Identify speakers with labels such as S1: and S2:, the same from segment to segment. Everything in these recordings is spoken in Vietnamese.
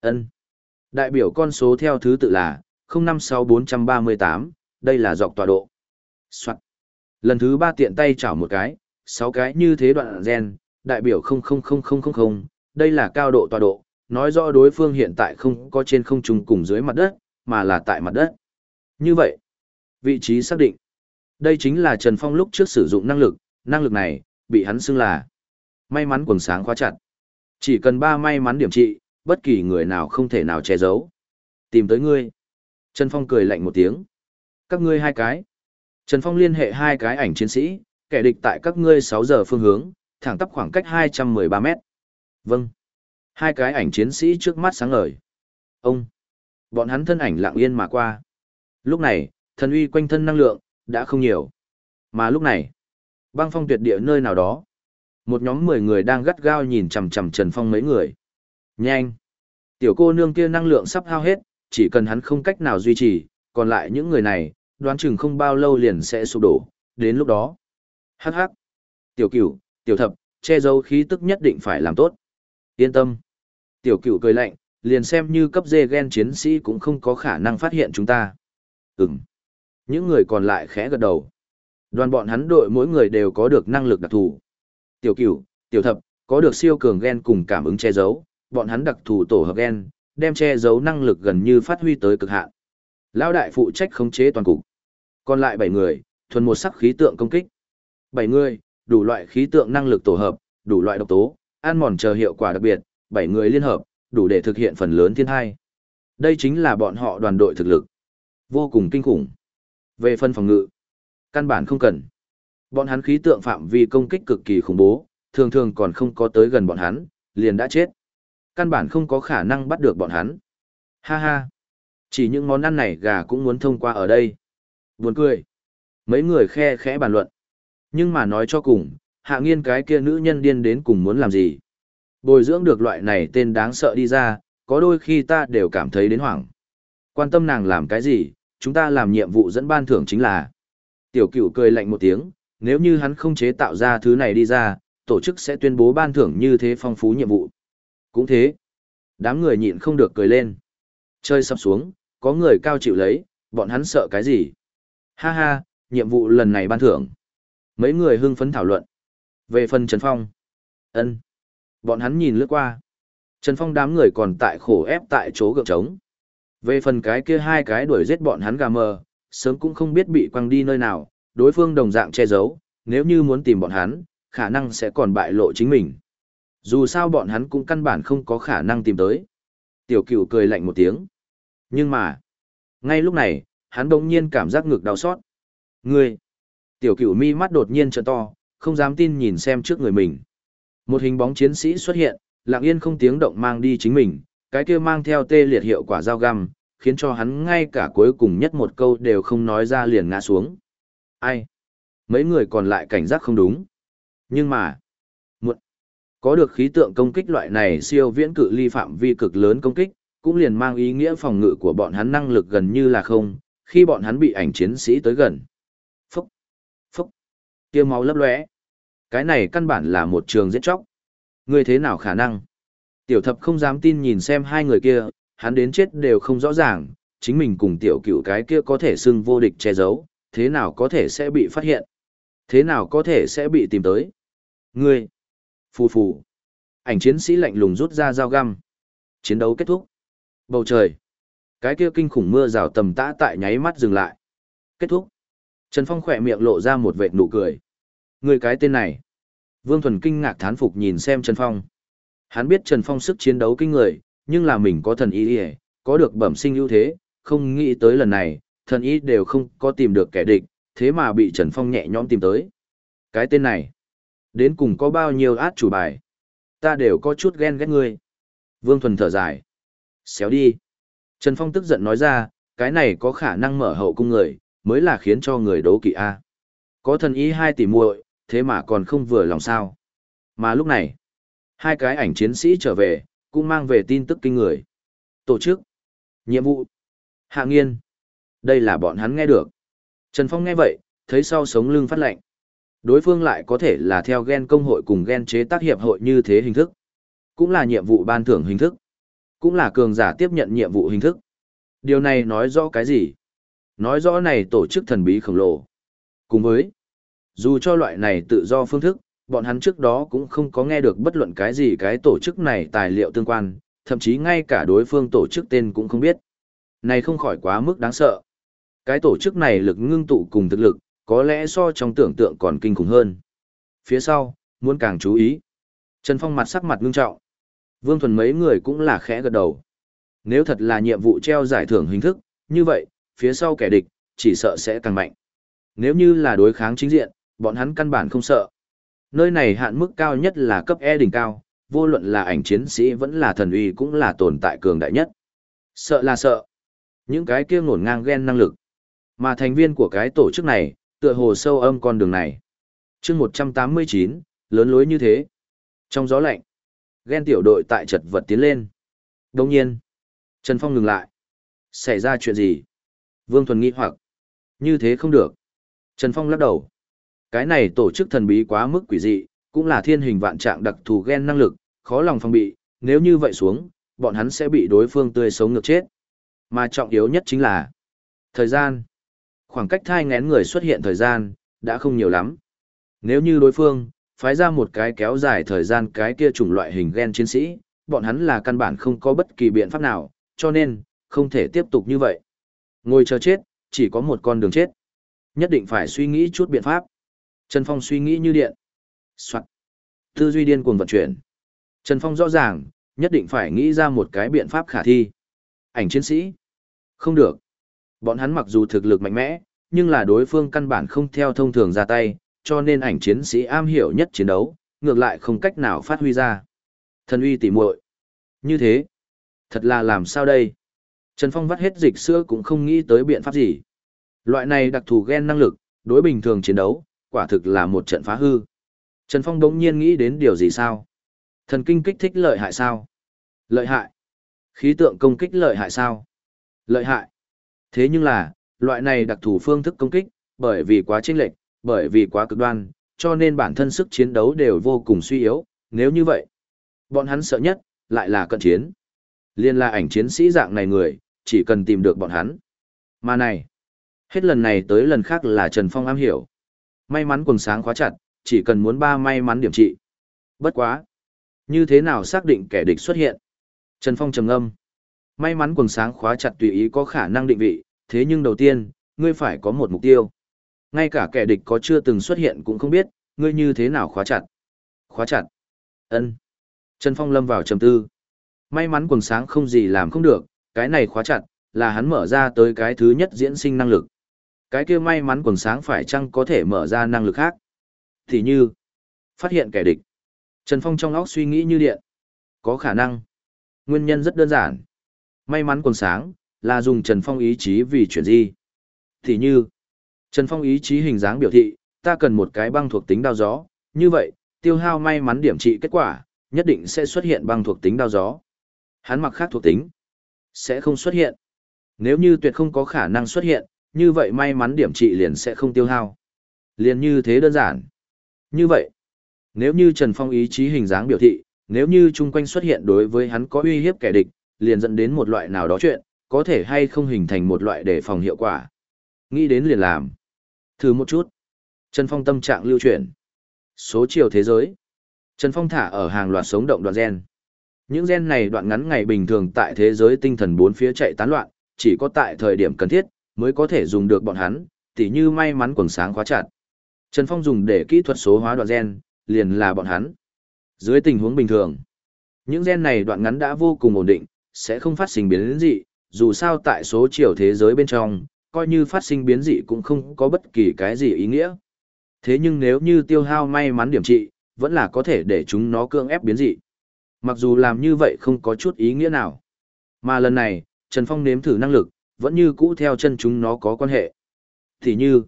S1: ân Đại biểu con số theo thứ tự là 056438, đây là dọc tọa độ. Soạn. Lần thứ ba tiện tay chảo một cái, sáu cái như thế đoạn gen, đại biểu 000000, đây là cao độ tọa độ, nói rõ đối phương hiện tại không có trên không trung cùng dưới mặt đất, mà là tại mặt đất. Như vậy, vị trí xác định. Đây chính là Trần Phong lúc trước sử dụng năng lực, năng lực này, bị hắn xưng là may mắn quần sáng khóa chặt. Chỉ cần ba may mắn điểm trị, bất kỳ người nào không thể nào che giấu. Tìm tới ngươi. Trần Phong cười lạnh một tiếng. Các ngươi hai cái. Trần Phong liên hệ hai cái ảnh chiến sĩ, kẻ địch tại các ngươi 6 giờ phương hướng, thẳng tắp khoảng cách 213 mét. Vâng. Hai cái ảnh chiến sĩ trước mắt sáng ngời. Ông. Bọn hắn thân ảnh lặng yên mà qua. Lúc này, thần uy quanh thân năng lượng, đã không nhiều. Mà lúc này, băng phong tuyệt địa nơi nào đó, một nhóm 10 người đang gắt gao nhìn chằm chằm Trần Phong mấy người. Nhanh! Tiểu cô nương kia năng lượng sắp hao hết, chỉ cần hắn không cách nào duy trì, còn lại những người này, đoán chừng không bao lâu liền sẽ sụp đổ, đến lúc đó. Hắc hắc! Tiểu cửu, tiểu thập, che giấu khí tức nhất định phải làm tốt. Yên tâm! Tiểu cửu cười lạnh, liền xem như cấp dê gen chiến sĩ cũng không có khả năng phát hiện chúng ta. Ừm! Những người còn lại khẽ gật đầu. Đoàn bọn hắn đội mỗi người đều có được năng lực đặc thù. Tiểu cửu, tiểu thập, có được siêu cường gen cùng cảm ứng che giấu, bọn hắn đặc thù tổ hợp gen, đem che giấu năng lực gần như phát huy tới cực hạn. Lão đại phụ trách khống chế toàn cục. Còn lại 7 người, thuần một sắc khí tượng công kích. 7 người, đủ loại khí tượng năng lực tổ hợp, đủ loại độc tố, ăn mòn chờ hiệu quả đặc biệt, 7 người liên hợp, đủ để thực hiện phần lớn thiên hai. Đây chính là bọn họ đoàn đội thực lực. Vô cùng kinh khủng. Về phân phòng ngự, căn bản không cần. Bọn hắn khí tượng phạm vi công kích cực kỳ khủng bố, thường thường còn không có tới gần bọn hắn, liền đã chết. Căn bản không có khả năng bắt được bọn hắn. Ha ha. Chỉ những món ăn này gà cũng muốn thông qua ở đây. Buồn cười. Mấy người khe khẽ bàn luận. Nhưng mà nói cho cùng, hạ nghiên cái kia nữ nhân điên đến cùng muốn làm gì. Bồi dưỡng được loại này tên đáng sợ đi ra, có đôi khi ta đều cảm thấy đến hoảng. Quan tâm nàng làm cái gì, chúng ta làm nhiệm vụ dẫn ban thưởng chính là. Tiểu cửu cười lạnh một tiếng, nếu như hắn không chế tạo ra thứ này đi ra, tổ chức sẽ tuyên bố ban thưởng như thế phong phú nhiệm vụ. Cũng thế. Đám người nhịn không được cười lên. Chơi sắp xuống, có người cao chịu lấy, bọn hắn sợ cái gì? Ha ha, nhiệm vụ lần này ban thưởng. Mấy người hưng phấn thảo luận. Về phần Trần Phong. ân Bọn hắn nhìn lướt qua. Trần Phong đám người còn tại khổ ép tại chỗ gượng trống. Về phần cái kia hai cái đuổi giết bọn hắn gà mờ, sớm cũng không biết bị quăng đi nơi nào, đối phương đồng dạng che giấu, nếu như muốn tìm bọn hắn, khả năng sẽ còn bại lộ chính mình. Dù sao bọn hắn cũng căn bản không có khả năng tìm tới. Tiểu cửu cười lạnh một tiếng. Nhưng mà, ngay lúc này, hắn đột nhiên cảm giác ngực đau xót. Ngươi! Tiểu cửu mi mắt đột nhiên trợ to, không dám tin nhìn xem trước người mình. Một hình bóng chiến sĩ xuất hiện, lặng yên không tiếng động mang đi chính mình, cái kia mang theo tê liệt hiệu quả dao găm, khiến cho hắn ngay cả cuối cùng nhất một câu đều không nói ra liền ngã xuống. Ai? Mấy người còn lại cảnh giác không đúng. Nhưng mà. Có được khí tượng công kích loại này siêu viễn cự ly phạm vi cực lớn công kích, cũng liền mang ý nghĩa phòng ngự của bọn hắn năng lực gần như là không, khi bọn hắn bị ảnh chiến sĩ tới gần. Phúc, phúc, tiêu máu lấp lóe. Cái này căn bản là một trường giết chóc. Ngươi thế nào khả năng? Tiểu thập không dám tin nhìn xem hai người kia, hắn đến chết đều không rõ ràng, chính mình cùng tiểu cửu cái kia có thể xưng vô địch che giấu, thế nào có thể sẽ bị phát hiện? Thế nào có thể sẽ bị tìm tới? Ngươi! Phù phù! Ảnh chiến sĩ lạnh lùng rút ra dao găm. Chiến đấu kết thúc. Bầu trời! Cái kia kinh khủng mưa rào tầm tã tại nháy mắt dừng lại. Kết thúc. Trần Phong khỏe miệng lộ ra một vệt nụ cười. Người cái tên này. Vương Thuần kinh ngạc thán phục nhìn xem Trần Phong. Hắn biết Trần Phong sức chiến đấu kinh người, nhưng là mình có thần ý ý, có được bẩm sinh ưu thế, không nghĩ tới lần này, thần ý đều không có tìm được kẻ địch, thế mà bị Trần Phong nhẹ nhõm tìm tới. Cái tên này, đến cùng có bao nhiêu át chủ bài, ta đều có chút ghen ghét ngươi. Vương Thuần thở dài. Xéo đi. Trần Phong tức giận nói ra, cái này có khả năng mở hậu cung người, mới là khiến cho người đấu kỵ A. Có thần ý hai tỷ muội, thế mà còn không vừa lòng sao. Mà lúc này, hai cái ảnh chiến sĩ trở về, cũng mang về tin tức kinh người. Tổ chức, nhiệm vụ, hạ nghiên. Đây là bọn hắn nghe được. Trần Phong nghe vậy, thấy sau sống lưng phát lạnh. Đối phương lại có thể là theo gen công hội cùng gen chế tác hiệp hội như thế hình thức. Cũng là nhiệm vụ ban thưởng hình thức. Cũng là cường giả tiếp nhận nhiệm vụ hình thức. Điều này nói rõ cái gì? Nói rõ này tổ chức thần bí khổng lồ. Cùng với, dù cho loại này tự do phương thức, bọn hắn trước đó cũng không có nghe được bất luận cái gì cái tổ chức này tài liệu tương quan, thậm chí ngay cả đối phương tổ chức tên cũng không biết. Này không khỏi quá mức đáng sợ. Cái tổ chức này lực ngưng tụ cùng thực lực, có lẽ so trong tưởng tượng còn kinh khủng hơn. Phía sau, muốn càng chú ý. Trần Phong mặt sắc mặt ngưng trọng. Vương Thuần mấy người cũng là khẽ gật đầu. Nếu thật là nhiệm vụ treo giải thưởng hình thức, như vậy, phía sau kẻ địch, chỉ sợ sẽ càng mạnh. Nếu như là đối kháng chính diện, bọn hắn căn bản không sợ. Nơi này hạn mức cao nhất là cấp E đỉnh cao, vô luận là ảnh chiến sĩ vẫn là thần uy cũng là tồn tại cường đại nhất. Sợ là sợ. Những cái kia ngổn ngang ghen năng lực. Mà thành viên của cái tổ chức này, tựa hồ sâu âm con đường này. chương 189, lớn lối như thế. Trong gió lạnh, ghen tiểu đội tại chật vật tiến lên. Đồng nhiên, Trần Phong ngừng lại. Xảy ra chuyện gì? Vương Thuần nghi hoặc. Như thế không được. Trần Phong lắc đầu. Cái này tổ chức thần bí quá mức quỷ dị, cũng là thiên hình vạn trạng đặc thù ghen năng lực, khó lòng phòng bị, nếu như vậy xuống, bọn hắn sẽ bị đối phương tươi sống ngược chết. Mà trọng yếu nhất chính là thời gian. Khoảng cách thai ngén người xuất hiện thời gian, đã không nhiều lắm. Nếu như đối phương, phái ra một cái kéo dài thời gian cái kia chủng loại hình gen chiến sĩ, bọn hắn là căn bản không có bất kỳ biện pháp nào, cho nên, không thể tiếp tục như vậy. Ngồi chờ chết, chỉ có một con đường chết. Nhất định phải suy nghĩ chút biện pháp. Trần Phong suy nghĩ như điện. Soạn. Tư duy điên cuồng vận chuyển. Trần Phong rõ ràng, nhất định phải nghĩ ra một cái biện pháp khả thi. Ảnh chiến sĩ. Không được. Bọn hắn mặc dù thực lực mạnh mẽ, nhưng là đối phương căn bản không theo thông thường ra tay, cho nên ảnh chiến sĩ am hiểu nhất chiến đấu, ngược lại không cách nào phát huy ra. Thần uy tỉ muội. Như thế, thật là làm sao đây? Trần Phong vắt hết dịch sữa cũng không nghĩ tới biện pháp gì. Loại này đặc thù gen năng lực, đối bình thường chiến đấu, quả thực là một trận phá hư. Trần Phong đống nhiên nghĩ đến điều gì sao? Thần kinh kích thích lợi hại sao? Lợi hại. Khí tượng công kích lợi hại sao? Lợi hại. Thế nhưng là, loại này đặc thù phương thức công kích, bởi vì quá chênh lệch, bởi vì quá cực đoan, cho nên bản thân sức chiến đấu đều vô cùng suy yếu, nếu như vậy, bọn hắn sợ nhất, lại là cận chiến. Liên la ảnh chiến sĩ dạng này người, chỉ cần tìm được bọn hắn. Mà này, hết lần này tới lần khác là Trần Phong am hiểu. May mắn quần sáng khóa chặt, chỉ cần muốn ba may mắn điểm trị. Bất quá. Như thế nào xác định kẻ địch xuất hiện? Trần Phong trầm ngâm. May mắn quần sáng khóa chặt tùy ý có khả năng định vị, thế nhưng đầu tiên, ngươi phải có một mục tiêu. Ngay cả kẻ địch có chưa từng xuất hiện cũng không biết, ngươi như thế nào khóa chặt. Khóa chặt. ân Trần Phong lâm vào trầm tư. May mắn quần sáng không gì làm không được, cái này khóa chặt, là hắn mở ra tới cái thứ nhất diễn sinh năng lực. Cái kia may mắn quần sáng phải chăng có thể mở ra năng lực khác. Thì như, phát hiện kẻ địch. Trần Phong trong óc suy nghĩ như điện. Có khả năng. Nguyên nhân rất đơn giản. May mắn quần sáng, là dùng Trần Phong ý chí vì chuyện gì. Thì như, Trần Phong ý chí hình dáng biểu thị, ta cần một cái băng thuộc tính đao gió, như vậy, tiêu hao may mắn điểm trị kết quả, nhất định sẽ xuất hiện băng thuộc tính đao gió. Hắn mặc khác thuộc tính, sẽ không xuất hiện. Nếu như tuyệt không có khả năng xuất hiện, như vậy may mắn điểm trị liền sẽ không tiêu hao. Liền như thế đơn giản. Như vậy, nếu như Trần Phong ý chí hình dáng biểu thị, nếu như chung quanh xuất hiện đối với hắn có uy hiếp kẻ địch, liền dẫn đến một loại nào đó chuyện, có thể hay không hình thành một loại đề phòng hiệu quả. Nghĩ đến liền làm. Thử một chút. Trần Phong tâm trạng lưu chuyển. Số chiều thế giới. Trần Phong thả ở hàng loạt sống động đoạn gen. Những gen này đoạn ngắn ngày bình thường tại thế giới tinh thần bốn phía chạy tán loạn, chỉ có tại thời điểm cần thiết, mới có thể dùng được bọn hắn, tỉ như may mắn quần sáng khóa chặt. Trần Phong dùng để kỹ thuật số hóa đoạn gen, liền là bọn hắn. Dưới tình huống bình thường, những gen này đoạn ngắn đã vô cùng ổn định, sẽ không phát sinh biến dị, dù sao tại số chiều thế giới bên trong, coi như phát sinh biến dị cũng không có bất kỳ cái gì ý nghĩa. Thế nhưng nếu như tiêu hao may mắn điểm trị, vẫn là có thể để chúng nó cưỡng ép biến dị. Mặc dù làm như vậy không có chút ý nghĩa nào. Mà lần này, Trần Phong nếm thử năng lực, vẫn như cũ theo chân chúng nó có quan hệ. Thì như,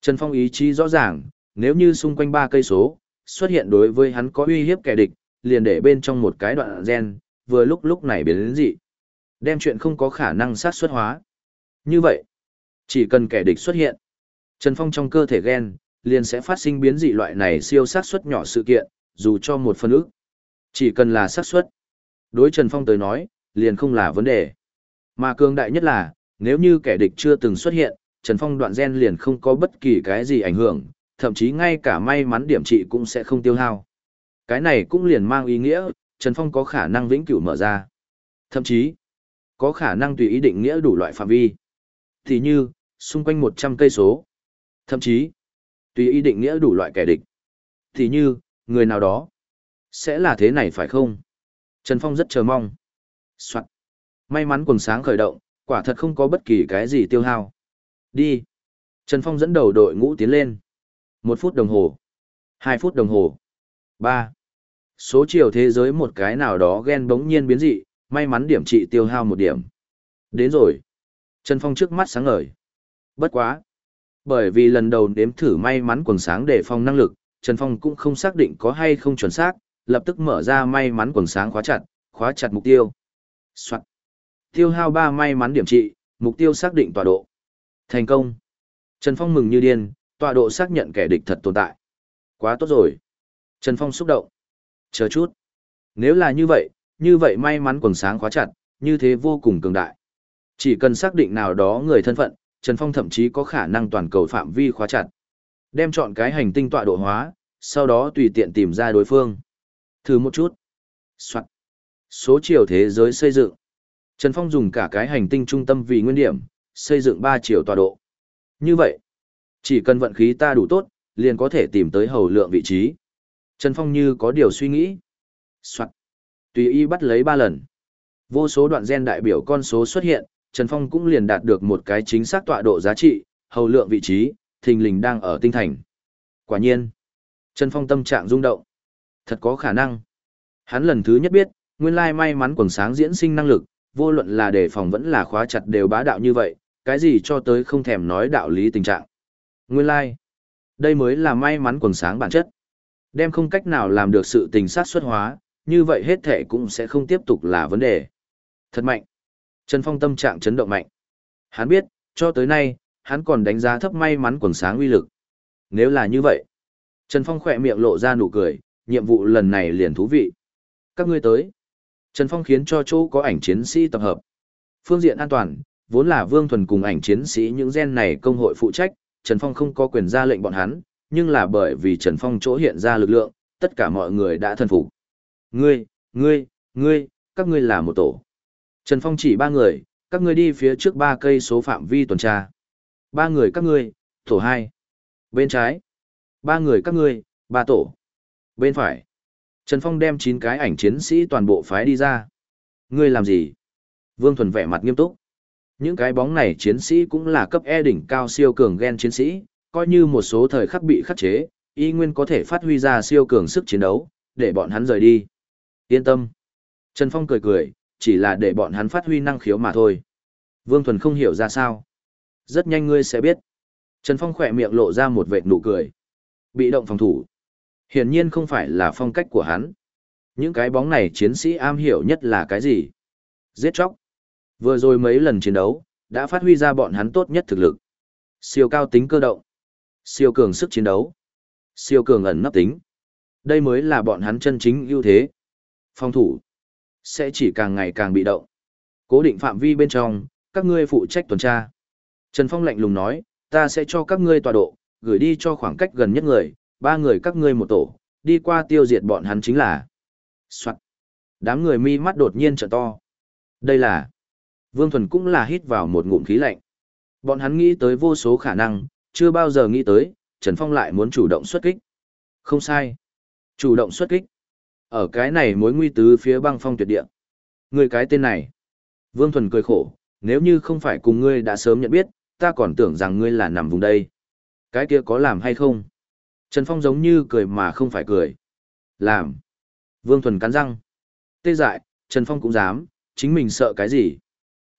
S1: Trần Phong ý chí rõ ràng, nếu như xung quanh ba cây số, xuất hiện đối với hắn có uy hiếp kẻ địch, liền để bên trong một cái đoạn gen, vừa lúc lúc này biến đến dị. Đem chuyện không có khả năng sát xuất hóa. Như vậy, chỉ cần kẻ địch xuất hiện, Trần Phong trong cơ thể gen, liền sẽ phát sinh biến dị loại này siêu sát xuất nhỏ sự kiện, dù cho một phần ức. Chỉ cần là sát xuất. Đối Trần Phong tới nói, liền không là vấn đề. Mà cường đại nhất là, nếu như kẻ địch chưa từng xuất hiện, Trần Phong đoạn gen liền không có bất kỳ cái gì ảnh hưởng, thậm chí ngay cả may mắn điểm trị cũng sẽ không tiêu hao. Cái này cũng liền mang ý nghĩa, Trần Phong có khả năng vĩnh cửu mở ra. Thậm chí, có khả năng tùy ý định nghĩa đủ loại phạm vi. Thì như, xung quanh 100 cây số. Thậm chí, tùy ý định nghĩa đủ loại kẻ địch. Thì như, người nào đó, sẽ là thế này phải không? Trần Phong rất chờ mong. Soạn. May mắn quần sáng khởi động, quả thật không có bất kỳ cái gì tiêu hao. Đi. Trần Phong dẫn đầu đội ngũ tiến lên. Một phút đồng hồ. Hai phút đồng hồ. Ba. Số chiều thế giới một cái nào đó ghen bỗng nhiên biến dị, may mắn điểm trị tiêu hao một điểm. Đến rồi. Trần Phong trước mắt sáng ngời. Bất quá. Bởi vì lần đầu đếm thử may mắn quần sáng để phong năng lực, Trần Phong cũng không xác định có hay không chuẩn xác, lập tức mở ra may mắn quần sáng khóa chặt, khóa chặt mục tiêu. Soạn. Tiêu hao ba may mắn điểm trị, mục tiêu xác định tọa độ. Thành công. Trần Phong mừng như điên, tọa độ xác nhận kẻ địch thật tồn tại. Quá tốt rồi. Trần Phong xúc động. Chờ chút. Nếu là như vậy, như vậy may mắn quần sáng khóa chặt, như thế vô cùng cường đại. Chỉ cần xác định nào đó người thân phận, Trần Phong thậm chí có khả năng toàn cầu phạm vi khóa chặt. Đem chọn cái hành tinh tọa độ hóa, sau đó tùy tiện tìm ra đối phương. Thử một chút. Soạn. Số chiều thế giới xây dựng. Trần Phong dùng cả cái hành tinh trung tâm vì nguyên điểm, xây dựng ba chiều tọa độ. Như vậy, chỉ cần vận khí ta đủ tốt, liền có thể tìm tới hầu lượng vị trí. Trần Phong như có điều suy nghĩ. Soạn. Tùy y bắt lấy ba lần. Vô số đoạn gen đại biểu con số xuất hiện, Trần Phong cũng liền đạt được một cái chính xác tọa độ giá trị, hầu lượng vị trí, thình lình đang ở tinh thành. Quả nhiên, Trần Phong tâm trạng rung động. Thật có khả năng. Hắn lần thứ nhất biết, nguyên lai may mắn quần sáng diễn sinh năng lực, vô luận là đề phòng vẫn là khóa chặt đều bá đạo như vậy, cái gì cho tới không thèm nói đạo lý tình trạng. Nguyên lai, đây mới là may mắn quần sáng bản chất. Đem không cách nào làm được sự tình sát xuất hóa, như vậy hết thể cũng sẽ không tiếp tục là vấn đề. Thật mạnh. Trần Phong tâm trạng chấn động mạnh. Hắn biết, cho tới nay, hắn còn đánh giá thấp may mắn quần sáng uy lực. Nếu là như vậy, Trần Phong khỏe miệng lộ ra nụ cười, nhiệm vụ lần này liền thú vị. Các ngươi tới. Trần Phong khiến cho chỗ có ảnh chiến sĩ tập hợp. Phương diện an toàn, vốn là Vương Thuần cùng ảnh chiến sĩ những gen này công hội phụ trách, Trần Phong không có quyền ra lệnh bọn hắn, nhưng là bởi vì Trần Phong chỗ hiện ra lực lượng, tất cả mọi người đã thân phục. Ngươi, ngươi, ngươi, các ngươi là một tổ. Trần Phong chỉ ba người, các ngươi đi phía trước ba cây số phạm vi tuần tra. Ba người các ngươi, tổ hai. Bên trái. Ba người các ngươi, ba tổ. Bên phải. Trần Phong đem chín cái ảnh chiến sĩ toàn bộ phái đi ra. Ngươi làm gì? Vương Thuần vẻ mặt nghiêm túc. Những cái bóng này chiến sĩ cũng là cấp E đỉnh cao siêu cường gen chiến sĩ, coi như một số thời khắc bị khắc chế, y nguyên có thể phát huy ra siêu cường sức chiến đấu, để bọn hắn rời đi. Yên tâm. Trần Phong cười cười, chỉ là để bọn hắn phát huy năng khiếu mà thôi. Vương Thuần không hiểu ra sao. Rất nhanh ngươi sẽ biết. Trần Phong khỏe miệng lộ ra một vệt nụ cười. Bị động phòng thủ. Hiển nhiên không phải là phong cách của hắn. Những cái bóng này chiến sĩ am hiểu nhất là cái gì? Giết chóc. Vừa rồi mấy lần chiến đấu, đã phát huy ra bọn hắn tốt nhất thực lực. Siêu cao tính cơ động. Siêu cường sức chiến đấu. Siêu cường ẩn nấp tính. Đây mới là bọn hắn chân chính ưu thế. Phòng thủ. Sẽ chỉ càng ngày càng bị động. Cố định phạm vi bên trong, các ngươi phụ trách tuần tra. Trần Phong lạnh lùng nói, ta sẽ cho các ngươi tọa độ, gửi đi cho khoảng cách gần nhất người, ba người các ngươi một tổ, đi qua tiêu diệt bọn hắn chính là. Soạn. Đám người mi mắt đột nhiên trợ to. Đây là. Vương Thuần cũng là hít vào một ngụm khí lạnh. Bọn hắn nghĩ tới vô số khả năng, chưa bao giờ nghĩ tới, Trần Phong lại muốn chủ động xuất kích. Không sai. Chủ động xuất kích. Ở cái này mối nguy tứ phía băng phong tuyệt địa. Người cái tên này. Vương Thuần cười khổ, nếu như không phải cùng ngươi đã sớm nhận biết, ta còn tưởng rằng ngươi là nằm vùng đây. Cái kia có làm hay không? Trần Phong giống như cười mà không phải cười. Làm. Vương Thuần cắn răng. Tê dại, Trần Phong cũng dám, chính mình sợ cái gì?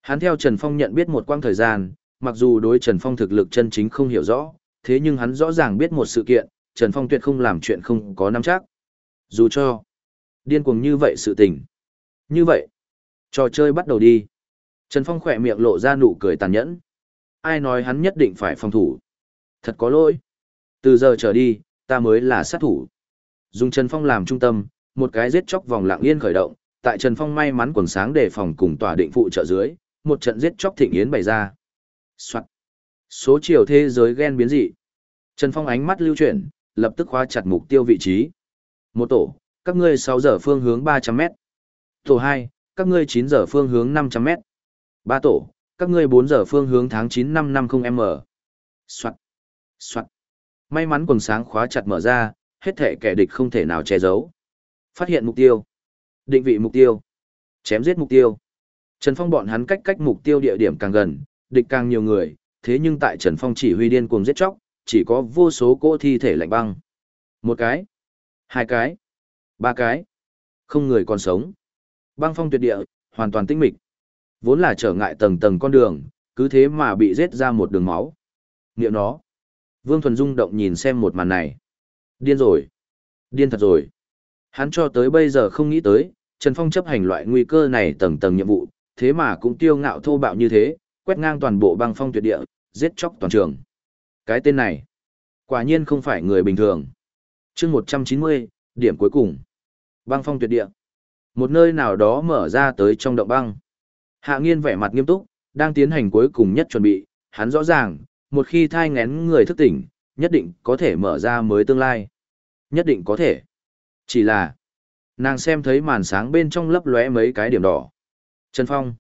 S1: Hắn theo Trần Phong nhận biết một quãng thời gian, mặc dù đối Trần Phong thực lực chân chính không hiểu rõ, thế nhưng hắn rõ ràng biết một sự kiện, Trần Phong tuyệt không làm chuyện không có nắm chắc. Dù cho điên cuồng như vậy sự tình. Như vậy, trò chơi bắt đầu đi. Trần Phong khỏe miệng lộ ra nụ cười tàn nhẫn. Ai nói hắn nhất định phải phòng thủ? Thật có lỗi. Từ giờ trở đi, ta mới là sát thủ. Dùng Trần Phong làm trung tâm, một cái giết chóc vòng lặng yên khởi động, tại Trần Phong may mắn quần sáng đề phòng cùng tỏa định phụ trợ dưới, một trận giết chóc thịnh yến bày ra. Soạn. Số chiều thế giới ghen biến dị. Trần Phong ánh mắt lưu chuyển, lập tức khóa chặt mục tiêu vị trí. Một tổ, các ngươi 6 giờ phương hướng 300 mét. Tổ 2, các ngươi 9 giờ phương hướng 500 mét. Ba tổ, các ngươi 4 giờ phương hướng tháng 9 năm 50M. Soạn. Soạn. May mắn quần sáng khóa chặt mở ra, hết thể kẻ địch không thể nào che giấu. Phát hiện mục tiêu. Định vị mục tiêu. Chém giết mục tiêu. Trần Phong bọn hắn cách cách mục tiêu địa điểm càng gần, địch càng nhiều người, thế nhưng tại Trần Phong chỉ huy điên cuồng giết chóc, chỉ có vô số cỗ thi thể lạnh băng. Một cái, hai cái, ba cái, không người còn sống. Băng phong tuyệt địa, hoàn toàn tĩnh mịch. Vốn là trở ngại tầng tầng con đường, cứ thế mà bị giết ra một đường máu. Niệm nó. Vương Thuần Dung động nhìn xem một màn này. Điên rồi. Điên thật rồi. Hắn cho tới bây giờ không nghĩ tới, Trần Phong chấp hành loại nguy cơ này tầng tầng nhiệm vụ, thế mà cũng tiêu ngạo thô bạo như thế, quét ngang toàn bộ băng phong tuyệt địa, giết chóc toàn trường. Cái tên này, quả nhiên không phải người bình thường. chương 190, điểm cuối cùng. Băng phong tuyệt địa. Một nơi nào đó mở ra tới trong động băng. Hạ nghiên vẻ mặt nghiêm túc, đang tiến hành cuối cùng nhất chuẩn bị, hắn rõ ràng, một khi thai ngén người thức tỉnh, nhất định có thể mở ra mới tương lai. Nhất định có thể. Chỉ là, nàng xem thấy màn sáng bên trong lấp lóe mấy cái điểm đỏ. Trần Phong.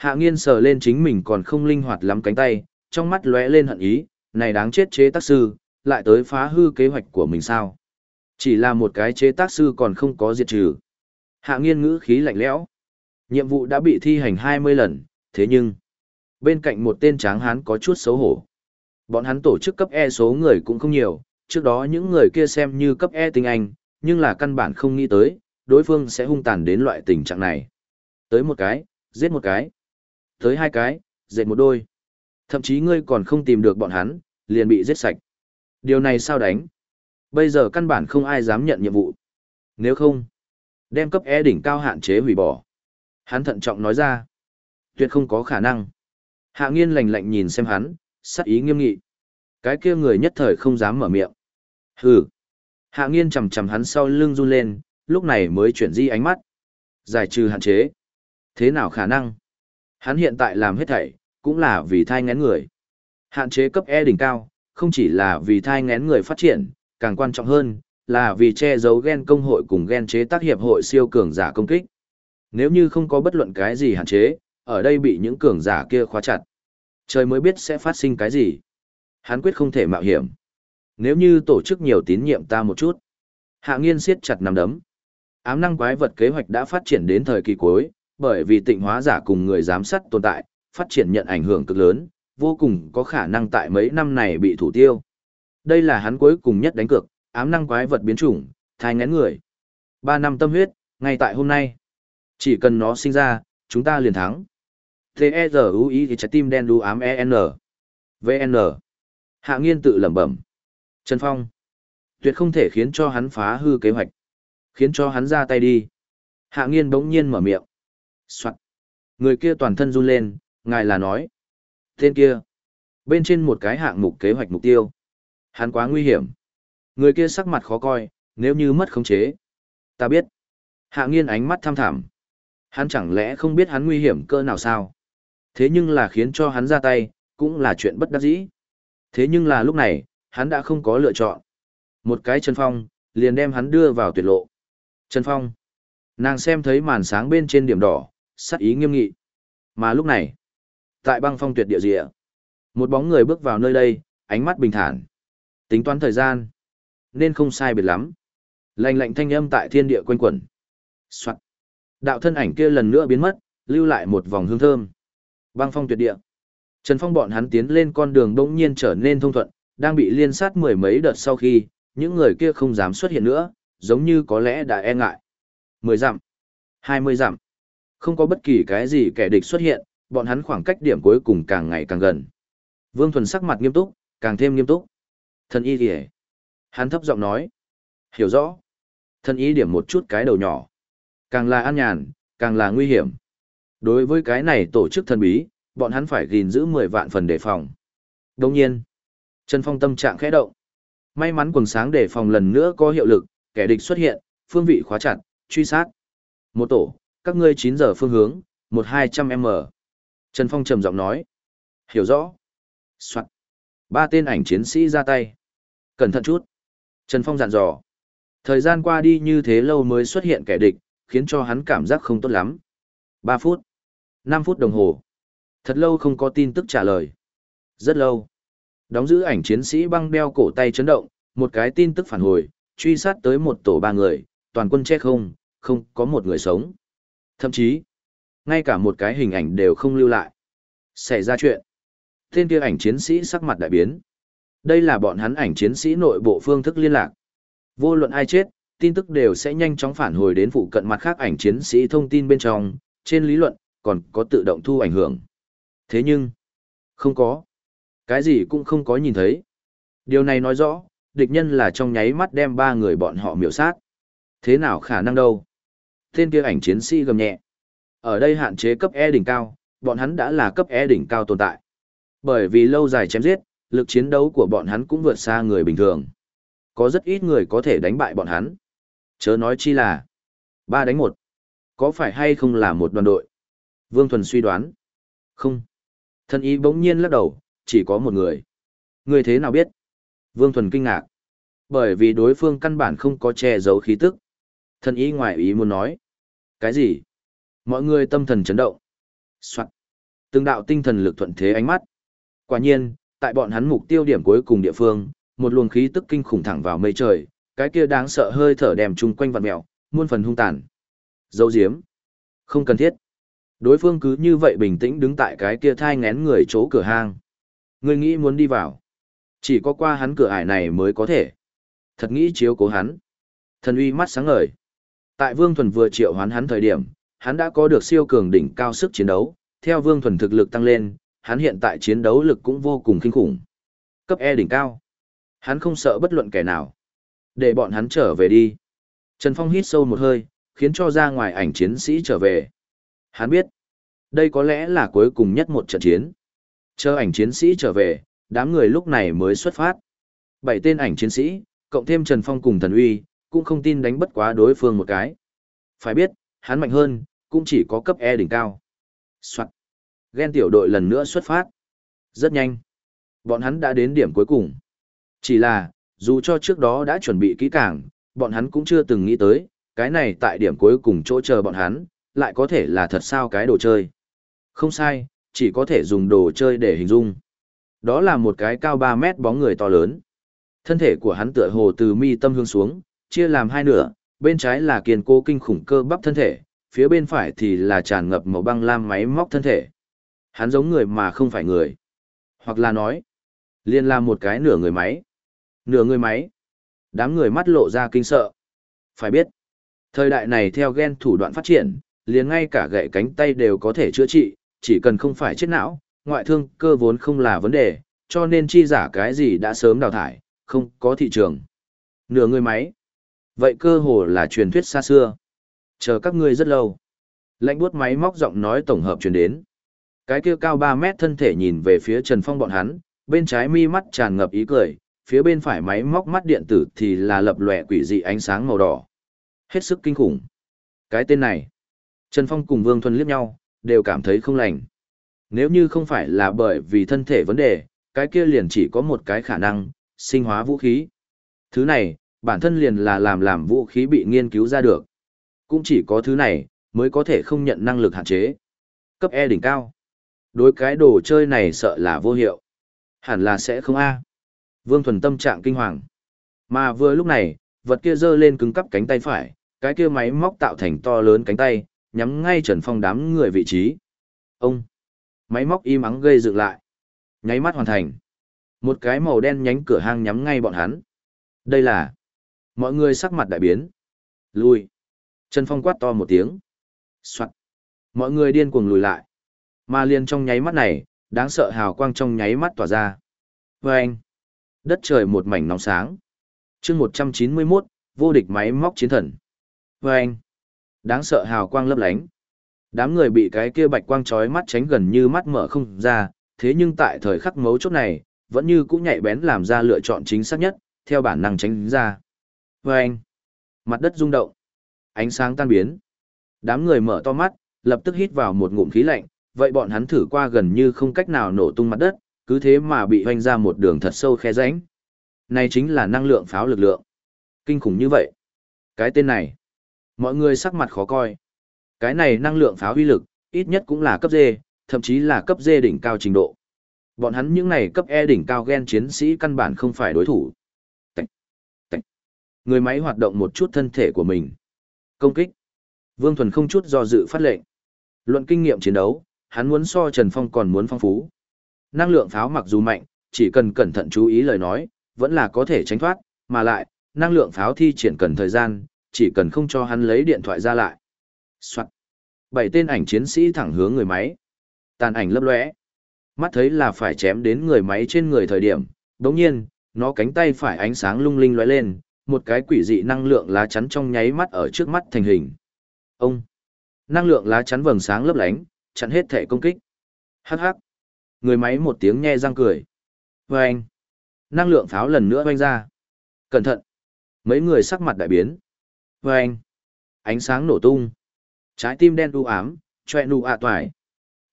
S1: Hạ nghiên sờ lên chính mình còn không linh hoạt lắm cánh tay, trong mắt lóe lên hận ý, này đáng chết chế tác sư, lại tới phá hư kế hoạch của mình sao. Chỉ là một cái chế tác sư còn không có diệt trừ. Hạ nghiên ngữ khí lạnh lẽo. Nhiệm vụ đã bị thi hành 20 lần, thế nhưng, bên cạnh một tên tráng hán có chút xấu hổ. Bọn hắn tổ chức cấp E số người cũng không nhiều, trước đó những người kia xem như cấp E tinh anh, nhưng là căn bản không nghĩ tới, đối phương sẽ hung tàn đến loại tình trạng này. Tới một cái, giết một cái. Tới hai cái, dệt một đôi. Thậm chí ngươi còn không tìm được bọn hắn, liền bị giết sạch. Điều này sao đánh? Bây giờ căn bản không ai dám nhận nhiệm vụ. Nếu không, đem cấp E đỉnh cao hạn chế hủy bỏ. Hắn thận trọng nói ra. Tuyệt không có khả năng. Hạ nghiên lạnh lạnh nhìn xem hắn, sắc ý nghiêm nghị. Cái kia người nhất thời không dám mở miệng. Hừ. Hạ nghiên chầm chầm hắn sau lưng run lên, lúc này mới chuyển di ánh mắt. Giải trừ hạn chế. Thế nào khả năng? Hắn hiện tại làm hết thảy, cũng là vì thai ngén người. Hạn chế cấp E đỉnh cao, không chỉ là vì thai ngén người phát triển, càng quan trọng hơn, là vì che giấu gen công hội cùng gen chế tác hiệp hội siêu cường giả công kích. Nếu như không có bất luận cái gì hạn chế, ở đây bị những cường giả kia khóa chặt. Trời mới biết sẽ phát sinh cái gì. Hắn quyết không thể mạo hiểm. Nếu như tổ chức nhiều tín nhiệm ta một chút. Hạ nghiên siết chặt nằm đấm. Ám năng quái vật kế hoạch đã phát triển đến thời kỳ cuối, bởi vì tịnh hóa giả cùng người giám sát tồn tại, phát triển nhận ảnh hưởng cực lớn, vô cùng có khả năng tại mấy năm này bị thủ tiêu. Đây là hắn cuối cùng nhất đánh cược, ám năng quái vật biến chủng, thai ngén người. Ba năm tâm huyết, ngay tại hôm nay. Chỉ cần nó sinh ra, chúng ta liền thắng. T-E-Z-U-I thì trái tim đen đu ám E-N. V-N. Hạ nghiên tự lẩm bẩm. Trần Phong. Tuyệt không thể khiến cho hắn phá hư kế hoạch. Khiến cho hắn ra tay đi. Hạ nghiên bỗng nhiên mở miệng. Soạn. Người kia toàn thân run lên, ngài là nói. Tên kia. Bên trên một cái hạng mục kế hoạch mục tiêu. Hắn quá nguy hiểm. Người kia sắc mặt khó coi, nếu như mất khống chế. Ta biết. Hạ nghiên ánh mắt tham thảm. Hắn chẳng lẽ không biết hắn nguy hiểm cơ nào sao? Thế nhưng là khiến cho hắn ra tay, cũng là chuyện bất đắc dĩ. Thế nhưng là lúc này, hắn đã không có lựa chọn. Một cái Trần Phong, liền đem hắn đưa vào tuyệt lộ. Trần Phong. Nàng xem thấy màn sáng bên trên điểm đỏ, sắc ý nghiêm nghị. Mà lúc này, tại băng phong tuyệt địa rìa, một bóng người bước vào nơi đây, ánh mắt bình thản. Tính toán thời gian, nên không sai biệt lắm. Lạnh lạnh thanh âm tại thiên địa quanh quẩn. Soạn. Đạo thân ảnh kia lần nữa biến mất, lưu lại một vòng hương thơm. Băng phong tuyệt địa. Trần Phong bọn hắn tiến lên con đường bỗng nhiên trở nên thông thuận, đang bị liên sát mười mấy đợt sau khi, những người kia không dám xuất hiện nữa, giống như có lẽ đã e ngại. Mười dặm, hai mươi dặm, không có bất kỳ cái gì kẻ địch xuất hiện, bọn hắn khoảng cách điểm cuối cùng càng ngày càng gần. Vương Thuần sắc mặt nghiêm túc, càng thêm nghiêm túc. Thần y kìa. Hắn thấp giọng nói. Hiểu rõ. Thần y điểm một chút cái đầu nhỏ. Càng là an nhàn, càng là nguy hiểm. Đối với cái này tổ chức thần bí, bọn hắn phải gìn giữ 10 vạn phần đề phòng. Đồng nhiên, Trần Phong tâm trạng khẽ động. May mắn quần sáng đề phòng lần nữa có hiệu lực, kẻ địch xuất hiện, phương vị khóa chặt, truy sát. Một tổ, các ngươi 9 giờ phương hướng, 1-200m. Trần Phong trầm giọng nói. Hiểu rõ. Soạn. Ba tên ảnh chiến sĩ ra tay. Cẩn thận chút. Trần Phong dặn dò. Thời gian qua đi như thế lâu mới xuất hiện kẻ địch, khiến cho hắn cảm giác không tốt lắm. 3 phút. 5 phút đồng hồ. Thật lâu không có tin tức trả lời. Rất lâu. Đóng giữ ảnh chiến sĩ băng đeo cổ tay chấn động, một cái tin tức phản hồi, truy sát tới một tổ ba người, toàn quân che không, không có một người sống. Thậm chí, ngay cả một cái hình ảnh đều không lưu lại. Xảy ra chuyện. Tên kia ảnh chiến sĩ sắc mặt đại biến. Đây là bọn hắn ảnh chiến sĩ nội bộ phương thức liên lạc. Vô luận ai chết, tin tức đều sẽ nhanh chóng phản hồi đến phụ cận mặt khác ảnh chiến sĩ thông tin bên trong, trên lý luận, còn có tự động thu ảnh hưởng. Thế nhưng, không có. Cái gì cũng không có nhìn thấy. Điều này nói rõ, địch nhân là trong nháy mắt đem ba người bọn họ miểu sát. Thế nào khả năng đâu? Tên kia ảnh chiến sĩ gầm nhẹ. Ở đây hạn chế cấp E đỉnh cao, bọn hắn đã là cấp E đỉnh cao tồn tại. Bởi vì lâu dài chém giết, lực chiến đấu của bọn hắn cũng vượt xa người bình thường. Có rất ít người có thể đánh bại bọn hắn. Chớ nói chi là ba đánh một. Có phải hay không là một đoàn đội? Vương Thuần suy đoán. Không. Thân ý bỗng nhiên lắc đầu, chỉ có một người. Người thế nào biết? Vương Thuần kinh ngạc. Bởi vì đối phương căn bản không có che giấu khí tức thần ý ngoài ý muốn nói. Cái gì? Mọi người tâm thần chấn động. Soạn. Từng đạo tinh thần lực thuận thế ánh mắt. Quả nhiên, tại bọn hắn mục tiêu điểm cuối cùng địa phương, một luồng khí tức kinh khủng thẳng vào mây trời, cái kia đáng sợ hơi thở đèm chung quanh vặn mèo, muôn phần hung tàn. Dấu diếm. Không cần thiết. Đối phương cứ như vậy bình tĩnh đứng tại cái kia thai ngén người chỗ cửa hang. Người nghĩ muốn đi vào. Chỉ có qua hắn cửa ải này mới có thể. Thật nghĩ chiếu cố hắn. Thần uy mắt sáng ngời. Tại Vương Thuần vừa triệu hoán hắn thời điểm, hắn đã có được siêu cường đỉnh cao sức chiến đấu. Theo Vương Thuần thực lực tăng lên, hắn hiện tại chiến đấu lực cũng vô cùng kinh khủng. Cấp E đỉnh cao. Hắn không sợ bất luận kẻ nào. Để bọn hắn trở về đi. Trần Phong hít sâu một hơi, khiến cho ra ngoài ảnh chiến sĩ trở về. Hắn biết, đây có lẽ là cuối cùng nhất một trận chiến. Chờ ảnh chiến sĩ trở về, đám người lúc này mới xuất phát. Bảy tên ảnh chiến sĩ, cộng thêm Trần Phong cùng Thần Uy, cũng không tin đánh bất quá đối phương một cái. Phải biết, hắn mạnh hơn, cũng chỉ có cấp E đỉnh cao. Soạn. Ghen tiểu đội lần nữa xuất phát. Rất nhanh. Bọn hắn đã đến điểm cuối cùng. Chỉ là, dù cho trước đó đã chuẩn bị kỹ càng, bọn hắn cũng chưa từng nghĩ tới, cái này tại điểm cuối cùng chỗ chờ bọn hắn, lại có thể là thật sao cái đồ chơi. Không sai, chỉ có thể dùng đồ chơi để hình dung. Đó là một cái cao 3 mét bóng người to lớn. Thân thể của hắn tựa hồ từ mi tâm hướng xuống, chia làm hai nửa, bên trái là kiên cố kinh khủng cơ bắp thân thể, phía bên phải thì là tràn ngập màu băng lam máy móc thân thể. Hắn giống người mà không phải người. Hoặc là nói, liên là một cái nửa người máy. Nửa người máy. Đám người mắt lộ ra kinh sợ. Phải biết, thời đại này theo gen thủ đoạn phát triển, liền ngay cả gãy cánh tay đều có thể chữa trị, chỉ cần không phải chết não, ngoại thương cơ vốn không là vấn đề, cho nên chi giả cái gì đã sớm đào thải, không có thị trường. Nửa người máy. Vậy cơ hồ là truyền thuyết xa xưa. Chờ các ngươi rất lâu. Lạnh buốt máy móc giọng nói tổng hợp truyền đến. Cái kia cao 3 mét thân thể nhìn về phía Trần Phong bọn hắn, bên trái mi mắt tràn ngập ý cười, phía bên phải máy móc mắt điện tử thì là lập lòe quỷ dị ánh sáng màu đỏ. Hết sức kinh khủng. Cái tên này, Trần Phong cùng Vương Thuần liếc nhau, đều cảm thấy không lành. Nếu như không phải là bởi vì thân thể vấn đề, cái kia liền chỉ có một cái khả năng, sinh hóa vũ khí. Thứ này, bản thân liền là làm làm vũ khí bị nghiên cứu ra được. Cũng chỉ có thứ này, mới có thể không nhận năng lực hạn chế. Cấp E đỉnh cao. Đối cái đồ chơi này sợ là vô hiệu. Hẳn là sẽ không A. Vương Thuần tâm trạng kinh hoàng. Mà vừa lúc này, vật kia giơ lên cứng cắp cánh tay phải, cái kia máy móc tạo thành to lớn cánh tay, nhắm ngay Trần Phong đám người vị trí. Ông! Máy móc im ắng gây dựng lại. Nháy mắt hoàn thành. Một cái màu đen nhánh cửa hang nhắm ngay bọn hắn. Đây là... Mọi người sắc mặt đại biến. Lùi. Trần Phong quát to một tiếng. Soạn. Mọi người điên cuồng lùi lại. Mà liền trong nháy mắt này, đáng sợ hào quang trong nháy mắt tỏa ra. Và anh. Đất trời một mảnh nóng sáng. chương 191, vô địch máy móc chiến thần. Và anh. Đáng sợ hào quang lấp lánh. Đám người bị cái kia bạch quang chói mắt tránh gần như mắt mở không ra, thế nhưng tại thời khắc mấu chốt này, vẫn như cũng nhạy bén làm ra lựa chọn chính xác nhất, theo bản năng tránh ra. Và anh, mặt đất rung động, ánh sáng tan biến. Đám người mở to mắt, lập tức hít vào một ngụm khí lạnh, vậy bọn hắn thử qua gần như không cách nào nổ tung mặt đất, cứ thế mà bị hoanh ra một đường thật sâu khe rãnh. Này chính là năng lượng pháo lực lượng. Kinh khủng như vậy. Cái tên này, mọi người sắc mặt khó coi. Cái này năng lượng pháo uy lực, ít nhất cũng là cấp D, thậm chí là cấp D đỉnh cao trình độ. Bọn hắn những này cấp E đỉnh cao gen chiến sĩ căn bản không phải đối thủ. Người máy hoạt động một chút thân thể của mình. Công kích. Vương Thuần không chút do dự phát lệnh. Luận kinh nghiệm chiến đấu, hắn muốn so Trần Phong còn muốn phong phú. Năng lượng pháo mặc dù mạnh, chỉ cần cẩn thận chú ý lời nói, vẫn là có thể tránh thoát, mà lại, năng lượng pháo thi triển cần thời gian, chỉ cần không cho hắn lấy điện thoại ra lại. Soạn. Bảy tên ảnh chiến sĩ thẳng hướng người máy. Tàn ảnh lấp lóe. Mắt thấy là phải chém đến người máy trên người thời điểm, đồng nhiên, nó cánh tay phải ánh sáng lung linh lóe lên, một cái quỷ dị năng lượng lá chắn trong nháy mắt ở trước mắt thành hình. Ông! Năng lượng lá chắn vầng sáng lấp lánh, chặn hết thể công kích. Hắc hắc! Người máy một tiếng nhe răng cười. Vâng! Năng lượng pháo lần nữa vanh ra. Cẩn thận! Mấy người sắc mặt đại biến. Vâng! Ánh sáng nổ tung. Trái tim đen u ám, choẹ nụ ạ toài.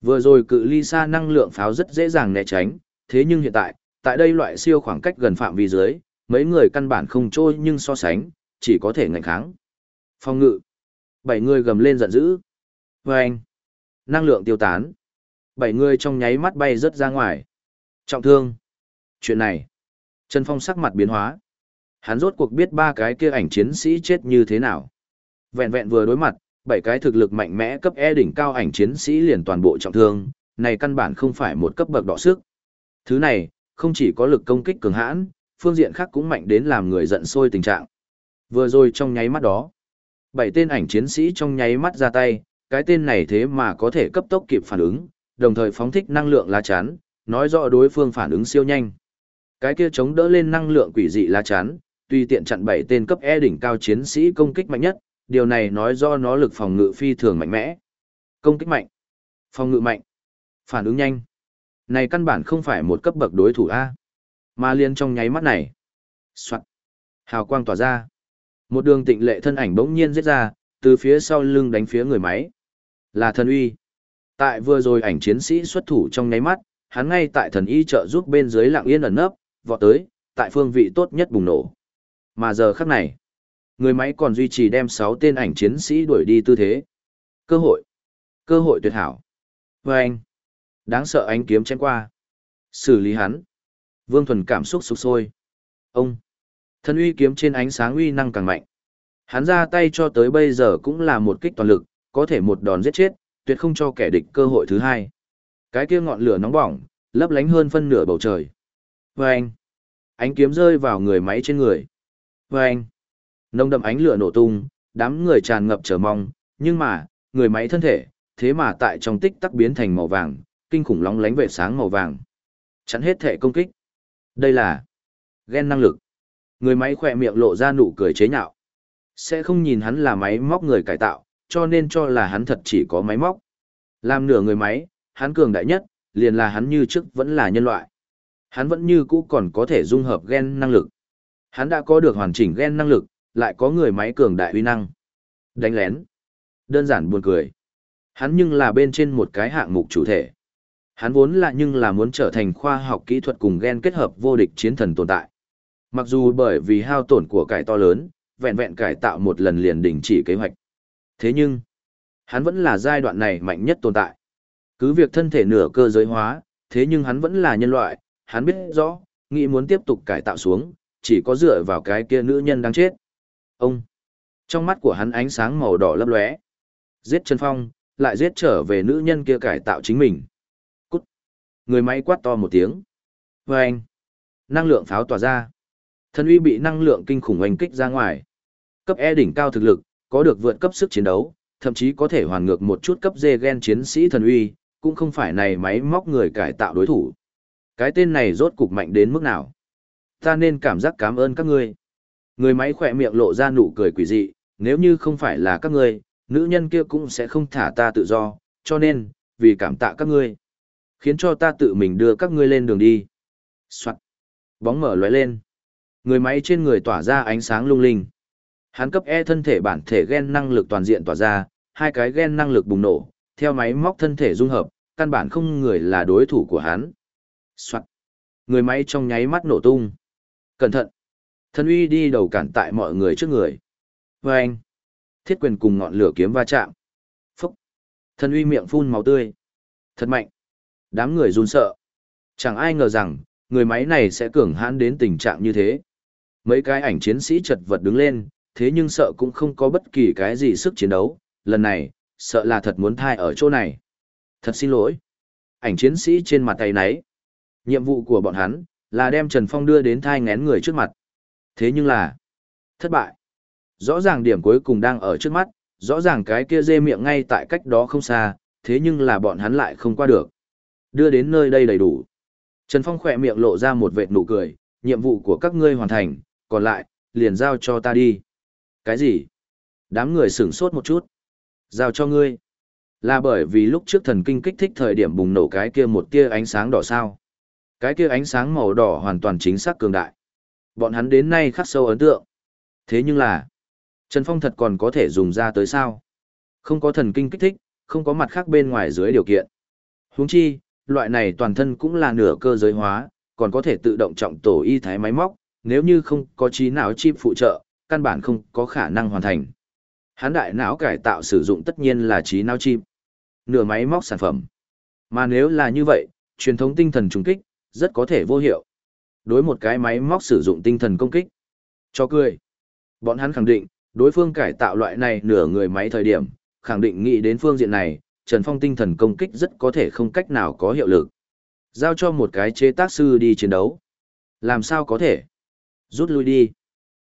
S1: Vừa rồi cự ly xa năng lượng pháo rất dễ dàng né tránh, thế nhưng hiện tại, tại đây loại siêu khoảng cách gần phạm vi dưới, mấy người căn bản không trôi nhưng so sánh, chỉ có thể ngạnh kháng. Phong ngự. Bảy người gầm lên giận dữ. Vâng! Năng lượng tiêu tán. Bảy người trong nháy mắt bay rớt ra ngoài. Trọng thương. Chuyện này. Trần Phong sắc mặt biến hóa. Hắn rốt cuộc biết ba cái kia ảnh chiến sĩ chết như thế nào. Vẹn vẹn vừa đối mặt, bảy cái thực lực mạnh mẽ cấp E đỉnh cao ảnh chiến sĩ liền toàn bộ trọng thương, này căn bản không phải một cấp bậc đọ sức. Thứ này, không chỉ có lực công kích cường hãn, phương diện khác cũng mạnh đến làm người giận sôi tình trạng. Vừa rồi trong nháy mắt đó, bảy tên ảnh chiến sĩ trong nháy mắt ra tay, cái tên này thế mà có thể cấp tốc kịp phản ứng, đồng thời phóng thích năng lượng lá chắn, nói rõ đối phương phản ứng siêu nhanh. Cái kia chống đỡ lên năng lượng quỷ dị lá chắn, tùy tiện chặn bảy tên cấp E đỉnh cao chiến sĩ công kích mạnh nhất, điều này nói do nó lực phòng ngự phi thường mạnh mẽ. Công kích mạnh, phòng ngự mạnh, phản ứng nhanh. Này căn bản không phải một cấp bậc đối thủ A. Mà liên trong nháy mắt này. Soạn. Hào quang tỏa ra. Một đường tịnh lệ thân ảnh bỗng nhiên giết ra, từ phía sau lưng đánh phía người máy. Là thần uy. Tại vừa rồi ảnh chiến sĩ xuất thủ trong nháy mắt, hắn ngay tại thần y trợ giúp bên dưới lặng yên ẩn nấp, vọt tới, tại phương vị tốt nhất bùng nổ. Mà giờ khắc này, người máy còn duy trì đem 6 tên ảnh chiến sĩ đuổi đi tư thế. Cơ hội. Cơ hội tuyệt hảo. Và anh. Đáng sợ ánh kiếm chém qua. Xử lý hắn. Vương Thuần cảm xúc sục sôi. Ông. Thân uy kiếm trên ánh sáng uy năng càng mạnh. Hắn ra tay cho tới bây giờ cũng là một kích toàn lực, có thể một đòn giết chết, tuyệt không cho kẻ địch cơ hội thứ hai. Cái kia ngọn lửa nóng bỏng, lấp lánh hơn phân nửa bầu trời. Vâng! anh. Ánh kiếm rơi vào người máy trên người. Vâng! anh. Nông đậm ánh lửa nổ tung, đám người tràn ngập chờ mong, nhưng mà, người máy thân thể, thế mà tại trong tích tắc biến thành màu vàng, kinh khủng lóng lánh vệ sáng màu vàng. Chắn hết thể công kích. Đây là gen năng lực. Người máy khỏe miệng lộ ra nụ cười chế nhạo. Sẽ không nhìn hắn là máy móc người cải tạo, cho nên cho là hắn thật chỉ có máy móc. Làm nửa người máy, hắn cường đại nhất, liền là hắn như trước vẫn là nhân loại. Hắn vẫn như cũ còn có thể dung hợp gen năng lực. Hắn đã có được hoàn chỉnh gen năng lực, lại có người máy cường đại uy năng. Đánh lén. Đơn giản buồn cười. Hắn nhưng là bên trên một cái hạng mục chủ thể. Hắn vốn là nhưng là muốn trở thành khoa học kỹ thuật cùng gen kết hợp vô địch chiến thần tồn tại. Mặc dù bởi vì hao tổn của cải to lớn, vẹn vẹn cải tạo một lần liền đình chỉ kế hoạch. Thế nhưng, hắn vẫn là giai đoạn này mạnh nhất tồn tại. Cứ việc thân thể nửa cơ giới hóa, thế nhưng hắn vẫn là nhân loại, hắn biết rõ, nghĩ muốn tiếp tục cải tạo xuống, chỉ có dựa vào cái kia nữ nhân đang chết. Ông, trong mắt của hắn ánh sáng màu đỏ lấp lóe. Giết Trần Phong, lại giết trở về nữ nhân kia cải tạo chính mình. Người máy quát to một tiếng. Vâng. Năng lượng pháo tỏa ra. Thân uy bị năng lượng kinh khủng oanh kích ra ngoài. Cấp E đỉnh cao thực lực, có được vượt cấp sức chiến đấu, thậm chí có thể hoàn ngược một chút cấp D gen chiến sĩ thần uy, cũng không phải này máy móc người cải tạo đối thủ. Cái tên này rốt cục mạnh đến mức nào? Ta nên cảm giác cảm ơn các ngươi. Người máy khỏe miệng lộ ra nụ cười quỷ dị, nếu như không phải là các ngươi, nữ nhân kia cũng sẽ không thả ta tự do, cho nên, vì cảm tạ các ngươi, khiến cho ta tự mình đưa các ngươi lên đường đi. Soạn. Bóng mở lóe lên. Người máy trên người tỏa ra ánh sáng lung linh. Hắn cấp E thân thể bản thể gen năng lực toàn diện tỏa ra, hai cái gen năng lực bùng nổ, theo máy móc thân thể dung hợp, căn bản không người là đối thủ của hắn. Soạn. Người máy trong nháy mắt nổ tung. Cẩn thận. Thân uy đi đầu cản tại mọi người trước người. Và anh. Thiết quyền cùng ngọn lửa kiếm va chạm. Phúc. Thân uy miệng phun máu tươi. Thật mạnh. Đám người run sợ. Chẳng ai ngờ rằng, người máy này sẽ cường hãn đến tình trạng như thế. Mấy cái ảnh chiến sĩ chật vật đứng lên, thế nhưng sợ cũng không có bất kỳ cái gì sức chiến đấu. Lần này, sợ là thật muốn thai ở chỗ này. Thật xin lỗi. Ảnh chiến sĩ trên mặt tay nấy. Nhiệm vụ của bọn hắn, là đem Trần Phong đưa đến thai ngén người trước mặt. Thế nhưng là, thất bại. Rõ ràng điểm cuối cùng đang ở trước mắt, rõ ràng cái kia dê miệng ngay tại cách đó không xa, thế nhưng là bọn hắn lại không qua được. Đưa đến nơi đây đầy đủ. Trần Phong khỏe miệng lộ ra một vệt nụ cười, nhiệm vụ của các ngươi hoàn thành, còn lại, liền giao cho ta đi. Cái gì? Đám người sửng sốt một chút. Giao cho ngươi. Là bởi vì lúc trước thần kinh kích thích thời điểm bùng nổ cái kia một tia ánh sáng đỏ sao. Cái kia ánh sáng màu đỏ hoàn toàn chính xác cường đại. Bọn hắn đến nay khắc sâu ấn tượng. Thế nhưng là, Trần Phong thật còn có thể dùng ra tới sao? Không có thần kinh kích thích, không có mặt khác bên ngoài dưới điều kiện. Huống chi, loại này toàn thân cũng là nửa cơ giới hóa, còn có thể tự động trọng tổ y thái máy móc, nếu như không có trí não chip phụ trợ, căn bản không có khả năng hoàn thành. Hán đại não cải tạo sử dụng tất nhiên là trí não chip, nửa máy móc sản phẩm. Mà nếu là như vậy, truyền thống tinh thần trùng kích, rất có thể vô hiệu. Đối một cái máy móc sử dụng tinh thần công kích. Cho cười. Bọn hắn khẳng định, đối phương cải tạo loại này nửa người máy thời điểm, khẳng định nghĩ đến phương diện này, Trần Phong tinh thần công kích rất có thể không cách nào có hiệu lực. Giao cho một cái chế tác sư đi chiến đấu. Làm sao có thể? Rút lui đi.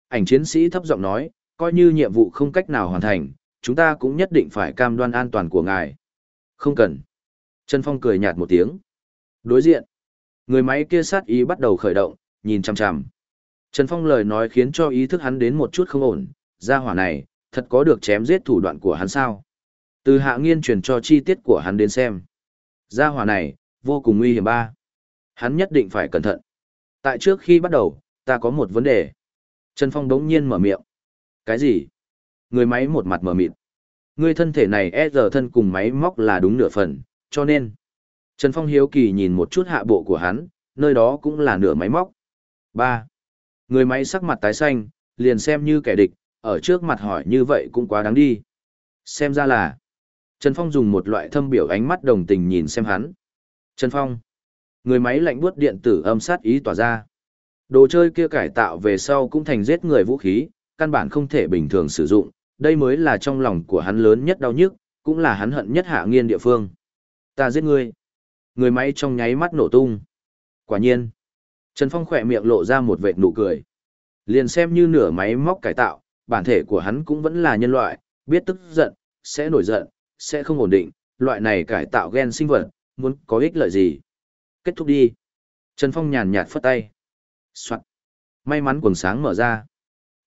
S1: Ảnh chiến sĩ thấp giọng nói, coi như nhiệm vụ không cách nào hoàn thành, chúng ta cũng nhất định phải cam đoan an toàn của ngài. Không cần. Trần Phong cười nhạt một tiếng. Đối diện. Người máy kia sát ý bắt đầu khởi động, nhìn chằm chằm. Trần Phong lời nói khiến cho ý thức hắn đến một chút không ổn, gia hỏa này, thật có được chém giết thủ đoạn của hắn sao? Từ hạ nghiên truyền cho chi tiết của hắn đến xem. Gia hỏa này, vô cùng nguy hiểm ba. Hắn nhất định phải cẩn thận. Tại trước khi bắt đầu, ta có một vấn đề. Trần Phong đống nhiên mở miệng. Cái gì? Người máy một mặt mở mịt. Người thân thể này e giờ thân cùng máy móc là đúng nửa phần, cho nên. Trần Phong hiếu kỳ nhìn một chút hạ bộ của hắn, nơi đó cũng là nửa máy móc. 3. Người máy sắc mặt tái xanh, liền xem như kẻ địch, ở trước mặt hỏi như vậy cũng quá đáng đi. Xem ra là, Trần Phong dùng một loại thâm biểu ánh mắt đồng tình nhìn xem hắn. Trần Phong, người máy lạnh buốt điện tử âm sát ý tỏa ra. Đồ chơi kia cải tạo về sau cũng thành giết người vũ khí, căn bản không thể bình thường sử dụng, đây mới là trong lòng của hắn lớn nhất đau nhức, cũng là hắn hận nhất hạ nghiên địa phương. Ta giết ngươi. Người máy trong nháy mắt nổ tung. Quả nhiên, Trần Phong khỏe miệng lộ ra một vệt nụ cười. Liền xem như nửa máy móc cải tạo, bản thể của hắn cũng vẫn là nhân loại, biết tức giận, sẽ nổi giận, sẽ không ổn định, loại này cải tạo gen sinh vật, muốn có ích lợi gì. Kết thúc đi. Trần Phong nhàn nhạt phất tay. Soạn. May mắn quần sáng mở ra.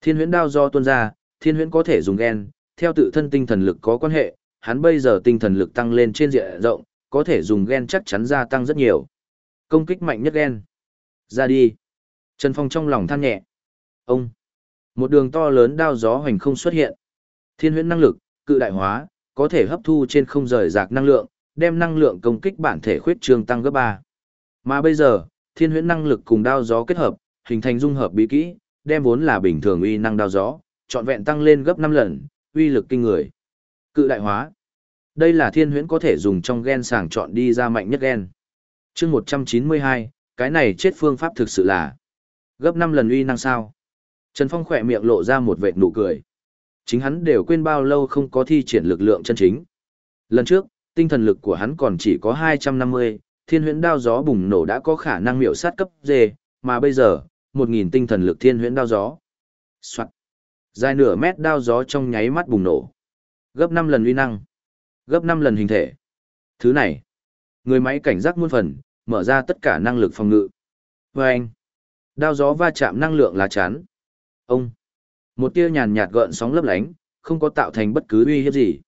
S1: Thiên huyễn đao do tuôn ra, thiên huyễn có thể dùng gen, theo tự thân tinh thần lực có quan hệ, hắn bây giờ tinh thần lực tăng lên trên diện rộng, có thể dùng gen chắc chắn gia tăng rất nhiều. Công kích mạnh nhất gen. Ra đi. Trần Phong trong lòng than nhẹ. Ông. Một đường to lớn đao gió hoành không xuất hiện. Thiên huyễn năng lực, cự đại hóa, có thể hấp thu trên không rời rạc năng lượng, đem năng lượng công kích bản thể khuyết trương tăng gấp 3. Mà bây giờ, thiên huyễn năng lực cùng đao gió kết hợp, hình thành dung hợp bí kỹ, đem vốn là bình thường uy năng đao gió, trọn vẹn tăng lên gấp 5 lần, uy lực kinh người. Cự đại hóa. Đây là thiên huyễn có thể dùng trong gen sàng chọn đi ra mạnh nhất gen. chương 192, cái này chết phương pháp thực sự là gấp 5 lần uy năng sao. Trần Phong khỏe miệng lộ ra một vệt nụ cười. Chính hắn đều quên bao lâu không có thi triển lực lượng chân chính. Lần trước, tinh thần lực của hắn còn chỉ có 250, thiên huyễn đao gió bùng nổ đã có khả năng miểu sát cấp D, mà bây giờ, 1.000 tinh thần lực thiên huyễn đao gió. Soạn. Dài nửa mét đao gió trong nháy mắt bùng nổ. Gấp 5 lần uy năng. Gấp 5 lần hình thể. Thứ này. Người máy cảnh giác muôn phần, mở ra tất cả năng lực phòng ngự. Và anh. Đao gió va chạm năng lượng lá chắn. Ông. Một tia nhàn nhạt gợn sóng lấp lánh, không có tạo thành bất cứ uy hiếp gì.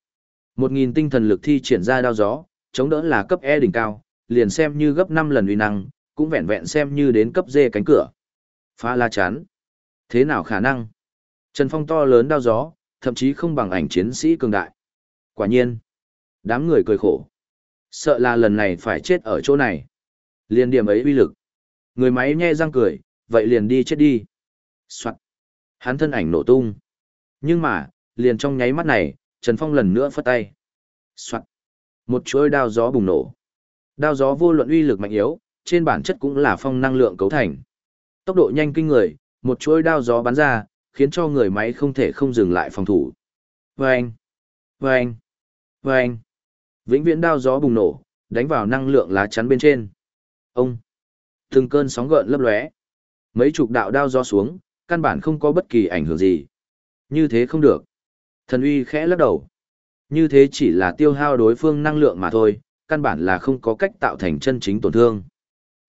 S1: Một nghìn tinh thần lực thi triển ra đao gió, chống đỡ là cấp E đỉnh cao, liền xem như gấp năm lần uy năng, cũng vẹn vẹn xem như đến cấp D cánh cửa. Phá la chán. Thế nào khả năng? Trần Phong to lớn đao gió, thậm chí không bằng ảnh chiến sĩ cường đại. Quả nhiên. Đám người cười khổ. Sợ là lần này phải chết ở chỗ này. Liền điểm ấy uy lực. Người máy nhe răng cười, vậy liền đi chết đi. Soạn. Hắn thân ảnh nổ tung. Nhưng mà, liền trong nháy mắt này, Trần Phong lần nữa phất tay. Soạn. Một chuỗi đao gió bùng nổ. Đao gió vô luận uy lực mạnh yếu, trên bản chất cũng là phong năng lượng cấu thành. Tốc độ nhanh kinh người, một chuỗi đao gió bắn ra, khiến cho người máy không thể không dừng lại phòng thủ. Vâng! Vâng! Vâng! Vĩnh viễn đao gió bùng nổ, đánh vào năng lượng lá chắn bên trên. Ông! Từng cơn sóng gợn lấp lóe. Mấy chục đạo đao gió xuống, căn bản không có bất kỳ ảnh hưởng gì. Như thế không được. Thần uy khẽ lắc đầu. Như thế chỉ là tiêu hao đối phương năng lượng mà thôi, căn bản là không có cách tạo thành chân chính tổn thương.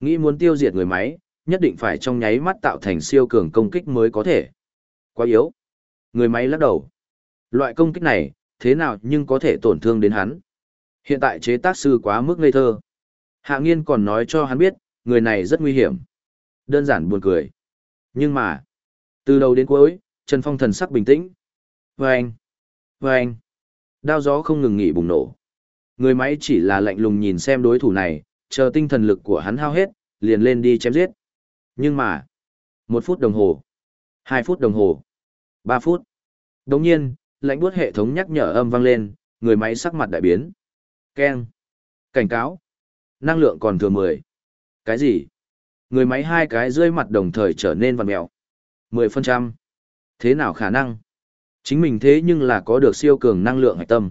S1: Nghĩ muốn tiêu diệt người máy, nhất định phải trong nháy mắt tạo thành siêu cường công kích mới có thể. Quá yếu. Người máy lắc đầu. Loại công kích này, thế nào nhưng có thể tổn thương đến hắn. Hiện tại chế tác sư quá mức ngây thơ. Hạ nghiên còn nói cho hắn biết, người này rất nguy hiểm. Đơn giản buồn cười. Nhưng mà, từ đầu đến cuối, Trần Phong thần sắc bình tĩnh. Vâng! Vâng! Đao gió không ngừng nghỉ bùng nổ. Người máy chỉ là lạnh lùng nhìn xem đối thủ này, chờ tinh thần lực của hắn hao hết, liền lên đi chém giết. Nhưng mà, một phút đồng hồ, hai phút đồng hồ, ba phút. Đồng nhiên, lãnh buốt hệ thống nhắc nhở âm vang lên, người máy sắc mặt đại biến. Keng. Cảnh cáo. Năng lượng còn thừa mười. Cái gì? Người máy hai cái rơi mặt đồng thời trở nên vằn mèo. Mười phần trăm. Thế nào khả năng? Chính mình thế nhưng là có được siêu cường năng lượng hạch tâm.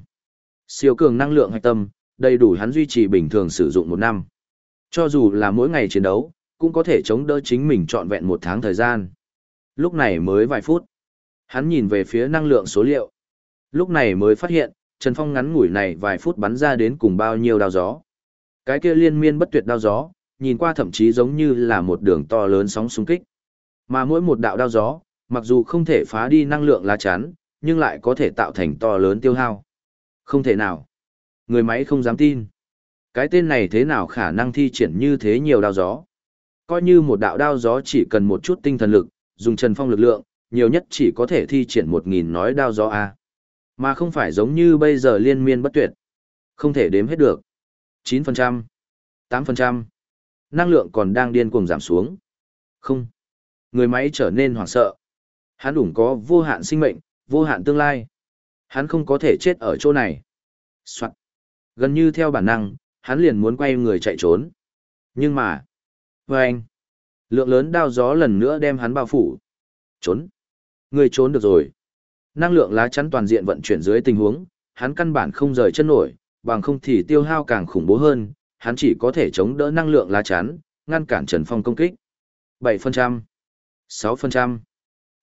S1: Siêu cường năng lượng hạch tâm, đầy đủ hắn duy trì bình thường sử dụng một năm. Cho dù là mỗi ngày chiến đấu, cũng có thể chống đỡ chính mình trọn vẹn một tháng thời gian. Lúc này mới vài phút. Hắn nhìn về phía năng lượng số liệu. Lúc này mới phát hiện, Trần Phong ngắn ngủi này vài phút bắn ra đến cùng bao nhiêu đao gió. Cái kia liên miên bất tuyệt đao gió, nhìn qua thậm chí giống như là một đường to lớn sóng xung kích. Mà mỗi một đạo đao gió, mặc dù không thể phá đi năng lượng lá chắn, nhưng lại có thể tạo thành to lớn tiêu hao. Không thể nào. Người máy không dám tin. Cái tên này thế nào khả năng thi triển như thế nhiều đao gió. Coi như một đạo đao gió chỉ cần một chút tinh thần lực, dùng trần phong lực lượng, nhiều nhất chỉ có thể thi triển một nghìn nói đao gió A. Mà không phải giống như bây giờ liên miên bất tuyệt. Không thể đếm hết được. 9%, 8%. Năng lượng còn đang điên cuồng giảm xuống. Không. Người máy trở nên hoảng sợ. Hắn đủng có vô hạn sinh mệnh, vô hạn tương lai. Hắn không có thể chết ở chỗ này. Soạn. Gần như theo bản năng, hắn liền muốn quay người chạy trốn. Nhưng mà, với anh, lượng lớn đao gió lần nữa đem hắn bao phủ. Trốn. Người trốn được rồi. Năng lượng lá chắn toàn diện vận chuyển dưới tình huống, hắn căn bản không rời chân nổi, bằng không thì tiêu hao càng khủng bố hơn, hắn chỉ có thể chống đỡ năng lượng lá chắn, ngăn cản Trần Phong công kích. 7%, 6%.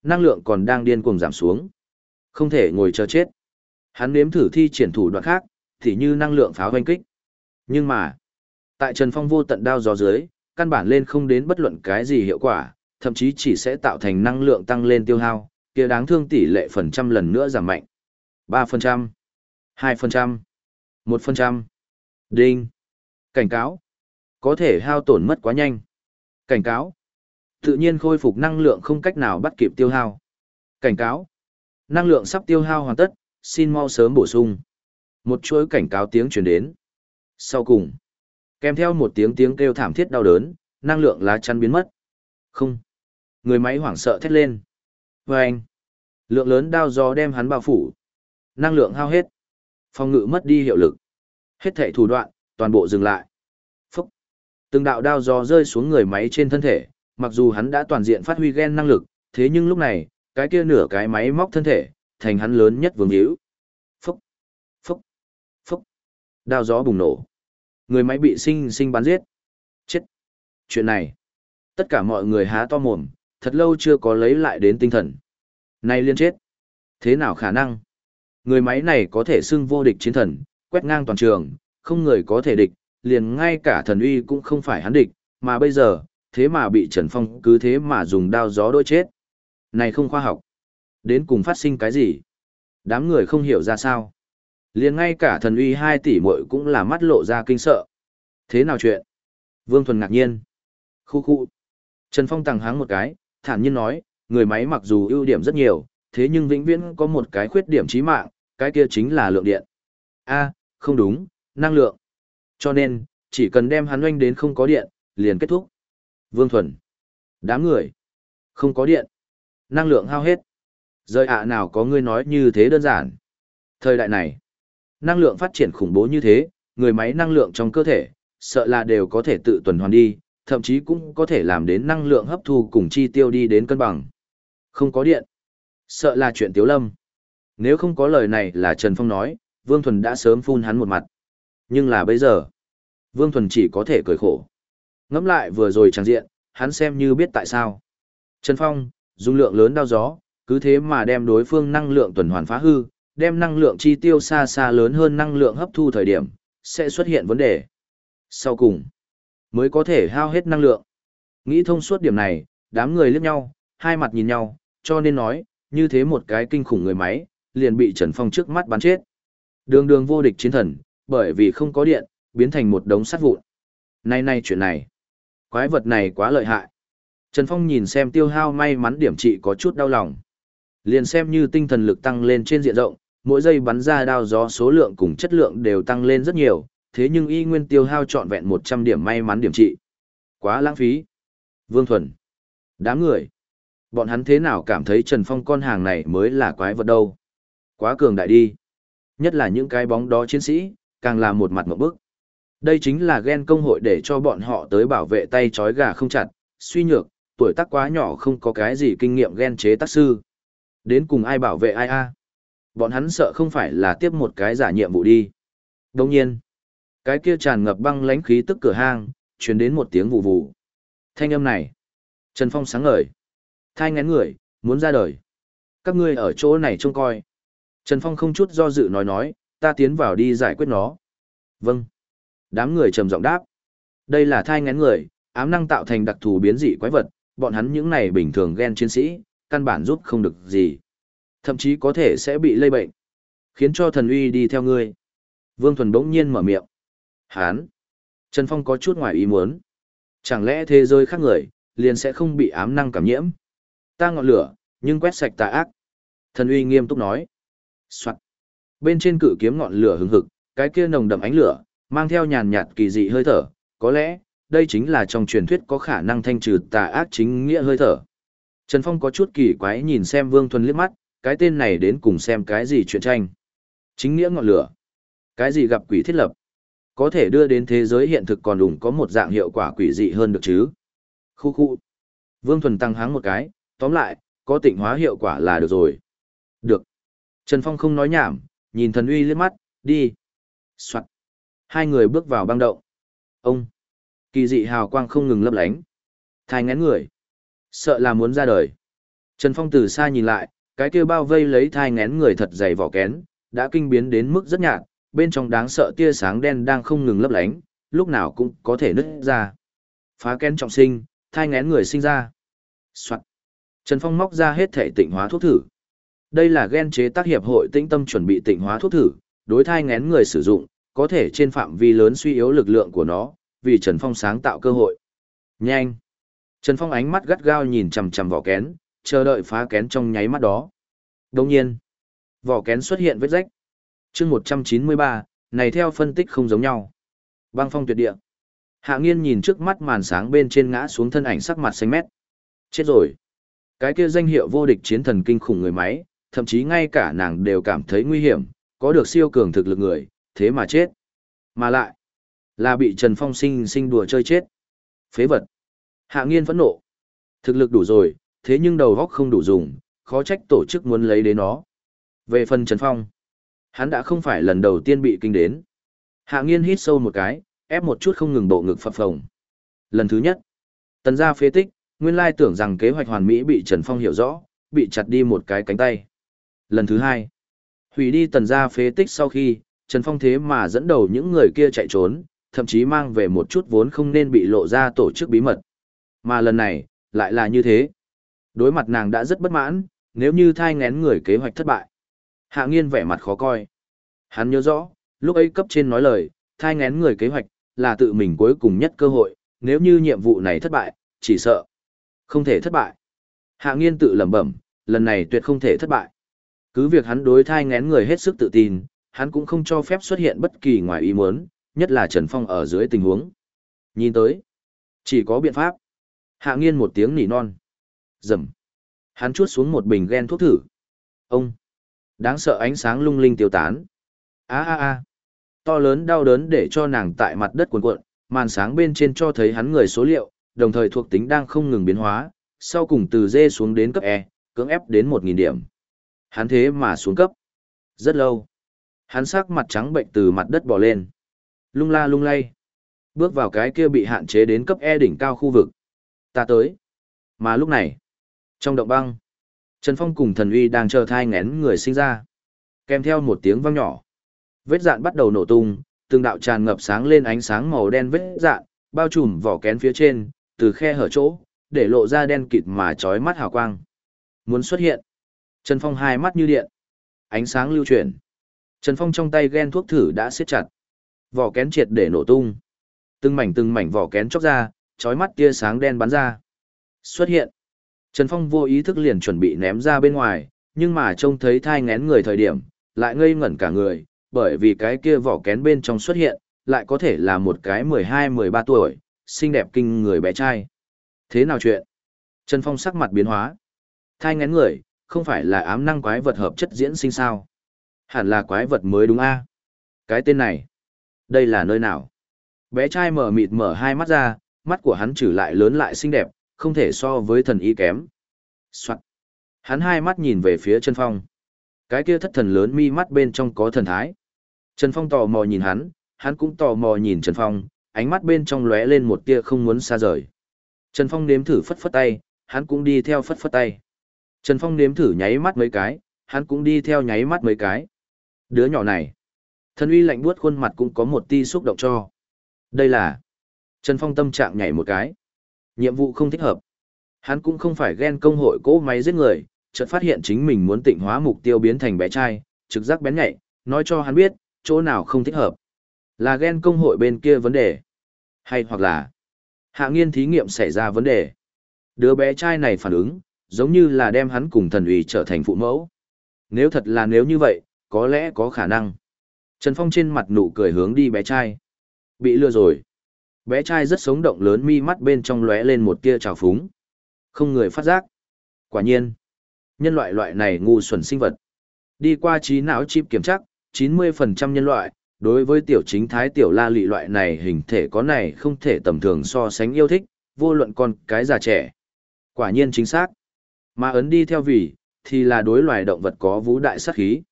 S1: Năng lượng còn đang điên cuồng giảm xuống. Không thể ngồi chờ chết. Hắn nếm thử thi triển thủ đoạn khác, thì như năng lượng pháo hoanh kích. Nhưng mà, tại Trần Phong vô tận đao gió dưới, căn bản lên không đến bất luận cái gì hiệu quả, thậm chí chỉ sẽ tạo thành năng lượng tăng lên tiêu hao, kia đáng thương tỷ lệ phần trăm lần nữa giảm mạnh. 3%, 2%, 1%. Đinh. Cảnh cáo. Có thể hao tổn mất quá nhanh. Cảnh cáo. Tự nhiên khôi phục năng lượng không cách nào bắt kịp tiêu hao. Cảnh cáo. Năng lượng sắp tiêu hao hoàn tất, xin mau sớm bổ sung. Một chuỗi cảnh cáo tiếng truyền đến. Sau cùng, kèm theo một tiếng tiếng kêu thảm thiết đau đớn, năng lượng lá chắn biến mất. Không. Người máy hoảng sợ thét lên. Và anh. Lượng lớn đao gió đem hắn bao phủ. Năng lượng hao hết. Phòng ngự mất đi hiệu lực. Hết thảy thủ đoạn, toàn bộ dừng lại. Phúc. Từng đạo đao gió rơi xuống người máy trên thân thể, mặc dù hắn đã toàn diện phát huy gen năng lực, thế nhưng lúc này, cái kia nửa cái máy móc thân thể, thành hắn lớn nhất vương hữu. Phúc. Phúc. Phúc. Đao gió bùng nổ. Người máy bị sinh sinh bắn giết. Chết. Chuyện này. Tất cả mọi người há to mồm, thật lâu chưa có lấy lại đến tinh thần. Nay liên chết. Thế nào khả năng? Người máy này có thể xưng vô địch chiến thần, quét ngang toàn trường, không người có thể địch, liền ngay cả thần uy cũng không phải hắn địch, mà bây giờ, thế mà bị Trần Phong cứ thế mà dùng đao gió đôi chết. Này không khoa học. Đến cùng phát sinh cái gì? Đám người không hiểu ra sao. liền ngay cả thần uy 2 tỷ muội cũng là mắt lộ ra kinh sợ. Thế nào chuyện? Vương Thuần ngạc nhiên. Khu khu. Trần Phong tàng háng một cái, thản nhiên nói, người máy mặc dù ưu điểm rất nhiều, thế nhưng vĩnh viễn có một cái khuyết điểm chí mạng, cái kia chính là lượng điện. A, không đúng, năng lượng. Cho nên, chỉ cần đem hắn oanh đến không có điện, liền kết thúc. Vương Thuần. Đám người. Không có điện. Năng lượng hao hết. Rời ạ nào có ngươi nói như thế đơn giản. Thời đại này, năng lượng phát triển khủng bố như thế, người máy năng lượng trong cơ thể, sợ là đều có thể tự tuần hoàn đi, thậm chí cũng có thể làm đến năng lượng hấp thu cùng chi tiêu đi đến cân bằng. Không có điện. Sợ là chuyện tiếu lâm. Nếu không có lời này là Trần Phong nói, Vương Thuần đã sớm phun hắn một mặt. Nhưng là bây giờ, Vương Thuần chỉ có thể cười khổ. Ngẫm lại vừa rồi trang diện, hắn xem như biết tại sao. Trần Phong, dung lượng lớn đao gió, cứ thế mà đem đối phương năng lượng tuần hoàn phá hư, đem năng lượng chi tiêu xa xa lớn hơn năng lượng hấp thu thời điểm, sẽ xuất hiện vấn đề. Sau cùng, mới có thể hao hết năng lượng. Nghĩ thông suốt điểm này, đám người liếc nhau, hai mặt nhìn nhau, cho nên nói, như thế một cái kinh khủng người máy, liền bị Trần Phong trước mắt bắn chết. Đường đường vô địch chiến thần, bởi vì không có điện, biến thành một đống sắt vụn. Nay nay chuyện này, quái vật này quá lợi hại. Trần Phong nhìn xem tiêu hao may mắn điểm trị có chút đau lòng. Liền xem như tinh thần lực tăng lên trên diện rộng, mỗi giây bắn ra đao gió số lượng cùng chất lượng đều tăng lên rất nhiều, thế nhưng y nguyên tiêu hao trọn vẹn 100 điểm may mắn điểm trị. Quá lãng phí. Vương Thuần. Đám người. Bọn hắn thế nào cảm thấy Trần Phong con hàng này mới là quái vật đâu. Quá cường đại đi. Nhất là những cái bóng đó chiến sĩ, càng là một mặt một bức. Đây chính là ghen công hội để cho bọn họ tới bảo vệ tay chói gà không chặt, suy nhược, tuổi tác quá nhỏ không có cái gì kinh nghiệm ghen chế tác sư. Đến cùng ai bảo vệ ai a? Bọn hắn sợ không phải là tiếp một cái giả nhiệm vụ đi. Đồng nhiên, cái kia tràn ngập băng lãnh khí tức cửa hang, truyền đến một tiếng vụ vụ. Thanh âm này, Trần Phong sáng ngời. Thai ngén người, muốn ra đời. Các ngươi ở chỗ này trông coi. Trần Phong không chút do dự nói nói, ta tiến vào đi giải quyết nó. Vâng. Đám người trầm giọng đáp. Đây là thai ngén người, ám năng tạo thành đặc thù biến dị quái vật, bọn hắn những này bình thường ghen chiến sĩ, căn bản giúp không được gì. Thậm chí có thể sẽ bị lây bệnh. Khiến cho thần uy đi theo ngươi. Vương Thuần bỗng nhiên mở miệng. Hán. Trần Phong có chút ngoài ý muốn. Chẳng lẽ thế giới khác người, liền sẽ không bị ám năng cảm nhiễm? Ta ngọn lửa, nhưng quét sạch tà ác. Thần uy nghiêm túc nói. Soạn. Bên trên cự kiếm ngọn lửa hừng hực, cái kia nồng đậm ánh lửa, mang theo nhàn nhạt kỳ dị hơi thở, có lẽ, đây chính là trong truyền thuyết có khả năng thanh trừ tà ác chính nghĩa hơi thở. Trần Phong có chút kỳ quái nhìn xem Vương Thuần liếc mắt, cái tên này đến cùng xem cái gì chuyện tranh. Chính nghĩa ngọn lửa. Cái gì gặp quỷ thiết lập. Có thể đưa đến thế giới hiện thực còn đủng có một dạng hiệu quả quỷ dị hơn được chứ. Khu khu. Vương Thuần tăng háng một cái, tóm lại, có tịnh hóa hiệu quả là được rồi. Được. Trần Phong không nói nhảm, nhìn thần uy liếc mắt, đi. Soạn. Hai người bước vào băng động. Ông. Kỳ dị hào quang không ngừng lấp lánh. Thai ngén người. Sợ là muốn ra đời. Trần Phong từ xa nhìn lại, cái kia bao vây lấy thai ngén người thật dày vỏ kén, đã kinh biến đến mức rất nhạt, bên trong đáng sợ tia sáng đen đang không ngừng lấp lánh, lúc nào cũng có thể nứt ra. Phá kén trọng sinh, thai ngén người sinh ra. Soạn. Trần Phong móc ra hết thể tịnh hóa thuốc thử. Đây là gen chế tác hiệp hội tĩnh tâm chuẩn bị tịnh hóa thuốc thử, đối thai ngén người sử dụng, có thể trên phạm vi lớn suy yếu lực lượng của nó, vì Trần Phong sáng tạo cơ hội. Nhanh! Trần Phong ánh mắt gắt gao nhìn chằm chằm vỏ kén, chờ đợi phá kén trong nháy mắt đó. Đồng nhiên, vỏ kén xuất hiện vết rách. chương 193, này theo phân tích không giống nhau. Băng phong tuyệt địa. Hạ nghiên nhìn trước mắt màn sáng bên trên ngã xuống thân ảnh sắc mặt xanh mét. Chết rồi. Cái kia danh hiệu vô địch chiến thần kinh khủng người máy, thậm chí ngay cả nàng đều cảm thấy nguy hiểm, có được siêu cường thực lực người, thế mà chết. Mà lại, là bị Trần Phong sinh sinh đùa chơi chết. Phế vật. Hạ nghiên phẫn nộ. Thực lực đủ rồi, thế nhưng đầu góc không đủ dùng, khó trách tổ chức muốn lấy đến nó. Về phần Trần Phong, hắn đã không phải lần đầu tiên bị kinh đến. Hạ nghiên hít sâu một cái, ép một chút không ngừng bộ ngực phập phồng. Lần thứ nhất, tần gia phế tích, nguyên lai tưởng rằng kế hoạch hoàn mỹ bị Trần Phong hiểu rõ, bị chặt đi một cái cánh tay. Lần thứ hai, hủy đi tần gia phế tích sau khi, Trần Phong thế mà dẫn đầu những người kia chạy trốn, thậm chí mang về một chút vốn không nên bị lộ ra tổ chức bí mật. Mà lần này, lại là như thế. Đối mặt nàng đã rất bất mãn, nếu như thai ngén người kế hoạch thất bại. Hạ nghiên vẻ mặt khó coi. Hắn nhớ rõ, lúc ấy cấp trên nói lời, thai ngén người kế hoạch, là tự mình cuối cùng nhất cơ hội, nếu như nhiệm vụ này thất bại, chỉ sợ. Không thể thất bại. Hạ nghiên tự lẩm bẩm, lần này tuyệt không thể thất bại. Cứ việc hắn đối thai ngén người hết sức tự tin, hắn cũng không cho phép xuất hiện bất kỳ ngoài ý muốn, nhất là Trần Phong ở dưới tình huống. Nhìn tới, chỉ có biện pháp. Hạ nghiên một tiếng nỉ non. Rầm. Hắn chuốt xuống một bình ghen thuốc thử. Ông. Đáng sợ ánh sáng lung linh tiêu tán. a a a To lớn đau đớn để cho nàng tại mặt đất cuộn cuộn, màn sáng bên trên cho thấy hắn người số liệu, đồng thời thuộc tính đang không ngừng biến hóa, sau cùng từ D xuống đến cấp E, cưỡng ép đến 1.000 điểm. Hắn thế mà xuống cấp. Rất lâu. Hắn sắc mặt trắng bệnh từ mặt đất bò lên. Lung la lung lay. Bước vào cái kia bị hạn chế đến cấp E đỉnh cao khu vực. Ta tới. Mà lúc này, trong động băng, Trần Phong cùng thần uy đang chờ thai ngén người sinh ra. Kèm theo một tiếng vang nhỏ. Vết dạn bắt đầu nổ tung, từng đạo tràn ngập sáng lên ánh sáng màu đen vết dạn, bao trùm vỏ kén phía trên, từ khe hở chỗ, để lộ ra đen kịt mà chói mắt hào quang. Muốn xuất hiện. Trần Phong hai mắt như điện. Ánh sáng lưu chuyển. Trần Phong trong tay ghen thuốc thử đã siết chặt. Vỏ kén triệt để nổ tung. Từng mảnh từng mảnh vỏ kén chóc ra, chói mắt tia sáng đen bắn ra. Xuất hiện. Trần Phong vô ý thức liền chuẩn bị ném ra bên ngoài, nhưng mà trông thấy thai ngén người thời điểm, lại ngây ngẩn cả người, bởi vì cái kia vỏ kén bên trong xuất hiện, lại có thể là một cái 12-13 tuổi, xinh đẹp kinh người bé trai. Thế nào chuyện? Trần Phong sắc mặt biến hóa. Thai ngén người, không phải là ám năng quái vật hợp chất diễn sinh sao? Hẳn là quái vật mới đúng a Cái tên này, đây là nơi nào? Bé trai mở mịt mở hai mắt ra, mắt của hắn trừ lại lớn lại xinh đẹp, không thể so với thần y kém. Soạn. Hắn hai mắt nhìn về phía Trần Phong. Cái kia thất thần lớn mi mắt bên trong có thần thái. Trần Phong tò mò nhìn hắn, hắn cũng tò mò nhìn Trần Phong, ánh mắt bên trong lóe lên một tia không muốn xa rời. Trần Phong nếm thử phất phất tay, hắn cũng đi theo phất phất tay. Trần Phong nếm thử nháy mắt mấy cái, hắn cũng đi theo nháy mắt mấy cái. Đứa nhỏ này, thân uy lạnh buốt khuôn mặt cũng có một ti xúc động cho. Đây là... Trần Phong tâm trạng nhảy một cái. Nhiệm vụ không thích hợp. Hắn cũng không phải ghen công hội cỗ máy giết người, chợt phát hiện chính mình muốn tịnh hóa mục tiêu biến thành bé trai, trực giác bén nhạy, nói cho hắn biết, chỗ nào không thích hợp. Là ghen công hội bên kia vấn đề. Hay hoặc là hạ nghiên thí nghiệm xảy ra vấn đề. Đứa bé trai này phản ứng, giống như là đem hắn cùng thần ủy trở thành phụ mẫu. Nếu thật là nếu như vậy, có lẽ có khả năng. Trần Phong trên mặt nụ cười hướng đi bé trai. Bị lừa rồi. Bé trai rất sống động lớn mi mắt bên trong lóe lên một tia trào phúng. Không người phát giác. Quả nhiên. Nhân loại loại này ngu xuẩn sinh vật. Đi qua trí não chip kiểm chắc, 90% nhân loại, đối với tiểu chính thái tiểu la lị loại này hình thể có này không thể tầm thường so sánh yêu thích, vô luận con cái già trẻ. Quả nhiên chính xác. Mà ấn đi theo vì, thì là đối loài động vật có vũ đại sát khí.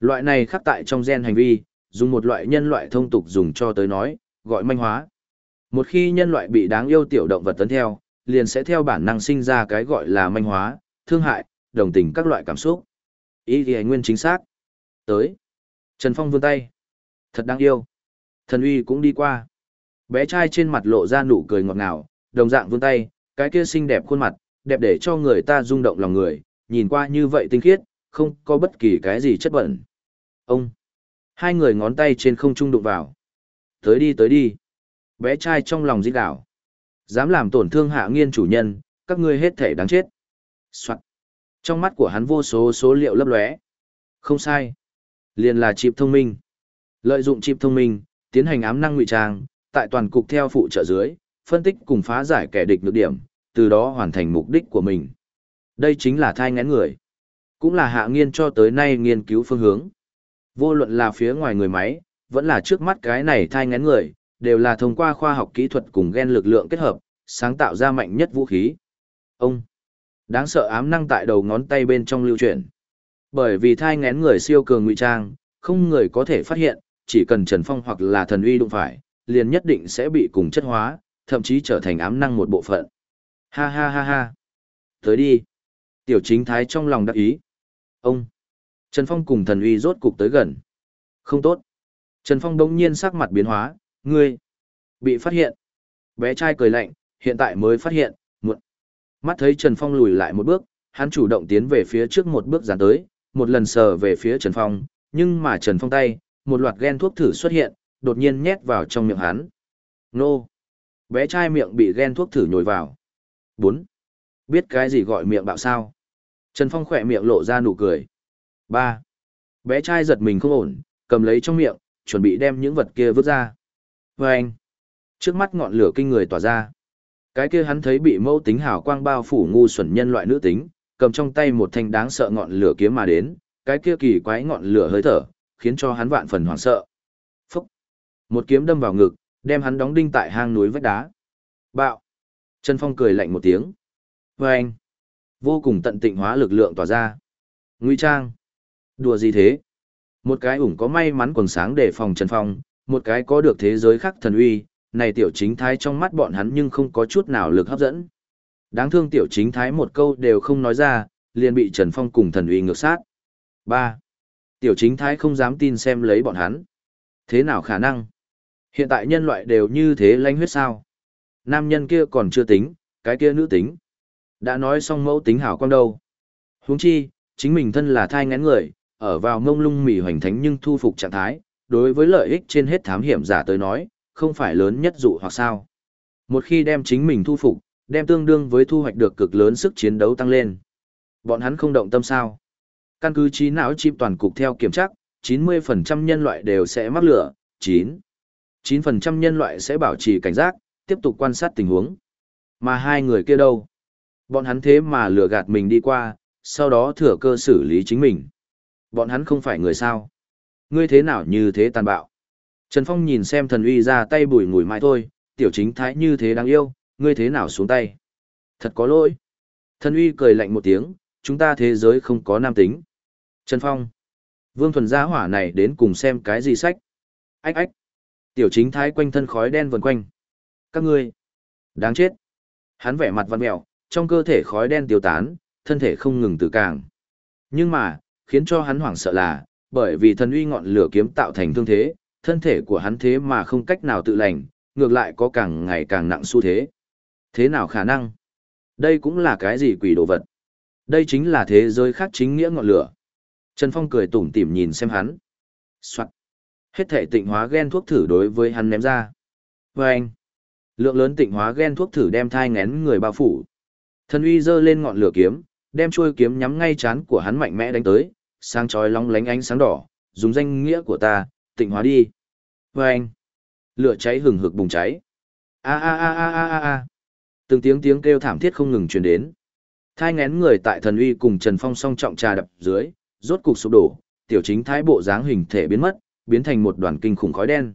S1: Loại này khắc tại trong gen hành vi, dùng một loại nhân loại thông tục dùng cho tới nói, gọi manh hóa. Một khi nhân loại bị đáng yêu tiểu động vật tấn theo, liền sẽ theo bản năng sinh ra cái gọi là manh hóa, thương hại, đồng tình các loại cảm xúc. Ý thì nguyên chính xác. Tới. Trần Phong vươn tay. Thật đáng yêu. Thần uy cũng đi qua. Bé trai trên mặt lộ ra nụ cười ngọt ngào, đồng dạng vươn tay, cái kia xinh đẹp khuôn mặt, đẹp để cho người ta rung động lòng người, nhìn qua như vậy tinh khiết, không có bất kỳ cái gì chất bẩn. Ông. Hai người ngón tay trên không trung đụng vào. Tới đi tới đi. Bé trai trong lòng dĩ đảo. Dám làm tổn thương hạ nghiên chủ nhân, các ngươi hết thể đáng chết. Soạn. Trong mắt của hắn vô số số liệu lấp lóe. Không sai. Liền là chịp thông minh. Lợi dụng chịp thông minh, tiến hành ám năng ngụy trang, tại toàn cục theo phụ trợ dưới, phân tích cùng phá giải kẻ địch nhược điểm, từ đó hoàn thành mục đích của mình. Đây chính là thai ngén người. Cũng là hạ nghiên cho tới nay nghiên cứu phương hướng. Vô luận là phía ngoài người máy, vẫn là trước mắt cái này thai ngén người, đều là thông qua khoa học kỹ thuật cùng gen lực lượng kết hợp, sáng tạo ra mạnh nhất vũ khí. Ông, đáng sợ ám năng tại đầu ngón tay bên trong lưu chuyển. Bởi vì thai ngén người siêu cường ngụy trang, không người có thể phát hiện, chỉ cần Trần Phong hoặc là thần uy đụng phải, liền nhất định sẽ bị cùng chất hóa, thậm chí trở thành ám năng một bộ phận. Ha ha ha ha. Tới đi. Tiểu chính thái trong lòng đắc ý. Ông. Trần Phong cùng thần uy rốt cục tới gần. Không tốt. Trần Phong đống nhiên sắc mặt biến hóa, ngươi. Bị phát hiện. Bé trai cười lạnh, hiện tại mới phát hiện, muộn. Mắt thấy Trần Phong lùi lại một bước, hắn chủ động tiến về phía trước một bước dán tới, một lần sờ về phía Trần Phong, nhưng mà Trần Phong tay, một loạt gen thuốc thử xuất hiện, đột nhiên nhét vào trong miệng hắn. Nô! Bé trai miệng bị gen thuốc thử nhồi vào. 4. Biết cái gì gọi miệng bạo sao? Trần Phong khỏe miệng lộ ra nụ cười. Ba. Bé trai giật mình không ổn, cầm lấy trong miệng, chuẩn bị đem những vật kia vứt ra. Và anh, trước mắt ngọn lửa kinh người tỏa ra. Cái kia hắn thấy bị mâu tính hào quang bao phủ ngu xuẩn nhân loại nữ tính, cầm trong tay một thanh đáng sợ ngọn lửa kiếm mà đến, cái kia kỳ quái ngọn lửa hơi thở, khiến cho hắn vạn phần hoảng sợ. Phúc! Một kiếm đâm vào ngực, đem hắn đóng đinh tại hang núi vách đá. Bạo! Trần Phong cười lạnh một tiếng. Và anh! Vô cùng tận tịnh hóa lực lượng tỏa ra. Nguy trang! Đùa gì thế? Một cái ủng có may mắn quần sáng để phòng Trần Phong, một cái có được thế giới khác thần uy, này tiểu chính thái trong mắt bọn hắn nhưng không có chút nào lực hấp dẫn. Đáng thương tiểu chính thái một câu đều không nói ra, liền bị Trần Phong cùng thần uy ngược sát. 3. Tiểu chính thái không dám tin xem lấy bọn hắn. Thế nào khả năng? Hiện tại nhân loại đều như thế lanh huyết sao? Nam nhân kia còn chưa tính, cái kia nữ tính. Đã nói xong mẫu tính hảo quang đâu. huống chi, chính mình thân là thai ngén người, ở vào ngông lung mỉ hoành thánh nhưng thu phục trạng thái, đối với lợi ích trên hết thám hiểm giả tới nói, không phải lớn nhất dụ hoặc sao. Một khi đem chính mình thu phục, đem tương đương với thu hoạch được cực lớn sức chiến đấu tăng lên. Bọn hắn không động tâm sao. Căn cứ trí não chip toàn cục theo kiểm chắc, 90% nhân loại đều sẽ mắc lửa, 9. 9% nhân loại sẽ bảo trì cảnh giác, tiếp tục quan sát tình huống. Mà hai người kia đâu? Bọn hắn thế mà lừa gạt mình đi qua, sau đó thừa cơ xử lý chính mình. Bọn hắn không phải người sao. Ngươi thế nào như thế tàn bạo? Trần Phong nhìn xem thần uy ra tay bùi ngùi mãi thôi, tiểu chính thái như thế đáng yêu, ngươi thế nào xuống tay? Thật có lỗi. Thần uy cười lạnh một tiếng, chúng ta thế giới không có nam tính. Trần Phong. Vương thuần gia hỏa này đến cùng xem cái gì sách. Ách ách. Tiểu chính thái quanh thân khói đen vần quanh. Các ngươi. Đáng chết. Hắn vẻ mặt văn mẹo, trong cơ thể khói đen tiêu tán, thân thể không ngừng tự càng. Nhưng mà, khiến cho hắn hoảng sợ là, bởi vì thần uy ngọn lửa kiếm tạo thành thương thế, thân thể của hắn thế mà không cách nào tự lành, ngược lại có càng ngày càng nặng xu thế. Thế nào khả năng? Đây cũng là cái gì quỷ đồ vật? Đây chính là thế giới khác chính nghĩa ngọn lửa. Trần Phong cười tủm tỉm nhìn xem hắn. Soạn. Hết thể tịnh hóa gen thuốc thử đối với hắn ném ra. Và anh. Lượng lớn tịnh hóa gen thuốc thử đem thai ngén người bao phủ. Thần uy giơ lên ngọn lửa kiếm, đem chuôi kiếm nhắm ngay chán của hắn mạnh mẽ đánh tới, sáng chói long lánh ánh sáng đỏ, dùng danh nghĩa của ta, tịnh hóa đi. Và anh. Lửa cháy hừng hực bùng cháy. A a a a a a a. Từng tiếng tiếng kêu thảm thiết không ngừng truyền đến. Thai ngén người tại thần uy cùng Trần Phong song trọng trà đập dưới, rốt cục sụp đổ, tiểu chính thái bộ dáng hình thể biến mất, biến thành một đoàn kinh khủng khói đen.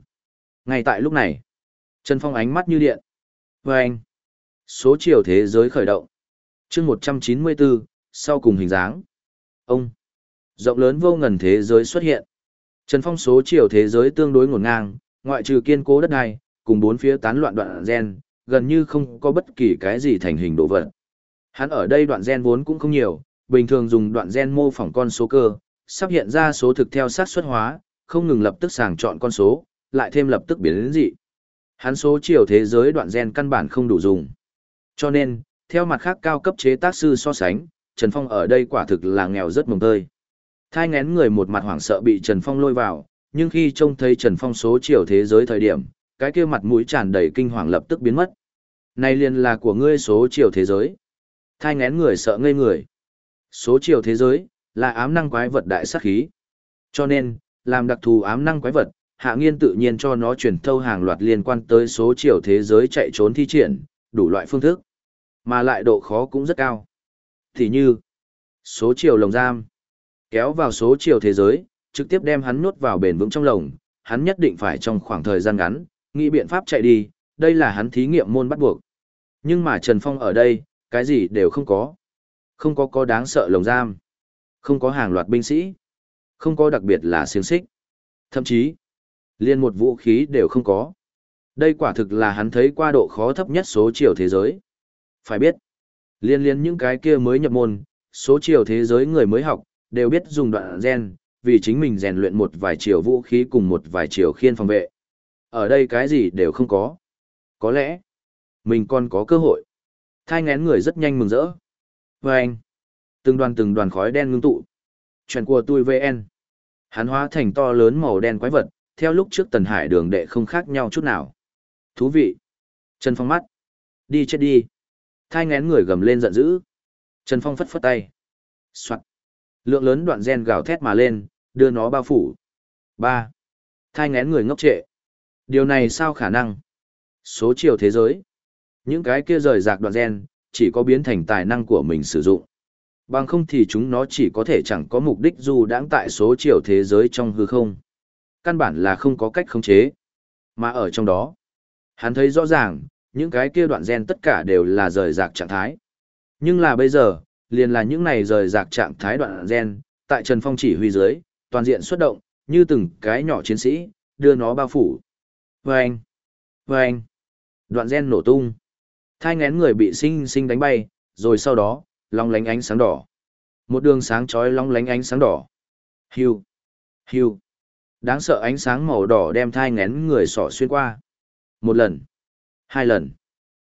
S1: Ngay tại lúc này, Trần Phong ánh mắt như điện. Và anh, số chiều thế giới khởi động. chương 194, sau cùng hình dáng. Ông, rộng lớn vô ngần thế giới xuất hiện. Trần Phong số chiều thế giới tương đối ngổn ngang, ngoại trừ kiên cố đất này, cùng bốn phía tán loạn đoạn gen, gần như không có bất kỳ cái gì thành hình đồ vật. Hắn ở đây đoạn gen vốn cũng không nhiều, bình thường dùng đoạn gen mô phỏng con số cơ, sắp hiện ra số thực theo sát xuất hóa, không ngừng lập tức sàng chọn con số, lại thêm lập tức biến đến dị. Hắn số chiều thế giới đoạn gen căn bản không đủ dùng. Cho nên, theo mặt khác cao cấp chế tác sư so sánh, Trần Phong ở đây quả thực là nghèo rất mồng tơi. Thai ngén người một mặt hoảng sợ bị Trần Phong lôi vào, nhưng khi trông thấy Trần Phong số chiều thế giới thời điểm, cái kia mặt mũi tràn đầy kinh hoàng lập tức biến mất. Này liền là của ngươi số chiều thế giới. Thai ngén người sợ ngây người. Số chiều thế giới, là ám năng quái vật đại sát khí. Cho nên, làm đặc thù ám năng quái vật, hạ nghiên tự nhiên cho nó truyền thâu hàng loạt liên quan tới số chiều thế giới chạy trốn thi triển, đủ loại phương thức. Mà lại độ khó cũng rất cao. Thì như, số chiều lồng giam, kéo vào số chiều thế giới, trực tiếp đem hắn nuốt vào bền vững trong lồng, hắn nhất định phải trong khoảng thời gian ngắn, nghĩ biện pháp chạy đi, đây là hắn thí nghiệm môn bắt buộc. Nhưng mà Trần Phong ở đây, cái gì đều không có. Không có có đáng sợ lồng giam. Không có hàng loạt binh sĩ. Không có đặc biệt là xiềng xích. Thậm chí, liên một vũ khí đều không có. Đây quả thực là hắn thấy qua độ khó thấp nhất số chiều thế giới. Phải biết, liên liên những cái kia mới nhập môn, số chiều thế giới người mới học, đều biết dùng đoạn gen, vì chính mình rèn luyện một vài chiều vũ khí cùng một vài chiều khiên phòng vệ. Ở đây cái gì đều không có. Có lẽ, mình còn có cơ hội. Thai ngén người rất nhanh mừng rỡ. Và anh, từng đoàn từng đoàn khói đen ngưng tụ. Chuyện của tôi VN. Hắn hóa thành to lớn màu đen quái vật, theo lúc trước tần hải đường đệ không khác nhau chút nào. Thú vị. Trần Phong mắt. Đi chết đi. Thai ngén người gầm lên giận dữ. Trần Phong phất phất tay. Soạn. Lượng lớn đoạn gen gào thét mà lên, đưa nó bao phủ. ba Thai ngén người ngốc trệ. Điều này sao khả năng? Số chiều thế giới. Những cái kia rời rạc đoạn gen, chỉ có biến thành tài năng của mình sử dụng. Bằng không thì chúng nó chỉ có thể chẳng có mục đích dù đáng tại số chiều thế giới trong hư không. Căn bản là không có cách khống chế. Mà ở trong đó, hắn thấy rõ ràng, những cái kia đoạn gen tất cả đều là rời rạc trạng thái. Nhưng là bây giờ, liền là những này rời rạc trạng thái đoạn gen, tại Trần Phong chỉ huy dưới, toàn diện xuất động, như từng cái nhỏ chiến sĩ, đưa nó bao phủ. Vâng! Vâng! Đoạn gen nổ tung. Thai ngén người bị sinh sinh đánh bay, rồi sau đó, long lánh ánh sáng đỏ. Một đường sáng chói long lánh ánh sáng đỏ. Hiu! Hiu! Đáng sợ ánh sáng màu đỏ đem thai ngén người sỏ xuyên qua. Một lần. Hai lần.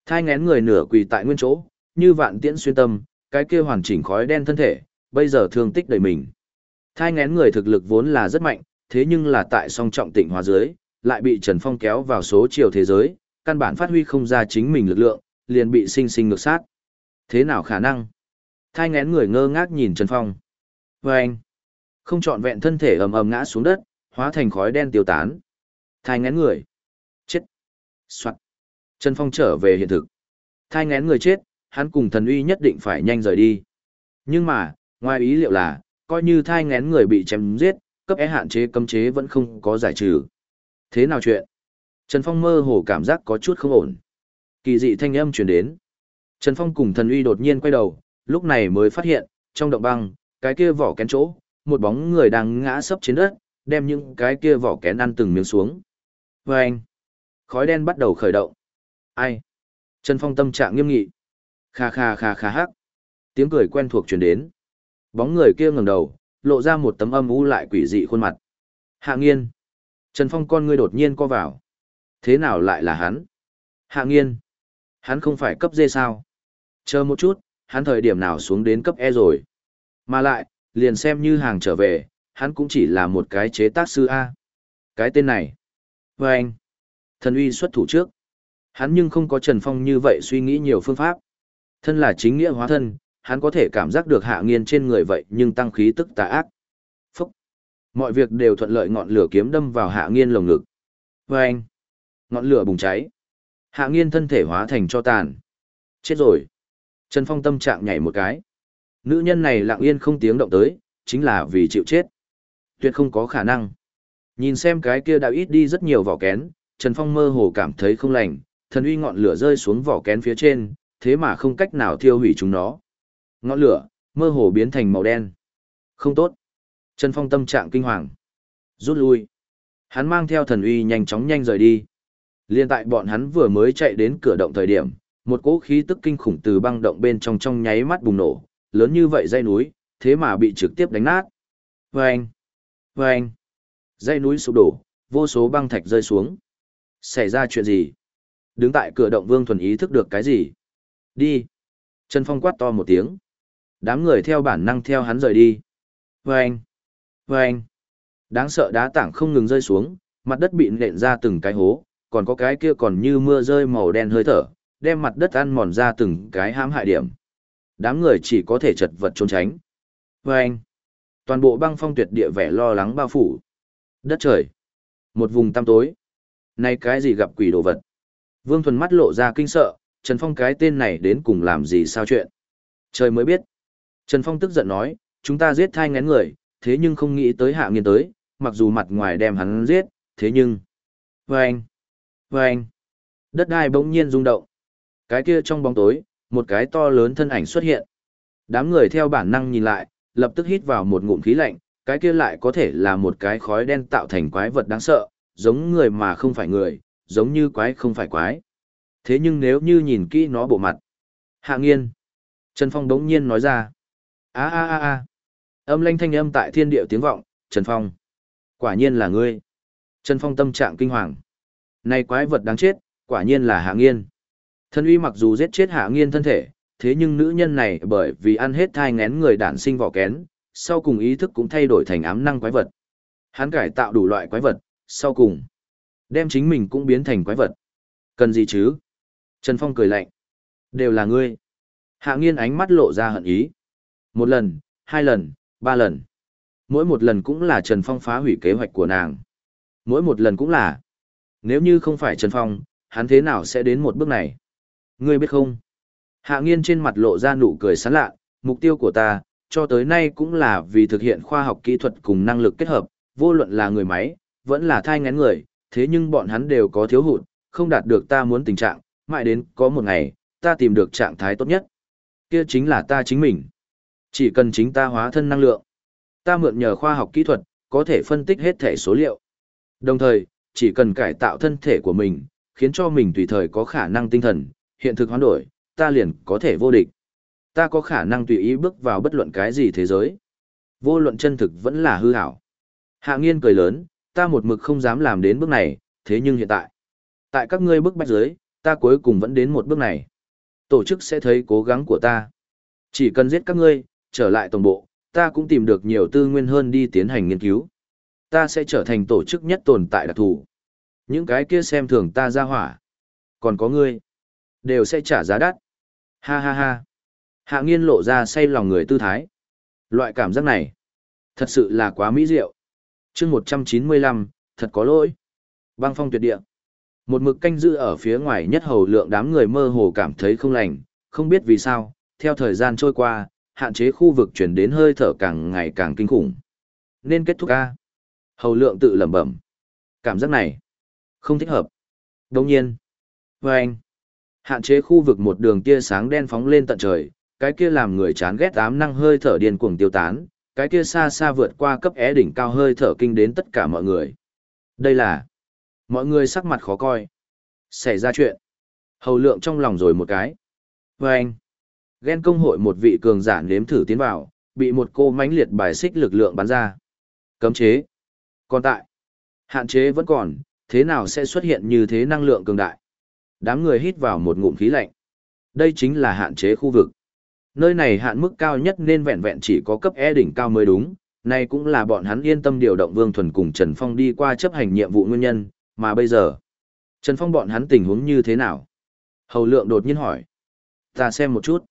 S1: Thai ngén người nửa quỳ tại nguyên chỗ, như vạn tiễn xuyên tâm, cái kia hoàn chỉnh khói đen thân thể, bây giờ thương tích đầy mình. Thai ngén người thực lực vốn là rất mạnh, thế nhưng là tại song trọng tịnh hóa dưới, lại bị Trần Phong kéo vào số chiều thế giới, căn bản phát huy không ra chính mình lực lượng, liền bị sinh sinh ngược sát. Thế nào khả năng? Thai ngén người ngơ ngác nhìn Trần Phong. Và anh, không trọn vẹn thân thể ầm ầm ngã xuống đất, hóa thành khói đen tiêu tán. Thai ngén người. Chết. Soạn. Trần Phong trở về hiện thực. Thai ngén người chết, hắn cùng thần uy nhất định phải nhanh rời đi. Nhưng mà, ngoài ý liệu là, coi như thai ngén người bị chém giết, cấp é hạn chế cấm chế vẫn không có giải trừ. Thế nào chuyện? Trần Phong mơ hồ cảm giác có chút không ổn. Kỳ dị thanh âm truyền đến. Trần Phong cùng thần uy đột nhiên quay đầu, lúc này mới phát hiện, trong động băng, cái kia vỏ kén chỗ, một bóng người đang ngã sấp trên đất, đem những cái kia vỏ kén ăn từng miếng xuống. Và anh, khói đen bắt đầu khởi động. Ai? Trần Phong tâm trạng nghiêm nghị. Kha kha kha kha hắc. Tiếng cười quen thuộc truyền đến. Bóng người kia ngẩng đầu, lộ ra một tấm âm u lại quỷ dị khuôn mặt. Hạ nghiên. Trần Phong con ngươi đột nhiên co vào. Thế nào lại là hắn? Hạ nghiên. Hắn không phải cấp D sao? Chờ một chút, hắn thời điểm nào xuống đến cấp E rồi? Mà lại, liền xem như hàng trở về, hắn cũng chỉ là một cái chế tác sư A. Cái tên này. Và anh. Thần uy xuất thủ trước. Hắn nhưng không có Trần Phong như vậy suy nghĩ nhiều phương pháp. Thân là chính nghĩa hóa thân, hắn có thể cảm giác được hạ nghiên trên người vậy nhưng tăng khí tức tà ác. Phúc! Mọi việc đều thuận lợi ngọn lửa kiếm đâm vào hạ nghiên lồng ngực. Vâng! Ngọn lửa bùng cháy. Hạ nghiên thân thể hóa thành cho tàn. Chết rồi! Trần Phong tâm trạng nhảy một cái. Nữ nhân này lặng yên không tiếng động tới, chính là vì chịu chết. Tuyệt không có khả năng. Nhìn xem cái kia đã ít đi rất nhiều vỏ kén, Trần Phong mơ hồ cảm thấy không lành, thần uy ngọn lửa rơi xuống vỏ kén phía trên, thế mà không cách nào thiêu hủy chúng nó. Ngọn lửa, mơ hồ biến thành màu đen. Không tốt. Trần Phong tâm trạng kinh hoàng. Rút lui. Hắn mang theo thần uy nhanh chóng nhanh rời đi. Liên tại bọn hắn vừa mới chạy đến cửa động thời điểm, một cỗ khí tức kinh khủng từ băng động bên trong trong nháy mắt bùng nổ, lớn như vậy dây núi, thế mà bị trực tiếp đánh nát. Vâng! Vâng! Dây núi sụp đổ, vô số băng thạch rơi xuống. Xảy ra chuyện gì? Đứng tại cửa động Vương Thuần ý thức được cái gì? Đi! Trần Phong quát to một tiếng. Đám người theo bản năng theo hắn rời đi. Vâng! Vâng! Đáng sợ đá tảng không ngừng rơi xuống, mặt đất bị nện ra từng cái hố, còn có cái kia còn như mưa rơi màu đen hơi thở, đem mặt đất ăn mòn ra từng cái hãm hại điểm. Đám người chỉ có thể chật vật trốn tránh. Vâng! Toàn bộ băng phong tuyệt địa vẻ lo lắng bao phủ. Đất trời! Một vùng tăm tối. Này cái gì gặp quỷ đồ vật? Vương Thuần mắt lộ ra kinh sợ, Trần Phong cái tên này đến cùng làm gì sao chuyện. Trời mới biết. Trần Phong tức giận nói, chúng ta giết thai ngén người, thế nhưng không nghĩ tới hạ nghiên tới, mặc dù mặt ngoài đem hắn giết, thế nhưng... Vâng! Vâng! Đất đai bỗng nhiên rung động. Cái kia trong bóng tối, một cái to lớn thân ảnh xuất hiện. Đám người theo bản năng nhìn lại, lập tức hít vào một ngụm khí lạnh, cái kia lại có thể là một cái khói đen tạo thành quái vật đáng sợ, giống người mà không phải người, giống như quái không phải quái. Thế nhưng nếu như nhìn kỹ nó bộ mặt. Hạ nghiên. Trần Phong đống nhiên nói ra. a a a a Âm lanh thanh âm tại thiên điệu tiếng vọng, Trần Phong. Quả nhiên là ngươi. Trần Phong tâm trạng kinh hoàng. Này quái vật đáng chết, quả nhiên là hạ nghiên. Thân uy mặc dù giết chết hạ nghiên thân thể, thế nhưng nữ nhân này bởi vì ăn hết thai ngén người đản sinh vỏ kén, sau cùng ý thức cũng thay đổi thành ám năng quái vật. Hắn cải tạo đủ loại quái vật, sau cùng, đem chính mình cũng biến thành quái vật. Cần gì chứ? Trần Phong cười lạnh. Đều là ngươi. Hạ nghiên ánh mắt lộ ra hận ý. Một lần, hai lần, ba lần. Mỗi một lần cũng là Trần Phong phá hủy kế hoạch của nàng. Mỗi một lần cũng là. Nếu như không phải Trần Phong, hắn thế nào sẽ đến một bước này? Ngươi biết không? Hạ nghiên trên mặt lộ ra nụ cười sán lạ, mục tiêu của ta, cho tới nay cũng là vì thực hiện khoa học kỹ thuật cùng năng lực kết hợp, vô luận là người máy, vẫn là thai ngén người, thế nhưng bọn hắn đều có thiếu hụt, không đạt được ta muốn tình trạng, mãi đến có một ngày, ta tìm được trạng thái tốt nhất. Kia chính là ta chính mình. Chỉ cần chính ta hóa thân năng lượng. Ta mượn nhờ khoa học kỹ thuật, có thể phân tích hết thể số liệu. Đồng thời, chỉ cần cải tạo thân thể của mình, khiến cho mình tùy thời có khả năng tinh thần, hiện thực hoán đổi, ta liền có thể vô địch. Ta có khả năng tùy ý bước vào bất luận cái gì thế giới. Vô luận chân thực vẫn là hư ảo. Hạ nghiên cười lớn, ta một mực không dám làm đến bước này, thế nhưng hiện tại, tại các ngươi bước bách giới, ta cuối cùng vẫn đến một bước này. Tổ chức sẽ thấy cố gắng của ta. Chỉ cần giết các ngươi, trở lại tổng bộ, ta cũng tìm được nhiều tư nguyên hơn đi tiến hành nghiên cứu. Ta sẽ trở thành tổ chức nhất tồn tại đặc thù. Những cái kia xem thường ta ra hỏa. Còn có ngươi, đều sẽ trả giá đắt. Ha ha ha. Hạ nghiên lộ ra say lòng người tư thái. Loại cảm giác này, thật sự là quá mỹ diệu. chương 195, thật có lỗi. Băng phong tuyệt địa. Một mực canh giữ ở phía ngoài nhất hầu lượng đám người mơ hồ cảm thấy không lành, không biết vì sao, theo thời gian trôi qua, hạn chế khu vực chuyển đến hơi thở càng ngày càng kinh khủng. Nên kết thúc ca. Hầu lượng tự lẩm bẩm. Cảm giác này, không thích hợp. Đồng nhiên. với anh. Hạn chế khu vực một đường tia sáng đen phóng lên tận trời, cái kia làm người chán ghét ám năng hơi thở điên cuồng tiêu tán, cái kia xa xa vượt qua cấp é đỉnh cao hơi thở kinh đến tất cả mọi người. Đây là mọi người sắc mặt khó coi. Xảy ra chuyện. Hầu lượng trong lòng rồi một cái. Và anh. Ghen công hội một vị cường giả nếm thử tiến vào, bị một cô mãnh liệt bài xích lực lượng bắn ra. Cấm chế. Còn tại. Hạn chế vẫn còn, thế nào sẽ xuất hiện như thế năng lượng cường đại? Đám người hít vào một ngụm khí lạnh. Đây chính là hạn chế khu vực. Nơi này hạn mức cao nhất nên vẹn vẹn chỉ có cấp E đỉnh cao mới đúng, này cũng là bọn hắn yên tâm điều động Vương Thuần cùng Trần Phong đi qua chấp hành nhiệm vụ nguyên nhân, mà bây giờ, Trần Phong bọn hắn tình huống như thế nào? Hầu lượng đột nhiên hỏi. Ta xem một chút.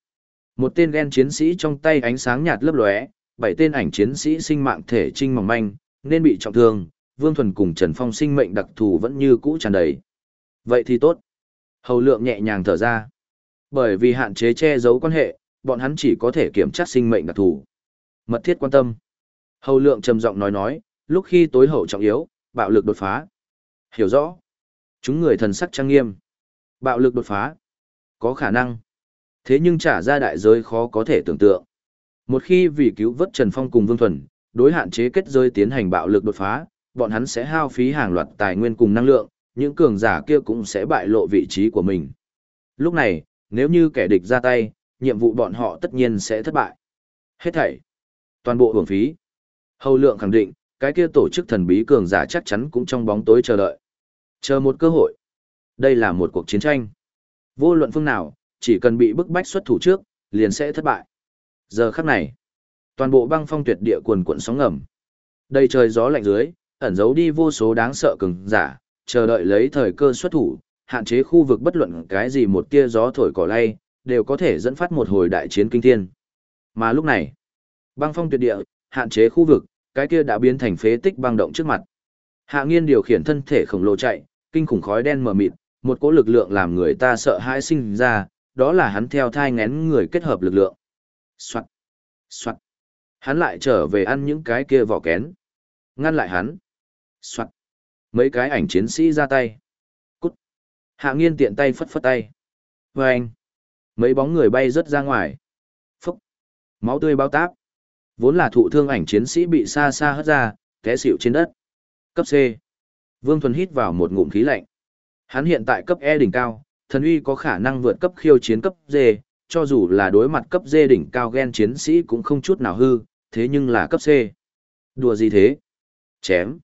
S1: Một tên ghen chiến sĩ trong tay ánh sáng nhạt lấp lóe, bảy tên ảnh chiến sĩ sinh mạng thể trinh mỏng manh, nên bị trọng thương, Vương Thuần cùng Trần Phong sinh mệnh đặc thù vẫn như cũ tràn đầy. Vậy thì tốt. Hầu lượng nhẹ nhàng thở ra. Bởi vì hạn chế che giấu quan hệ, bọn hắn chỉ có thể kiểm tra sinh mệnh đặc thù. Mật thiết quan tâm. Hầu lượng trầm giọng nói nói, lúc khi tối hậu trọng yếu, bạo lực đột phá. Hiểu rõ. Chúng người thần sắc trang nghiêm. Bạo lực đột phá. Có khả năng. Thế nhưng trả ra đại giới khó có thể tưởng tượng. Một khi vì cứu vớt Trần Phong cùng Vương Thuần, đối hạn chế kết giới tiến hành bạo lực đột phá, bọn hắn sẽ hao phí hàng loạt tài nguyên cùng năng lượng, những cường giả kia cũng sẽ bại lộ vị trí của mình. Lúc này, nếu như kẻ địch ra tay, nhiệm vụ bọn họ tất nhiên sẽ thất bại. Hết thảy. Toàn bộ hưởng phí. Hầu lượng khẳng định, cái kia tổ chức thần bí cường giả chắc chắn cũng trong bóng tối chờ đợi. Chờ một cơ hội. Đây là một cuộc chiến tranh. Vô luận phương nào, chỉ cần bị bức bách xuất thủ trước, liền sẽ thất bại. Giờ khắc này, toàn bộ băng phong tuyệt địa cuồn cuộn sóng ngầm. Đây trời gió lạnh dưới, ẩn giấu đi vô số đáng sợ cường giả, chờ đợi lấy thời cơ xuất thủ, hạn chế khu vực bất luận cái gì một tia gió thổi cỏ lay, đều có thể dẫn phát một hồi đại chiến kinh thiên. Mà lúc này, băng phong tuyệt địa, hạn chế khu vực, cái kia đã biến thành phế tích băng động trước mặt. Hạ nghiên điều khiển thân thể khổng lồ chạy, kinh khủng khói đen mờ mịt, một cỗ lực lượng làm người ta sợ hãi sinh ra, đó là hắn theo thai ngén người kết hợp lực lượng. Soạt, soạt. Hắn lại trở về ăn những cái kia vỏ kén. Ngăn lại hắn. Soạt. Mấy cái ảnh chiến sĩ ra tay. Cút. Hạ nghiên tiện tay phất phất tay. Và anh. Mấy bóng người bay rớt ra ngoài. Phúc. Máu tươi bao táp. Vốn là thụ thương ảnh chiến sĩ bị xa xa hất ra, té xỉu trên đất. Cấp C. Vương Thuần hít vào một ngụm khí lạnh. Hắn hiện tại cấp E đỉnh cao, thần uy có khả năng vượt cấp khiêu chiến cấp D, cho dù là đối mặt cấp D đỉnh cao gen chiến sĩ cũng không chút nào hư, thế nhưng là cấp C. Đùa gì thế? Chém.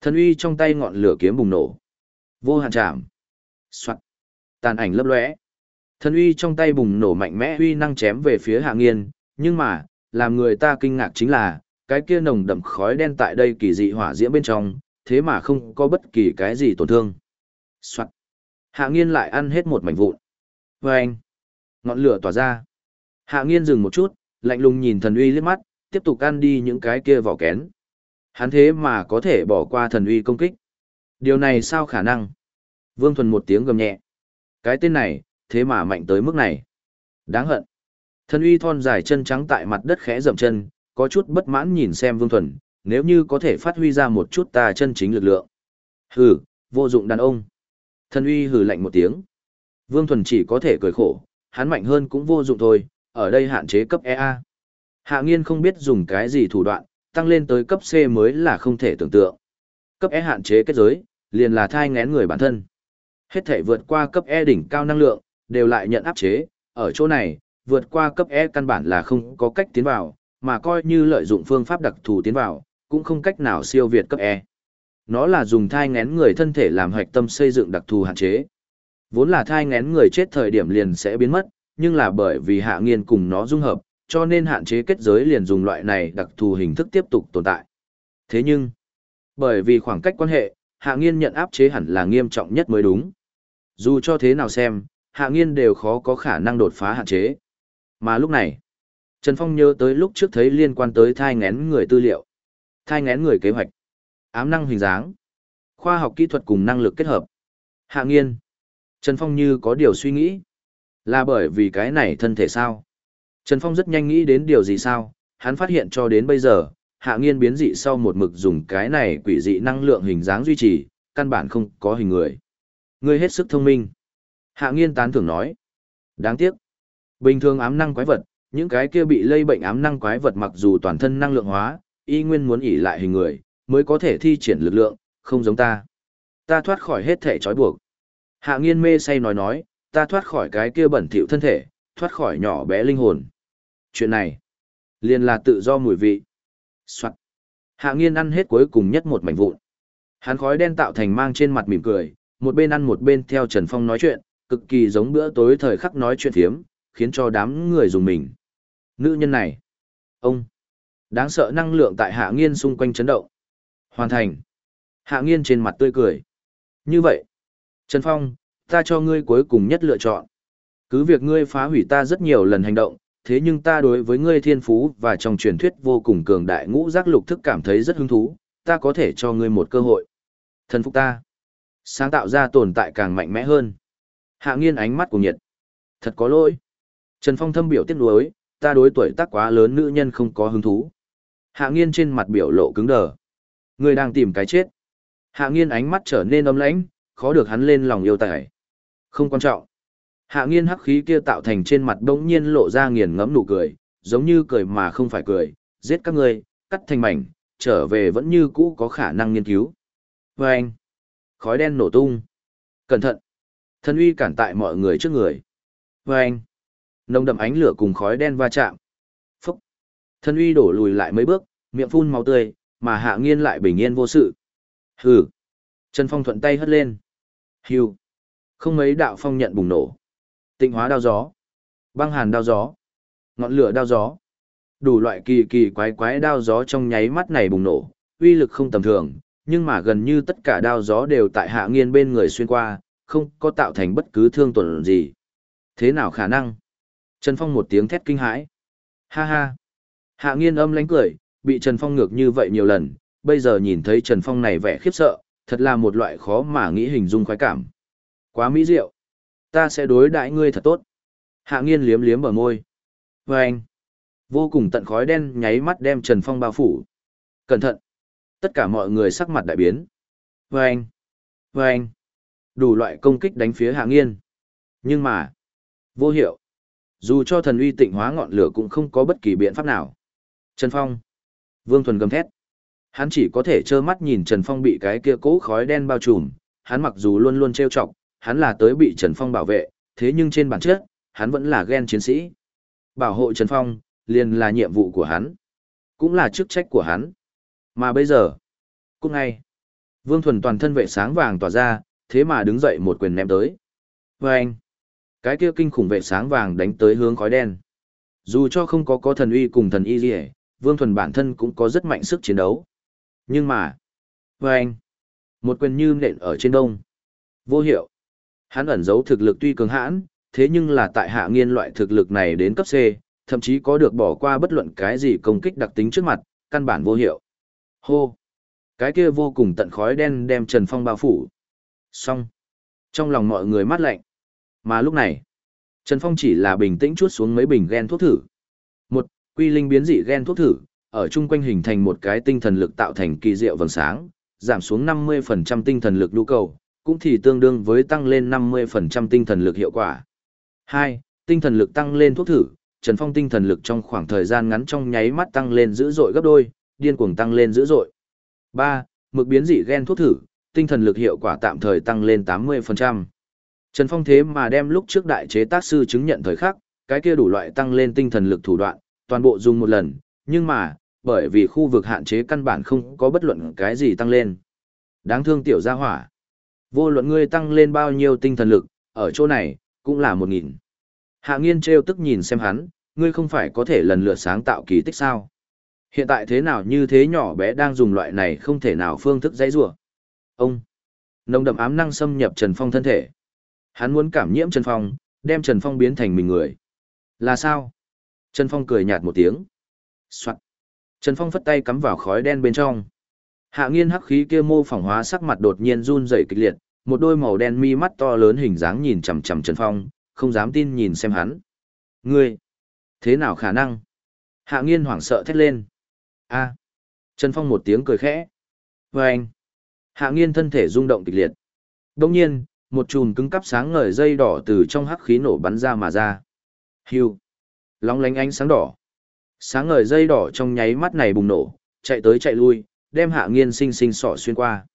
S1: Thần uy trong tay ngọn lửa kiếm bùng nổ. Vô hạn chạm. Soạn. Tàn ảnh lấp lóe. Thần uy trong tay bùng nổ mạnh mẽ uy năng chém về phía hạ nghiên, nhưng mà, làm người ta kinh ngạc chính là, cái kia nồng đậm khói đen tại đây kỳ dị hỏa diễm bên trong, thế mà không có bất kỳ cái gì tổn thương. Soạn. Hạ nghiên lại ăn hết một mảnh vụn. Và anh. Ngọn lửa tỏa ra. Hạ nghiên dừng một chút, lạnh lùng nhìn thần uy liếc mắt, tiếp tục ăn đi những cái kia vỏ kén. Hắn thế mà có thể bỏ qua thần uy công kích. Điều này sao khả năng? Vương Thuần một tiếng gầm nhẹ. Cái tên này, thế mà mạnh tới mức này. Đáng hận. Thần uy thon dài chân trắng tại mặt đất khẽ dậm chân, có chút bất mãn nhìn xem Vương Thuần, nếu như có thể phát huy ra một chút ta chân chính lực lượng. Hừ, vô dụng đàn ông. Thần uy hừ lạnh một tiếng. Vương Thuần chỉ có thể cười khổ, hắn mạnh hơn cũng vô dụng thôi, ở đây hạn chế cấp EA. Hạ nghiên không biết dùng cái gì thủ đoạn, tăng lên tới cấp C mới là không thể tưởng tượng. Cấp E hạn chế kết giới, liền là thai ngén người bản thân. Hết thể vượt qua cấp E đỉnh cao năng lượng, đều lại nhận áp chế, ở chỗ này, vượt qua cấp E căn bản là không có cách tiến vào, mà coi như lợi dụng phương pháp đặc thù tiến vào, cũng không cách nào siêu việt cấp E. Nó là dùng thai ngén người thân thể làm hoạch tâm xây dựng đặc thù hạn chế. Vốn là thai ngén người chết thời điểm liền sẽ biến mất, nhưng là bởi vì hạ nghiên cùng nó dung hợp, cho nên hạn chế kết giới liền dùng loại này đặc thù hình thức tiếp tục tồn tại. Thế nhưng, bởi vì khoảng cách quan hệ, hạ nghiên nhận áp chế hẳn là nghiêm trọng nhất mới đúng. Dù cho thế nào xem, hạ nghiên đều khó có khả năng đột phá hạn chế. Mà lúc này, Trần Phong nhớ tới lúc trước thấy liên quan tới thai ngén người tư liệu. Thai ngén người kế hoạch. Ám năng hình dáng. Khoa học kỹ thuật cùng năng lực kết hợp. Hạ nghiên. Trần Phong như có điều suy nghĩ. Là bởi vì cái này thân thể sao? Trần Phong rất nhanh nghĩ đến điều gì sao? Hắn phát hiện cho đến bây giờ, hạ nghiên biến dị sau một mực dùng cái này quỷ dị năng lượng hình dáng duy trì, căn bản không có hình người. Ngươi hết sức thông minh. Hạ nghiên tán thưởng nói. Đáng tiếc. Bình thường ám năng quái vật, những cái kia bị lây bệnh ám năng quái vật mặc dù toàn thân năng lượng hóa, y nguyên muốn ỉ lại hình người, mới có thể thi triển lực lượng, không giống ta. Ta thoát khỏi hết thể trói buộc. Hạ nghiên mê say nói nói, ta thoát khỏi cái kia bẩn thỉu thân thể, thoát khỏi nhỏ bé linh hồn. Chuyện này, liền là tự do mùi vị. Soạn. Hạ nghiên ăn hết cuối cùng nhất một mảnh vụn. Hắn khói đen tạo thành mang trên mặt mỉm cười, một bên ăn một bên theo Trần Phong nói chuyện, cực kỳ giống bữa tối thời khắc nói chuyện thiếm, khiến cho đám người dùng mình. Nữ nhân này, ông, đáng sợ năng lượng tại hạ nghiên xung quanh chấn động. Hoàn thành. Hạ nghiên trên mặt tươi cười. Như vậy, Trần Phong, ta cho ngươi cuối cùng nhất lựa chọn. Cứ việc ngươi phá hủy ta rất nhiều lần hành động, thế nhưng ta đối với ngươi thiên phú và trong truyền thuyết vô cùng cường đại ngũ giác lục thức cảm thấy rất hứng thú, ta có thể cho ngươi một cơ hội. Thần phục ta. Sáng tạo ra tồn tại càng mạnh mẽ hơn. Hạ nghiên ánh mắt của nhiệt. Thật có lỗi. Trần Phong thâm biểu tiếc nuối, ta đối tuổi tác quá lớn nữ nhân không có hứng thú. Hạ nghiên trên mặt biểu lộ cứng đờ. người đang tìm cái chết. Hạ nghiên ánh mắt trở nên ấm lãnh, khó được hắn lên lòng yêu tài. Không quan trọng. Hạ nghiên hắc khí kia tạo thành trên mặt bỗng nhiên lộ ra nghiền ngẫm nụ cười, giống như cười mà không phải cười, giết các ngươi, cắt thành mảnh, trở về vẫn như cũ có khả năng nghiên cứu. Và anh, khói đen nổ tung. Cẩn thận. Thân uy cản tại mọi người trước người. Và anh, nồng đậm ánh lửa cùng khói đen va chạm. Thân uy đổ lùi lại mấy bước, miệng phun máu tươi, mà hạ nghiên lại bình yên vô sự. Hừ. Trần Phong thuận tay hất lên. Hưu. Không mấy đạo phong nhận bùng nổ. Tịnh hóa đao gió. Băng hàn đao gió. Ngọn lửa đao gió. Đủ loại kỳ kỳ quái quái đao gió trong nháy mắt này bùng nổ, uy lực không tầm thường, nhưng mà gần như tất cả đao gió đều tại hạ nghiên bên người xuyên qua, không có tạo thành bất cứ thương tổn gì. Thế nào khả năng? Trần Phong một tiếng thét kinh hãi. Ha ha. Hạ nghiên âm lánh cười, bị Trần Phong ngược như vậy nhiều lần, bây giờ nhìn thấy Trần Phong này vẻ khiếp sợ, thật là một loại khó mà nghĩ hình dung khoái cảm. Quá mỹ diệu. Ta sẽ đối đãi ngươi thật tốt. Hạ nghiên liếm liếm bờ môi. Và anh. Vô cùng tận khói đen nháy mắt đem Trần Phong bao phủ. Cẩn thận. Tất cả mọi người sắc mặt đại biến. Và anh. Và anh. Đủ loại công kích đánh phía hạ nghiên. Nhưng mà. Vô hiệu. Dù cho thần uy tịnh hóa ngọn lửa cũng không có bất kỳ biện pháp nào. Trần Phong. Vương Thuần gầm thét. Hắn chỉ có thể trơ mắt nhìn Trần Phong bị cái kia cố khói đen bao trùm, hắn mặc dù luôn luôn trêu chọc, hắn là tới bị Trần Phong bảo vệ, thế nhưng trên bản chất, hắn vẫn là ghen chiến sĩ. Bảo hộ Trần Phong, liền là nhiệm vụ của hắn, cũng là chức trách của hắn. Mà bây giờ, cũng ngay, Vương Thuần toàn thân vệ sáng vàng tỏa ra, thế mà đứng dậy một quyền ném tới. Và anh, cái kia kinh khủng vệ sáng vàng đánh tới hướng khói đen. Dù cho không có có thần uy cùng thần y gì Vương Thuần bản thân cũng có rất mạnh sức chiến đấu. Nhưng mà, với anh, một quyền như nện ở trên đông. Vô hiệu. Hắn ẩn giấu thực lực tuy cường hãn, thế nhưng là tại hạ nghiên loại thực lực này đến cấp C, thậm chí có được bỏ qua bất luận cái gì công kích đặc tính trước mặt, căn bản vô hiệu. Hô! Cái kia vô cùng tận khói đen đem Trần Phong bao phủ. Xong. Trong lòng mọi người mát lạnh. Mà lúc này, Trần Phong chỉ là bình tĩnh chuốt xuống mấy bình gen thuốc thử. Quy linh biến dị gen thuốc thử, ở chung quanh hình thành một cái tinh thần lực tạo thành kỳ diệu vầng sáng, giảm xuống 50% tinh thần lực nhu cầu, cũng thì tương đương với tăng lên 50% tinh thần lực hiệu quả. 2. Tinh thần lực tăng lên thuốc thử, Trần Phong tinh thần lực trong khoảng thời gian ngắn trong nháy mắt tăng lên dữ dội gấp đôi, điên cuồng tăng lên dữ dội. 3. Mực biến dị gen thuốc thử, tinh thần lực hiệu quả tạm thời tăng lên 80%. Trần Phong thế mà đem lúc trước đại chế tác sư chứng nhận thời khắc, cái kia đủ loại tăng lên tinh thần lực thủ đoạn, toàn bộ dùng một lần, nhưng mà, bởi vì khu vực hạn chế căn bản không có bất luận cái gì tăng lên. Đáng thương tiểu gia hỏa. Vô luận ngươi tăng lên bao nhiêu tinh thần lực, ở chỗ này, cũng là một nghìn. Hạ nghiên treo tức nhìn xem hắn, ngươi không phải có thể lần lượt sáng tạo kỳ tích sao. Hiện tại thế nào như thế nhỏ bé đang dùng loại này không thể nào phương thức dãy rủa Ông! Nồng đậm ám năng xâm nhập Trần Phong thân thể. Hắn muốn cảm nhiễm Trần Phong, đem Trần Phong biến thành mình người. Là sao? Trần Phong cười nhạt một tiếng. Soạn. Trần Phong phất tay cắm vào khói đen bên trong. Hạ nghiên hắc khí kia mô phỏng hóa sắc mặt đột nhiên run rẩy kịch liệt, một đôi màu đen mi mắt to lớn hình dáng nhìn chằm chằm Trần Phong, không dám tin nhìn xem hắn. Ngươi, thế nào khả năng? Hạ nghiên hoảng sợ thét lên. A. Trần Phong một tiếng cười khẽ. Và anh. Hạ nghiên thân thể rung động kịch liệt. Đông nhiên, một chùm cứng cắp sáng ngời dây đỏ từ trong hắc khí nổ bắn ra mà ra. Hiu. Lóng lánh ánh sáng đỏ. Sáng ngời dây đỏ trong nháy mắt này bùng nổ, chạy tới chạy lui, đem hạ nghiên sinh sinh sỏ xuyên qua.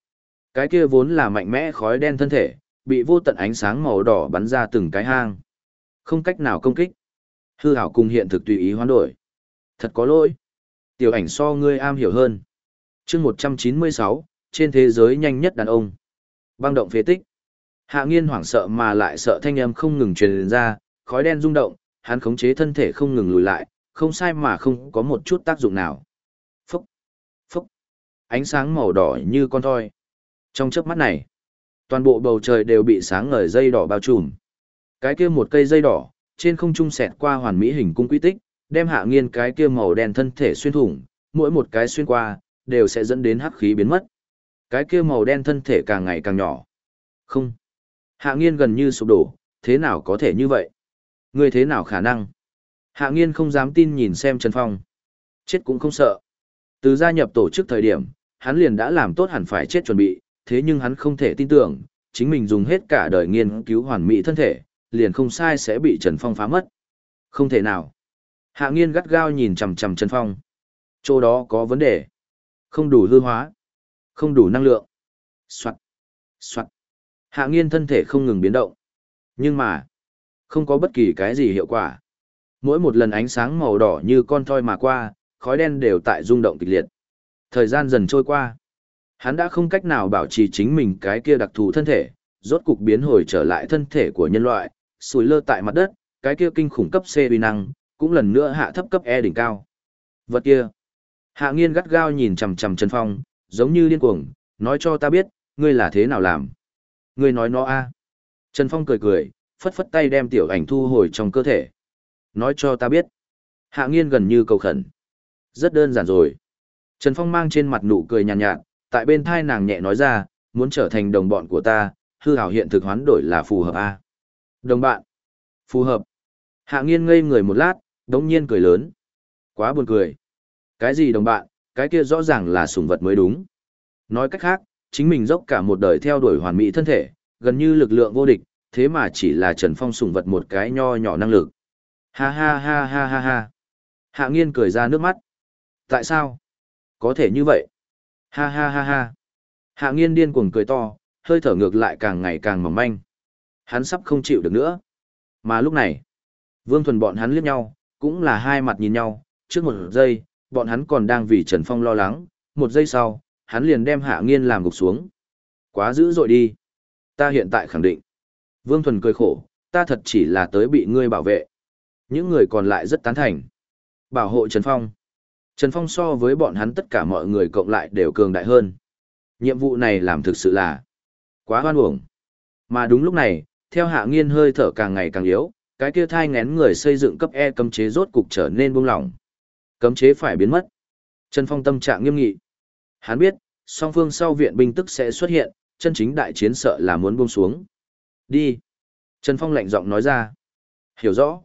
S1: Cái kia vốn là mạnh mẽ khói đen thân thể, bị vô tận ánh sáng màu đỏ bắn ra từng cái hang. Không cách nào công kích. Hư hảo cùng hiện thực tùy ý hoán đổi. Thật có lỗi. Tiểu ảnh so ngươi am hiểu hơn. chương 196, trên thế giới nhanh nhất đàn ông. Băng động phế tích. Hạ nghiên hoảng sợ mà lại sợ thanh âm không ngừng truyền ra, khói đen rung động, hắn khống chế thân thể không ngừng lùi lại, không sai mà không có một chút tác dụng nào. Phúc, phúc, ánh sáng màu đỏ như con thoi. Trong chớp mắt này, toàn bộ bầu trời đều bị sáng ngời dây đỏ bao trùm. Cái kia một cây dây đỏ, trên không trung xẹt qua hoàn mỹ hình cung quy tích, đem hạ nghiên cái kia màu đen thân thể xuyên thủng, mỗi một cái xuyên qua, đều sẽ dẫn đến hắc khí biến mất. Cái kia màu đen thân thể càng ngày càng nhỏ. Không. Hạ nghiên gần như sụp đổ, thế nào có thể như vậy? Ngươi thế nào khả năng? Hạ nghiên không dám tin nhìn xem Trần Phong. Chết cũng không sợ. Từ gia nhập tổ chức thời điểm, hắn liền đã làm tốt hẳn phải chết chuẩn bị, thế nhưng hắn không thể tin tưởng, chính mình dùng hết cả đời nghiên cứu hoàn mỹ thân thể, liền không sai sẽ bị Trần Phong phá mất. Không thể nào. Hạ nghiên gắt gao nhìn chằm chằm Trần Phong. Chỗ đó có vấn đề. Không đủ hư hóa. Không đủ năng lượng. Soạn. Soạn. Hạ nghiên thân thể không ngừng biến động. Nhưng mà, không có bất kỳ cái gì hiệu quả. Mỗi một lần ánh sáng màu đỏ như con thoi mà qua, khói đen đều tại rung động kịch liệt. Thời gian dần trôi qua. Hắn đã không cách nào bảo trì chính mình cái kia đặc thù thân thể, rốt cục biến hồi trở lại thân thể của nhân loại, sùi lơ tại mặt đất, cái kia kinh khủng cấp C uy năng, cũng lần nữa hạ thấp cấp E đỉnh cao. Vật kia. Hạ nghiên gắt gao nhìn chằm chằm Trần Phong, giống như điên cuồng, nói cho ta biết, ngươi là thế nào làm. Ngươi nói nó a. Trần Phong cười cười, phất phất tay đem tiểu ảnh thu hồi trong cơ thể. Nói cho ta biết. Hạ nghiên gần như cầu khẩn. Rất đơn giản rồi. Trần Phong mang trên mặt nụ cười nhàn nhạt, nhạt, tại bên thai nàng nhẹ nói ra, muốn trở thành đồng bọn của ta, hư hảo hiện thực hoán đổi là phù hợp a. Đồng bạn. Phù hợp. Hạ nghiên ngây người một lát, đống nhiên cười lớn. Quá buồn cười. Cái gì đồng bạn, cái kia rõ ràng là sùng vật mới đúng. Nói cách khác, chính mình dốc cả một đời theo đuổi hoàn mỹ thân thể, gần như lực lượng vô địch, thế mà chỉ là Trần Phong sủng vật một cái nho nhỏ năng lực. Ha ha ha ha ha ha. Hạ nghiên cười ra nước mắt. Tại sao? Có thể như vậy. Ha ha ha ha. Hạ nghiên điên cuồng cười to, hơi thở ngược lại càng ngày càng mỏng manh. Hắn sắp không chịu được nữa. Mà lúc này, Vương Thuần bọn hắn liếc nhau, cũng là hai mặt nhìn nhau, trước một giây, bọn hắn còn đang vì Trần Phong lo lắng, một giây sau, hắn liền đem Hạ Nghiên làm gục xuống. Quá dữ dội đi. Ta hiện tại khẳng định. Vương Thuần cười khổ, ta thật chỉ là tới bị ngươi bảo vệ. Những người còn lại rất tán thành. Bảo hộ Trần Phong. Trần Phong so với bọn hắn tất cả mọi người cộng lại đều cường đại hơn. Nhiệm vụ này làm thực sự là quá hoan uổng. Mà đúng lúc này, theo hạ nghiên hơi thở càng ngày càng yếu, cái kia thai ngén người xây dựng cấp E cấm chế rốt cục trở nên buông lỏng. Cấm chế phải biến mất. Trần Phong tâm trạng nghiêm nghị. Hắn biết, song phương sau viện binh tức sẽ xuất hiện, chân chính đại chiến sợ là muốn buông xuống. Đi. Trần Phong lạnh giọng nói ra. Hiểu rõ.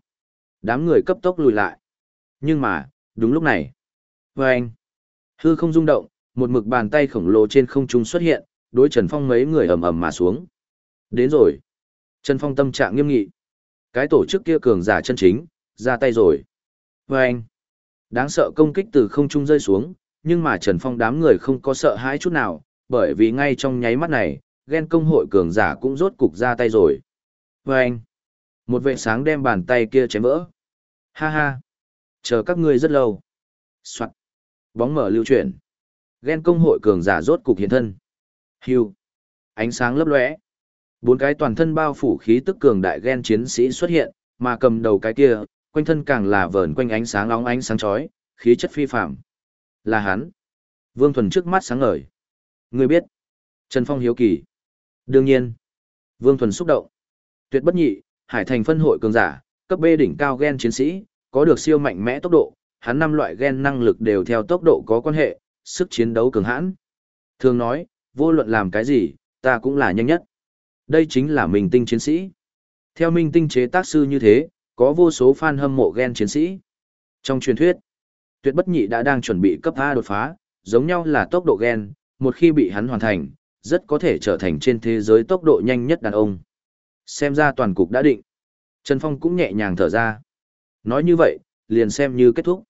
S1: Đám người cấp tốc lùi lại. Nhưng mà, đúng lúc này. Và anh. Hư không rung động, một mực bàn tay khổng lồ trên không trung xuất hiện, đối Trần Phong mấy người ầm ầm mà xuống. Đến rồi. Trần Phong tâm trạng nghiêm nghị. Cái tổ chức kia cường giả chân chính, ra tay rồi. Và anh. Đáng sợ công kích từ không trung rơi xuống, nhưng mà Trần Phong đám người không có sợ hãi chút nào, bởi vì ngay trong nháy mắt này, ghen công hội cường giả cũng rốt cục ra tay rồi. Và anh. Một vệ sáng đem bàn tay kia chém vỡ. Ha ha. Chờ các ngươi rất lâu. Soạn. Bóng mở lưu chuyển. Ghen công hội cường giả rốt cục hiện thân. Hưu. Ánh sáng lấp lóe. Bốn cái toàn thân bao phủ khí tức cường đại ghen chiến sĩ xuất hiện, mà cầm đầu cái kia, quanh thân càng là vờn quanh ánh sáng nóng ánh sáng chói, khí chất phi phạm. Là hắn. Vương Thuần trước mắt sáng ngời. Người biết. Trần Phong hiếu kỳ. Đương nhiên. Vương Thuần xúc động. Tuyệt bất nhị, hải thành phân hội cường giả, cấp B đỉnh cao gen chiến sĩ, có được siêu mạnh mẽ tốc độ, hắn năm loại gen năng lực đều theo tốc độ có quan hệ, sức chiến đấu cường hãn. Thường nói, vô luận làm cái gì, ta cũng là nhanh nhất. Đây chính là minh tinh chiến sĩ. Theo minh tinh chế tác sư như thế, có vô số fan hâm mộ gen chiến sĩ. Trong truyền thuyết, tuyệt bất nhị đã đang chuẩn bị cấp A đột phá, giống nhau là tốc độ gen, một khi bị hắn hoàn thành, rất có thể trở thành trên thế giới tốc độ nhanh nhất đàn ông. Xem ra toàn cục đã định. Trần Phong cũng nhẹ nhàng thở ra. Nói như vậy, liền xem như kết thúc.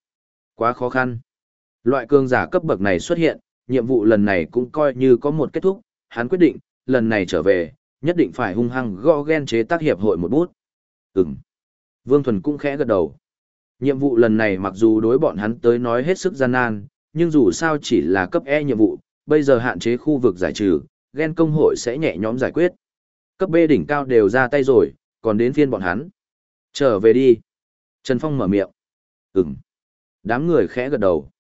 S1: Quá khó khăn. Loại cường giả cấp bậc này xuất hiện, nhiệm vụ lần này cũng coi như có một kết thúc, hắn quyết định, lần này trở về, nhất định phải hung hăng gõ ghen chế tác hiệp hội một bút. Ừm. Vương Thuần cũng khẽ gật đầu. Nhiệm vụ lần này mặc dù đối bọn hắn tới nói hết sức gian nan, nhưng dù sao chỉ là cấp E nhiệm vụ, bây giờ hạn chế khu vực giải trừ, ghen công hội sẽ nhẹ nhõm giải quyết. Cấp B đỉnh cao đều ra tay rồi, còn đến phiên bọn hắn. Trở về đi. Trần Phong mở miệng. Ừm. Đám người khẽ gật đầu.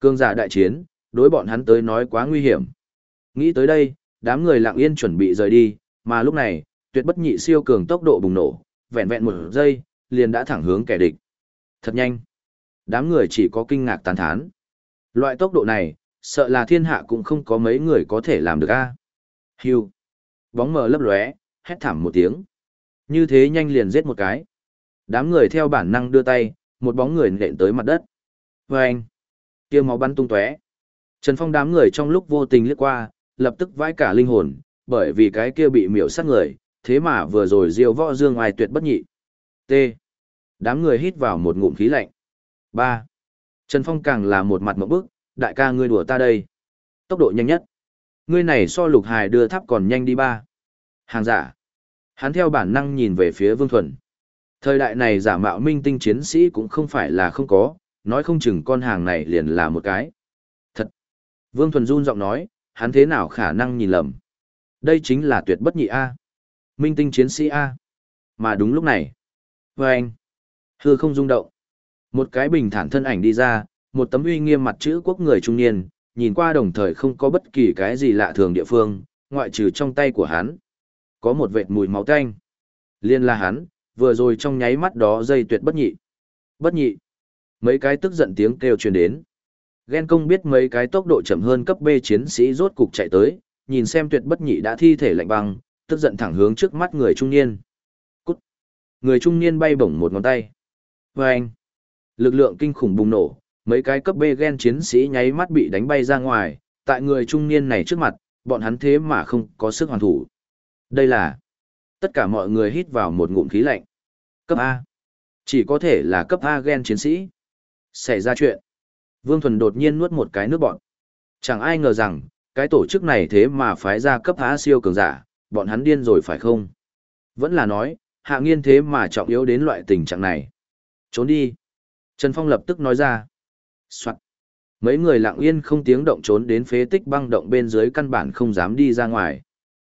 S1: Cương giả đại chiến, đối bọn hắn tới nói quá nguy hiểm. Nghĩ tới đây, đám người lặng yên chuẩn bị rời đi, mà lúc này, tuyệt bất nhị siêu cường tốc độ bùng nổ, vẹn vẹn một giây, liền đã thẳng hướng kẻ địch. Thật nhanh. Đám người chỉ có kinh ngạc tán thán. Loại tốc độ này, sợ là thiên hạ cũng không có mấy người có thể làm được a. À? Hưu. Bóng mờ lấp lóe, hét thảm một tiếng. Như thế nhanh liền giết một cái. Đám người theo bản năng đưa tay, một bóng người nện tới mặt đất. Và anh. kia máu bắn tung tóe. Trần Phong đám người trong lúc vô tình liếc qua, lập tức vãi cả linh hồn, bởi vì cái kia bị miểu sát người, thế mà vừa rồi diêu võ dương ai tuyệt bất nhị. T. Đám người hít vào một ngụm khí lạnh. 3. Trần Phong càng là một mặt một bức, đại ca ngươi đùa ta đây. Tốc độ nhanh nhất. Ngươi này so lục hài đưa tháp còn nhanh đi ba. Hàng giả. Hắn theo bản năng nhìn về phía Vương Thuần. Thời đại này giả mạo minh tinh chiến sĩ cũng không phải là không có, nói không chừng con hàng này liền là một cái. Thật. Vương Thuần run giọng nói, hắn thế nào khả năng nhìn lầm. Đây chính là tuyệt bất nhị A. Minh tinh chiến sĩ A. Mà đúng lúc này. Và anh. Hư không rung động. Một cái bình thản thân ảnh đi ra, một tấm uy nghiêm mặt chữ quốc người trung niên, nhìn qua đồng thời không có bất kỳ cái gì lạ thường địa phương, ngoại trừ trong tay của hắn. Có một vệt mùi máu tanh. Liên là hắn, vừa rồi trong nháy mắt đó dây tuyệt bất nhị. Bất nhị. Mấy cái tức giận tiếng kêu truyền đến. Ghen công biết mấy cái tốc độ chậm hơn cấp B chiến sĩ rốt cục chạy tới, nhìn xem tuyệt bất nhị đã thi thể lạnh băng, tức giận thẳng hướng trước mắt người trung niên. Cút. Người trung niên bay bổng một ngón tay. Vâng. Lực lượng kinh khủng bùng nổ, mấy cái cấp B gen chiến sĩ nháy mắt bị đánh bay ra ngoài, tại người trung niên này trước mặt, bọn hắn thế mà không có sức hoàn thủ. Đây là... Tất cả mọi người hít vào một ngụm khí lạnh. Cấp A. Chỉ có thể là cấp A gen chiến sĩ. Xảy ra chuyện. Vương Thuần đột nhiên nuốt một cái nước bọn. Chẳng ai ngờ rằng, cái tổ chức này thế mà phái ra cấp A siêu cường giả, bọn hắn điên rồi phải không? Vẫn là nói, hạ nghiên thế mà trọng yếu đến loại tình trạng này. Trốn đi. Trần Phong lập tức nói ra. Soạn. Mấy người lặng yên không tiếng động trốn đến phế tích băng động bên dưới căn bản không dám đi ra ngoài.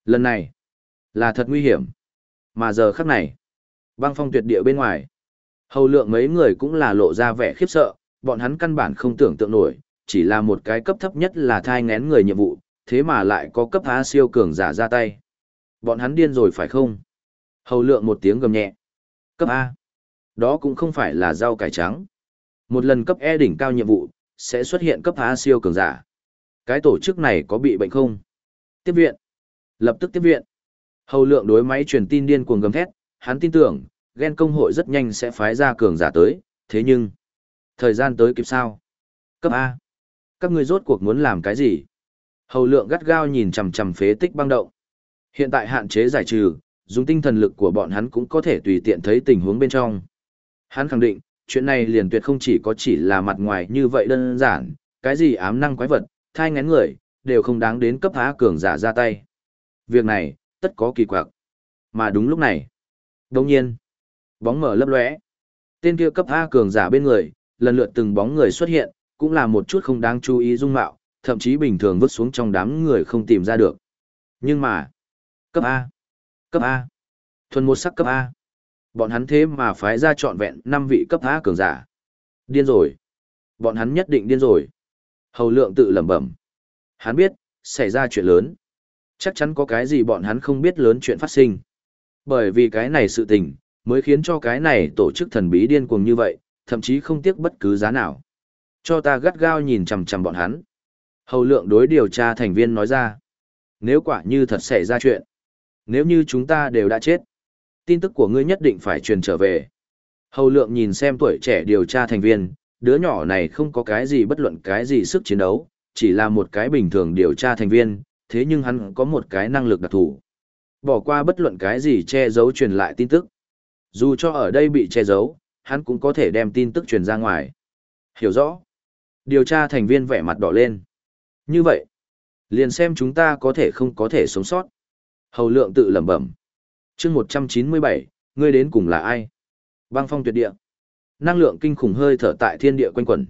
S1: Lần này, là thật nguy hiểm. Mà giờ khắc này, băng phong tuyệt địa bên ngoài. Hầu lượng mấy người cũng là lộ ra vẻ khiếp sợ, bọn hắn căn bản không tưởng tượng nổi, chỉ là một cái cấp thấp nhất là thai ngén người nhiệm vụ, thế mà lại có cấp A siêu cường giả ra tay. Bọn hắn điên rồi phải không? Hầu lượng một tiếng gầm nhẹ. Cấp A. Đó cũng không phải là rau cải trắng. Một lần cấp E đỉnh cao nhiệm vụ, sẽ xuất hiện cấp A siêu cường giả. Cái tổ chức này có bị bệnh không? Tiếp viện. Lập tức tiếp viện. Hầu lượng đối máy truyền tin điên cuồng gầm thét, hắn tin tưởng, ghen công hội rất nhanh sẽ phái ra cường giả tới, thế nhưng, thời gian tới kịp sao? Cấp A. Các ngươi rốt cuộc muốn làm cái gì? Hầu lượng gắt gao nhìn chằm chằm phế tích băng động. Hiện tại hạn chế giải trừ, dùng tinh thần lực của bọn hắn cũng có thể tùy tiện thấy tình huống bên trong. Hắn khẳng định, chuyện này liền tuyệt không chỉ có chỉ là mặt ngoài như vậy đơn giản, cái gì ám năng quái vật, thai ngén người, đều không đáng đến cấp há cường giả ra tay. Việc này, tất có kỳ quặc. Mà đúng lúc này, đồng nhiên, bóng mở lấp lóe. Tên kia cấp A cường giả bên người, lần lượt từng bóng người xuất hiện, cũng là một chút không đáng chú ý dung mạo, thậm chí bình thường vứt xuống trong đám người không tìm ra được. Nhưng mà, cấp A, cấp A, thuần một sắc cấp A. Bọn hắn thế mà phái ra trọn vẹn 5 vị cấp A cường giả. Điên rồi. Bọn hắn nhất định điên rồi. Hầu lượng tự lẩm bẩm. Hắn biết, xảy ra chuyện lớn. Chắc chắn có cái gì bọn hắn không biết lớn chuyện phát sinh. Bởi vì cái này sự tình, mới khiến cho cái này tổ chức thần bí điên cuồng như vậy, thậm chí không tiếc bất cứ giá nào. Cho ta gắt gao nhìn chằm chằm bọn hắn. Hầu lượng đối điều tra thành viên nói ra. Nếu quả như thật xảy ra chuyện, nếu như chúng ta đều đã chết, tin tức của ngươi nhất định phải truyền trở về. Hầu lượng nhìn xem tuổi trẻ điều tra thành viên, đứa nhỏ này không có cái gì bất luận cái gì sức chiến đấu, chỉ là một cái bình thường điều tra thành viên, thế nhưng hắn có một cái năng lực đặc thù. Bỏ qua bất luận cái gì che giấu truyền lại tin tức. Dù cho ở đây bị che giấu, hắn cũng có thể đem tin tức truyền ra ngoài. Hiểu rõ. Điều tra thành viên vẻ mặt đỏ lên. Như vậy, liền xem chúng ta có thể không có thể sống sót. Hầu lượng tự lẩm bẩm chương 197, ngươi đến cùng là ai? Băng phong tuyệt địa. Năng lượng kinh khủng hơi thở tại thiên địa quanh quẩn.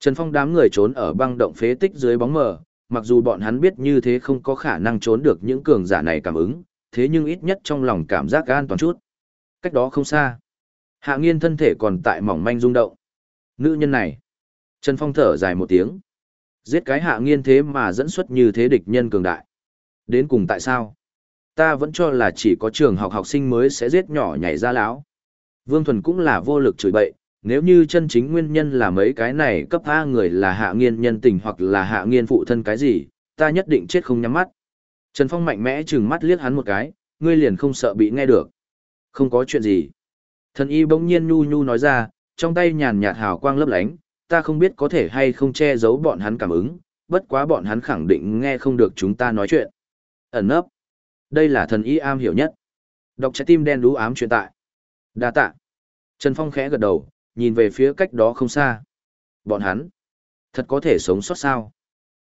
S1: Trần Phong đám người trốn ở băng động phế tích dưới bóng mờ, mặc dù bọn hắn biết như thế không có khả năng trốn được những cường giả này cảm ứng, thế nhưng ít nhất trong lòng cảm giác an toàn chút. Cách đó không xa. Hạ nghiên thân thể còn tại mỏng manh rung động. Nữ nhân này. Trần Phong thở dài một tiếng. Giết cái hạ nghiên thế mà dẫn xuất như thế địch nhân cường đại. Đến cùng tại sao? Ta vẫn cho là chỉ có trường học học sinh mới sẽ giết nhỏ nhảy ra lão. Vương Thuần cũng là vô lực chửi bậy, nếu như chân chính nguyên nhân là mấy cái này cấp A người là hạ nghiên nhân tình hoặc là hạ nghiên phụ thân cái gì, ta nhất định chết không nhắm mắt. Trần Phong mạnh mẽ trừng mắt liếc hắn một cái, ngươi liền không sợ bị nghe được. Không có chuyện gì. Thần y bỗng nhiên nhu nhu nói ra, trong tay nhàn nhạt hào quang lấp lánh, ta không biết có thể hay không che giấu bọn hắn cảm ứng, bất quá bọn hắn khẳng định nghe không được chúng ta nói chuyện. Ẩn nấp. Đây là thần y am hiểu nhất. Đọc trái tim đen đú ám truyền tại. Đa tạ. Trần Phong khẽ gật đầu, nhìn về phía cách đó không xa. Bọn hắn, thật có thể sống sót sao?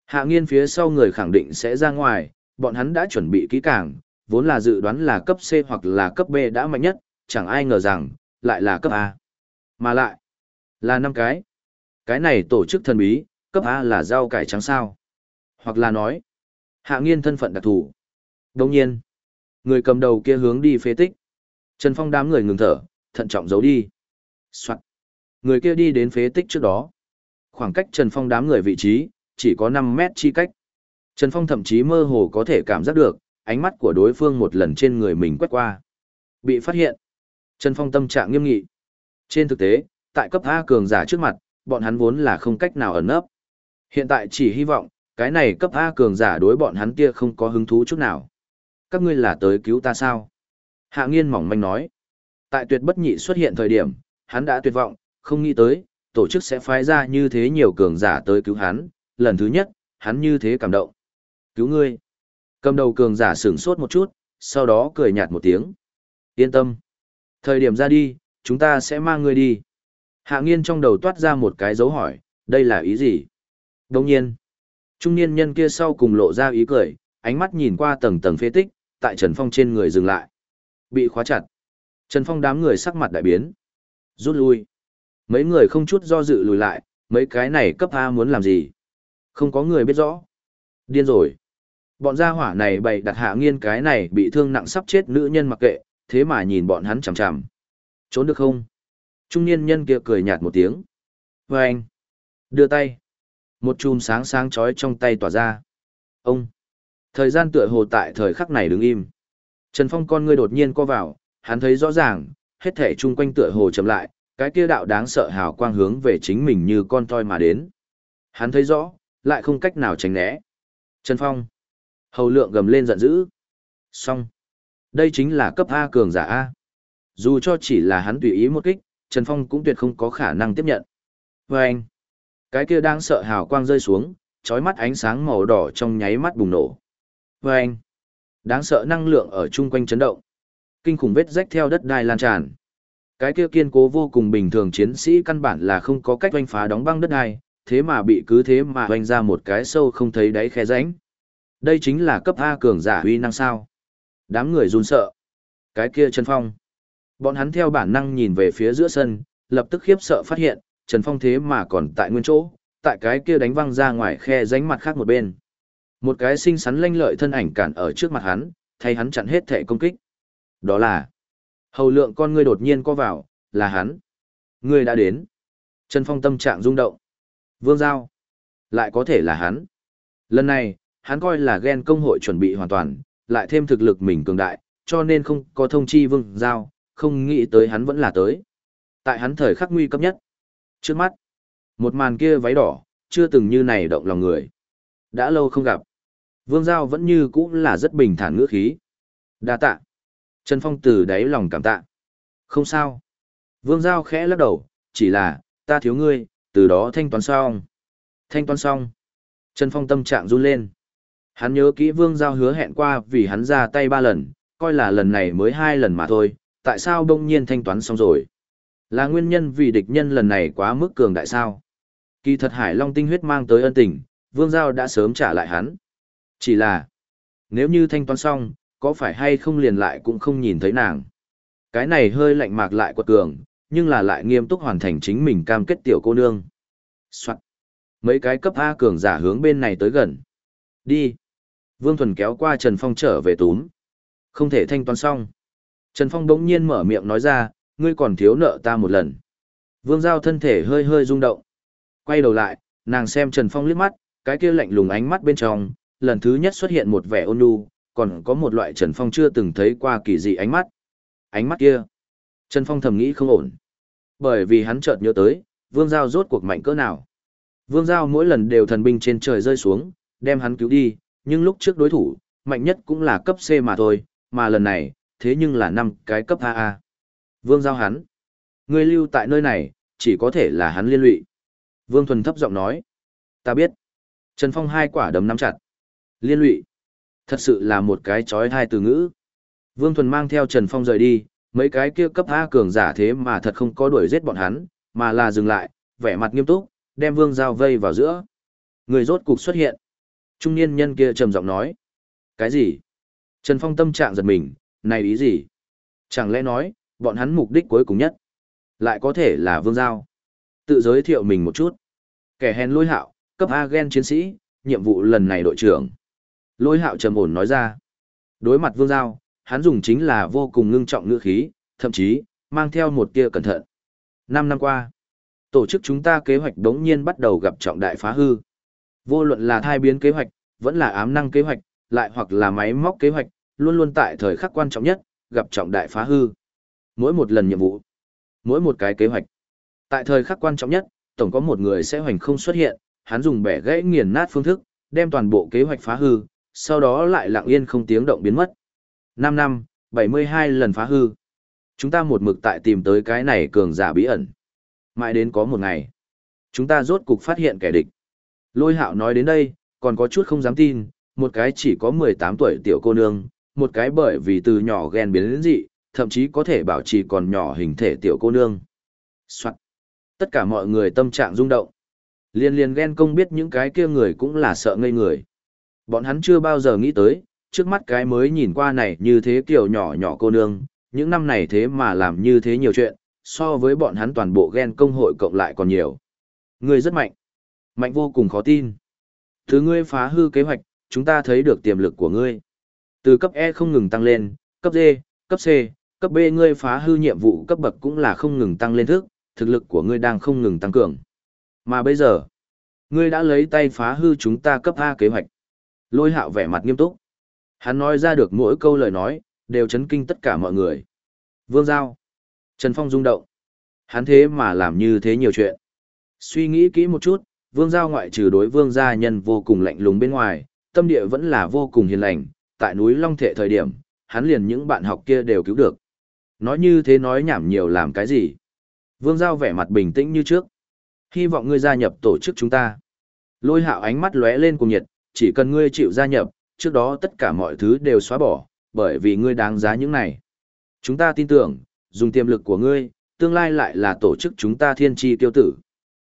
S1: Hạ nghiên phía sau người khẳng định sẽ ra ngoài, bọn hắn đã chuẩn bị kỹ càng, vốn là dự đoán là cấp C hoặc là cấp B đã mạnh nhất, chẳng ai ngờ rằng, lại là cấp A. Mà lại, là năm cái. Cái này tổ chức thần bí, cấp A là rau cải trắng sao. Hoặc là nói, hạ nghiên thân phận đặc thù. Đồng nhiên, người cầm đầu kia hướng đi phế tích. Trần Phong đám người ngừng thở, thận trọng giấu đi. Soạn. Người kia đi đến phế tích trước đó. Khoảng cách Trần Phong đám người vị trí, chỉ có 5 mét chi cách. Trần Phong thậm chí mơ hồ có thể cảm giác được, ánh mắt của đối phương một lần trên người mình quét qua. Bị phát hiện. Trần Phong tâm trạng nghiêm nghị. Trên thực tế, tại cấp A cường giả trước mặt, bọn hắn vốn là không cách nào ẩn nấp. Hiện tại chỉ hy vọng, cái này cấp A cường giả đối bọn hắn kia không có hứng thú chút nào. Các ngươi là tới cứu ta sao? Hạ nghiên mỏng manh nói. Tại tuyệt bất nhị xuất hiện thời điểm, hắn đã tuyệt vọng, không nghĩ tới, tổ chức sẽ phái ra như thế nhiều cường giả tới cứu hắn, lần thứ nhất, hắn như thế cảm động. Cứu ngươi. Cầm đầu cường giả sửng sốt một chút, sau đó cười nhạt một tiếng. Yên tâm. Thời điểm ra đi, chúng ta sẽ mang ngươi đi. Hạ nghiên trong đầu toát ra một cái dấu hỏi, đây là ý gì? Đồng nhiên, trung niên nhân kia sau cùng lộ ra ý cười, ánh mắt nhìn qua tầng tầng phế tích, tại Trần Phong trên người dừng lại. Bị khóa chặt. Trần Phong đám người sắc mặt đại biến. Rút lui. Mấy người không chút do dự lùi lại, mấy cái này cấp A muốn làm gì? Không có người biết rõ. Điên rồi. Bọn gia hỏa này bày đặt hạ nghiên cái này bị thương nặng sắp chết nữ nhân mặc kệ, thế mà nhìn bọn hắn chằm chằm. Trốn được không? Trung niên nhân kia cười nhạt một tiếng. Và anh. Đưa tay. Một chùm sáng sáng chói trong tay tỏa ra. Ông. Thời gian tựa hồ tại thời khắc này đứng im. Trần Phong con ngươi đột nhiên co vào, hắn thấy rõ ràng, hết thể chung quanh tựa hồ chậm lại, cái kia đạo đáng sợ hào quang hướng về chính mình như con toi mà đến. Hắn thấy rõ, lại không cách nào tránh né. Trần Phong. Hầu lượng gầm lên giận dữ. Xong. Đây chính là cấp A cường giả A. Dù cho chỉ là hắn tùy ý một kích, Trần Phong cũng tuyệt không có khả năng tiếp nhận. Và anh. Cái kia đang sợ hào quang rơi xuống, trói mắt ánh sáng màu đỏ trong nháy mắt bùng nổ. Và anh. Đáng sợ năng lượng ở chung quanh chấn động. Kinh khủng vết rách theo đất đai lan tràn. Cái kia kiên cố vô cùng bình thường chiến sĩ căn bản là không có cách oanh phá đóng băng đất đai, thế mà bị cứ thế mà oanh ra một cái sâu không thấy đáy khe rãnh. Đây chính là cấp A cường giả uy năng sao. Đám người run sợ. Cái kia Trần Phong. Bọn hắn theo bản năng nhìn về phía giữa sân, lập tức khiếp sợ phát hiện, Trần Phong thế mà còn tại nguyên chỗ, tại cái kia đánh văng ra ngoài khe rãnh mặt khác một bên. Một cái xinh xắn lanh lợi thân ảnh cản ở trước mặt hắn, thay hắn chặn hết thể công kích. Đó là Hầu lượng con ngươi đột nhiên co vào, là hắn. Ngươi đã đến. Trần Phong tâm trạng rung động. Vương Giao. Lại có thể là hắn. Lần này, hắn coi là ghen công hội chuẩn bị hoàn toàn, lại thêm thực lực mình cường đại, cho nên không có thông chi Vương Giao, không nghĩ tới hắn vẫn là tới. Tại hắn thời khắc nguy cấp nhất. Trước mắt, một màn kia váy đỏ, chưa từng như này động lòng người. Đã lâu không gặp. Vương Giao vẫn như cũ là rất bình thản ngữ khí. đa tạ. Trần Phong từ đáy lòng cảm tạ. Không sao. Vương Giao khẽ lắc đầu, chỉ là, ta thiếu ngươi, từ đó thanh toán xong. Thanh toán xong. Trần Phong tâm trạng run lên. Hắn nhớ kỹ Vương Giao hứa hẹn qua vì hắn ra tay ba lần, coi là lần này mới hai lần mà thôi, tại sao đông nhiên thanh toán xong rồi? Là nguyên nhân vì địch nhân lần này quá mức cường đại sao? Kỳ thật Hải Long tinh huyết mang tới ân tình, Vương Giao đã sớm trả lại hắn. Chỉ là, nếu như thanh toán xong, có phải hay không liền lại cũng không nhìn thấy nàng. Cái này hơi lạnh mạc lại quật cường, nhưng là lại nghiêm túc hoàn thành chính mình cam kết tiểu cô nương. Soạn. Mấy cái cấp A cường giả hướng bên này tới gần. Đi. Vương Thuần kéo qua Trần Phong trở về túm. Không thể thanh toán xong. Trần Phong bỗng nhiên mở miệng nói ra, ngươi còn thiếu nợ ta một lần. Vương Giao thân thể hơi hơi rung động. Quay đầu lại, nàng xem Trần Phong liếc mắt, cái kia lạnh lùng ánh mắt bên trong, lần thứ nhất xuất hiện một vẻ ôn nhu, còn có một loại Trần Phong chưa từng thấy qua kỳ dị ánh mắt. Ánh mắt kia. Trần Phong thầm nghĩ không ổn. Bởi vì hắn chợt nhớ tới, Vương Giao rốt cuộc mạnh cỡ nào. Vương Giao mỗi lần đều thần binh trên trời rơi xuống, đem hắn cứu đi, nhưng lúc trước đối thủ, mạnh nhất cũng là cấp C mà thôi, mà lần này, thế nhưng là năm cái cấp AA. Vương Giao hắn. Người lưu tại nơi này, chỉ có thể là hắn liên lụy. Vương Thuần thấp giọng nói. Ta biết. Trần Phong hai quả đấm nắm chặt. Liên lụy. Thật sự là một cái chói hai từ ngữ. Vương Thuần mang theo Trần Phong rời đi, mấy cái kia cấp A cường giả thế mà thật không có đuổi giết bọn hắn, mà là dừng lại, vẻ mặt nghiêm túc, đem Vương Giao vây vào giữa. Người rốt cục xuất hiện. Trung niên nhân kia trầm giọng nói. Cái gì? Trần Phong tâm trạng giật mình, này ý gì? Chẳng lẽ nói, bọn hắn mục đích cuối cùng nhất, lại có thể là Vương Giao. Tự giới thiệu mình một chút. Kẻ hèn lôi hạo, cấp A gen chiến sĩ, nhiệm vụ lần này đội trưởng. Lôi hạo trầm ổn nói ra. Đối mặt vương giao, hắn dùng chính là vô cùng ngưng trọng ngữ khí, thậm chí, mang theo một tia cẩn thận. Năm năm qua, tổ chức chúng ta kế hoạch đống nhiên bắt đầu gặp trọng đại phá hư. Vô luận là thai biến kế hoạch, vẫn là ám năng kế hoạch, lại hoặc là máy móc kế hoạch, luôn luôn tại thời khắc quan trọng nhất, gặp trọng đại phá hư. Mỗi một lần nhiệm vụ, mỗi một cái kế hoạch. Tại thời khắc quan trọng nhất, tổng có một người sẽ hoành không xuất hiện, hắn dùng bẻ gãy nghiền nát phương thức, đem toàn bộ kế hoạch phá hư, sau đó lại lặng yên không tiếng động biến mất. 5 năm, 72 lần phá hư. Chúng ta một mực tại tìm tới cái này cường giả bí ẩn. Mãi đến có một ngày, chúng ta rốt cục phát hiện kẻ địch. Lôi hạo nói đến đây, còn có chút không dám tin, một cái chỉ có 18 tuổi tiểu cô nương, một cái bởi vì từ nhỏ ghen biến đến dị, thậm chí có thể bảo trì còn nhỏ hình thể tiểu cô nương. Soạn. Tất cả mọi người tâm trạng rung động. Liên liên ghen công biết những cái kia người cũng là sợ ngây người. Bọn hắn chưa bao giờ nghĩ tới, trước mắt cái mới nhìn qua này như thế kiểu nhỏ nhỏ cô nương, những năm này thế mà làm như thế nhiều chuyện, so với bọn hắn toàn bộ ghen công hội cộng lại còn nhiều. Ngươi rất mạnh. Mạnh vô cùng khó tin. Thứ ngươi phá hư kế hoạch, chúng ta thấy được tiềm lực của ngươi. Từ cấp E không ngừng tăng lên, cấp D, cấp C, cấp B ngươi phá hư nhiệm vụ cấp bậc cũng là không ngừng tăng lên thức, thực lực của ngươi đang không ngừng tăng cường. Mà bây giờ, ngươi đã lấy tay phá hư chúng ta cấp A kế hoạch. Lôi hạo vẻ mặt nghiêm túc. Hắn nói ra được mỗi câu lời nói, đều chấn kinh tất cả mọi người. Vương Giao. Trần Phong rung động. Hắn thế mà làm như thế nhiều chuyện. Suy nghĩ kỹ một chút, vương giao ngoại trừ đối vương gia nhân vô cùng lạnh lùng bên ngoài, tâm địa vẫn là vô cùng hiền lành, tại núi Long Thệ thời điểm, hắn liền những bạn học kia đều cứu được. Nói như thế nói nhảm nhiều làm cái gì? Vương Giao vẻ mặt bình tĩnh như trước. Hy vọng ngươi gia nhập tổ chức chúng ta. Lôi hạo ánh mắt lóe lên cùng nhiệt, chỉ cần ngươi chịu gia nhập, trước đó tất cả mọi thứ đều xóa bỏ, bởi vì ngươi đáng giá những này. Chúng ta tin tưởng, dùng tiềm lực của ngươi, tương lai lại là tổ chức chúng ta thiên tri tiêu tử.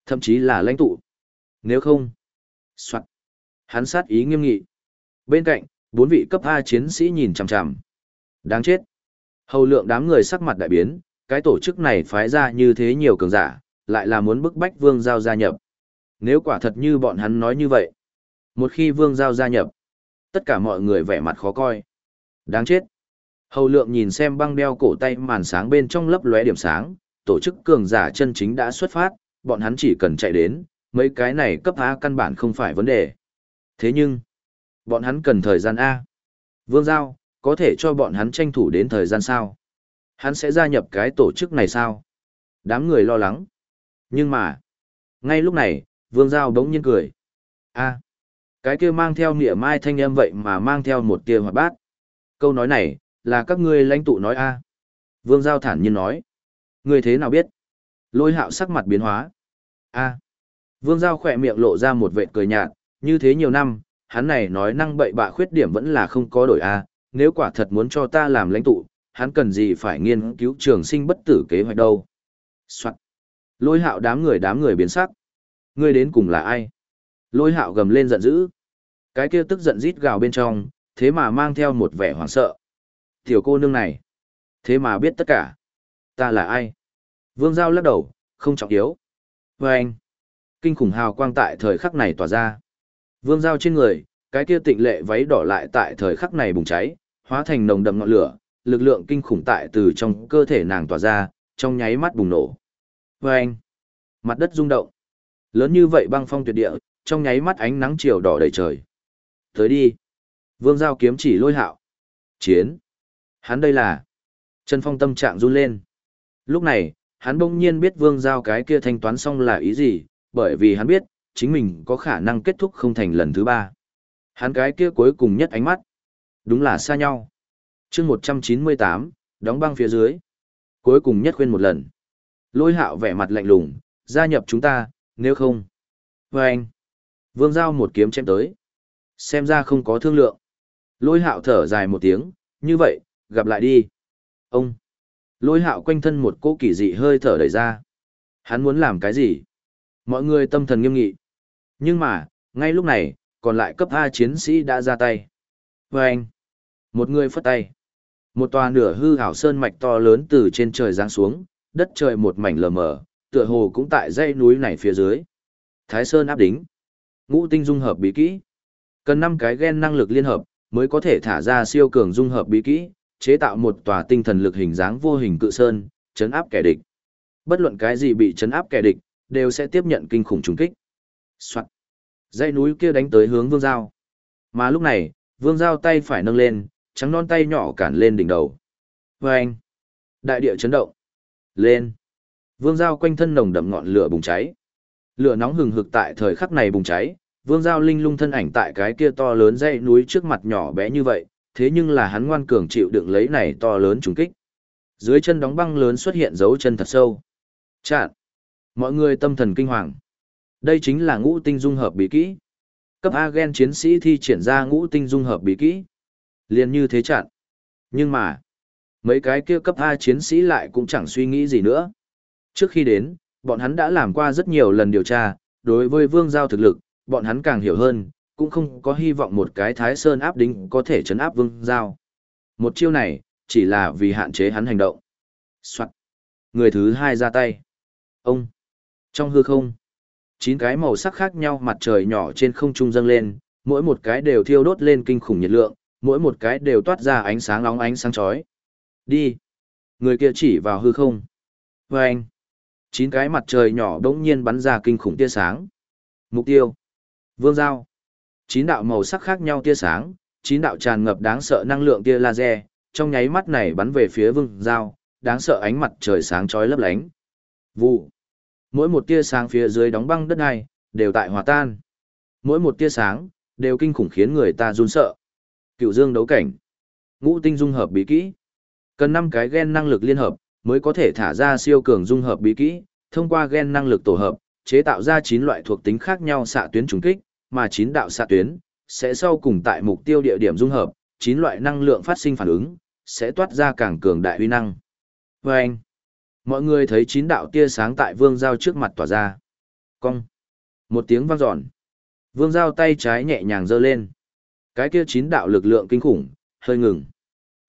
S1: Thậm chí là lãnh tụ. Nếu không, soạn. Hắn sát ý nghiêm nghị. Bên cạnh, bốn vị cấp A chiến sĩ nhìn chằm chằm. Đáng chết. Hầu lượng đám người sắc mặt đại biến, cái tổ chức này phái ra như thế nhiều cường giả, lại là muốn bức bách Vương Giao gia nhập. Nếu quả thật như bọn hắn nói như vậy, một khi Vương Giao gia nhập, tất cả mọi người vẻ mặt khó coi. Đáng chết. Hầu lượng nhìn xem băng đeo cổ tay màn sáng bên trong lấp lóe điểm sáng, tổ chức cường giả chân chính đã xuất phát, bọn hắn chỉ cần chạy đến, mấy cái này cấp A căn bản không phải vấn đề. Thế nhưng, bọn hắn cần thời gian A. Vương Giao, có thể cho bọn hắn tranh thủ đến thời gian sao? Hắn sẽ gia nhập cái tổ chức này sao? Đám người lo lắng. Nhưng mà, ngay lúc này, Vương Giao đống nhiên cười. A, cái kia mang theo nịa mai thanh âm vậy mà mang theo một tia hoạt bát. Câu nói này, là các ngươi lãnh tụ nói A. Vương Giao thản nhiên nói. Ngươi thế nào biết? Lôi hạo sắc mặt biến hóa. A. Vương Giao khỏe miệng lộ ra một vệt cười nhạt, như thế nhiều năm, hắn này nói năng bậy bạ khuyết điểm vẫn là không có đổi A, nếu quả thật muốn cho ta làm lãnh tụ, hắn cần gì phải nghiên cứu trường sinh bất tử kế hoạch đâu. Soạn. Lôi hạo đám người đám người biến sắc. Ngươi đến cùng là ai? Lôi hạo gầm lên giận dữ. Cái kia tức giận rít gào bên trong, thế mà mang theo một vẻ hoảng sợ. Tiểu cô nương này. Thế mà biết tất cả. Ta là ai? Vương Giao lắc đầu, không trọng yếu. Và anh. Kinh khủng hào quang tại thời khắc này tỏa ra. Vương Giao trên người, cái kia tịnh lệ váy đỏ lại tại thời khắc này bùng cháy, hóa thành nồng đậm ngọn lửa, lực lượng kinh khủng tại từ trong cơ thể nàng tỏa ra, trong nháy mắt bùng nổ. Và anh, mặt đất rung động. Lớn như vậy băng phong tuyệt địa, trong nháy mắt ánh nắng chiều đỏ đầy trời. Tới đi. Vương Giao kiếm chỉ lôi hạo. Chiến. Hắn đây là. Trần Phong tâm trạng run lên. Lúc này, hắn bỗng nhiên biết Vương Giao cái kia thanh toán xong là ý gì, bởi vì hắn biết, chính mình có khả năng kết thúc không thành lần thứ ba. Hắn cái kia cuối cùng nhất ánh mắt. Đúng là xa nhau. chương 198, đóng băng phía dưới. Cuối cùng nhất khuyên một lần. Lôi hạo vẻ mặt lạnh lùng, gia nhập chúng ta, nếu không. Và anh. Vương Giao một kiếm chém tới. Xem ra không có thương lượng. Lôi hạo thở dài một tiếng, như vậy, gặp lại đi. Ông. Lôi hạo quanh thân một cỗ kỳ dị hơi thở đẩy ra. Hắn muốn làm cái gì? Mọi người tâm thần nghiêm nghị. Nhưng mà, ngay lúc này, còn lại cấp A chiến sĩ đã ra tay. Và anh. Một người phất tay. Một tòa nửa hư hảo sơn mạch to lớn từ trên trời giáng xuống, đất trời một mảnh lờ mờ, tựa hồ cũng tại dãy núi này phía dưới. Thái Sơn áp đính. Ngũ tinh dung hợp bí kỹ. Cần 5 cái gen năng lực liên hợp, mới có thể thả ra siêu cường dung hợp bí kỹ, chế tạo một tòa tinh thần lực hình dáng vô hình cự sơn, chấn áp kẻ địch. Bất luận cái gì bị chấn áp kẻ địch, đều sẽ tiếp nhận kinh khủng trùng kích. Soạt. Dãy núi kia đánh tới hướng Vương Giao. Mà lúc này, Vương Giao tay phải nâng lên, trắng non tay nhỏ cản lên đỉnh đầu. Và anh. Đại địa chấn động. Lên. Vương Giao quanh thân nồng đậm ngọn lửa bùng cháy. Lửa nóng hừng hực tại thời khắc này bùng cháy, Vương Giao linh lung thân ảnh tại cái kia to lớn dãy núi trước mặt nhỏ bé như vậy, thế nhưng là hắn ngoan cường chịu đựng lấy này to lớn trùng kích. Dưới chân đóng băng lớn xuất hiện dấu chân thật sâu. Chạn. Mọi người tâm thần kinh hoàng. Đây chính là ngũ tinh dung hợp bí kỹ. Cấp A gen chiến sĩ thi triển ra ngũ tinh dung hợp bí kỹ. Liền như thế chặn. Nhưng mà, mấy cái kia cấp A chiến sĩ lại cũng chẳng suy nghĩ gì nữa. Trước khi đến, bọn hắn đã làm qua rất nhiều lần điều tra, đối với vương giao thực lực, bọn hắn càng hiểu hơn, cũng không có hy vọng một cái thái sơn áp đính có thể chấn áp vương giao. Một chiêu này, chỉ là vì hạn chế hắn hành động. Soạn. Người thứ hai ra tay. Ông. Trong hư không, chín cái màu sắc khác nhau mặt trời nhỏ trên không trung dâng lên, mỗi một cái đều thiêu đốt lên kinh khủng nhiệt lượng, mỗi một cái đều toát ra ánh sáng nóng ánh sáng chói. Đi. Người kia chỉ vào hư không. Và anh. Chín cái mặt trời nhỏ đống nhiên bắn ra kinh khủng tia sáng. Mục tiêu. Vương Giao. Chín đạo màu sắc khác nhau tia sáng, chín đạo tràn ngập đáng sợ năng lượng tia laser, trong nháy mắt này bắn về phía Vương Giao, đáng sợ ánh mặt trời sáng chói lấp lánh. Vụ. Mỗi một tia sáng phía dưới đóng băng đất này, đều tại hòa tan. Mỗi một tia sáng, đều kinh khủng khiến người ta run sợ. Cựu dương đấu cảnh. Ngũ tinh dung hợp bí kỹ. Cần 5 cái gen năng lực liên hợp, mới có thể thả ra siêu cường dung hợp bí kỹ, thông qua gen năng lực tổ hợp, chế tạo ra 9 loại thuộc tính khác nhau xạ tuyến trùng kích, mà 9 đạo xạ tuyến sẽ sau cùng tại mục tiêu địa điểm dung hợp, 9 loại năng lượng phát sinh phản ứng, sẽ toát ra càng cường đại uy năng. Và anh, mọi người thấy 9 đạo tia sáng tại vương giao trước mặt tỏa ra. Cong. Một tiếng vang dọn. Vương giao tay trái nhẹ nhàng giơ lên. Cái kia 9 đạo lực lượng kinh khủng, hơi ngừng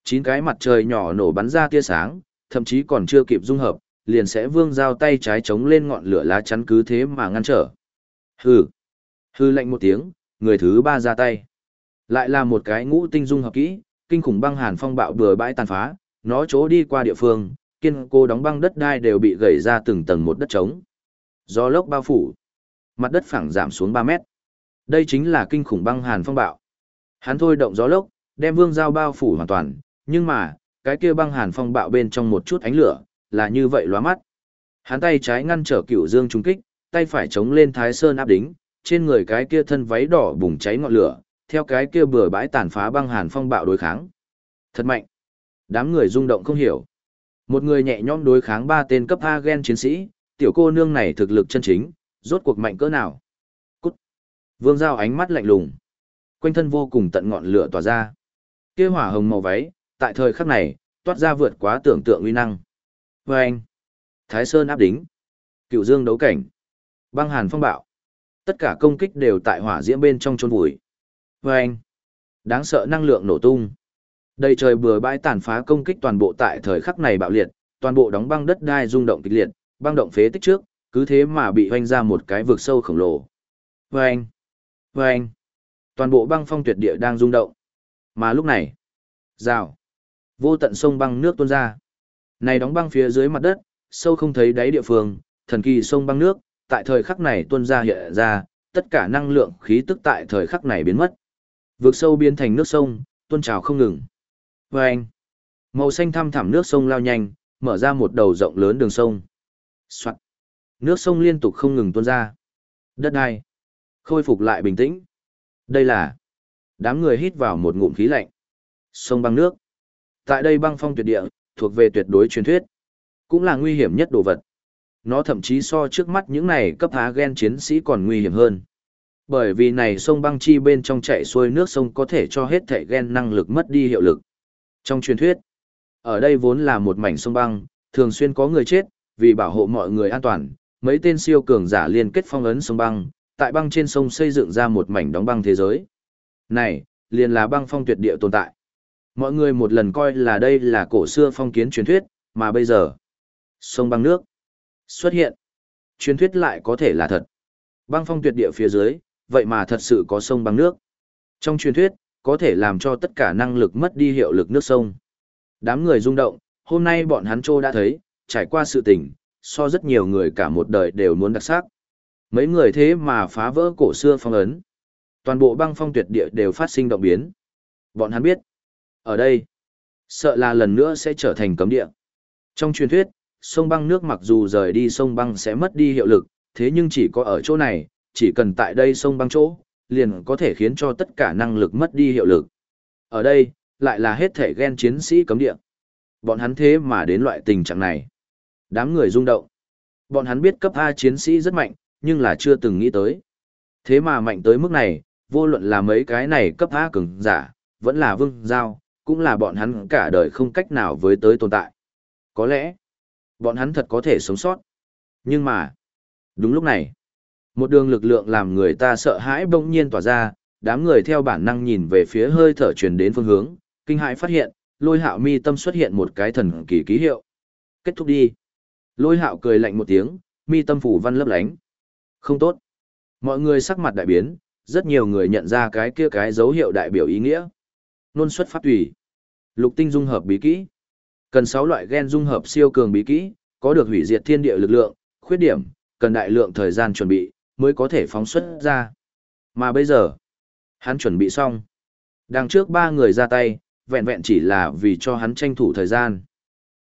S1: chín cái mặt trời nhỏ nổ bắn ra tia sáng, thậm chí còn chưa kịp dung hợp, liền sẽ vương giao tay trái chống lên ngọn lửa lá chắn cứ thế mà ngăn trở. Hừ. Hừ lạnh một tiếng, người thứ ba ra tay. Lại là một cái ngũ tinh dung hợp kỹ, kinh khủng băng hàn phong bạo bừa bãi tàn phá, nó chỗ đi qua địa phương, kiên cố đóng băng đất đai đều bị gãy ra từng tầng một đất trống. Gió lốc bao phủ, mặt đất phẳng giảm xuống 3 mét. Đây chính là kinh khủng băng hàn phong bạo. Hắn thôi động gió lốc, đem vương giao bao phủ hoàn toàn, nhưng mà, cái kia băng hàn phong bạo bên trong một chút ánh lửa, là như vậy lóa mắt. Hắn tay trái ngăn trở cửu dương trung kích, tay phải chống lên thái sơn áp đính, trên người cái kia thân váy đỏ bùng cháy ngọn lửa, theo cái kia bừa bãi tàn phá băng hàn phong bạo đối kháng. Thật mạnh. Đám người rung động không hiểu. Một người nhẹ nhõm đối kháng ba tên cấp A gen chiến sĩ, tiểu cô nương này thực lực chân chính, rốt cuộc mạnh cỡ nào. Cút. Vương Giao ánh mắt lạnh lùng. Quanh thân vô cùng tận ngọn lửa tỏa ra. Kia hỏa hồng màu váy, tại thời khắc này, toát ra vượt quá tưởng tượng uy năng. Và anh. Thái Sơn áp đính. Cựu Dương đấu cảnh. Băng hàn phong bạo. Tất cả công kích đều tại hỏa diễm bên trong chôn vùi. Và anh. Đáng sợ năng lượng nổ tung. Đầy trời bừa bãi tàn phá công kích toàn bộ tại thời khắc này bạo liệt, toàn bộ đóng băng đất đai rung động kịch liệt, băng động phế tích trước, cứ thế mà bị hoanh ra một cái vực sâu khổng lồ. Vâng! Vâng! Toàn bộ băng phong tuyệt địa đang rung động. Mà lúc này, rào, vô tận sông băng nước tuôn ra. Này đóng băng phía dưới mặt đất, sâu không thấy đáy địa phương, thần kỳ sông băng nước, tại thời khắc này tuôn ra hiện ra, tất cả năng lượng khí tức tại thời khắc này biến mất. vượt sâu biến thành nước sông, tuôn trào không ngừng. Và anh, màu xanh thăm thẳm nước sông lao nhanh, mở ra một đầu rộng lớn đường sông. Soạn. Nước sông liên tục không ngừng tuôn ra. Đất đai. Khôi phục lại bình tĩnh. Đây là. Đám người hít vào một ngụm khí lạnh. Sông băng nước. Tại đây băng phong tuyệt địa, thuộc về tuyệt đối truyền thuyết. Cũng là nguy hiểm nhất đồ vật. Nó thậm chí so trước mắt những này cấp há gen chiến sĩ còn nguy hiểm hơn. Bởi vì này sông băng chi bên trong chạy xuôi nước sông có thể cho hết thể gen năng lực mất đi hiệu lực. Trong truyền thuyết, ở đây vốn là một mảnh sông băng, thường xuyên có người chết, vì bảo hộ mọi người an toàn, mấy tên siêu cường giả liên kết phong ấn sông băng, tại băng trên sông xây dựng ra một mảnh đóng băng thế giới. Này, liền là băng phong tuyệt địa tồn tại. Mọi người một lần coi là đây là cổ xưa phong kiến truyền thuyết, mà bây giờ, sông băng nước xuất hiện. Truyền thuyết lại có thể là thật. Băng phong tuyệt địa phía dưới, vậy mà thật sự có sông băng nước. Trong truyền thuyết, có thể làm cho tất cả năng lực mất đi hiệu lực nước sông. Đám người rung động, hôm nay bọn hắn trô đã thấy, trải qua sự tình, so rất nhiều người cả một đời đều muốn đặc sắc. Mấy người thế mà phá vỡ cổ xưa phong ấn. Toàn bộ băng phong tuyệt địa đều phát sinh động biến. Bọn hắn biết, ở đây, sợ là lần nữa sẽ trở thành cấm địa. Trong truyền thuyết, sông băng nước mặc dù rời đi sông băng sẽ mất đi hiệu lực, thế nhưng chỉ có ở chỗ này, chỉ cần tại đây sông băng chỗ, liền có thể khiến cho tất cả năng lực mất đi hiệu lực. Ở đây, lại là hết thể ghen chiến sĩ cấm địa. Bọn hắn thế mà đến loại tình trạng này. Đám người rung động. Bọn hắn biết cấp A chiến sĩ rất mạnh, nhưng là chưa từng nghĩ tới. Thế mà mạnh tới mức này, vô luận là mấy cái này cấp A cường giả, vẫn là vương giao, cũng là bọn hắn cả đời không cách nào với tới tồn tại. Có lẽ, bọn hắn thật có thể sống sót. Nhưng mà, đúng lúc này, một đường lực lượng làm người ta sợ hãi bỗng nhiên tỏa ra, đám người theo bản năng nhìn về phía hơi thở truyền đến phương hướng, kinh hãi phát hiện, lôi hạo mi tâm xuất hiện một cái thần kỳ ký hiệu. Kết thúc đi. Lôi hạo cười lạnh một tiếng, mi tâm phủ văn lấp lánh. Không tốt. Mọi người sắc mặt đại biến, rất nhiều người nhận ra cái kia cái dấu hiệu đại biểu ý nghĩa. Nôn xuất pháp tùy. Lục tinh dung hợp bí kỹ. Cần 6 loại gen dung hợp siêu cường bí kỹ, có được hủy diệt thiên địa lực lượng, khuyết điểm, cần đại lượng thời gian chuẩn bị, mới có thể phóng xuất ra. Mà bây giờ, hắn chuẩn bị xong. Đằng trước ba người ra tay, vẹn vẹn chỉ là vì cho hắn tranh thủ thời gian.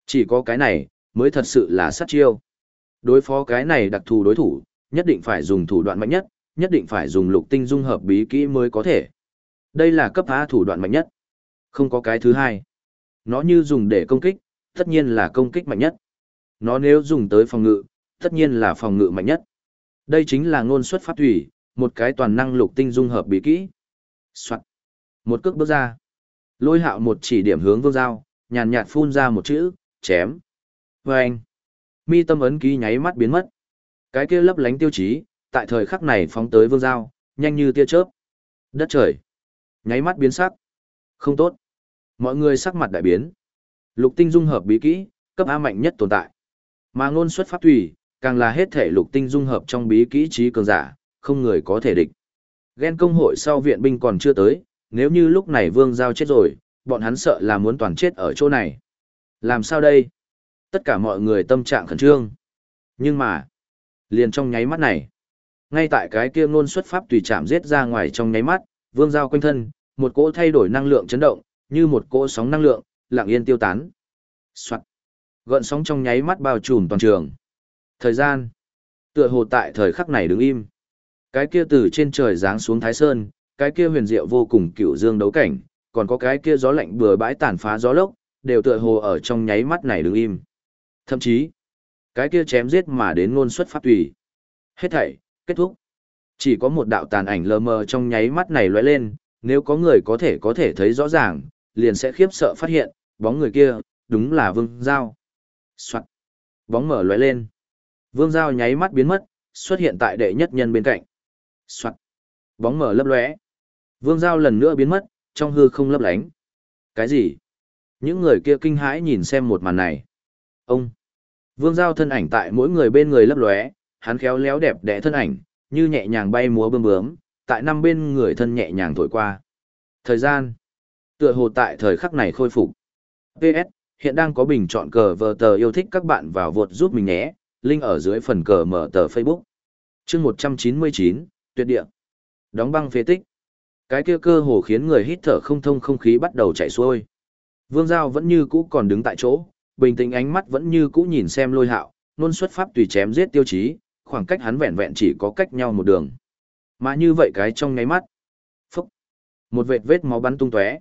S1: Chỉ có cái này, mới thật sự là sát chiêu. Đối phó cái này đặc thù đối thủ, nhất định phải dùng thủ đoạn mạnh nhất, nhất định phải dùng lục tinh dung hợp bí kỹ mới có thể. Đây là cấp A thủ đoạn mạnh nhất. Không có cái thứ hai. Nó như dùng để công kích, tất nhiên là công kích mạnh nhất. Nó nếu dùng tới phòng ngự, tất nhiên là phòng ngự mạnh nhất. Đây chính là ngôn xuất pháp thủy, một cái toàn năng lục tinh dung hợp bí kỹ. Soạn. Một cước bước ra. Lôi hạo một chỉ điểm hướng vương dao, nhàn nhạt phun ra một chữ, chém. Vâng. Mi tâm ấn ký nháy mắt biến mất. Cái kia lấp lánh tiêu chí, tại thời khắc này phóng tới vương dao, nhanh như tia chớp. Đất trời. Nháy mắt biến sắc. Không tốt. Mọi người sắc mặt đại biến. Lục tinh dung hợp bí kỹ, cấp A mạnh nhất tồn tại. Mà ngôn xuất pháp thủy, càng là hết thể lục tinh dung hợp trong bí kỹ trí cường giả, không người có thể địch. Ghen công hội sau viện binh còn chưa tới, nếu như lúc này vương giao chết rồi, bọn hắn sợ là muốn toàn chết ở chỗ này. Làm sao đây? Tất cả mọi người tâm trạng khẩn trương. Nhưng mà, liền trong nháy mắt này, ngay tại cái kia ngôn xuất pháp tùy chạm giết ra ngoài trong nháy mắt, vương giao quanh thân, một cỗ thay đổi năng lượng chấn động, như một cỗ sóng năng lượng, lặng yên tiêu tán. Soạn. Gợn sóng trong nháy mắt bao trùm toàn trường. Thời gian, tựa hồ tại thời khắc này đứng im. Cái kia từ trên trời giáng xuống Thái Sơn, cái kia huyền diệu vô cùng cựu dương đấu cảnh, còn có cái kia gió lạnh bừa bãi tàn phá gió lốc, đều tựa hồ ở trong nháy mắt này đứng im. Thậm chí, cái kia chém giết mà đến ngôn xuất pháp tùy. Hết thảy, kết thúc. Chỉ có một đạo tàn ảnh lờ mờ trong nháy mắt này lóe lên, nếu có người có thể có thể thấy rõ ràng, liền sẽ khiếp sợ phát hiện, bóng người kia, đúng là Vương Giao. Soạn. Bóng mở lóe lên. Vương Giao nháy mắt biến mất, xuất hiện tại đệ nhất nhân bên cạnh. Soạn. Bóng mở lấp lóe. Vương Giao lần nữa biến mất, trong hư không lấp lánh. Cái gì? Những người kia kinh hãi nhìn xem một màn này. Ông. Vương Giao thân ảnh tại mỗi người bên người lấp lóe, hắn khéo léo đẹp đẽ thân ảnh, như nhẹ nhàng bay múa bướm bướm, tại năm bên người thân nhẹ nhàng thổi qua. Thời gian. Tựa hồ tại thời khắc này khôi phục. PS, hiện đang có bình chọn cờ vờ tờ yêu thích các bạn vào vượt giúp mình nhé, link ở dưới phần cờ mở tờ Facebook. chương 199, tuyệt địa. Đóng băng phế tích. Cái kia cơ hồ khiến người hít thở không thông không khí bắt đầu chảy xuôi. Vương Giao vẫn như cũ còn đứng tại chỗ, bình tĩnh ánh mắt vẫn như cũ nhìn xem lôi hạo, nôn xuất pháp tùy chém giết tiêu chí, khoảng cách hắn vẹn vẹn chỉ có cách nhau một đường. Mà như vậy cái trong ngáy mắt. Phúc. Một vệt vết máu bắn tung tóe.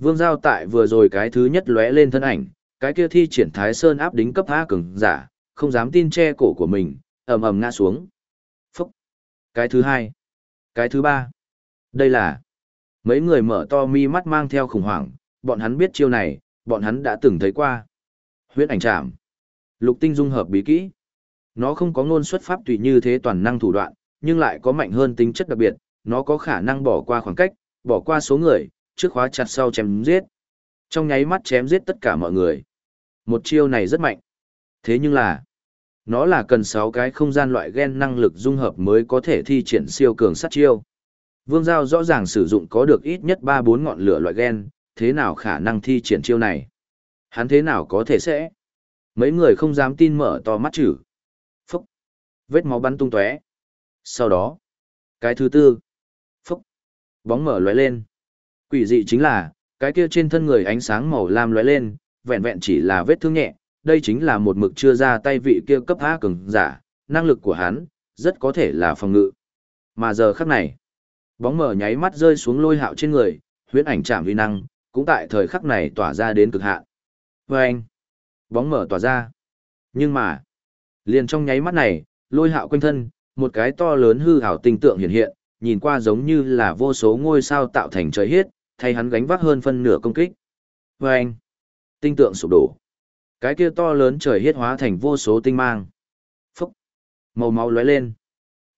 S1: Vương Giao tại vừa rồi cái thứ nhất lóe lên thân ảnh, cái kia thi triển thái sơn áp đính cấp A cường giả, không dám tin che cổ của mình, ầm ầm ngã xuống. Phúc. Cái thứ hai. Cái thứ ba. Đây là mấy người mở to mi mắt mang theo khủng hoảng, bọn hắn biết chiêu này, bọn hắn đã từng thấy qua. Huyết ảnh trảm. Lục tinh dung hợp bí kỹ. Nó không có ngôn xuất pháp tùy như thế toàn năng thủ đoạn, nhưng lại có mạnh hơn tính chất đặc biệt, nó có khả năng bỏ qua khoảng cách, bỏ qua số người, trước khóa chặt sau chém giết. Trong nháy mắt chém giết tất cả mọi người. Một chiêu này rất mạnh. Thế nhưng là, nó là cần 6 cái không gian loại gen năng lực dung hợp mới có thể thi triển siêu cường sát chiêu. Vương Giao rõ ràng sử dụng có được ít nhất 3-4 ngọn lửa loại gen, thế nào khả năng thi triển chiêu này? Hắn thế nào có thể sẽ? Mấy người không dám tin mở to mắt chữ. Phúc! Vết máu bắn tung tóe. Sau đó, cái thứ tư. Phúc! Bóng mở lóe lên. Quỷ dị chính là, cái kia trên thân người ánh sáng màu lam lóe lên, vẹn vẹn chỉ là vết thương nhẹ, đây chính là một mực chưa ra tay vị kia cấp A cường giả, năng lực của hắn, rất có thể là phòng ngự. Mà giờ khắc này, bóng mở nháy mắt rơi xuống lôi hạo trên người, huyễn ảnh chạm vi năng, cũng tại thời khắc này tỏa ra đến cực hạn. Vâng! anh, bóng mở tỏa ra. Nhưng mà, liền trong nháy mắt này, lôi hạo quanh thân, một cái to lớn hư hảo tinh tượng hiện hiện, nhìn qua giống như là vô số ngôi sao tạo thành trời hết thay hắn gánh vác hơn phân nửa công kích. Và anh, tinh tượng sụp đổ. Cái kia to lớn trời hiết hóa thành vô số tinh mang. Phúc, màu máu lóe lên.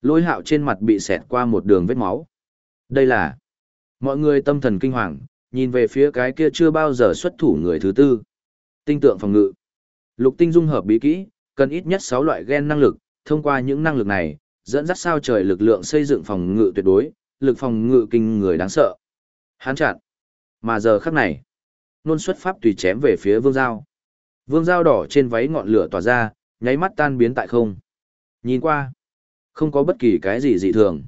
S1: Lôi hạo trên mặt bị xẹt qua một đường vết máu. Đây là mọi người tâm thần kinh hoàng, nhìn về phía cái kia chưa bao giờ xuất thủ người thứ tư. Tinh tượng phòng ngự. Lục tinh dung hợp bí kỹ, cần ít nhất 6 loại gen năng lực, thông qua những năng lực này, dẫn dắt sao trời lực lượng xây dựng phòng ngự tuyệt đối, lực phòng ngự kinh người đáng sợ. Hán chặn. Mà giờ khắc này, nôn xuất pháp tùy chém về phía vương giao. Vương giao đỏ trên váy ngọn lửa tỏa ra, nháy mắt tan biến tại không. Nhìn qua, không có bất kỳ cái gì dị thường.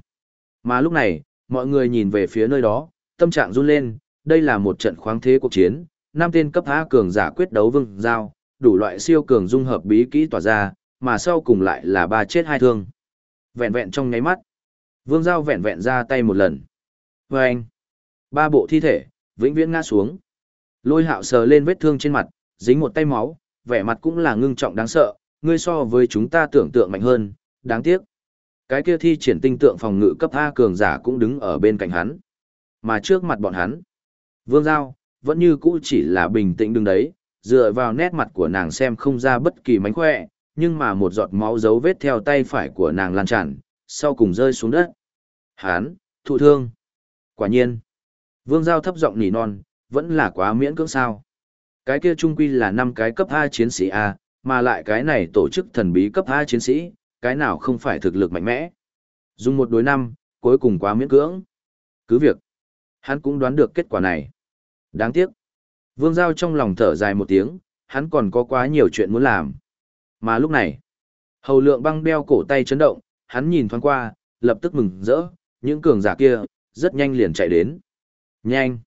S1: Mà lúc này, mọi người nhìn về phía nơi đó, tâm trạng run lên, đây là một trận khoáng thế cuộc chiến, năm tên cấp A cường giả quyết đấu vương giao, đủ loại siêu cường dung hợp bí kỹ tỏa ra, mà sau cùng lại là ba chết hai thương. Vẹn vẹn trong nháy mắt. Vương Giao vẹn vẹn ra tay một lần. Và anh, ba bộ thi thể, vĩnh viễn ngã xuống. Lôi hạo sờ lên vết thương trên mặt, dính một tay máu, vẻ mặt cũng là ngưng trọng đáng sợ, ngươi so với chúng ta tưởng tượng mạnh hơn, đáng tiếc. Cái kia thi triển tinh tượng phòng ngự cấp A cường giả cũng đứng ở bên cạnh hắn. Mà trước mặt bọn hắn, Vương Giao, vẫn như cũ chỉ là bình tĩnh đứng đấy, dựa vào nét mặt của nàng xem không ra bất kỳ mánh khỏe, nhưng mà một giọt máu dấu vết theo tay phải của nàng lan tràn, sau cùng rơi xuống đất. Hán, thụ thương. Quả nhiên. Vương Giao thấp giọng nỉ non, vẫn là quá miễn cưỡng sao. Cái kia trung quy là năm cái cấp A chiến sĩ A, mà lại cái này tổ chức thần bí cấp A chiến sĩ, cái nào không phải thực lực mạnh mẽ. Dùng một đối năm, cuối cùng quá miễn cưỡng. Cứ việc, hắn cũng đoán được kết quả này. Đáng tiếc. Vương Giao trong lòng thở dài một tiếng, hắn còn có quá nhiều chuyện muốn làm. Mà lúc này, hầu lượng băng đeo cổ tay chấn động, hắn nhìn thoáng qua, lập tức mừng rỡ, những cường giả kia, rất nhanh liền chạy đến. Nhanh!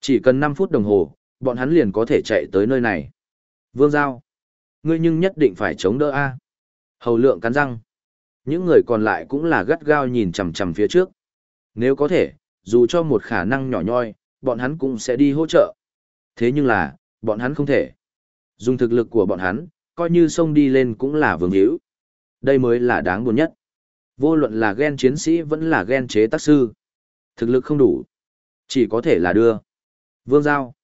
S1: Chỉ cần 5 phút đồng hồ, bọn hắn liền có thể chạy tới nơi này. Vương Giao! Ngươi nhưng nhất định phải chống đỡ A. Hầu lượng cắn răng. Những người còn lại cũng là gắt gao nhìn chằm chằm phía trước. Nếu có thể, dù cho một khả năng nhỏ nhoi, bọn hắn cũng sẽ đi hỗ trợ. Thế nhưng là, bọn hắn không thể. Dùng thực lực của bọn hắn, coi như sông đi lên cũng là vương hữu. Đây mới là đáng buồn nhất. Vô luận là ghen chiến sĩ vẫn là ghen chế tác sư. Thực lực không đủ. Chỉ có thể là đưa. Vương Giao.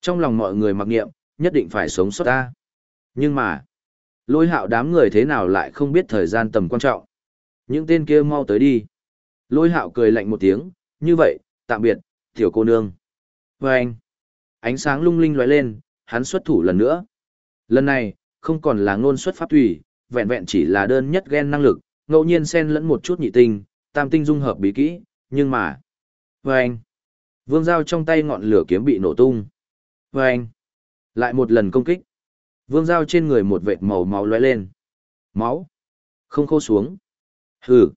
S1: Trong lòng mọi người mặc nghiệm, nhất định phải sống sót ta. Nhưng mà, lôi hạo đám người thế nào lại không biết thời gian tầm quan trọng. Những tên kia mau tới đi. Lôi hạo cười lạnh một tiếng, như vậy, tạm biệt, tiểu cô nương. Và anh, ánh sáng lung linh lóe lên, hắn xuất thủ lần nữa. Lần này, không còn là ngôn xuất pháp tùy, vẹn vẹn chỉ là đơn nhất gen năng lực, ngẫu nhiên xen lẫn một chút nhị tinh, tam tinh dung hợp bí kỹ, nhưng mà... Và anh, vương Giao trong tay ngọn lửa kiếm bị nổ tung. Và anh, lại một lần công kích. Vương Giao trên người một vệt màu máu lóe lên. Máu. Không khô xuống. Hừ.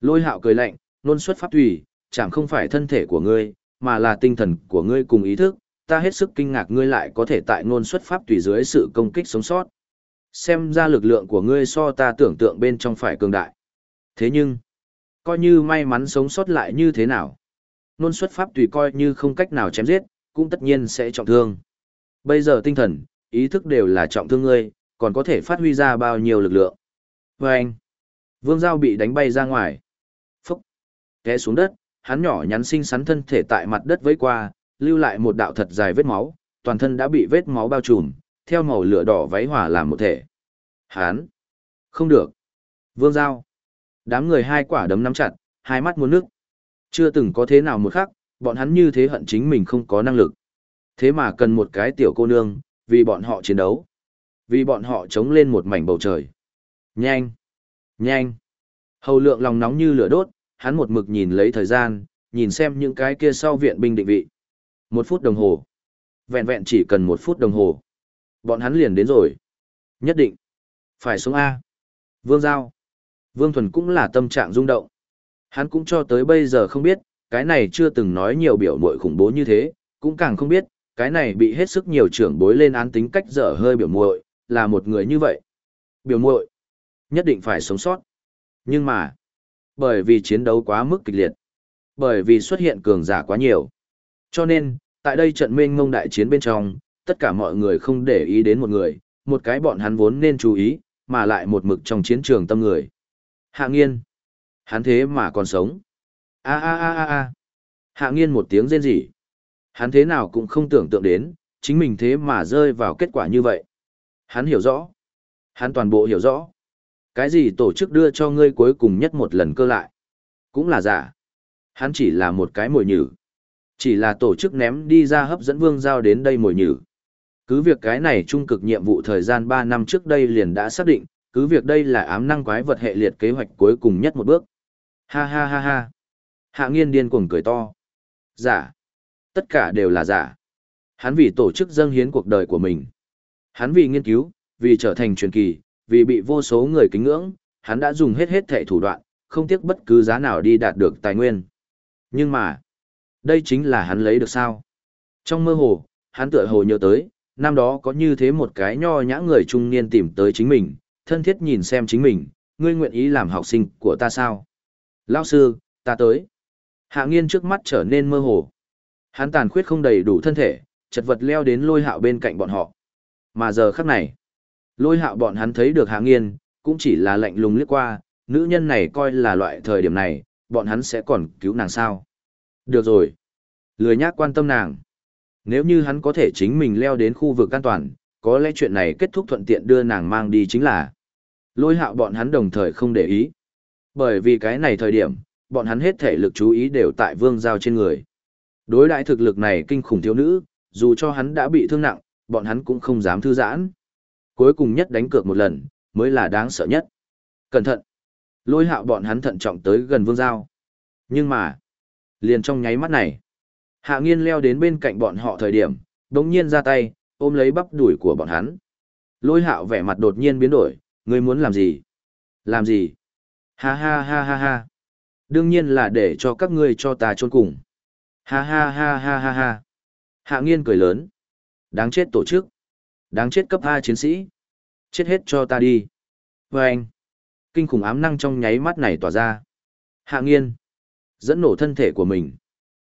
S1: Lôi hạo cười lạnh, nôn xuất pháp thủy. chẳng không phải thân thể của ngươi, mà là tinh thần của ngươi cùng ý thức, ta hết sức kinh ngạc ngươi lại có thể tại ngôn xuất pháp tùy dưới sự công kích sống sót. Xem ra lực lượng của ngươi so ta tưởng tượng bên trong phải cường đại. Thế nhưng, coi như may mắn sống sót lại như thế nào nôn xuất pháp tùy coi như không cách nào chém giết, cũng tất nhiên sẽ trọng thương. Bây giờ tinh thần, ý thức đều là trọng thương ngươi, còn có thể phát huy ra bao nhiêu lực lượng. Và anh, vương giao bị đánh bay ra ngoài. Phúc, té xuống đất, hắn nhỏ nhắn xinh xắn thân thể tại mặt đất với qua, lưu lại một đạo thật dài vết máu, toàn thân đã bị vết máu bao trùm, theo màu lửa đỏ váy hỏa làm một thể. Hán! Không được! Vương Giao! Đám người hai quả đấm nắm chặt, hai mắt muốn nước. Chưa từng có thế nào một khắc, bọn hắn như thế hận chính mình không có năng lực. Thế mà cần một cái tiểu cô nương, vì bọn họ chiến đấu. Vì bọn họ chống lên một mảnh bầu trời. Nhanh! Nhanh! Hầu lượng lòng nóng như lửa đốt, hắn một mực nhìn lấy thời gian, nhìn xem những cái kia sau viện binh định vị. Một phút đồng hồ. Vẹn vẹn chỉ cần một phút đồng hồ. Bọn hắn liền đến rồi. Nhất định. Phải xuống A. Vương Giao. Vương Thuần cũng là tâm trạng rung động. Hắn cũng cho tới bây giờ không biết, cái này chưa từng nói nhiều biểu muội khủng bố như thế, cũng càng không biết, cái này bị hết sức nhiều trưởng bối lên án tính cách dở hơi biểu muội là một người như vậy. Biểu muội nhất định phải sống sót. Nhưng mà, bởi vì chiến đấu quá mức kịch liệt, bởi vì xuất hiện cường giả quá nhiều. Cho nên, tại đây trận mênh mông đại chiến bên trong, tất cả mọi người không để ý đến một người, một cái bọn hắn vốn nên chú ý, mà lại một mực trong chiến trường tâm người. Hạ nghiên. Hắn thế mà còn sống. a a a a a Hạ nghiên một tiếng rên rỉ. Hắn thế nào cũng không tưởng tượng đến, chính mình thế mà rơi vào kết quả như vậy. Hắn hiểu rõ. Hắn toàn bộ hiểu rõ. Cái gì tổ chức đưa cho ngươi cuối cùng nhất một lần cơ lại. Cũng là giả. Hắn chỉ là một cái mồi nhử. Chỉ là tổ chức ném đi ra hấp dẫn vương giao đến đây mồi nhử. Cứ việc cái này trung cực nhiệm vụ thời gian 3 năm trước đây liền đã xác định, cứ việc đây là ám năng quái vật hệ liệt kế hoạch cuối cùng nhất một bước. Ha ha ha ha. Hạ nghiên điên cuồng cười to. Giả. Tất cả đều là giả. Hắn vì tổ chức dâng hiến cuộc đời của mình. Hắn vì nghiên cứu, vì trở thành truyền kỳ, vì bị vô số người kính ngưỡng, hắn đã dùng hết hết thệ thủ đoạn, không tiếc bất cứ giá nào đi đạt được tài nguyên. Nhưng mà, đây chính là hắn lấy được sao. Trong mơ hồ, hắn tựa hồ nhớ tới, năm đó có như thế một cái nho nhã người trung niên tìm tới chính mình, thân thiết nhìn xem chính mình, ngươi nguyện ý làm học sinh của ta sao? Lão sư, ta tới. Hạ nghiên trước mắt trở nên mơ hồ. Hắn tàn khuyết không đầy đủ thân thể, chật vật leo đến lôi hạo bên cạnh bọn họ. Mà giờ khắc này, lôi hạo bọn hắn thấy được hạ nghiên, cũng chỉ là lạnh lùng liếc qua, nữ nhân này coi là loại thời điểm này, bọn hắn sẽ còn cứu nàng sao. Được rồi. Lười nhác quan tâm nàng. Nếu như hắn có thể chính mình leo đến khu vực an toàn, có lẽ chuyện này kết thúc thuận tiện đưa nàng mang đi chính là. Lôi hạo bọn hắn đồng thời không để ý. Bởi vì cái này thời điểm, bọn hắn hết thể lực chú ý đều tại vương giao trên người. Đối đại thực lực này kinh khủng thiếu nữ, dù cho hắn đã bị thương nặng, bọn hắn cũng không dám thư giãn. Cuối cùng nhất đánh cược một lần, mới là đáng sợ nhất. Cẩn thận! Lôi hạo bọn hắn thận trọng tới gần vương giao. Nhưng mà, liền trong nháy mắt này, hạ nghiên leo đến bên cạnh bọn họ thời điểm, đống nhiên ra tay, ôm lấy bắp đuổi của bọn hắn. Lôi hạo vẻ mặt đột nhiên biến đổi, ngươi muốn làm gì? Làm gì? Ha ha ha ha ha. Đương nhiên là để cho các ngươi cho ta trốn cùng. Ha ha ha ha ha ha. Hạ nghiên cười lớn. Đáng chết tổ chức. Đáng chết cấp A chiến sĩ. Chết hết cho ta đi. Và anh. Kinh khủng ám năng trong nháy mắt này tỏa ra. Hạ nghiên. Dẫn nổ thân thể của mình.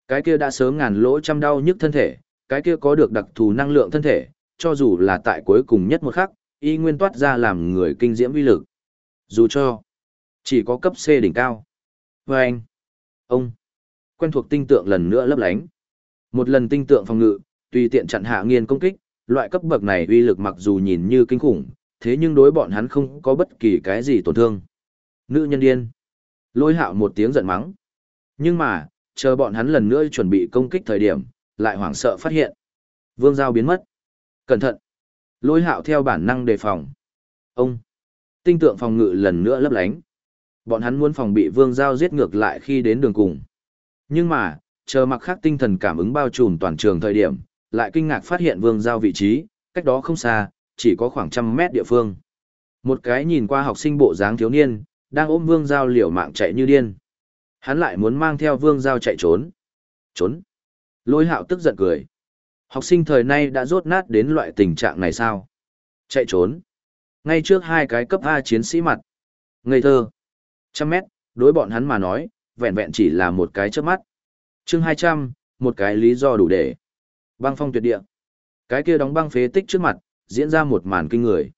S1: Cái kia đã sớm ngàn lỗ trăm đau nhức thân thể. Cái kia có được đặc thù năng lượng thân thể. Cho dù là tại cuối cùng nhất một khắc, y nguyên toát ra làm người kinh diễm uy lực. Dù cho chỉ có cấp C đỉnh cao. Và anh. Ông. Quen thuộc tinh tượng lần nữa lấp lánh. Một lần tinh tượng phòng ngự, tùy tiện chặn hạ nghiên công kích, loại cấp bậc này uy lực mặc dù nhìn như kinh khủng, thế nhưng đối bọn hắn không có bất kỳ cái gì tổn thương. Nữ nhân điên. Lôi hạo một tiếng giận mắng. Nhưng mà, chờ bọn hắn lần nữa chuẩn bị công kích thời điểm, lại hoảng sợ phát hiện. Vương Giao biến mất. Cẩn thận. Lôi hạo theo bản năng đề phòng. Ông. Tinh tượng phòng ngự lần nữa lấp lánh. Bọn hắn muốn phòng bị Vương Giao giết ngược lại khi đến đường cùng. Nhưng mà, chờ mặc khác tinh thần cảm ứng bao trùm toàn trường thời điểm, lại kinh ngạc phát hiện vương giao vị trí, cách đó không xa, chỉ có khoảng trăm mét địa phương. Một cái nhìn qua học sinh bộ dáng thiếu niên, đang ôm vương giao liều mạng chạy như điên. Hắn lại muốn mang theo vương giao chạy trốn. Trốn. Lôi hạo tức giận cười. Học sinh thời nay đã rốt nát đến loại tình trạng này sao? Chạy trốn. Ngay trước hai cái cấp A chiến sĩ mặt. Ngây thơ. Trăm mét, đối bọn hắn mà nói, vẹn vẹn chỉ là một cái trước mắt. chương 200, một cái lý do đủ để. Băng phong tuyệt địa. Cái kia đóng băng phế tích trước mặt, diễn ra một màn kinh người.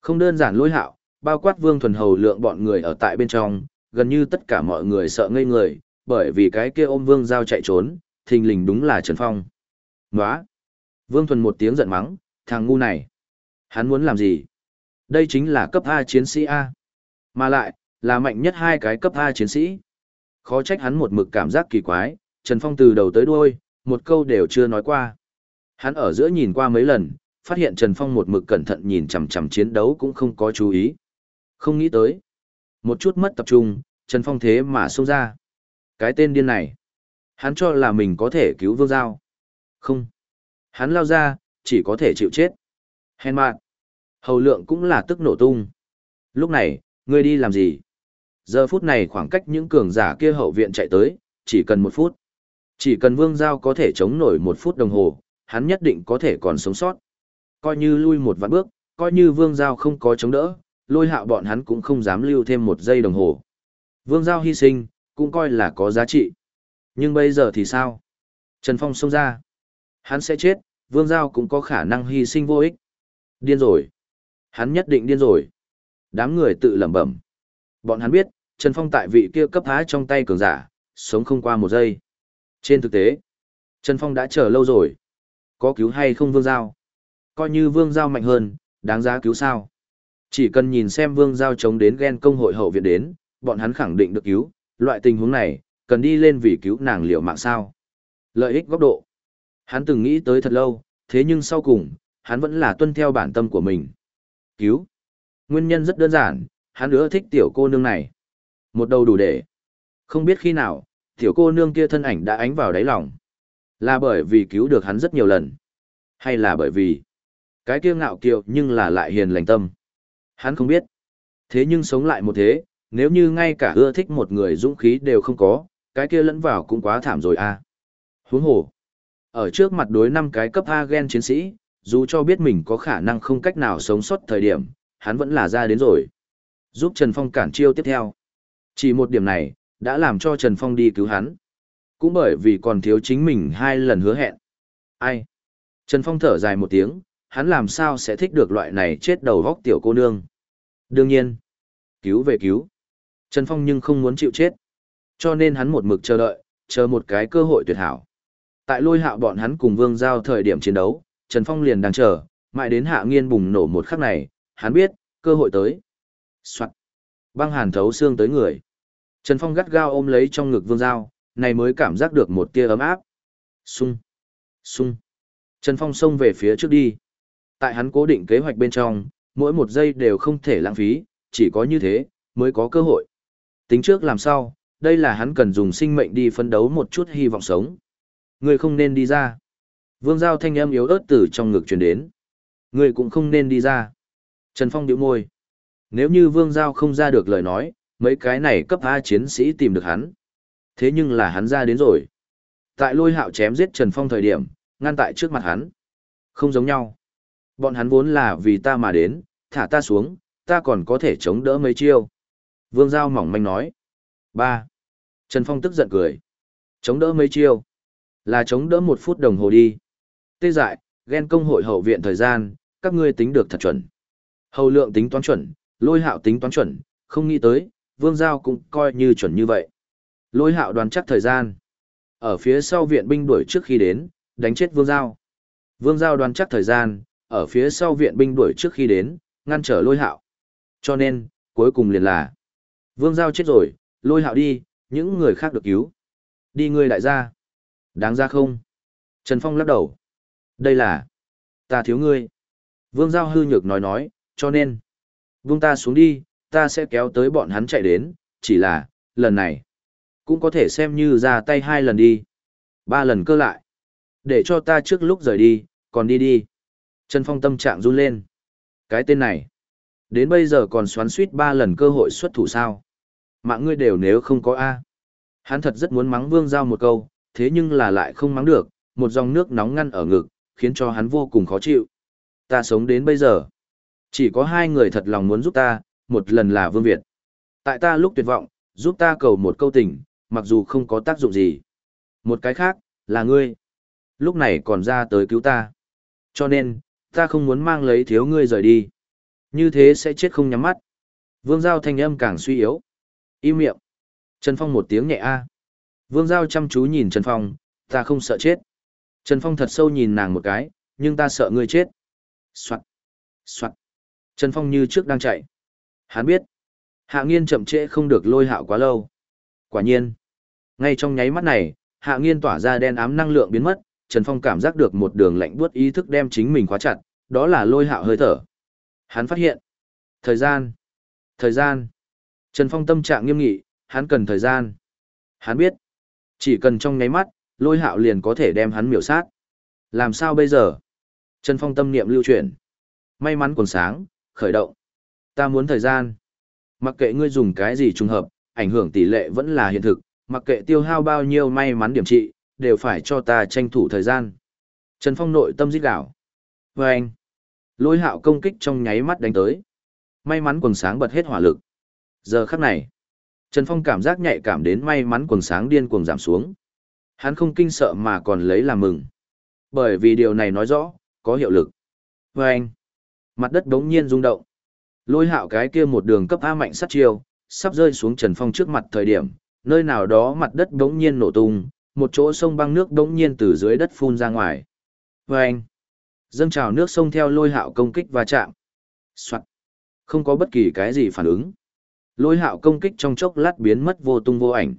S1: Không đơn giản lôi hạo, bao quát vương thuần hầu lượng bọn người ở tại bên trong, gần như tất cả mọi người sợ ngây người, bởi vì cái kia ôm vương giao chạy trốn, thình lình đúng là Trần Phong. Nóa! Vương thuần một tiếng giận mắng, thằng ngu này. Hắn muốn làm gì? Đây chính là cấp A chiến sĩ A. Mà lại, là mạnh nhất hai cái cấp A chiến sĩ. Khó trách hắn một mực cảm giác kỳ quái, Trần Phong từ đầu tới đuôi, một câu đều chưa nói qua. Hắn ở giữa nhìn qua mấy lần, phát hiện Trần Phong một mực cẩn thận nhìn chằm chằm chiến đấu cũng không có chú ý. Không nghĩ tới. Một chút mất tập trung, Trần Phong thế mà xông ra. Cái tên điên này. Hắn cho là mình có thể cứu vương giao. Không. Hắn lao ra, chỉ có thể chịu chết. Hèn mạn. Hầu lượng cũng là tức nổ tung. Lúc này, ngươi đi làm gì? Giờ phút này khoảng cách những cường giả kia hậu viện chạy tới, chỉ cần một phút. Chỉ cần Vương Giao có thể chống nổi một phút đồng hồ, hắn nhất định có thể còn sống sót. Coi như lui một vạn bước, coi như Vương Giao không có chống đỡ, lôi hạo bọn hắn cũng không dám lưu thêm một giây đồng hồ. Vương Giao hy sinh, cũng coi là có giá trị. Nhưng bây giờ thì sao? Trần Phong xông ra. Hắn sẽ chết, Vương Giao cũng có khả năng hy sinh vô ích. Điên rồi. Hắn nhất định điên rồi. Đám người tự lẩm bẩm. Bọn hắn biết, Trần Phong tại vị kia cấp há trong tay cường giả, sống không qua một giây. Trên thực tế, Trần Phong đã chờ lâu rồi. Có cứu hay không Vương Giao? Coi như Vương Giao mạnh hơn, đáng giá cứu sao? Chỉ cần nhìn xem Vương Giao chống đến ghen công hội hậu viện đến, bọn hắn khẳng định được cứu. Loại tình huống này, cần đi lên vì cứu nàng liệu mạng sao? Lợi ích góc độ. Hắn từng nghĩ tới thật lâu, thế nhưng sau cùng, hắn vẫn là tuân theo bản tâm của mình. Cứu. Nguyên nhân rất đơn giản, hắn ưa thích tiểu cô nương này. Một đầu đủ để. Không biết khi nào, tiểu cô nương kia thân ảnh đã ánh vào đáy lòng. Là bởi vì cứu được hắn rất nhiều lần. Hay là bởi vì cái kia ngạo kiều nhưng là lại hiền lành tâm. Hắn không biết. Thế nhưng sống lại một thế, nếu như ngay cả ưa thích một người dũng khí đều không có, cái kia lẫn vào cũng quá thảm rồi a. À. Huống hồ. Ở trước mặt đối năm cái cấp A gen chiến sĩ, dù cho biết mình có khả năng không cách nào sống sót thời điểm, hắn vẫn là ra đến rồi. Giúp Trần Phong cản chiêu tiếp theo. Chỉ một điểm này, đã làm cho Trần Phong đi cứu hắn. Cũng bởi vì còn thiếu chính mình hai lần hứa hẹn. Ai? Trần Phong thở dài một tiếng, hắn làm sao sẽ thích được loại này chết đầu góc tiểu cô nương. Đương nhiên, cứu về cứu. Trần Phong nhưng không muốn chịu chết. Cho nên hắn một mực chờ đợi, chờ một cái cơ hội tuyệt hảo. Tại lôi hạ bọn hắn cùng vương giao thời điểm chiến đấu, Trần Phong liền đang chờ, mãi đến hạ nghiên bùng nổ một khắc này, hắn biết, cơ hội tới. Soạn. Băng hàn thấu xương tới người. Trần Phong gắt gao ôm lấy trong ngực vương giao, này mới cảm giác được một tia ấm áp. Xung. Xung. Trần Phong xông về phía trước đi. Tại hắn cố định kế hoạch bên trong, mỗi một giây đều không thể lãng phí, chỉ có như thế, mới có cơ hội. Tính trước làm sao, đây là hắn cần dùng sinh mệnh đi phấn đấu một chút hy vọng sống. Người không nên đi ra. Vương Giao thanh âm yếu ớt từ trong ngực truyền đến. Người cũng không nên đi ra. Trần Phong điệu môi. Nếu như Vương Giao không ra được lời nói, mấy cái này cấp A chiến sĩ tìm được hắn. Thế nhưng là hắn ra đến rồi. Tại lôi hạo chém giết Trần Phong thời điểm, ngăn tại trước mặt hắn. Không giống nhau. Bọn hắn vốn là vì ta mà đến, thả ta xuống, ta còn có thể chống đỡ mấy chiêu. Vương Giao mỏng manh nói. ba Trần Phong tức giận cười. Chống đỡ mấy chiêu. Là chống đỡ một phút đồng hồ đi. Tê dại, ghen công hội hậu viện thời gian, các ngươi tính được thật chuẩn. Hầu lượng tính toán chuẩn, lôi hạo tính toán chuẩn, không nghĩ tới, vương giao cũng coi như chuẩn như vậy. Lôi hạo đoán chắc thời gian. Ở phía sau viện binh đuổi trước khi đến, đánh chết vương giao. Vương giao đoán chắc thời gian, ở phía sau viện binh đuổi trước khi đến, ngăn trở lôi hạo. Cho nên, cuối cùng liền là, vương giao chết rồi, lôi hạo đi, những người khác được cứu. Đi ngươi đại gia. Đáng ra không? Trần Phong lắc đầu. Đây là, ta thiếu ngươi. Vương Giao hư nhược nói nói, cho nên, vương ta xuống đi, ta sẽ kéo tới bọn hắn chạy đến, chỉ là, lần này, cũng có thể xem như ra tay hai lần đi. Ba lần cơ lại. Để cho ta trước lúc rời đi, còn đi đi. Trần Phong tâm trạng run lên. Cái tên này, đến bây giờ còn xoắn suýt ba lần cơ hội xuất thủ sao. Mạng ngươi đều nếu không có A. Hắn thật rất muốn mắng Vương Giao một câu, thế nhưng là lại không mắng được, một dòng nước nóng ngăn ở ngực, khiến cho hắn vô cùng khó chịu. Ta sống đến bây giờ. Chỉ có hai người thật lòng muốn giúp ta, một lần là Vương Việt. Tại ta lúc tuyệt vọng, giúp ta cầu một câu tình, mặc dù không có tác dụng gì. Một cái khác, là ngươi. Lúc này còn ra tới cứu ta. Cho nên, ta không muốn mang lấy thiếu ngươi rời đi. Như thế sẽ chết không nhắm mắt. Vương Giao thanh âm càng suy yếu. Im miệng. Trần Phong một tiếng nhẹ a. Vương Giao chăm chú nhìn Trần Phong, ta không sợ chết. Trần Phong thật sâu nhìn nàng một cái, nhưng ta sợ ngươi chết. Soạn. Soạn. Trần Phong như trước đang chạy. Hắn biết. Hạ nghiên chậm trễ không được lôi hạo quá lâu. Quả nhiên. Ngay trong nháy mắt này, hạ nghiên tỏa ra đen ám năng lượng biến mất, Trần Phong cảm giác được một đường lạnh buốt ý thức đem chính mình khóa chặt, đó là lôi hạo hơi thở. Hắn phát hiện. Thời gian. Thời gian. Trần Phong tâm trạng nghiêm nghị, hắn cần thời gian. Hắn biết. Chỉ cần trong nháy mắt, lôi hạo liền có thể đem hắn miểu sát. Làm sao bây giờ? Trần Phong tâm niệm lưu chuyển. May mắn còn sáng, khởi động. Ta muốn thời gian. Mặc kệ ngươi dùng cái gì trùng hợp, ảnh hưởng tỷ lệ vẫn là hiện thực, mặc kệ tiêu hao bao nhiêu may mắn điểm trị, đều phải cho ta tranh thủ thời gian. Trần Phong nội tâm giết đảo. Và anh, lôi hạo công kích trong nháy mắt đánh tới. May mắn quần sáng bật hết hỏa lực. Giờ khắc này, Trần Phong cảm giác nhạy cảm đến may mắn quần sáng điên cuồng giảm xuống. Hắn không kinh sợ mà còn lấy làm mừng. Bởi vì điều này nói rõ, có hiệu lực. Và anh, mặt đất đống nhiên rung động. Lôi hạo cái kia một đường cấp A mạnh sát chiêu, sắp rơi xuống Trần Phong trước mặt thời điểm, nơi nào đó mặt đất đống nhiên nổ tung, một chỗ sông băng nước đống nhiên từ dưới đất phun ra ngoài. Và anh, dâng trào nước sông theo lôi hạo công kích và chạm. Soạn. Không có bất kỳ cái gì phản ứng. Lôi hạo công kích trong chốc lát biến mất vô tung vô ảnh.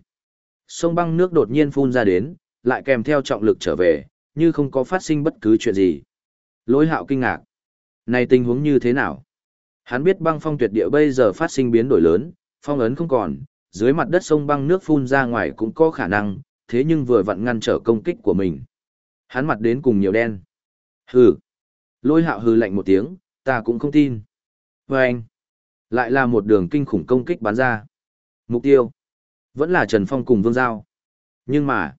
S1: Sông băng nước đột nhiên phun ra đến, lại kèm theo trọng lực trở về, như không có phát sinh bất cứ chuyện gì. Lôi hạo kinh ngạc. Này tình huống như thế nào? Hắn biết băng phong tuyệt địa bây giờ phát sinh biến đổi lớn, phong ấn không còn, dưới mặt đất sông băng nước phun ra ngoài cũng có khả năng, thế nhưng vừa vặn ngăn trở công kích của mình. Hắn mặt đến cùng nhiều đen. Hừ. Lôi hạo hừ lạnh một tiếng, ta cũng không tin. Và anh. Lại là một đường kinh khủng công kích bắn ra. Mục tiêu. Vẫn là Trần Phong cùng Vương Giao. Nhưng mà.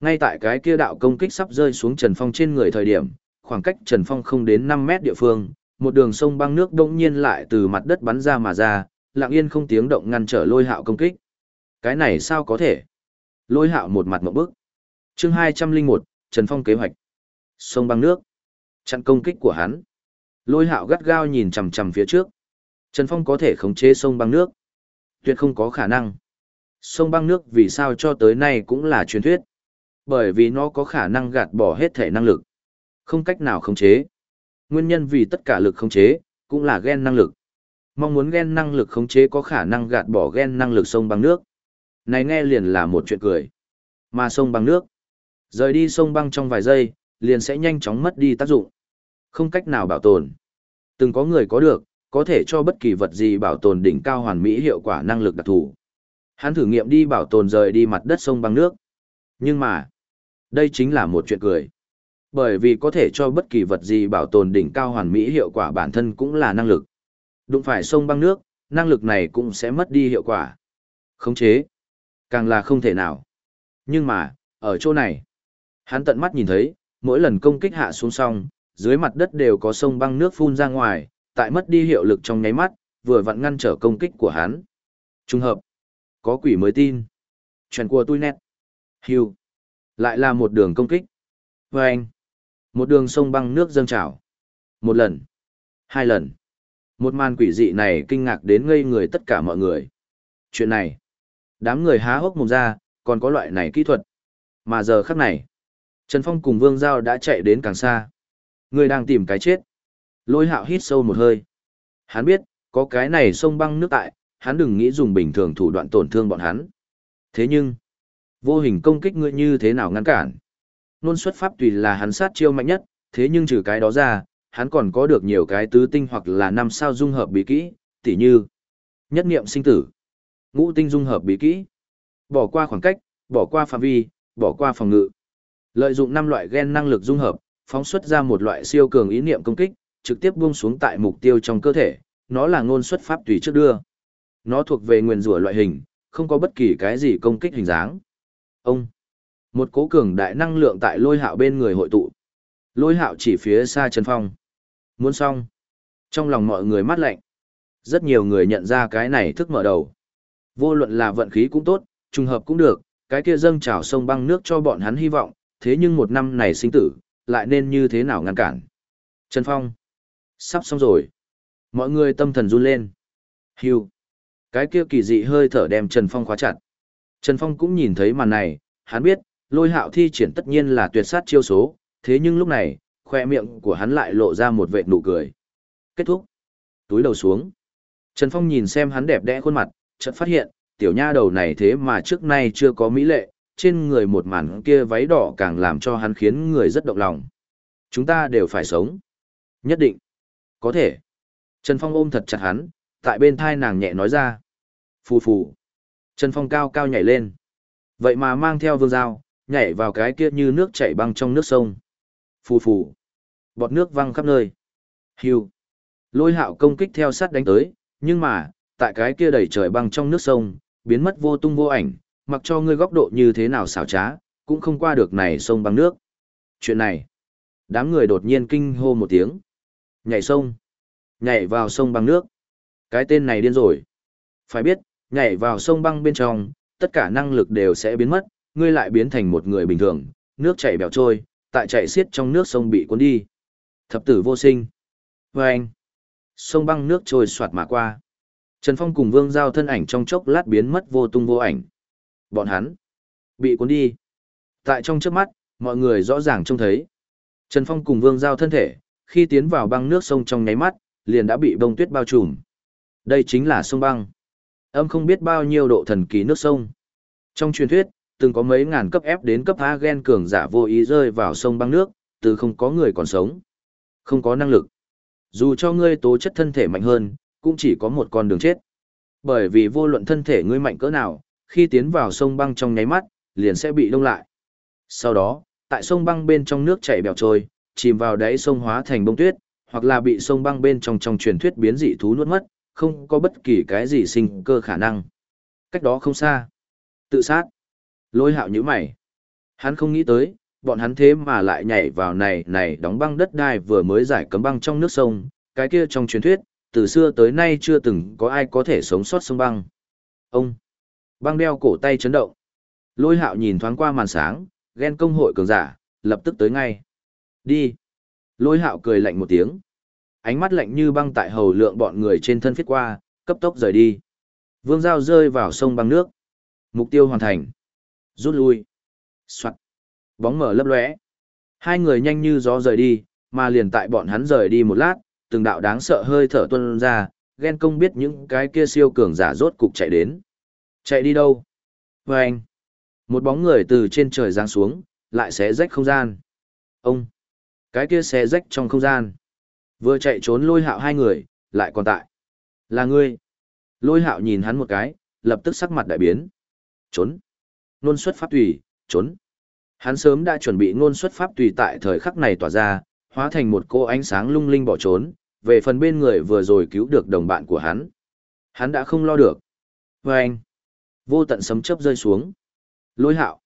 S1: Ngay tại cái kia đạo công kích sắp rơi xuống Trần Phong trên người thời điểm, khoảng cách Trần Phong không đến 5 mét địa phương, một đường sông băng nước đông nhiên lại từ mặt đất bắn ra mà ra, lặng yên không tiếng động ngăn trở lôi hạo công kích. Cái này sao có thể? Lôi hạo một mặt một bức. chương 201, Trần Phong kế hoạch. Sông băng nước. Chặn công kích của hắn. Lôi hạo gắt gao nhìn chằm chằm phía trước. Trần Phong có thể khống chế sông băng nước. Tuyệt không có khả năng. Sông băng nước vì sao cho tới nay cũng là truyền thuyết. Bởi vì nó có khả năng gạt bỏ hết thể năng lực. Không cách nào khống chế. Nguyên nhân vì tất cả lực khống chế, cũng là gen năng lực. Mong muốn gen năng lực khống chế có khả năng gạt bỏ gen năng lực sông băng nước. Này nghe liền là một chuyện cười. Mà sông băng nước. Rời đi sông băng trong vài giây, liền sẽ nhanh chóng mất đi tác dụng. Không cách nào bảo tồn. Từng có người có được, có thể cho bất kỳ vật gì bảo tồn đỉnh cao hoàn mỹ hiệu quả năng lực đặc thù. Hắn thử nghiệm đi bảo tồn rời đi mặt đất sông băng nước. Nhưng mà, đây chính là một chuyện cười. Bởi vì có thể cho bất kỳ vật gì bảo tồn đỉnh cao hoàn mỹ hiệu quả bản thân cũng là năng lực. Đụng phải sông băng nước, năng lực này cũng sẽ mất đi hiệu quả. Khống chế, càng là không thể nào. Nhưng mà, ở chỗ này, hắn tận mắt nhìn thấy, mỗi lần công kích hạ xuống sông, dưới mặt đất đều có sông băng nước phun ra ngoài, tại mất đi hiệu lực trong nháy mắt, vừa vặn ngăn trở công kích của hắn. trùng hợp, có quỷ mới tin. Chuyện của tôi nét. Hưu. Lại là một đường công kích. Và anh. Một đường sông băng nước dâng trào. Một lần. Hai lần. Một màn quỷ dị này kinh ngạc đến ngây người tất cả mọi người. Chuyện này. Đám người há hốc mồm ra, còn có loại này kỹ thuật. Mà giờ khắc này. Trần Phong cùng Vương Giao đã chạy đến càng xa. Người đang tìm cái chết. Lôi hạo hít sâu một hơi. Hắn biết, có cái này sông băng nước tại, hắn đừng nghĩ dùng bình thường thủ đoạn tổn thương bọn hắn. Thế nhưng, vô hình công kích ngươi như thế nào ngăn cản? Nôn xuất pháp tùy là hắn sát chiêu mạnh nhất, thế nhưng trừ cái đó ra, hắn còn có được nhiều cái tứ tinh hoặc là năm sao dung hợp bí kỹ, tỉ như nhất niệm sinh tử, ngũ tinh dung hợp bí kỹ, bỏ qua khoảng cách, bỏ qua phạm vi, bỏ qua phòng ngự. Lợi dụng năm loại gen năng lực dung hợp, phóng xuất ra một loại siêu cường ý niệm công kích, trực tiếp buông xuống tại mục tiêu trong cơ thể, nó là ngôn xuất pháp tùy trước đưa. Nó thuộc về nguyên rủa loại hình, không có bất kỳ cái gì công kích hình dáng. Ông, một cố cường đại năng lượng tại lôi hạo bên người hội tụ. Lôi hạo chỉ phía xa Trần Phong. Muốn xong. Trong lòng mọi người mát lạnh. Rất nhiều người nhận ra cái này thức mở đầu. Vô luận là vận khí cũng tốt, trùng hợp cũng được, cái kia dâng trào sông băng nước cho bọn hắn hy vọng, thế nhưng một năm này sinh tử, lại nên như thế nào ngăn cản. Trần Phong. Sắp xong rồi. Mọi người tâm thần run lên. Hưu. Cái kia kỳ dị hơi thở đem Trần Phong khóa chặt. Trần Phong cũng nhìn thấy màn này, hắn biết, lôi hạo thi triển tất nhiên là tuyệt sát chiêu số, thế nhưng lúc này, khoe miệng của hắn lại lộ ra một vệt nụ cười. Kết thúc. Túi đầu xuống. Trần Phong nhìn xem hắn đẹp đẽ khuôn mặt, chợt phát hiện, tiểu nha đầu này thế mà trước nay chưa có mỹ lệ, trên người một màn kia váy đỏ càng làm cho hắn khiến người rất động lòng. Chúng ta đều phải sống. Nhất định. Có thể. Trần Phong ôm thật chặt hắn, tại bên thai nàng nhẹ nói ra. Phù phù. Trần Phong cao cao nhảy lên. Vậy mà mang theo vương dao, nhảy vào cái kia như nước chảy băng trong nước sông. Phù phù. Bọt nước văng khắp nơi. Hiu. Lôi hạo công kích theo sát đánh tới, nhưng mà, tại cái kia đầy trời băng trong nước sông, biến mất vô tung vô ảnh, mặc cho ngươi góc độ như thế nào xảo trá, cũng không qua được này sông băng nước. Chuyện này, đám người đột nhiên kinh hô một tiếng. Nhảy sông. Nhảy vào sông băng nước. Cái tên này điên rồi. Phải biết, nhảy vào sông băng bên trong, tất cả năng lực đều sẽ biến mất, ngươi lại biến thành một người bình thường, nước chảy bèo trôi, tại chạy xiết trong nước sông bị cuốn đi. Thập tử vô sinh. Và anh. Sông băng nước trôi soạt mà qua. Trần Phong cùng Vương Giao thân ảnh trong chốc lát biến mất vô tung vô ảnh. Bọn hắn. Bị cuốn đi. Tại trong trước mắt, mọi người rõ ràng trông thấy. Trần Phong cùng Vương Giao thân thể, khi tiến vào băng nước sông trong nháy mắt, liền đã bị bông tuyết bao trùm. Đây chính là sông băng. Âm không biết bao nhiêu độ thần kỳ nước sông. Trong truyền thuyết, từng có mấy ngàn cấp ép đến cấp A gen cường giả vô ý rơi vào sông băng nước, từ không có người còn sống. Không có năng lực. Dù cho ngươi tố chất thân thể mạnh hơn, cũng chỉ có một con đường chết. Bởi vì vô luận thân thể ngươi mạnh cỡ nào, khi tiến vào sông băng trong nháy mắt, liền sẽ bị đông lại. Sau đó, tại sông băng bên trong nước chảy bèo trôi, chìm vào đáy sông hóa thành bông tuyết, hoặc là bị sông băng bên trong trong truyền thuyết biến dị thú nuốt mất, không có bất kỳ cái gì sinh cơ khả năng. Cách đó không xa. Tự sát. Lôi hạo như mày. Hắn không nghĩ tới, bọn hắn thế mà lại nhảy vào này này đóng băng đất đai vừa mới giải cấm băng trong nước sông, cái kia trong truyền thuyết, từ xưa tới nay chưa từng có ai có thể sống sót sông băng. Ông, băng đeo cổ tay chấn động. Lôi hạo nhìn thoáng qua màn sáng, ghen công hội cường giả, lập tức tới ngay. Đi. Lôi hạo cười lạnh một tiếng. Ánh mắt lạnh như băng tại hầu lượng bọn người trên thân phiết qua, cấp tốc rời đi. Vương Giao rơi vào sông băng nước. Mục tiêu hoàn thành. Rút lui. Soạt. Bóng mở lấp lóe. Hai người nhanh như gió rời đi, mà liền tại bọn hắn rời đi một lát, từng đạo đáng sợ hơi thở tuân ra, ghen công biết những cái kia siêu cường giả rốt cục chạy đến. Chạy đi đâu? Và anh. Một bóng người từ trên trời giáng xuống, lại xé rách không gian. Ông. Cái kia xé rách trong không gian. Vừa chạy trốn lôi hạo hai người, lại còn tại. Là ngươi. Lôi hạo nhìn hắn một cái, lập tức sắc mặt đại biến. Trốn. Nôn xuất pháp tùy, trốn. Hắn sớm đã chuẩn bị ngôn xuất pháp tùy tại thời khắc này tỏa ra, hóa thành một cô ánh sáng lung linh bỏ trốn, về phần bên người vừa rồi cứu được đồng bạn của hắn. Hắn đã không lo được. Và anh, vô tận sấm chớp rơi xuống. Lôi hạo.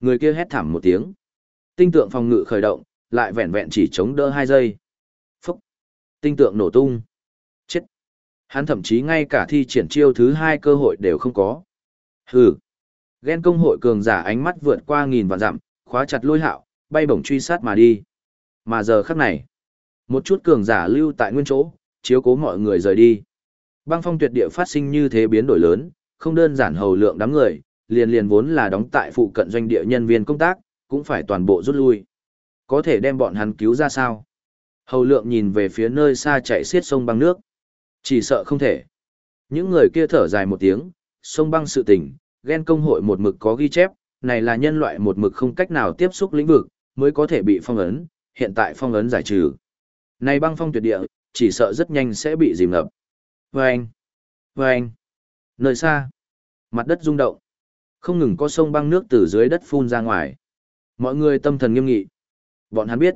S1: Người kia hét thảm một tiếng. Tinh tượng phòng ngự khởi động, lại vẹn vẹn chỉ chống đỡ hai giây. Phúc. Tinh tượng nổ tung. Chết. Hắn thậm chí ngay cả thi triển chiêu thứ hai cơ hội đều không có. Hừ. Ghen công hội cường giả ánh mắt vượt qua nghìn vạn dặm, khóa chặt lôi hạo, bay bổng truy sát mà đi. Mà giờ khắc này, một chút cường giả lưu tại nguyên chỗ, chiếu cố mọi người rời đi. Băng phong tuyệt địa phát sinh như thế biến đổi lớn, không đơn giản hầu lượng đám người, liền liền vốn là đóng tại phụ cận doanh địa nhân viên công tác, cũng phải toàn bộ rút lui. Có thể đem bọn hắn cứu ra sao? Hầu lượng nhìn về phía nơi xa chạy xiết sông băng nước. Chỉ sợ không thể. Những người kia thở dài một tiếng, sông băng sự tình, ghen công hội một mực có ghi chép, này là nhân loại một mực không cách nào tiếp xúc lĩnh vực, mới có thể bị phong ấn, hiện tại phong ấn giải trừ. Này băng phong tuyệt địa, chỉ sợ rất nhanh sẽ bị dìm ngập. Vâng! Vâng! Nơi xa, mặt đất rung động. Không ngừng có sông băng nước từ dưới đất phun ra ngoài. Mọi người tâm thần nghiêm nghị. Bọn hắn biết,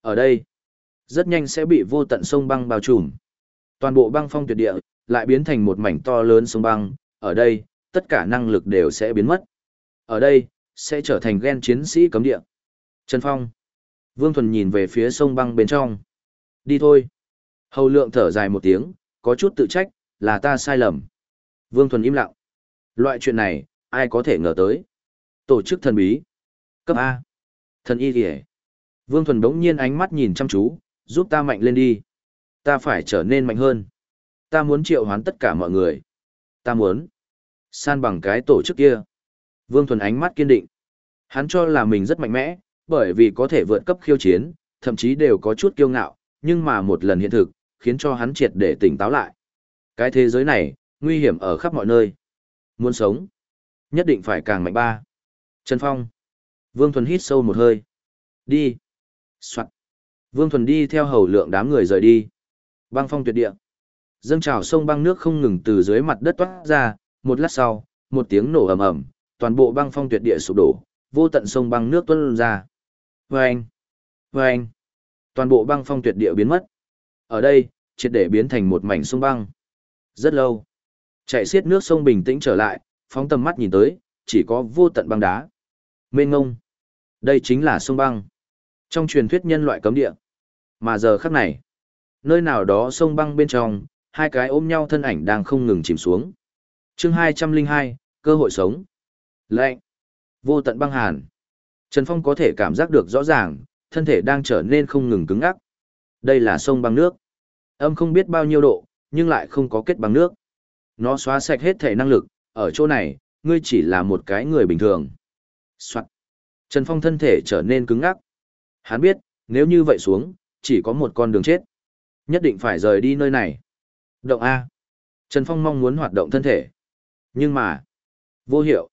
S1: ở đây, rất nhanh sẽ bị vô tận sông băng bao trùm. Toàn bộ băng phong tuyệt địa, lại biến thành một mảnh to lớn sông băng, ở đây, tất cả năng lực đều sẽ biến mất. Ở đây, sẽ trở thành ghen chiến sĩ cấm địa. Trần Phong. Vương Thuần nhìn về phía sông băng bên trong. Đi thôi. Hầu lượng thở dài một tiếng, có chút tự trách, là ta sai lầm. Vương Thuần im lặng. Loại chuyện này, ai có thể ngờ tới. Tổ chức thần bí. Cấp A. Thần y kìa. Vương Thuần đống nhiên ánh mắt nhìn chăm chú, giúp ta mạnh lên đi. Ta phải trở nên mạnh hơn. Ta muốn triệu hoán tất cả mọi người. Ta muốn. San bằng cái tổ chức kia. Vương Thuần ánh mắt kiên định. Hắn cho là mình rất mạnh mẽ, bởi vì có thể vượt cấp khiêu chiến, thậm chí đều có chút kiêu ngạo, nhưng mà một lần hiện thực, khiến cho hắn triệt để tỉnh táo lại. Cái thế giới này, nguy hiểm ở khắp mọi nơi. Muốn sống, nhất định phải càng mạnh ba. Trần Phong. Vương Thuần hít sâu một hơi. Đi. Soạn. Vương Thuần đi theo hầu lượng đám người rời đi. Băng phong tuyệt địa. Dâng trào sông băng nước không ngừng từ dưới mặt đất toát ra, một lát sau, một tiếng nổ ầm ầm, toàn bộ băng phong tuyệt địa sụp đổ, vô tận sông băng nước tuôn ra. Vâng! Vâng! Toàn bộ băng phong tuyệt địa biến mất. Ở đây, triệt để biến thành một mảnh sông băng. Rất lâu. Chạy xiết nước sông bình tĩnh trở lại, phóng tầm mắt nhìn tới, chỉ có vô tận băng đá. Mênh ngông. Đây chính là sông băng. Trong truyền thuyết nhân loại cấm địa. Mà giờ khắc này, nơi nào đó sông băng bên trong, hai cái ôm nhau thân ảnh đang không ngừng chìm xuống chương 202, cơ hội sống. Lạnh. Vô tận băng hàn. Trần Phong có thể cảm giác được rõ ràng, thân thể đang trở nên không ngừng cứng ngắc. Đây là sông băng nước. Âm không biết bao nhiêu độ, nhưng lại không có kết băng nước. Nó xóa sạch hết thể năng lực, ở chỗ này, ngươi chỉ là một cái người bình thường. Trần Phong thân thể trở nên cứng ngắc. Hắn biết, nếu như vậy xuống, chỉ có một con đường chết. Nhất định phải rời đi nơi này. Động A. Trần Phong mong muốn hoạt động thân thể. Nhưng mà, vô hiệu.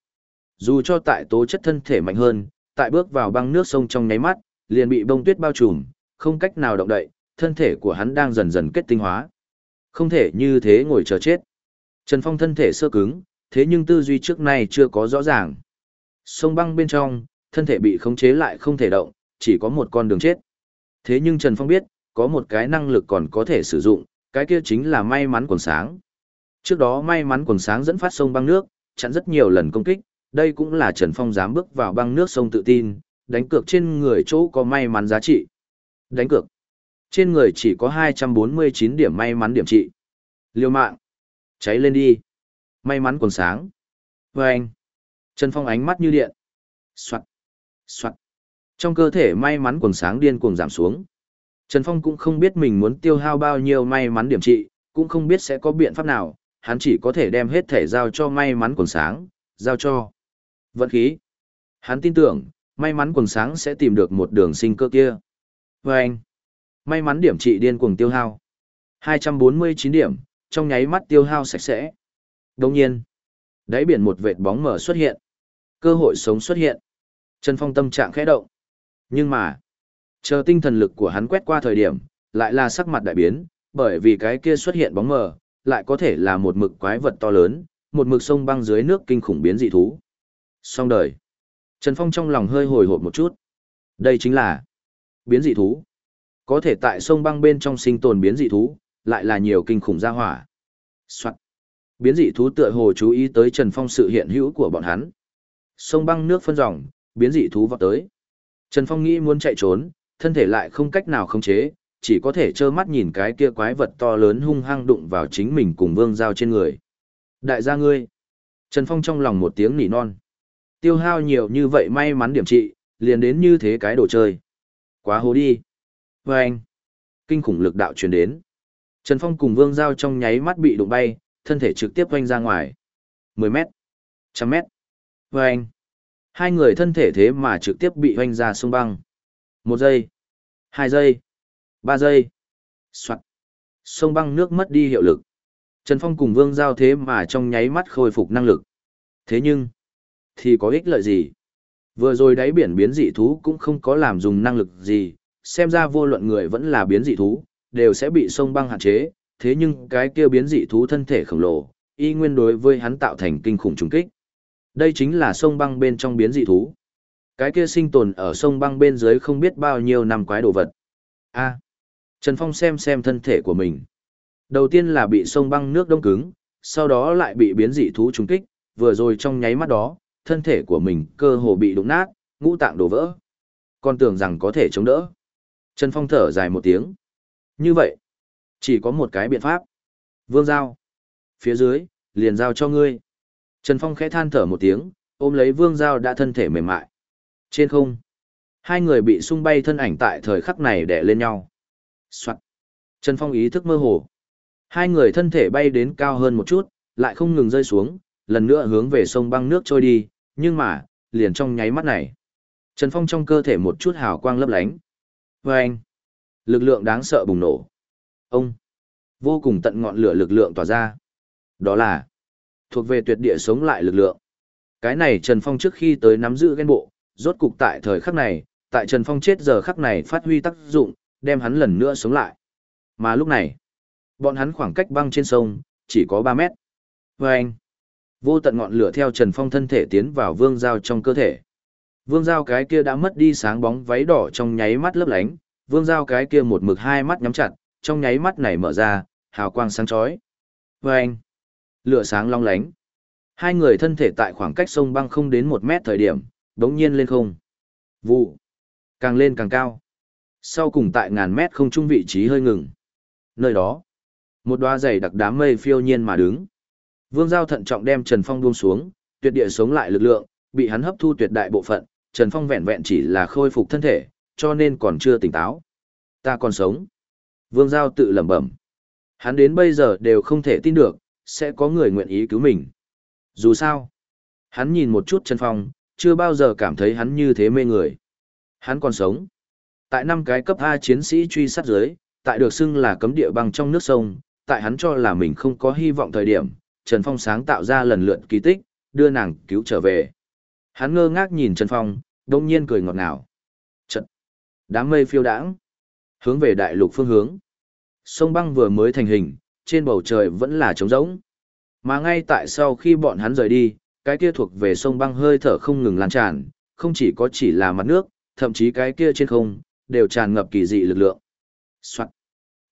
S1: Dù cho tại tố chất thân thể mạnh hơn, tại bước vào băng nước sông trong nháy mắt, liền bị bông tuyết bao trùm, không cách nào động đậy, thân thể của hắn đang dần dần kết tinh hóa. Không thể như thế ngồi chờ chết. Trần Phong thân thể sơ cứng, thế nhưng tư duy trước nay chưa có rõ ràng. Sông băng bên trong, thân thể bị khống chế lại không thể động, chỉ có một con đường chết. Thế nhưng Trần Phong biết, có một cái năng lực còn có thể sử dụng, cái kia chính là may mắn quần sáng. Trước đó may mắn quần sáng dẫn phát sông băng nước, chặn rất nhiều lần công kích, đây cũng là Trần Phong dám bước vào băng nước sông tự tin, đánh cược trên người chỗ có may mắn giá trị. Đánh cược. Trên người chỉ có 249 điểm may mắn điểm trị. Liêu mạng. Cháy lên đi. May mắn quần sáng. Và anh. Trần Phong ánh mắt như điện. Soạn. Soạn. Trong cơ thể may mắn quần sáng điên cuồng giảm xuống. Trần Phong cũng không biết mình muốn tiêu hao bao nhiêu may mắn điểm trị, cũng không biết sẽ có biện pháp nào, hắn chỉ có thể đem hết thể giao cho may mắn quần sáng, giao cho vận khí. Hắn tin tưởng, may mắn quần sáng sẽ tìm được một đường sinh cơ kia. Và anh, may mắn điểm trị điên cuồng tiêu hao. 249 điểm, trong nháy mắt tiêu hao sạch sẽ. Đồng nhiên, đáy biển một vệt bóng mở xuất hiện. Cơ hội sống xuất hiện. Trần Phong tâm trạng khẽ động. Nhưng mà, chờ tinh thần lực của hắn quét qua thời điểm, lại là sắc mặt đại biến, bởi vì cái kia xuất hiện bóng mờ, lại có thể là một mực quái vật to lớn, một mực sông băng dưới nước kinh khủng biến dị thú. Xong đời. Trần Phong trong lòng hơi hồi hộp một chút. Đây chính là biến dị thú. Có thể tại sông băng bên trong sinh tồn biến dị thú, lại là nhiều kinh khủng gia hỏa. Soạn. Biến dị thú tựa hồ chú ý tới Trần Phong sự hiện hữu của bọn hắn. Sông băng nước phân ròng, biến dị thú vọt tới. Trần Phong nghĩ muốn chạy trốn, thân thể lại không cách nào khống chế, chỉ có thể trơ mắt nhìn cái kia quái vật to lớn hung hăng đụng vào chính mình cùng vương giao trên người. Đại gia ngươi. Trần Phong trong lòng một tiếng nỉ non. Tiêu hao nhiều như vậy may mắn điểm trị, liền đến như thế cái đồ chơi. Quá hố đi. Và anh. Kinh khủng lực đạo truyền đến. Trần Phong cùng vương giao trong nháy mắt bị đụng bay, thân thể trực tiếp quanh ra ngoài. 10 mét. trăm mét. Và anh. Hai người thân thể thế mà trực tiếp bị hoanh ra sông băng. Một giây. Hai giây. Ba giây. Soạt. Sông băng nước mất đi hiệu lực. Trần Phong cùng Vương Giao thế mà trong nháy mắt khôi phục năng lực. Thế nhưng, thì có ích lợi gì? Vừa rồi đáy biển biến dị thú cũng không có làm dùng năng lực gì, xem ra vô luận người vẫn là biến dị thú, đều sẽ bị sông băng hạn chế, thế nhưng cái kia biến dị thú thân thể khổng lồ, y nguyên đối với hắn tạo thành kinh khủng trùng kích. Đây chính là sông băng bên trong biến dị thú. Cái kia sinh tồn ở sông băng bên dưới không biết bao nhiêu năm quái đồ vật. A. Trần Phong xem xem thân thể của mình. Đầu tiên là bị sông băng nước đông cứng, sau đó lại bị biến dị thú trúng kích, vừa rồi trong nháy mắt đó, thân thể của mình cơ hồ bị đụng nát, ngũ tạng đổ vỡ. Còn tưởng rằng có thể chống đỡ. Trần Phong thở dài một tiếng. Như vậy, chỉ có một cái biện pháp. Vương Giao. Phía dưới, liền giao cho ngươi. Trần Phong khẽ than thở một tiếng, ôm lấy Vương Giao đã thân thể mềm mại. Trên không, hai người bị sung bay thân ảnh tại thời khắc này đè lên nhau. Soạn. Trần Phong ý thức mơ hồ. Hai người thân thể bay đến cao hơn một chút, lại không ngừng rơi xuống, lần nữa hướng về sông băng nước trôi đi, nhưng mà, liền trong nháy mắt này. Trần Phong trong cơ thể một chút hào quang lấp lánh. Vâng! anh, lực lượng đáng sợ bùng nổ. Ông, vô cùng tận ngọn lửa lực lượng tỏa ra. Đó là, thuộc về tuyệt địa sống lại lực lượng. Cái này Trần Phong trước khi tới nắm giữ ghen bộ, rốt cục tại thời khắc này, tại Trần Phong chết giờ khắc này phát huy tác dụng, đem hắn lần nữa sống lại. Mà lúc này, bọn hắn khoảng cách băng trên sông, chỉ có 3 mét. Và anh, vô tận ngọn lửa theo Trần Phong thân thể tiến vào vương giao trong cơ thể. Vương giao cái kia đã mất đi sáng bóng váy đỏ trong nháy mắt lấp lánh, vương giao cái kia một mực hai mắt nhắm chặt, trong nháy mắt này mở ra, hào quang sáng chói. Và anh, lửa sáng long lánh. Hai người thân thể tại khoảng cách sông băng không đến một mét thời điểm, đống nhiên lên không. Vụ. Càng lên càng cao. Sau cùng tại ngàn mét không trung vị trí hơi ngừng. Nơi đó, một đoá dày đặc đám mây phiêu nhiên mà đứng. Vương Giao thận trọng đem Trần Phong buông xuống, tuyệt địa sống lại lực lượng, bị hắn hấp thu tuyệt đại bộ phận, Trần Phong vẹn vẹn chỉ là khôi phục thân thể, cho nên còn chưa tỉnh táo. Ta còn sống. Vương Giao tự lẩm bẩm. Hắn đến bây giờ đều không thể tin được, sẽ có người nguyện ý cứu mình. Dù sao, hắn nhìn một chút Trần Phong, chưa bao giờ cảm thấy hắn như thế mê người. Hắn còn sống. Tại năm cái cấp A chiến sĩ truy sát dưới, tại được xưng là cấm địa băng trong nước sông, tại hắn cho là mình không có hy vọng thời điểm, Trần Phong sáng tạo ra lần lượt kỳ tích, đưa nàng cứu trở về. Hắn ngơ ngác nhìn Trần Phong, đông nhiên cười ngọt ngào. Trận. Đám mây phiêu đãng. Hướng về đại lục phương hướng. Sông băng vừa mới thành hình, trên bầu trời vẫn là trống rỗng. Mà ngay tại sau khi bọn hắn rời đi, cái kia thuộc về sông băng hơi thở không ngừng lan tràn, không chỉ có chỉ là mặt nước, thậm chí cái kia trên không, đều tràn ngập kỳ dị lực lượng. Soạn.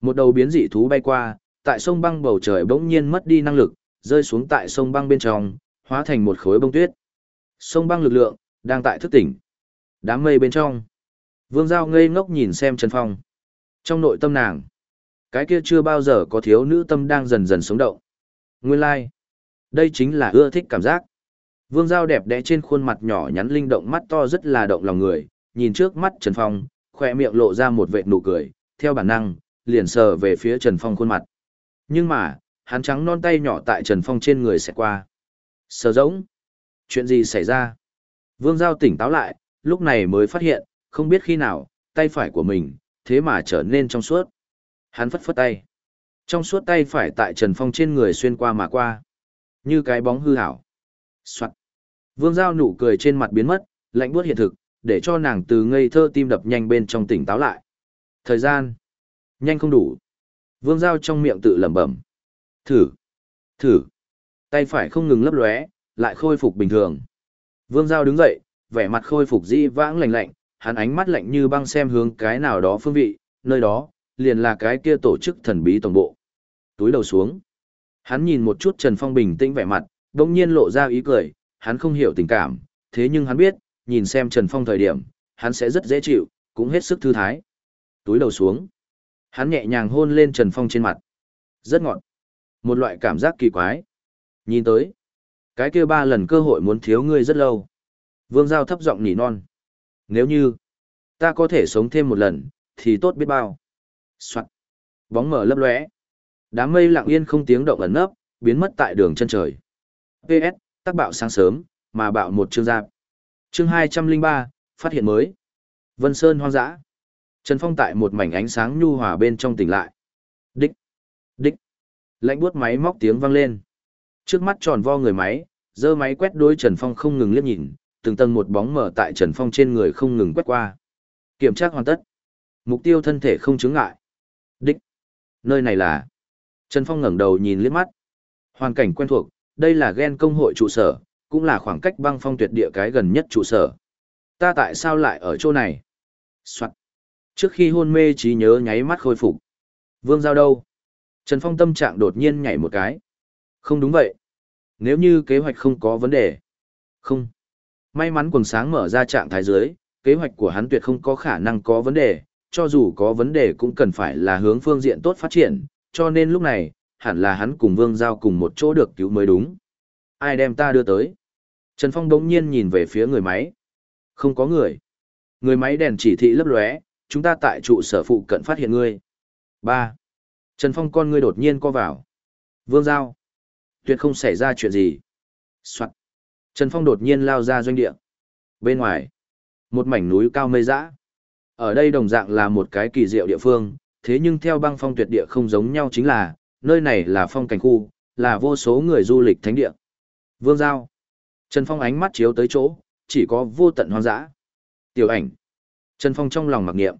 S1: Một đầu biến dị thú bay qua, tại sông băng bầu trời bỗng nhiên mất đi năng lực, rơi xuống tại sông băng bên trong, hóa thành một khối bông tuyết. Sông băng lực lượng, đang tại thức tỉnh. Đám mây bên trong. Vương Giao ngây ngốc nhìn xem Trần Phong. Trong nội tâm nàng, cái kia chưa bao giờ có thiếu nữ tâm đang dần dần sống động. Nguyên lai, like. đây chính là ưa thích cảm giác. Vương Giao đẹp đẽ trên khuôn mặt nhỏ nhắn linh động mắt to rất là động lòng người, nhìn trước mắt Trần Phong, khoe miệng lộ ra một vệt nụ cười, theo bản năng, liền sờ về phía Trần Phong khuôn mặt. Nhưng mà, hắn trắng non tay nhỏ tại Trần Phong trên người sẽ qua. Sờ giống. Chuyện gì xảy ra? Vương Giao tỉnh táo lại, lúc này mới phát hiện, không biết khi nào, tay phải của mình, thế mà trở nên trong suốt. Hắn phất phất tay. Trong suốt tay phải tại Trần Phong trên người xuyên qua mà qua. Như cái bóng hư hảo. Soạn. Vương Giao nụ cười trên mặt biến mất, lạnh buốt hiện thực, để cho nàng từ ngây thơ tim đập nhanh bên trong tỉnh táo lại. Thời gian. Nhanh không đủ. Vương Giao trong miệng tự lẩm bẩm. Thử. Thử. Tay phải không ngừng lấp lóe, lại khôi phục bình thường. Vương Giao đứng dậy, vẻ mặt khôi phục dĩ vãng lạnh lạnh, hắn ánh mắt lạnh như băng xem hướng cái nào đó phương vị, nơi đó, liền là cái kia tổ chức thần bí tổng bộ. Túi đầu xuống. Hắn nhìn một chút Trần Phong bình tĩnh vẻ mặt, đồng nhiên lộ ra ý cười, hắn không hiểu tình cảm, thế nhưng hắn biết, nhìn xem Trần Phong thời điểm, hắn sẽ rất dễ chịu, cũng hết sức thư thái. Túi đầu xuống. Hắn nhẹ nhàng hôn lên Trần Phong trên mặt. Rất ngọt. Một loại cảm giác kỳ quái. Nhìn tới. Cái kia ba lần cơ hội muốn thiếu ngươi rất lâu. Vương Giao thấp giọng nỉ non. Nếu như, ta có thể sống thêm một lần, thì tốt biết bao. Soạn. Bóng mở lấp lóe. Đám mây lặng yên không tiếng động ẩn nấp, biến mất tại đường chân trời. PS, tác bạo sáng sớm, mà bạo một chương giáp. Chương 203, phát hiện mới. Vân Sơn hoang dã. Trần Phong tại một mảnh ánh sáng nhu hòa bên trong tỉnh lại. Đích. Đích. Lạnh buốt máy móc tiếng vang lên. Trước mắt tròn vo người máy, giơ máy quét đôi Trần Phong không ngừng liếc nhìn, từng tầng một bóng mở tại Trần Phong trên người không ngừng quét qua. Kiểm tra hoàn tất. Mục tiêu thân thể không chứng ngại. Đích. Nơi này là. Trần Phong ngẩng đầu nhìn liếc mắt. Hoàn cảnh quen thuộc, đây là ghen công hội trụ sở, cũng là khoảng cách băng phong tuyệt địa cái gần nhất trụ sở. Ta tại sao lại ở chỗ này? Soạn. Trước khi hôn mê trí nhớ nháy mắt khôi phục. Vương giao đâu? Trần Phong tâm trạng đột nhiên nhảy một cái. Không đúng vậy. Nếu như kế hoạch không có vấn đề. Không. May mắn quần sáng mở ra trạng thái dưới, kế hoạch của hắn tuyệt không có khả năng có vấn đề, cho dù có vấn đề cũng cần phải là hướng phương diện tốt phát triển, cho nên lúc này, hẳn là hắn cùng Vương Giao cùng một chỗ được cứu mới đúng. Ai đem ta đưa tới? Trần Phong đống nhiên nhìn về phía người máy. Không có người. Người máy đèn chỉ thị lấp lóe, chúng ta tại trụ sở phụ cận phát hiện ngươi. 3. Trần Phong con ngươi đột nhiên co vào. Vương Giao. Tuyệt không xảy ra chuyện gì. Soạn. Trần Phong đột nhiên lao ra doanh địa. Bên ngoài, một mảnh núi cao mây dã. Ở đây đồng dạng là một cái kỳ diệu địa phương, thế nhưng theo băng phong tuyệt địa không giống nhau chính là, nơi này là phong cảnh khu, là vô số người du lịch thánh địa. Vương Giao. Trần Phong ánh mắt chiếu tới chỗ, chỉ có vô tận hoang dã. Tiểu ảnh. Trần Phong trong lòng mặc niệm.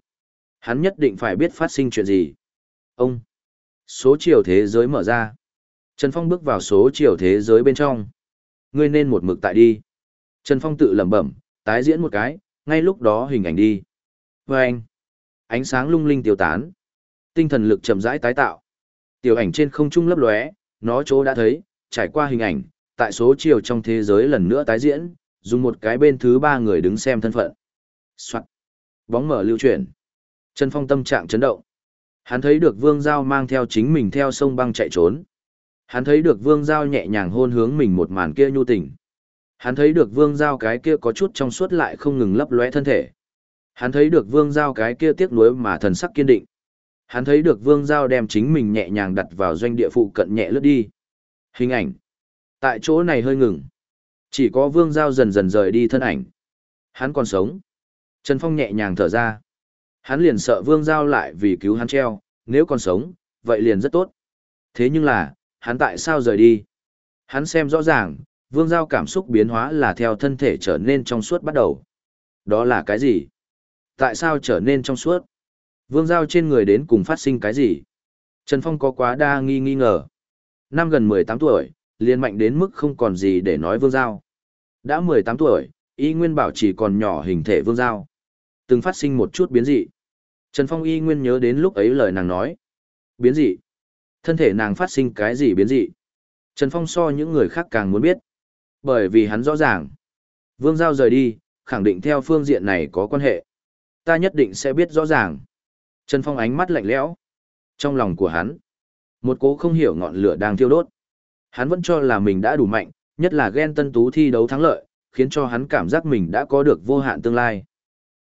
S1: Hắn nhất định phải biết phát sinh chuyện gì. Ông. Số chiều thế giới mở ra. Trần Phong bước vào số chiều thế giới bên trong. Ngươi nên một mực tại đi. Trần Phong tự lẩm bẩm, tái diễn một cái, ngay lúc đó hình ảnh đi. Và anh. Ánh sáng lung linh tiêu tán. Tinh thần lực chậm rãi tái tạo. Tiểu ảnh trên không trung lấp lóe, nó chỗ đã thấy, trải qua hình ảnh, tại số chiều trong thế giới lần nữa tái diễn, dùng một cái bên thứ ba người đứng xem thân phận. Soạn. Bóng mở lưu chuyển. Trần Phong tâm trạng chấn động. Hắn thấy được Vương Giao mang theo chính mình theo sông băng chạy trốn. Hắn thấy được Vương Giao nhẹ nhàng hôn hướng mình một màn kia nhu tình. Hắn thấy được Vương Giao cái kia có chút trong suốt lại không ngừng lấp lóe thân thể. Hắn thấy được Vương Giao cái kia tiếc nuối mà thần sắc kiên định. Hắn thấy được Vương Giao đem chính mình nhẹ nhàng đặt vào doanh địa phụ cận nhẹ lướt đi. Hình ảnh. Tại chỗ này hơi ngừng. Chỉ có Vương Giao dần dần rời đi thân ảnh. Hắn còn sống. Trần Phong nhẹ nhàng thở ra. Hắn liền sợ Vương Giao lại vì cứu hắn treo, nếu còn sống, vậy liền rất tốt. Thế nhưng là, hắn tại sao rời đi? Hắn xem rõ ràng, Vương Giao cảm xúc biến hóa là theo thân thể trở nên trong suốt bắt đầu. Đó là cái gì? Tại sao trở nên trong suốt? Vương Giao trên người đến cùng phát sinh cái gì? Trần Phong có quá đa nghi nghi ngờ. Năm gần 18 tuổi, liền mạnh đến mức không còn gì để nói Vương Giao. Đã 18 tuổi, y nguyên bảo chỉ còn nhỏ hình thể Vương Giao. Từng phát sinh một chút biến dị. Trần Phong y nguyên nhớ đến lúc ấy lời nàng nói. Biến dị. Thân thể nàng phát sinh cái gì biến dị. Trần Phong so những người khác càng muốn biết. Bởi vì hắn rõ ràng. Vương Giao rời đi, khẳng định theo phương diện này có quan hệ. Ta nhất định sẽ biết rõ ràng. Trần Phong ánh mắt lạnh lẽo. Trong lòng của hắn, một cố không hiểu ngọn lửa đang thiêu đốt. Hắn vẫn cho là mình đã đủ mạnh, nhất là ghen tân tú thi đấu thắng lợi, khiến cho hắn cảm giác mình đã có được vô hạn tương lai.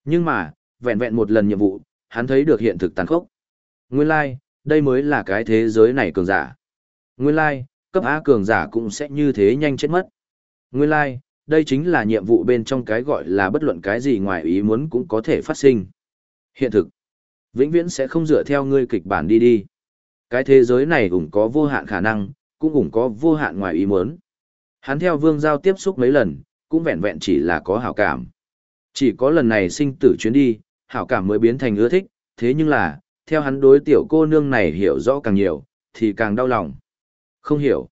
S1: Nhưng mà, vẹn vẹn một lần nhiệm vụ, hắn thấy được hiện thực tàn khốc. Nguyên lai, like, đây mới là cái thế giới này cường giả. Nguyên lai, like, cấp A cường giả cũng sẽ như thế nhanh chết mất. Nguyên lai, like, đây chính là nhiệm vụ bên trong cái gọi là bất luận cái gì ngoài ý muốn cũng có thể phát sinh. Hiện thực, vĩnh viễn sẽ không dựa theo ngươi kịch bản đi đi. Cái thế giới này cũng có vô hạn khả năng, cũng cũng có vô hạn ngoài ý muốn. Hắn theo vương giao tiếp xúc mấy lần, cũng vẹn vẹn chỉ là có hảo cảm. Chỉ có lần này sinh tử chuyến đi, hảo cảm mới biến thành ưa thích, thế nhưng là, theo hắn đối tiểu cô nương này hiểu rõ càng nhiều, thì càng đau lòng. Không hiểu.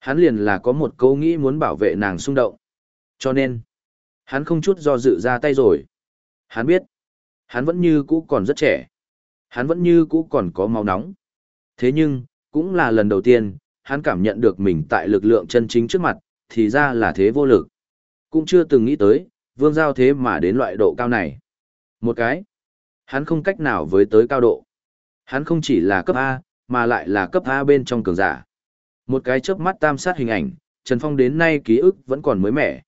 S1: Hắn liền là có một câu nghĩ muốn bảo vệ nàng xung động. Cho nên, hắn không chút do dự ra tay rồi. Hắn biết, hắn vẫn như cũ còn rất trẻ. Hắn vẫn như cũ còn có máu nóng. Thế nhưng, cũng là lần đầu tiên, hắn cảm nhận được mình tại lực lượng chân chính trước mặt, thì ra là thế vô lực. Cũng chưa từng nghĩ tới, vương giao thế mà đến loại độ cao này. Một cái, hắn không cách nào với tới cao độ. Hắn không chỉ là cấp A, mà lại là cấp A bên trong cường giả. Một cái chớp mắt tam sát hình ảnh, Trần Phong đến nay ký ức vẫn còn mới mẻ.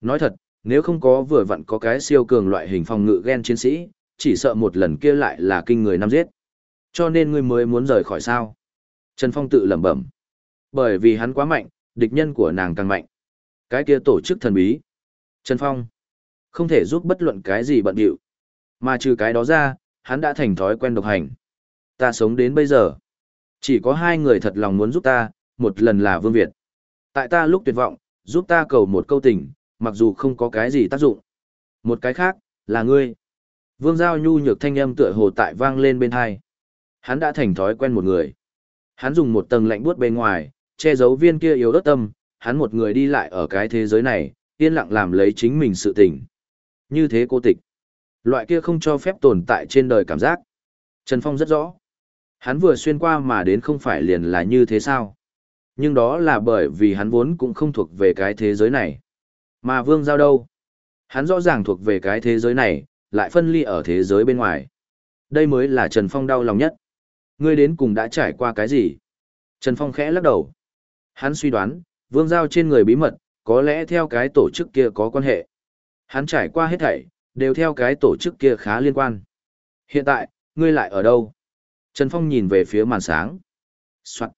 S1: Nói thật, nếu không có vừa vặn có cái siêu cường loại hình phòng ngự gen chiến sĩ, chỉ sợ một lần kia lại là kinh người năm giết. Cho nên ngươi mới muốn rời khỏi sao. Trần Phong tự lẩm bẩm. Bởi vì hắn quá mạnh, địch nhân của nàng càng mạnh. Cái kia tổ chức thần bí. Trần Phong. Không thể giúp bất luận cái gì bận điệu. Mà trừ cái đó ra, hắn đã thành thói quen độc hành. Ta sống đến bây giờ. Chỉ có hai người thật lòng muốn giúp ta, một lần là Vương Việt. Tại ta lúc tuyệt vọng, giúp ta cầu một câu tình, mặc dù không có cái gì tác dụng. Một cái khác, là ngươi. Vương Giao nhu nhược thanh âm tựa hồ tại vang lên bên hai. Hắn đã thành thói quen một người. Hắn dùng một tầng lạnh buốt bên ngoài, che giấu viên kia yếu ớt tâm, hắn một người đi lại ở cái thế giới này, yên lặng làm lấy chính mình sự tình. Như thế cô tịch. Loại kia không cho phép tồn tại trên đời cảm giác. Trần Phong rất rõ. Hắn vừa xuyên qua mà đến không phải liền là như thế sao. Nhưng đó là bởi vì hắn vốn cũng không thuộc về cái thế giới này. Mà Vương Giao đâu? Hắn rõ ràng thuộc về cái thế giới này, lại phân ly ở thế giới bên ngoài. Đây mới là Trần Phong đau lòng nhất. Ngươi đến cùng đã trải qua cái gì? Trần Phong khẽ lắc đầu. Hắn suy đoán, Vương Giao trên người bí mật, có lẽ theo cái tổ chức kia có quan hệ. Hắn trải qua hết thảy, đều theo cái tổ chức kia khá liên quan. Hiện tại, ngươi lại ở đâu? Trần Phong nhìn về phía màn sáng. Soạn.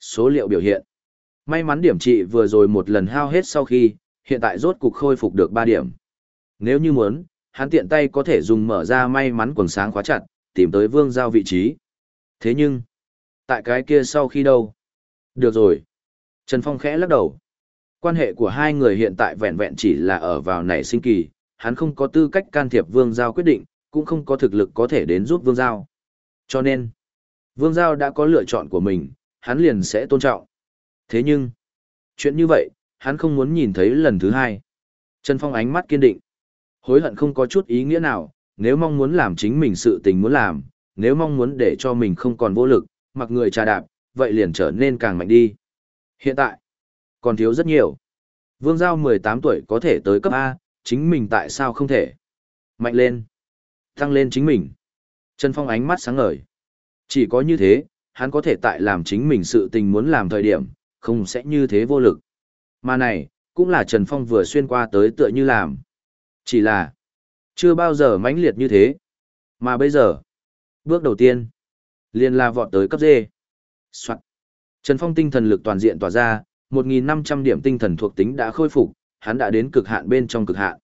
S1: Số liệu biểu hiện. May mắn điểm trị vừa rồi một lần hao hết sau khi, hiện tại rốt cục khôi phục được 3 điểm. Nếu như muốn, hắn tiện tay có thể dùng mở ra may mắn quần sáng khóa chặt, tìm tới vương giao vị trí. Thế nhưng, tại cái kia sau khi đâu? Được rồi. Trần Phong khẽ lắc đầu. Quan hệ của hai người hiện tại vẹn vẹn chỉ là ở vào nảy sinh kỳ, hắn không có tư cách can thiệp vương giao quyết định, cũng không có thực lực có thể đến giúp vương giao. Cho nên, vương giao đã có lựa chọn của mình, hắn liền sẽ tôn trọng. Thế nhưng, chuyện như vậy, hắn không muốn nhìn thấy lần thứ hai. Trần Phong ánh mắt kiên định. Hối hận không có chút ý nghĩa nào, nếu mong muốn làm chính mình sự tình muốn làm, nếu mong muốn để cho mình không còn vô lực, mặc người trà đạp, vậy liền trở nên càng mạnh đi. Hiện tại, còn thiếu rất nhiều. Vương Giao 18 tuổi có thể tới cấp A, chính mình tại sao không thể? Mạnh lên. Tăng lên chính mình. Trần Phong ánh mắt sáng ngời. Chỉ có như thế, hắn có thể tại làm chính mình sự tình muốn làm thời điểm, không sẽ như thế vô lực. Mà này, cũng là Trần Phong vừa xuyên qua tới tựa như làm. Chỉ là, chưa bao giờ mãnh liệt như thế. Mà bây giờ, bước đầu tiên, liền là vọt tới cấp D. Soạn. Trần Phong tinh thần lực toàn diện tỏa ra, 1.500 điểm tinh thần thuộc tính đã khôi phục, hắn đã đến cực hạn bên trong cực hạn.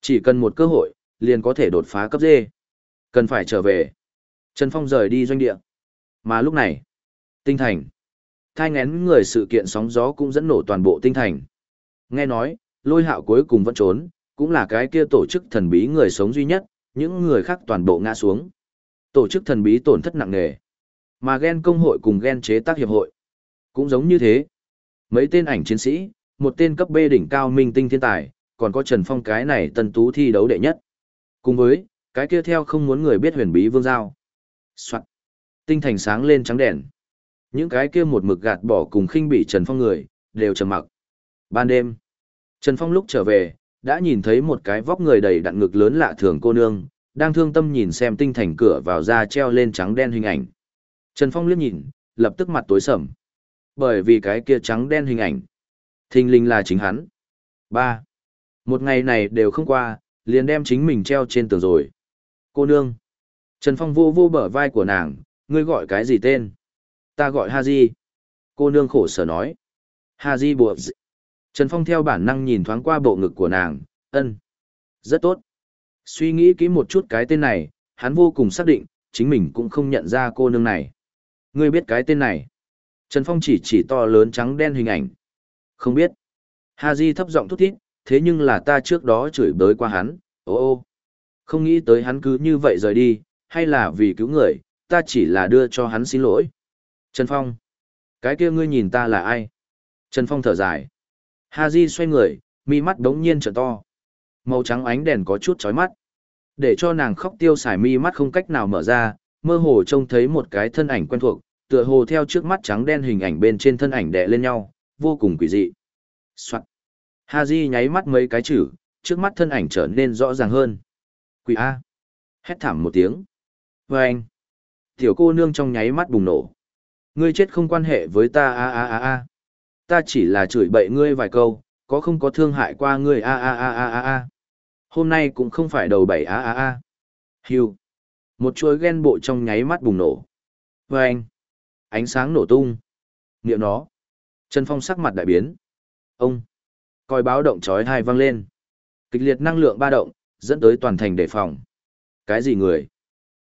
S1: Chỉ cần một cơ hội, liền có thể đột phá cấp D. Cần phải trở về. Trần Phong rời đi doanh địa. Mà lúc này, tinh thành. Thai ngén người sự kiện sóng gió cũng dẫn nổ toàn bộ tinh thành. Nghe nói, lôi hạo cuối cùng vẫn trốn, cũng là cái kia tổ chức thần bí người sống duy nhất, những người khác toàn bộ ngã xuống. Tổ chức thần bí tổn thất nặng nề. Mà ghen công hội cùng ghen chế tác hiệp hội. Cũng giống như thế. Mấy tên ảnh chiến sĩ, một tên cấp B đỉnh cao minh tinh thiên tài, còn có Trần Phong cái này tân tú thi đấu đệ nhất. Cùng với, cái kia theo không muốn người biết huyền bí vương giao. Soạn. Tinh thành sáng lên trắng đèn. Những cái kia một mực gạt bỏ cùng khinh bị Trần Phong người, đều trầm mặc. Ban đêm, Trần Phong lúc trở về, đã nhìn thấy một cái vóc người đầy đặn ngực lớn lạ thường cô nương, đang thương tâm nhìn xem tinh thành cửa vào ra treo lên trắng đen hình ảnh. Trần Phong liếc nhìn, lập tức mặt tối sầm. Bởi vì cái kia trắng đen hình ảnh. Thình linh là chính hắn. ba Một ngày này đều không qua, liền đem chính mình treo trên tường rồi. Cô nương. Trần Phong vô vô bờ vai của nàng, ngươi gọi cái gì tên? Ta gọi Haji. Cô nương khổ sở nói. Haji buộc dị. Trần Phong theo bản năng nhìn thoáng qua bộ ngực của nàng, ân. Rất tốt. Suy nghĩ kỹ một chút cái tên này, hắn vô cùng xác định, chính mình cũng không nhận ra cô nương này. Ngươi biết cái tên này. Trần Phong chỉ chỉ to lớn trắng đen hình ảnh. Không biết. Haji thấp giọng thút thít, thế nhưng là ta trước đó chửi bới qua hắn, ô ô. Không nghĩ tới hắn cứ như vậy rời đi, hay là vì cứu người, ta chỉ là đưa cho hắn xin lỗi. Trần Phong. Cái kia ngươi nhìn ta là ai? Trần Phong thở dài. Haji xoay người, mi mắt đống nhiên trở to. Màu trắng ánh đèn có chút chói mắt. Để cho nàng khóc tiêu xài mi mắt không cách nào mở ra, mơ hồ trông thấy một cái thân ảnh quen thuộc, tựa hồ theo trước mắt trắng đen hình ảnh bên trên thân ảnh đè lên nhau, vô cùng quỷ dị. Soạn. Haji nháy mắt mấy cái chữ, trước mắt thân ảnh trở nên rõ ràng hơn. Quỷ A. Hét thảm một tiếng. Và anh. Tiểu cô nương trong nháy mắt bùng nổ. Ngươi chết không quan hệ với ta a a a a. Ta chỉ là chửi bậy ngươi vài câu, có không có thương hại qua ngươi a a a a a a. Hôm nay cũng không phải đầu bảy a a a. Hiu. Một chuỗi ghen bộ trong nháy mắt bùng nổ. Và anh. Ánh sáng nổ tung. Niệm nó. Trần Phong sắc mặt đại biến. Ông. Coi báo động chói tai vang lên. Kịch liệt năng lượng ba động, dẫn tới toàn thành đề phòng. Cái gì người?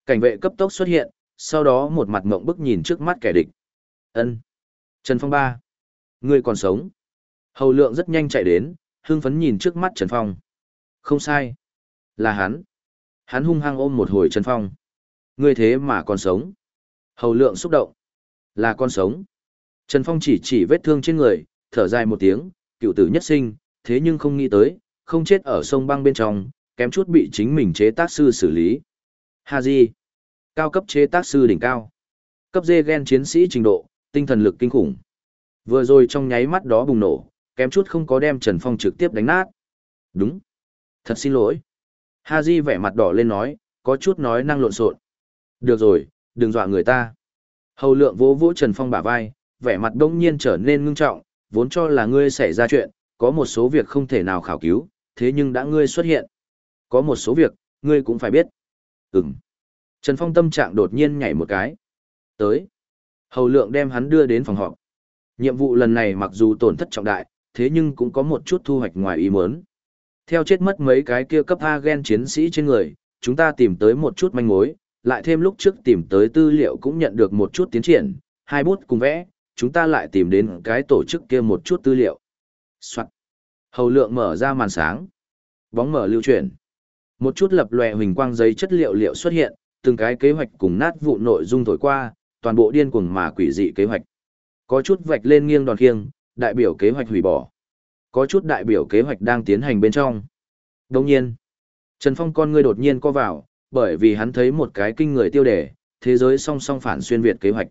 S1: Cảnh vệ cấp tốc xuất hiện, sau đó một mặt ngộng bức nhìn trước mắt kẻ địch. Ân. Trần Phong ba. Ngươi còn sống. Hầu lượng rất nhanh chạy đến, hưng phấn nhìn trước mắt Trần Phong. Không sai. Là hắn. Hắn hung hăng ôm một hồi Trần Phong. Ngươi thế mà còn sống. Hầu lượng xúc động. Là con sống. Trần Phong chỉ chỉ vết thương trên người, thở dài một tiếng, cựu tử nhất sinh, thế nhưng không nghĩ tới, không chết ở sông băng bên trong, kém chút bị chính mình chế tác sư xử lý. Hà Di, Cao cấp chế tác sư đỉnh cao. Cấp dê gen chiến sĩ trình độ, tinh thần lực kinh khủng. Vừa rồi trong nháy mắt đó bùng nổ, kém chút không có đem Trần Phong trực tiếp đánh nát. Đúng. Thật xin lỗi. Haji vẻ mặt đỏ lên nói, có chút nói năng lộn xộn. Được rồi, đừng dọa người ta. Hầu lượng vỗ vỗ Trần Phong bả vai, vẻ mặt đông nhiên trở nên ngưng trọng, vốn cho là ngươi xảy ra chuyện, có một số việc không thể nào khảo cứu, thế nhưng đã ngươi xuất hiện. Có một số việc, ngươi cũng phải biết. Ừm. Trần Phong tâm trạng đột nhiên nhảy một cái. Tới. Hầu lượng đem hắn đưa đến phòng họp. Nhiệm vụ lần này mặc dù tổn thất trọng đại, thế nhưng cũng có một chút thu hoạch ngoài ý muốn. Theo chết mất mấy cái kia cấp A gen chiến sĩ trên người, chúng ta tìm tới một chút manh mối, lại thêm lúc trước tìm tới tư liệu cũng nhận được một chút tiến triển, hai bút cùng vẽ, chúng ta lại tìm đến cái tổ chức kia một chút tư liệu. Soạn. Hầu lượng mở ra màn sáng. Bóng mở lưu chuyển. Một chút lập lòe huỳnh quang giấy chất liệu liệu xuất hiện, từng cái kế hoạch cùng nát vụ nội dung thổi qua, toàn bộ điên cuồng mà quỷ dị kế hoạch. Có chút vạch lên nghiêng đòn khiêng, đại biểu kế hoạch hủy bỏ. Có chút đại biểu kế hoạch đang tiến hành bên trong. Đồng nhiên, Trần Phong con ngươi đột nhiên co vào, bởi vì hắn thấy một cái kinh người tiêu đề, thế giới song song phản xuyên Việt kế hoạch.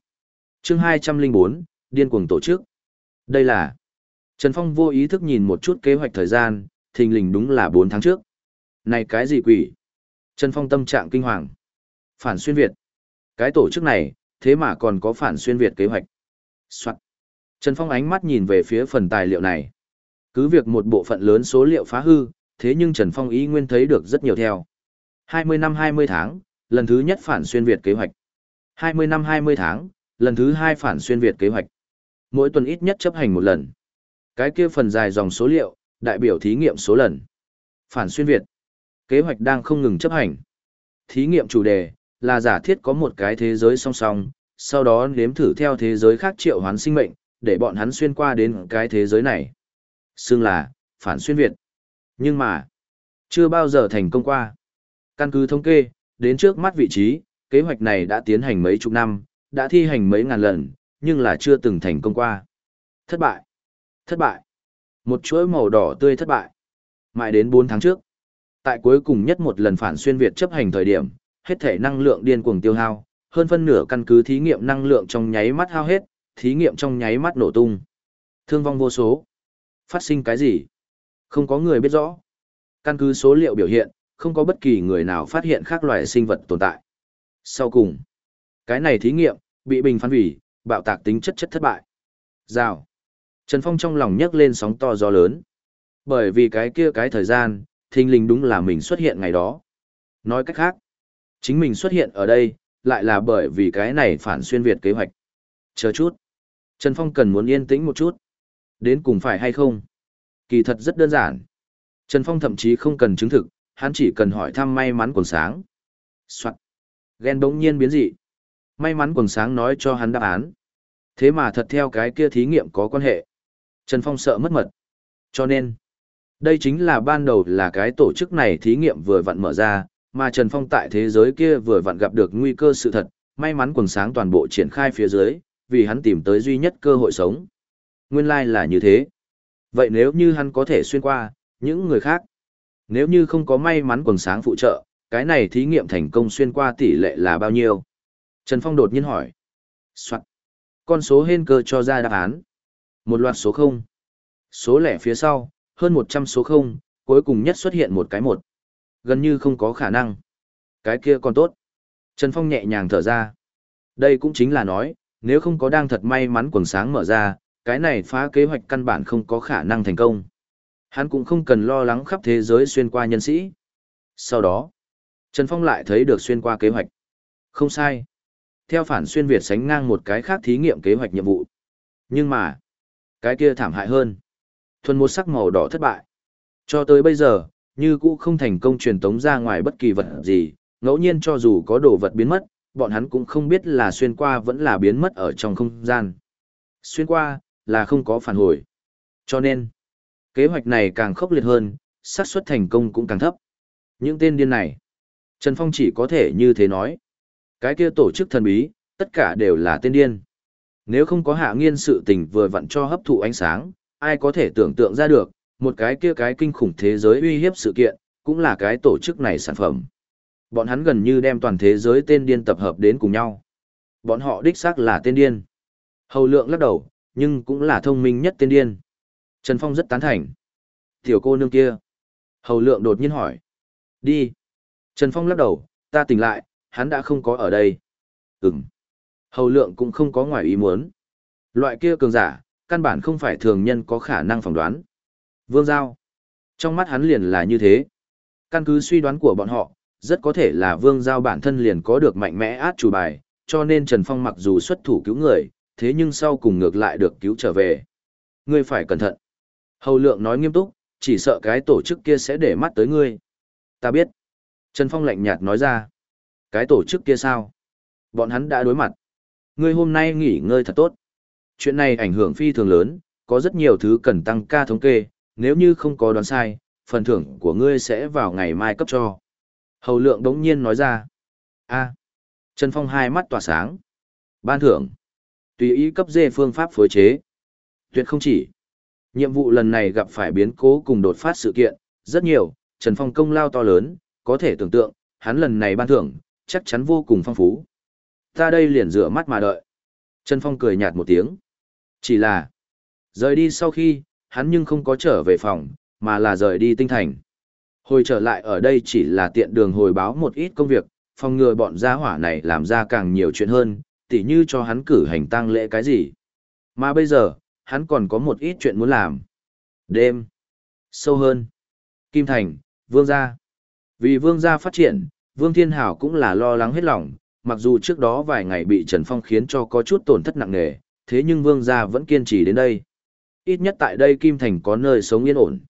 S1: Chương 204, điên cuồng tổ chức. Đây là Trần Phong vô ý thức nhìn một chút kế hoạch thời gian, thình lình đúng là 4 tháng trước. Này cái gì quỷ? Trần Phong tâm trạng kinh hoàng. Phản xuyên Việt. Cái tổ chức này, thế mà còn có phản xuyên Việt kế hoạch. Soạn. Trần Phong ánh mắt nhìn về phía phần tài liệu này. Cứ việc một bộ phận lớn số liệu phá hư, thế nhưng Trần Phong ý nguyên thấy được rất nhiều theo. 20 năm 20 tháng, lần thứ nhất phản xuyên Việt kế hoạch. 20 năm 20 tháng, lần thứ hai phản xuyên Việt kế hoạch. Mỗi tuần ít nhất chấp hành một lần. Cái kia phần dài dòng số liệu, đại biểu thí nghiệm số lần. Phản xuyên Việt. Kế hoạch đang không ngừng chấp hành. Thí nghiệm chủ đề, là giả thiết có một cái thế giới song song, sau đó nếm thử theo thế giới khác triệu hoán sinh mệnh, để bọn hắn xuyên qua đến cái thế giới này. Xưng là, phản xuyên Việt. Nhưng mà, chưa bao giờ thành công qua. Căn cứ thống kê, đến trước mắt vị trí, kế hoạch này đã tiến hành mấy chục năm, đã thi hành mấy ngàn lần, nhưng là chưa từng thành công qua. Thất bại. Thất bại. Một chuỗi màu đỏ tươi thất bại. Mãi đến 4 tháng trước. Tại cuối cùng nhất một lần phản xuyên Việt chấp hành thời điểm, hết thể năng lượng điên cuồng tiêu hao, hơn phân nửa căn cứ thí nghiệm năng lượng trong nháy mắt hao hết, thí nghiệm trong nháy mắt nổ tung. Thương vong vô số. Phát sinh cái gì? Không có người biết rõ. Căn cứ số liệu biểu hiện, không có bất kỳ người nào phát hiện khác loài sinh vật tồn tại. Sau cùng, cái này thí nghiệm, bị bình phán vì, bạo tạc tính chất chất thất bại. Rào. Trần Phong trong lòng nhấc lên sóng to gió lớn. Bởi vì cái kia cái thời gian, thình lình đúng là mình xuất hiện ngày đó. Nói cách khác, chính mình xuất hiện ở đây, lại là bởi vì cái này phản xuyên Việt kế hoạch. Chờ chút. Trần Phong cần muốn yên tĩnh một chút. Đến cùng phải hay không? Kỳ thật rất đơn giản. Trần Phong thậm chí không cần chứng thực, hắn chỉ cần hỏi thăm may mắn quần sáng. Soạn. Ghen bỗng nhiên biến dị. May mắn quần sáng nói cho hắn đáp án. Thế mà thật theo cái kia thí nghiệm có quan hệ. Trần Phong sợ mất mật. Cho nên, đây chính là ban đầu là cái tổ chức này thí nghiệm vừa vặn mở ra, mà Trần Phong tại thế giới kia vừa vặn gặp được nguy cơ sự thật, may mắn quần sáng toàn bộ triển khai phía dưới, vì hắn tìm tới duy nhất cơ hội sống. Nguyên lai like là như thế. Vậy nếu như hắn có thể xuyên qua, những người khác, nếu như không có may mắn quần sáng phụ trợ, cái này thí nghiệm thành công xuyên qua tỷ lệ là bao nhiêu? Trần Phong đột nhiên hỏi. Soạn. Con số hên cơ cho ra đáp án. Một loạt số 0. Số lẻ phía sau, hơn 100 số 0, cuối cùng nhất xuất hiện một cái một. Gần như không có khả năng. Cái kia còn tốt. Trần Phong nhẹ nhàng thở ra. Đây cũng chính là nói, nếu không có đang thật may mắn quần sáng mở ra, cái này phá kế hoạch căn bản không có khả năng thành công. Hắn cũng không cần lo lắng khắp thế giới xuyên qua nhân sĩ. Sau đó, Trần Phong lại thấy được xuyên qua kế hoạch. Không sai. Theo phản xuyên Việt sánh ngang một cái khác thí nghiệm kế hoạch nhiệm vụ. Nhưng mà, cái kia thảm hại hơn. Thuần một sắc màu đỏ thất bại. Cho tới bây giờ, như cũ không thành công truyền tống ra ngoài bất kỳ vật gì, ngẫu nhiên cho dù có đồ vật biến mất, bọn hắn cũng không biết là xuyên qua vẫn là biến mất ở trong không gian. Xuyên qua, là không có phản hồi. Cho nên, kế hoạch này càng khốc liệt hơn, xác suất thành công cũng càng thấp. Những tên điên này, Trần Phong chỉ có thể như thế nói. Cái kia tổ chức thần bí, tất cả đều là tên điên. Nếu không có hạ nghiên sự tình vừa vặn cho hấp thụ ánh sáng, ai có thể tưởng tượng ra được, một cái kia cái kinh khủng thế giới uy hiếp sự kiện, cũng là cái tổ chức này sản phẩm. Bọn hắn gần như đem toàn thế giới tên điên tập hợp đến cùng nhau. Bọn họ đích xác là tên điên. Hầu lượng lắc đầu, nhưng cũng là thông minh nhất tên điên. Trần Phong rất tán thành. Tiểu cô nương kia. Hầu lượng đột nhiên hỏi. Đi. Trần Phong lắc đầu, ta tỉnh lại, hắn đã không có ở đây. Ừm. Hầu lượng cũng không có ngoài ý muốn. Loại kia cường giả, căn bản không phải thường nhân có khả năng phỏng đoán. Vương Giao. Trong mắt hắn liền là như thế. Căn cứ suy đoán của bọn họ, rất có thể là Vương Giao bản thân liền có được mạnh mẽ át chủ bài, cho nên Trần Phong mặc dù xuất thủ cứu người, thế nhưng sau cùng ngược lại được cứu trở về. Ngươi phải cẩn thận. Hầu lượng nói nghiêm túc, chỉ sợ cái tổ chức kia sẽ để mắt tới ngươi. Ta biết. Trần Phong lạnh nhạt nói ra. Cái tổ chức kia sao? Bọn hắn đã đối mặt. Ngươi hôm nay nghỉ ngơi thật tốt. Chuyện này ảnh hưởng phi thường lớn, có rất nhiều thứ cần tăng ca thống kê, nếu như không có đoán sai, phần thưởng của ngươi sẽ vào ngày mai cấp cho. Hầu lượng đống nhiên nói ra. a Trần Phong hai mắt tỏa sáng. Ban thưởng. Tùy ý cấp dê phương pháp phối chế. Tuyệt không chỉ. Nhiệm vụ lần này gặp phải biến cố cùng đột phát sự kiện, rất nhiều, Trần Phong công lao to lớn, có thể tưởng tượng, hắn lần này ban thưởng, chắc chắn vô cùng phong phú. Ta đây liền rửa mắt mà đợi. Trần Phong cười nhạt một tiếng. Chỉ là, rời đi sau khi, hắn nhưng không có trở về phòng, mà là rời đi tinh thành. Hồi trở lại ở đây chỉ là tiện đường hồi báo một ít công việc, phòng ngừa bọn gia hỏa này làm ra càng nhiều chuyện hơn, tỉ như cho hắn cử hành tang lễ cái gì. Mà bây giờ, hắn còn có một ít chuyện muốn làm. Đêm. Sâu hơn. Kim Thành, Vương gia. Vì Vương gia phát triển, Vương Thiên Hảo cũng là lo lắng hết lòng, mặc dù trước đó vài ngày bị Trần Phong khiến cho có chút tổn thất nặng nề, thế nhưng Vương gia vẫn kiên trì đến đây. Ít nhất tại đây Kim Thành có nơi sống yên ổn.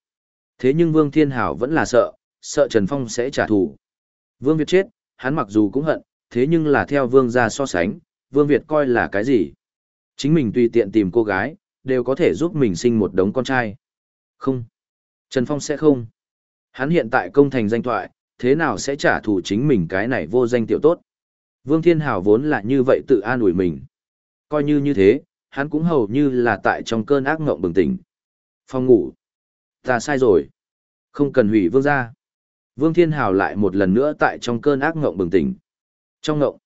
S1: Thế nhưng Vương Thiên Hảo vẫn là sợ, sợ Trần Phong sẽ trả thù. Vương Việt chết, hắn mặc dù cũng hận, thế nhưng là theo Vương gia so sánh, Vương Việt coi là cái gì? Chính mình tùy tiện tìm cô gái, đều có thể giúp mình sinh một đống con trai. Không. Trần Phong sẽ không. Hắn hiện tại công thành danh thoại, thế nào sẽ trả thù chính mình cái này vô danh tiểu tốt. Vương Thiên Hảo vốn là như vậy tự an ủi mình. Coi như như thế, hắn cũng hầu như là tại trong cơn ác ngộng bừng tỉnh. Phong ngủ. Ta sai rồi. Không cần hủy vương gia. Vương Thiên Hảo lại một lần nữa tại trong cơn ác ngộng bừng tỉnh. Trong ngộng,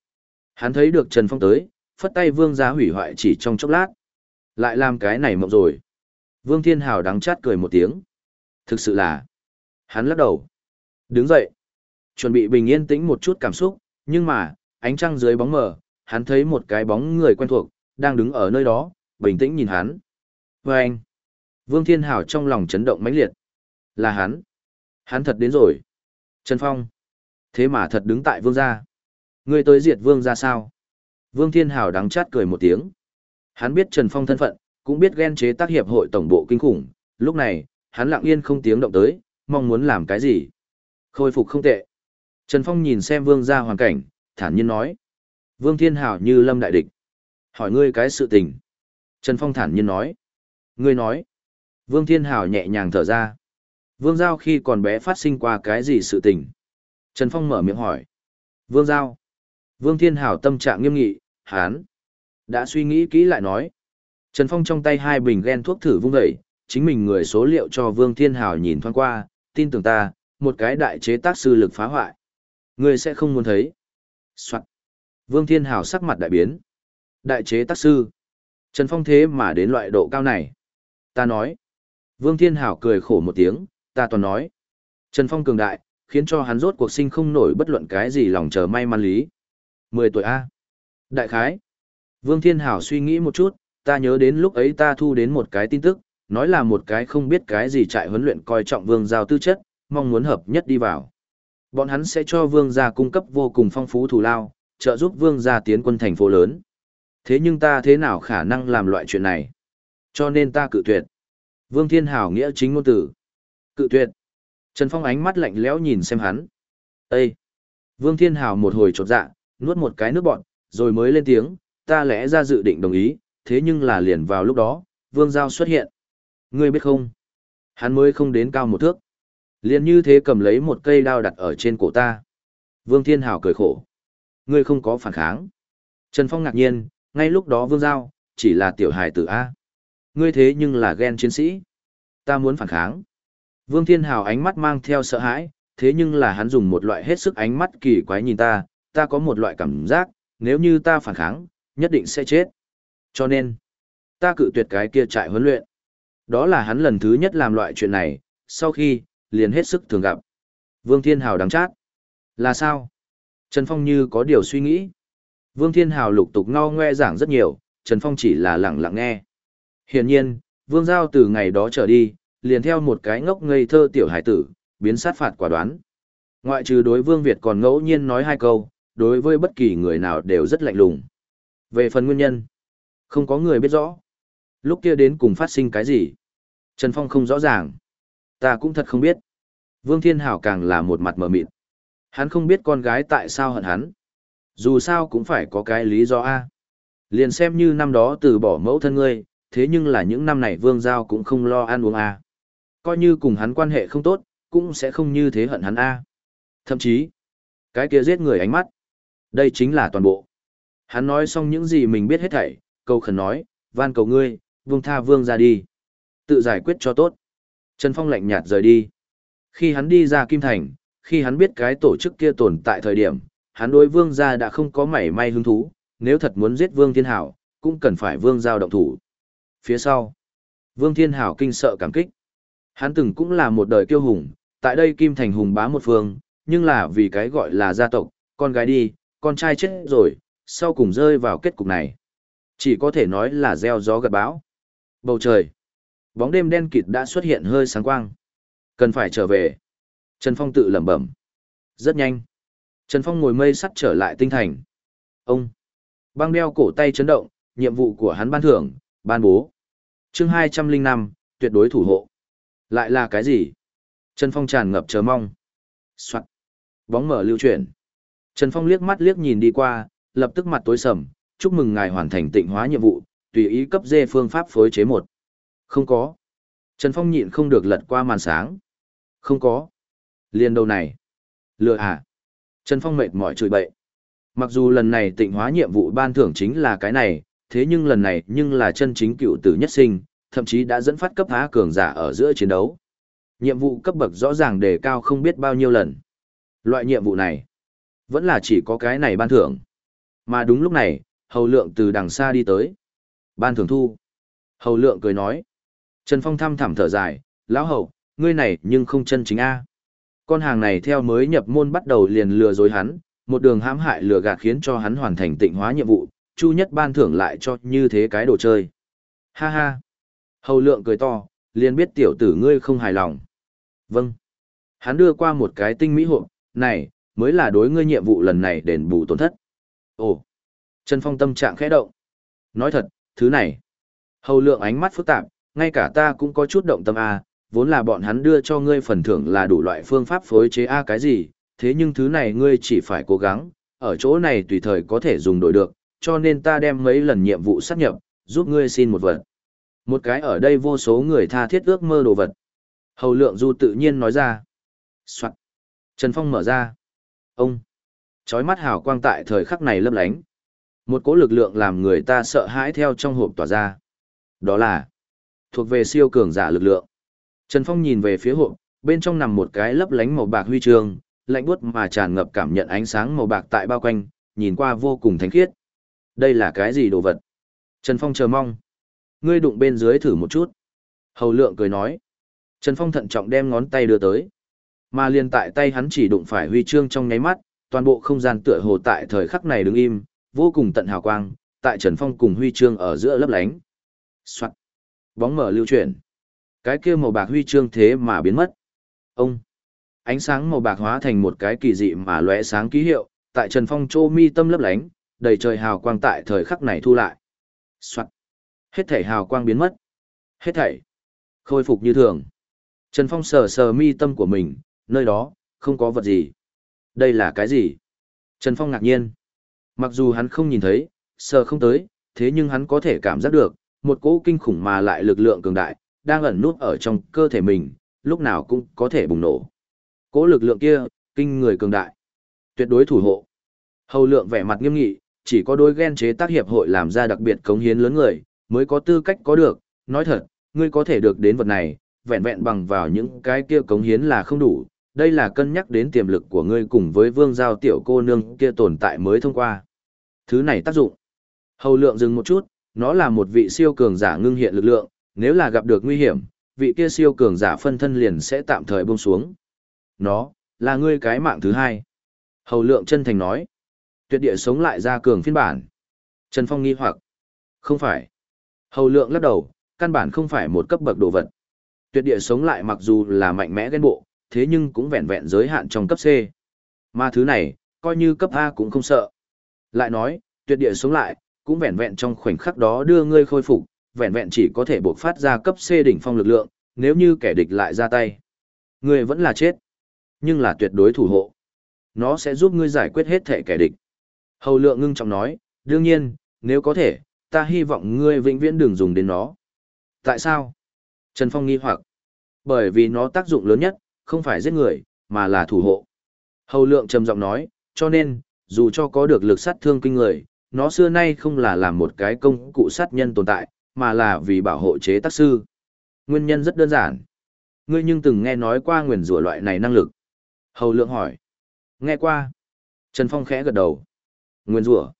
S1: hắn thấy được Trần Phong tới, phất tay vương gia hủy hoại chỉ trong chốc lát. Lại làm cái này mộng rồi. Vương Thiên Hảo đắng chát cười một tiếng. Thực sự là, Hắn lắc đầu. Đứng dậy. Chuẩn bị bình yên tĩnh một chút cảm xúc, nhưng mà, ánh trăng dưới bóng mờ, hắn thấy một cái bóng người quen thuộc, đang đứng ở nơi đó, bình tĩnh nhìn hắn. Và anh. Vương Thiên Hảo trong lòng chấn động mãnh liệt. Là hắn. Hắn thật đến rồi. Trần Phong. Thế mà thật đứng tại vương gia. Ngươi tới diệt vương gia sao? Vương Thiên Hảo đắng chát cười một tiếng. Hắn biết Trần Phong thân phận, cũng biết ghen chế tác hiệp hội tổng bộ kinh khủng. Lúc này, hắn lặng yên không tiếng động tới, mong muốn làm cái gì. Khôi phục không tệ. Trần Phong nhìn xem vương gia hoàn cảnh, thản nhiên nói. Vương Thiên Hảo như lâm đại địch. Hỏi ngươi cái sự tình. Trần Phong thản nhiên nói. Ngươi nói. Vương Thiên Hảo nhẹ nhàng thở ra. Vương Giao khi còn bé phát sinh qua cái gì sự tình? Trần Phong mở miệng hỏi. Vương Giao. Vương Thiên Hảo tâm trạng nghiêm nghị, hán. Đã suy nghĩ kỹ lại nói. Trần Phong trong tay hai bình ghen thuốc thử vung dậy, chính mình người số liệu cho Vương Thiên Hảo nhìn thoáng qua, tin tưởng ta, một cái đại chế tác sư lực phá hoại. người sẽ không muốn thấy. Soạn. Vương Thiên Hảo sắc mặt đại biến. Đại chế tác sư. Trần Phong thế mà đến loại độ cao này. Ta nói. Vương Thiên Hảo cười khổ một tiếng, ta toàn nói. Trần Phong cường đại, khiến cho hắn rốt cuộc sinh không nổi bất luận cái gì lòng chờ may mắn lý. Mười tuổi A. Đại khái. Vương Thiên Hảo suy nghĩ một chút, ta nhớ đến lúc ấy ta thu đến một cái tin tức, nói là một cái không biết cái gì trại huấn luyện coi trọng vương giao tư chất, mong muốn hợp nhất đi vào. Bọn hắn sẽ cho vương gia cung cấp vô cùng phong phú thù lao, trợ giúp vương gia tiến quân thành phố lớn. Thế nhưng ta thế nào khả năng làm loại chuyện này? Cho nên ta cự tuyệt. Vương Thiên Hảo nghĩa chính ngôn tử. Cự tuyệt. Trần Phong ánh mắt lạnh lẽo nhìn xem hắn. Ê! Vương Thiên Hảo một hồi chột dạ, nuốt một cái nước bọn, rồi mới lên tiếng, ta lẽ ra dự định đồng ý, thế nhưng là liền vào lúc đó, Vương Giao xuất hiện. Ngươi biết không? Hắn mới không đến cao một thước. Liền như thế cầm lấy một cây đao đặt ở trên cổ ta. Vương Thiên Hảo cười khổ. Ngươi không có phản kháng. Trần Phong ngạc nhiên, ngay lúc đó Vương Giao, chỉ là tiểu hài tử A. Ngươi thế nhưng là ghen chiến sĩ. Ta muốn phản kháng. Vương Thiên Hảo ánh mắt mang theo sợ hãi, thế nhưng là hắn dùng một loại hết sức ánh mắt kỳ quái nhìn ta, ta có một loại cảm giác, nếu như ta phản kháng, nhất định sẽ chết. Cho nên, ta cự tuyệt cái kia trại huấn luyện. Đó là hắn lần thứ nhất làm loại chuyện này, sau khi, liền hết sức thường gặp. Vương Thiên Hào đắng chát. Là sao? Trần Phong như có điều suy nghĩ. Vương Thiên Hào lục tục ngao ngoe giảng rất nhiều, Trần Phong chỉ là lặng lặng nghe. Hiển nhiên, Vương Giao từ ngày đó trở đi, liền theo một cái ngốc ngây thơ tiểu hải tử, biến sát phạt quả đoán. Ngoại trừ đối Vương Việt còn ngẫu nhiên nói hai câu, đối với bất kỳ người nào đều rất lạnh lùng. Về phần nguyên nhân, không có người biết rõ. Lúc kia đến cùng phát sinh cái gì? Trần Phong không rõ ràng. Ta cũng thật không biết. Vương Thiên Hảo càng là một mặt mờ mịt. Hắn không biết con gái tại sao hận hắn. Dù sao cũng phải có cái lý do A. Liền xem như năm đó từ bỏ mẫu thân ngươi, thế nhưng là những năm này Vương Giao cũng không lo ăn uống A. Coi như cùng hắn quan hệ không tốt, cũng sẽ không như thế hận hắn A. Thậm chí, cái kia giết người ánh mắt. Đây chính là toàn bộ. Hắn nói xong những gì mình biết hết thảy, câu khẩn nói, van cầu ngươi, vương tha vương ra đi. Tự giải quyết cho tốt. Trần Phong lạnh nhạt rời đi. Khi hắn đi ra Kim Thành, khi hắn biết cái tổ chức kia tồn tại thời điểm, hắn đối vương gia đã không có mảy may hứng thú, nếu thật muốn giết vương thiên hảo, cũng cần phải vương giao động thủ. Phía sau, vương thiên hảo kinh sợ cảm kích. Hắn từng cũng là một đời kiêu hùng, tại đây Kim Thành hùng bá một phương, nhưng là vì cái gọi là gia tộc, con gái đi, con trai chết rồi, sau cùng rơi vào kết cục này. Chỉ có thể nói là gieo gió gặt bão. Bầu trời. Bóng đêm đen kịt đã xuất hiện hơi sáng quang. Cần phải trở về. Trần Phong tự lẩm bẩm. Rất nhanh. Trần Phong ngồi mây sắt trở lại tinh thành. Ông. Băng đeo cổ tay chấn động, nhiệm vụ của hắn ban thưởng, ban bố. chương hai trăm linh năm tuyệt đối thủ hộ. Lại là cái gì? Trần Phong tràn ngập chờ mong. Soạn. Bóng mở lưu chuyển. Trần Phong liếc mắt liếc nhìn đi qua, lập tức mặt tối sầm, chúc mừng ngài hoàn thành tịnh hóa nhiệm vụ, tùy ý cấp dê phương pháp phối chế một. Không có. Trần Phong nhịn không được lật qua màn sáng. Không có. Liên đầu này. Lừa à. Trần Phong mệt mỏi chửi bậy. Mặc dù lần này tịnh hóa nhiệm vụ ban thưởng chính là cái này, thế nhưng lần này nhưng là chân chính cựu tử nhất sinh, thậm chí đã dẫn phát cấp há cường giả ở giữa chiến đấu. Nhiệm vụ cấp bậc rõ ràng đề cao không biết bao nhiêu lần. Loại nhiệm vụ này, vẫn là chỉ có cái này ban thưởng. Mà đúng lúc này, hầu lượng từ đằng xa đi tới. Ban thưởng thu. Hầu lượng cười nói. Trần Phong thăm thẳm thở dài, lão hầu, ngươi này nhưng không chân chính A. Con hàng này theo mới nhập môn bắt đầu liền lừa dối hắn, một đường hãm hại lừa gạt khiến cho hắn hoàn thành tịnh hóa nhiệm vụ, Chu Nhất ban thưởng lại cho như thế cái đồ chơi. Ha ha. Hầu lượng cười to, liền biết tiểu tử ngươi không hài lòng. Vâng. Hắn đưa qua một cái tinh mỹ hộp, này, mới là đối ngươi nhiệm vụ lần này đền bù tổn thất. Ồ. Trần Phong tâm trạng khẽ động. Nói thật, thứ này. Hầu lượng ánh mắt phức tạp, ngay cả ta cũng có chút động tâm A, vốn là bọn hắn đưa cho ngươi phần thưởng là đủ loại phương pháp phối chế A cái gì, thế nhưng thứ này ngươi chỉ phải cố gắng, ở chỗ này tùy thời có thể dùng đổi được, cho nên ta đem mấy lần nhiệm vụ sát nhập, giúp ngươi xin một vật. Một cái ở đây vô số người tha thiết ước mơ đồ vật. Hầu lượng du tự nhiên nói ra. Soạn. Trần Phong mở ra. Ông. Chói mắt hào quang tại thời khắc này lấp lánh. Một cỗ lực lượng làm người ta sợ hãi theo trong hộp tỏa ra. Đó là thuộc về siêu cường giả lực lượng. Trần Phong nhìn về phía hộp, bên trong nằm một cái lấp lánh màu bạc huy chương, lạnh buốt mà tràn ngập cảm nhận ánh sáng màu bạc tại bao quanh, nhìn qua vô cùng thánh khiết. Đây là cái gì đồ vật? Trần Phong chờ mong. Ngươi đụng bên dưới thử một chút. Hầu lượng cười nói. Trần Phong thận trọng đem ngón tay đưa tới. Mà liền tại tay hắn chỉ đụng phải huy chương trong nháy mắt, toàn bộ không gian tựa hồ tại thời khắc này đứng im, vô cùng tận hào quang, tại Trần Phong cùng huy chương ở giữa lấp lánh. Soạt. Bóng mở lưu chuyển. Cái kia màu bạc huy chương thế mà biến mất. Ông. Ánh sáng màu bạc hóa thành một cái kỳ dị mà lóe sáng ký hiệu, tại Trần Phong chô mi tâm lấp lánh, đầy trời hào quang tại thời khắc này thu lại. Soạt. Hết thảy hào quang biến mất. Hết thảy. Khôi phục như thường. Trần Phong sờ sờ mi tâm của mình, nơi đó, không có vật gì. Đây là cái gì? Trần Phong ngạc nhiên. Mặc dù hắn không nhìn thấy, sờ không tới, thế nhưng hắn có thể cảm giác được, một cỗ kinh khủng mà lại lực lượng cường đại, đang ẩn nút ở trong cơ thể mình, lúc nào cũng có thể bùng nổ. Cỗ lực lượng kia, kinh người cường đại. Tuyệt đối thủ hộ. Hầu lượng vẻ mặt nghiêm nghị, chỉ có đôi ghen chế tác hiệp hội làm ra đặc biệt cống hiến lớn người, mới có tư cách có được, nói thật, ngươi có thể được đến vật này, vẹn vẹn bằng vào những cái kia cống hiến là không đủ, đây là cân nhắc đến tiềm lực của ngươi cùng với vương giao tiểu cô nương kia tồn tại mới thông qua. Thứ này tác dụng. Hầu lượng dừng một chút, nó là một vị siêu cường giả ngưng hiện lực lượng, nếu là gặp được nguy hiểm, vị kia siêu cường giả phân thân liền sẽ tạm thời buông xuống. Nó, là ngươi cái mạng thứ hai. Hầu lượng chân thành nói. Tuyệt địa sống lại ra cường phiên bản. Trần Phong nghi hoặc. Không phải. Hầu lượng lắc đầu, căn bản không phải một cấp bậc đồ vật. Tuyệt địa sống lại mặc dù là mạnh mẽ ghen bộ, thế nhưng cũng vẹn vẹn giới hạn trong cấp C. Mà thứ này, coi như cấp A cũng không sợ. Lại nói, tuyệt địa sống lại, cũng vẹn vẹn trong khoảnh khắc đó đưa ngươi khôi phục, vẹn vẹn chỉ có thể buộc phát ra cấp C đỉnh phong lực lượng, nếu như kẻ địch lại ra tay. Ngươi vẫn là chết, nhưng là tuyệt đối thủ hộ. Nó sẽ giúp ngươi giải quyết hết thể kẻ địch. Hầu lượng ngưng trọng nói, đương nhiên, nếu có thể, ta hy vọng ngươi vĩnh viễn đừng dùng đến nó. Tại sao? Trần Phong nghi hoặc. Bởi vì nó tác dụng lớn nhất, không phải giết người, mà là thủ hộ. Hầu lượng trầm giọng nói, cho nên, dù cho có được lực sát thương kinh người, nó xưa nay không là làm một cái công cụ sát nhân tồn tại, mà là vì bảo hộ chế tác sư. Nguyên nhân rất đơn giản. Ngươi nhưng từng nghe nói qua nguyền rủa loại này năng lực. Hầu lượng hỏi. Nghe qua. Trần Phong khẽ gật đầu. Nguyên rủa.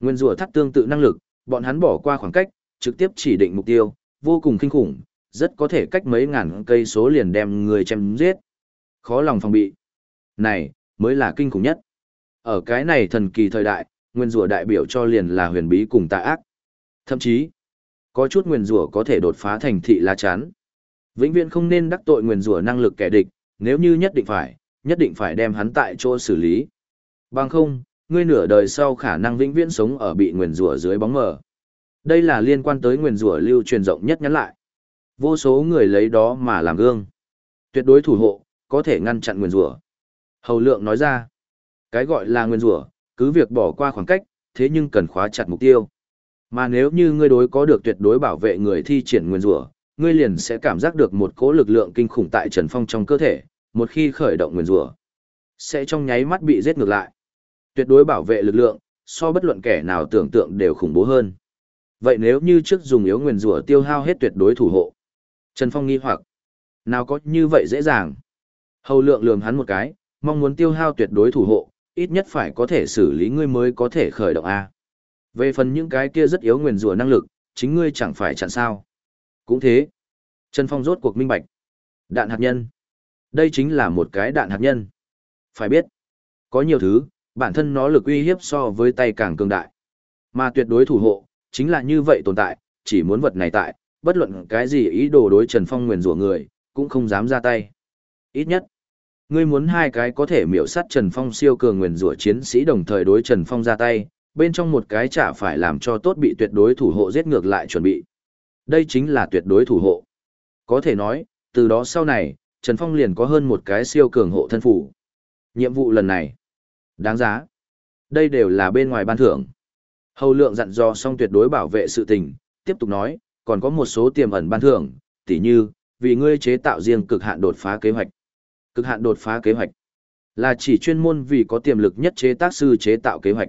S1: Nguyên rủa thắt tương tự năng lực, bọn hắn bỏ qua khoảng cách, trực tiếp chỉ định mục tiêu, vô cùng kinh khủng, rất có thể cách mấy ngàn cây số liền đem người chém giết. Khó lòng phòng bị. Này, mới là kinh khủng nhất. Ở cái này thần kỳ thời đại, nguyên rủa đại biểu cho liền là huyền bí cùng tà ác. Thậm chí, có chút nguyên rủa có thể đột phá thành thị lá chắn. Vĩnh viễn không nên đắc tội nguyên rủa năng lực kẻ địch, nếu như nhất định phải, nhất định phải đem hắn tại chỗ xử lý. Bằng không, ngươi nửa đời sau khả năng vĩnh viễn sống ở bị nguyên rủa dưới bóng mờ. Đây là liên quan tới nguyên rủa lưu truyền rộng nhất nhắn lại. Vô số người lấy đó mà làm gương. Tuyệt đối thủ hộ, có thể ngăn chặn nguyên rủa. Hầu lượng nói ra, cái gọi là nguyên rủa, cứ việc bỏ qua khoảng cách, thế nhưng cần khóa chặt mục tiêu. Mà nếu như ngươi đối có được tuyệt đối bảo vệ người thi triển nguyên rủa, ngươi liền sẽ cảm giác được một cỗ lực lượng kinh khủng tại Trần Phong trong cơ thể, một khi khởi động nguyên rủa, sẽ trong nháy mắt bị giết ngược lại. Tuyệt đối bảo vệ lực lượng, so bất luận kẻ nào tưởng tượng đều khủng bố hơn. Vậy nếu như trước dùng yếu nguyên rủa tiêu hao hết tuyệt đối thủ hộ, Trần Phong nghi hoặc, nào có như vậy dễ dàng. Hầu lượng lườm hắn một cái, mong muốn tiêu hao tuyệt đối thủ hộ, ít nhất phải có thể xử lý ngươi mới có thể khởi động A. Về phần những cái kia rất yếu nguyền rủa năng lực, chính ngươi chẳng phải chặn sao. Cũng thế. Trần Phong rốt cuộc minh bạch. Đạn hạt nhân. Đây chính là một cái đạn hạt nhân. Phải biết, có nhiều thứ, bản thân nó lực uy hiếp so với tay càng cường đại. Mà tuyệt đối thủ hộ, chính là như vậy tồn tại, chỉ muốn vật này tại, bất luận cái gì ý đồ đối Trần Phong nguyền rủa người, cũng không dám ra tay. Ít nhất, ngươi muốn hai cái có thể miểu sát Trần Phong siêu cường nguyền rủa chiến sĩ đồng thời đối Trần Phong ra tay, bên trong một cái chả phải làm cho tốt bị tuyệt đối thủ hộ giết ngược lại chuẩn bị. Đây chính là tuyệt đối thủ hộ. Có thể nói, từ đó sau này, Trần Phong liền có hơn một cái siêu cường hộ thân phủ. Nhiệm vụ lần này, đáng giá. Đây đều là bên ngoài ban thưởng. Hầu lượng dặn dò xong tuyệt đối bảo vệ sự tình, tiếp tục nói, còn có một số tiềm ẩn ban thưởng, tỉ như, vì ngươi chế tạo riêng cực hạn đột phá kế hoạch. Cực hạn đột phá kế hoạch là chỉ chuyên môn vì có tiềm lực nhất chế tác sư chế tạo kế hoạch.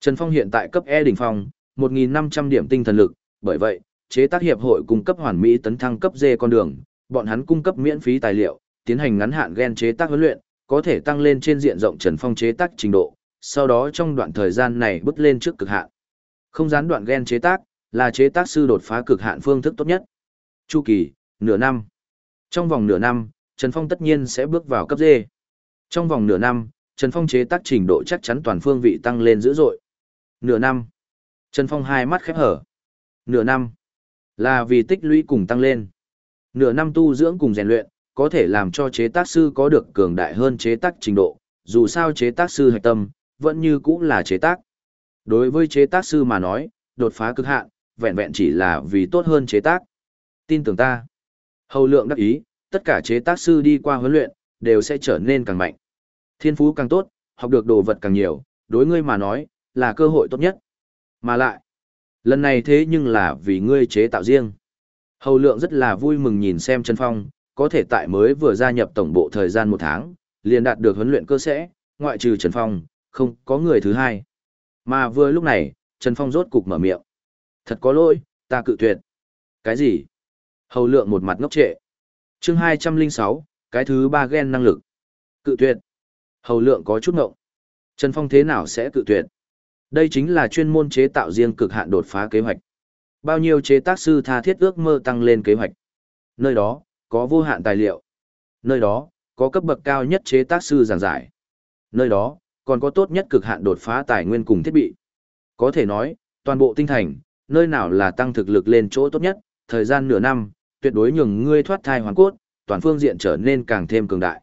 S1: Trần Phong hiện tại cấp E đỉnh phong, 1.500 điểm tinh thần lực, bởi vậy, chế tác hiệp hội cung cấp hoàn mỹ tấn thăng cấp D con đường, bọn hắn cung cấp miễn phí tài liệu, tiến hành ngắn hạn gen chế tác huấn luyện, có thể tăng lên trên diện rộng Trần Phong chế tác trình độ, sau đó trong đoạn thời gian này bước lên trước cực hạn. Không gián đoạn gen chế tác, là chế tác sư đột phá cực hạn phương thức tốt nhất. Chu kỳ, nửa năm. Trong vòng nửa năm, Trần Phong tất nhiên sẽ bước vào cấp D. Trong vòng nửa năm, Trần Phong chế tác trình độ chắc chắn toàn phương vị tăng lên dữ dội. Nửa năm. Trần Phong hai mắt khép hở. Nửa năm. Là vì tích lũy cùng tăng lên. Nửa năm tu dưỡng cùng rèn luyện, có thể làm cho chế tác sư có được cường đại hơn chế tác trình độ, dù sao chế tác sư hạch tâm, vẫn như cũng là chế tác. Đối với chế tác sư mà nói, đột phá cực hạn, vẹn vẹn chỉ là vì tốt hơn chế tác. Tin tưởng ta. Hầu lượng đắc ý, tất cả chế tác sư đi qua huấn luyện, đều sẽ trở nên càng mạnh. Thiên phú càng tốt, học được đồ vật càng nhiều, đối ngươi mà nói, là cơ hội tốt nhất. Mà lại, lần này thế nhưng là vì ngươi chế tạo riêng. Hầu lượng rất là vui mừng nhìn xem Trần Phong, có thể tại mới vừa gia nhập tổng bộ thời gian một tháng, liền đạt được huấn luyện cơ sẽ, ngoại trừ Trần Phong, không có người thứ hai. Mà vừa lúc này, Trần Phong rốt cục mở miệng. Thật có lỗi, ta cự tuyệt. Cái gì? Hầu lượng một mặt ngốc trệ. chương 206, cái thứ ba gen năng lực. Cự tuyệt. Hầu lượng có chút ngộng. Trần Phong thế nào sẽ cự tuyệt? Đây chính là chuyên môn chế tạo riêng cực hạn đột phá kế hoạch. Bao nhiêu chế tác sư tha thiết ước mơ tăng lên kế hoạch. Nơi đó, có vô hạn tài liệu. Nơi đó, có cấp bậc cao nhất chế tác sư giảng giải. Nơi đó, còn có tốt nhất cực hạn đột phá tài nguyên cùng thiết bị. Có thể nói, toàn bộ tinh thành, nơi nào là tăng thực lực lên chỗ tốt nhất, thời gian nửa năm, tuyệt đối nhường ngươi thoát thai hoàn cốt, toàn phương diện trở nên càng thêm cường đại.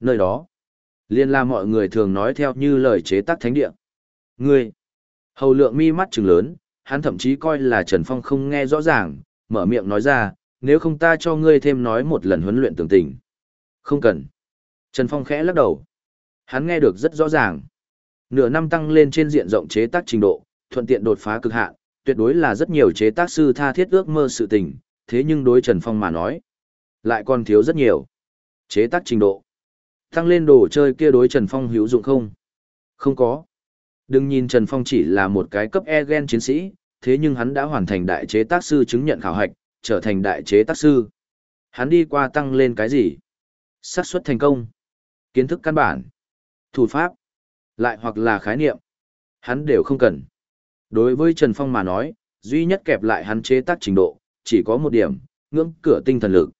S1: Nơi đó, liên la mọi người thường nói theo như lời chế tác thánh địa. Ngươi, hầu lượng mi mắt trừng lớn, hắn thậm chí coi là Trần Phong không nghe rõ ràng, mở miệng nói ra, nếu không ta cho ngươi thêm nói một lần huấn luyện tường tình. Không cần. Trần Phong khẽ lắc đầu. Hắn nghe được rất rõ ràng. Nửa năm tăng lên trên diện rộng chế tác trình độ, thuận tiện đột phá cực hạn, tuyệt đối là rất nhiều chế tác sư tha thiết ước mơ sự tình, thế nhưng đối Trần Phong mà nói, lại còn thiếu rất nhiều. Chế tác trình độ. Tăng lên đồ chơi kia đối Trần Phong hữu dụng không? Không có. Đừng nhìn Trần Phong chỉ là một cái cấp E gen chiến sĩ, thế nhưng hắn đã hoàn thành đại chế tác sư chứng nhận khảo hạch, trở thành đại chế tác sư. Hắn đi qua tăng lên cái gì? xác suất thành công, kiến thức căn bản, thủ pháp, lại hoặc là khái niệm. Hắn đều không cần. Đối với Trần Phong mà nói, duy nhất kẹp lại hắn chế tác trình độ, chỉ có một điểm, ngưỡng cửa tinh thần lực.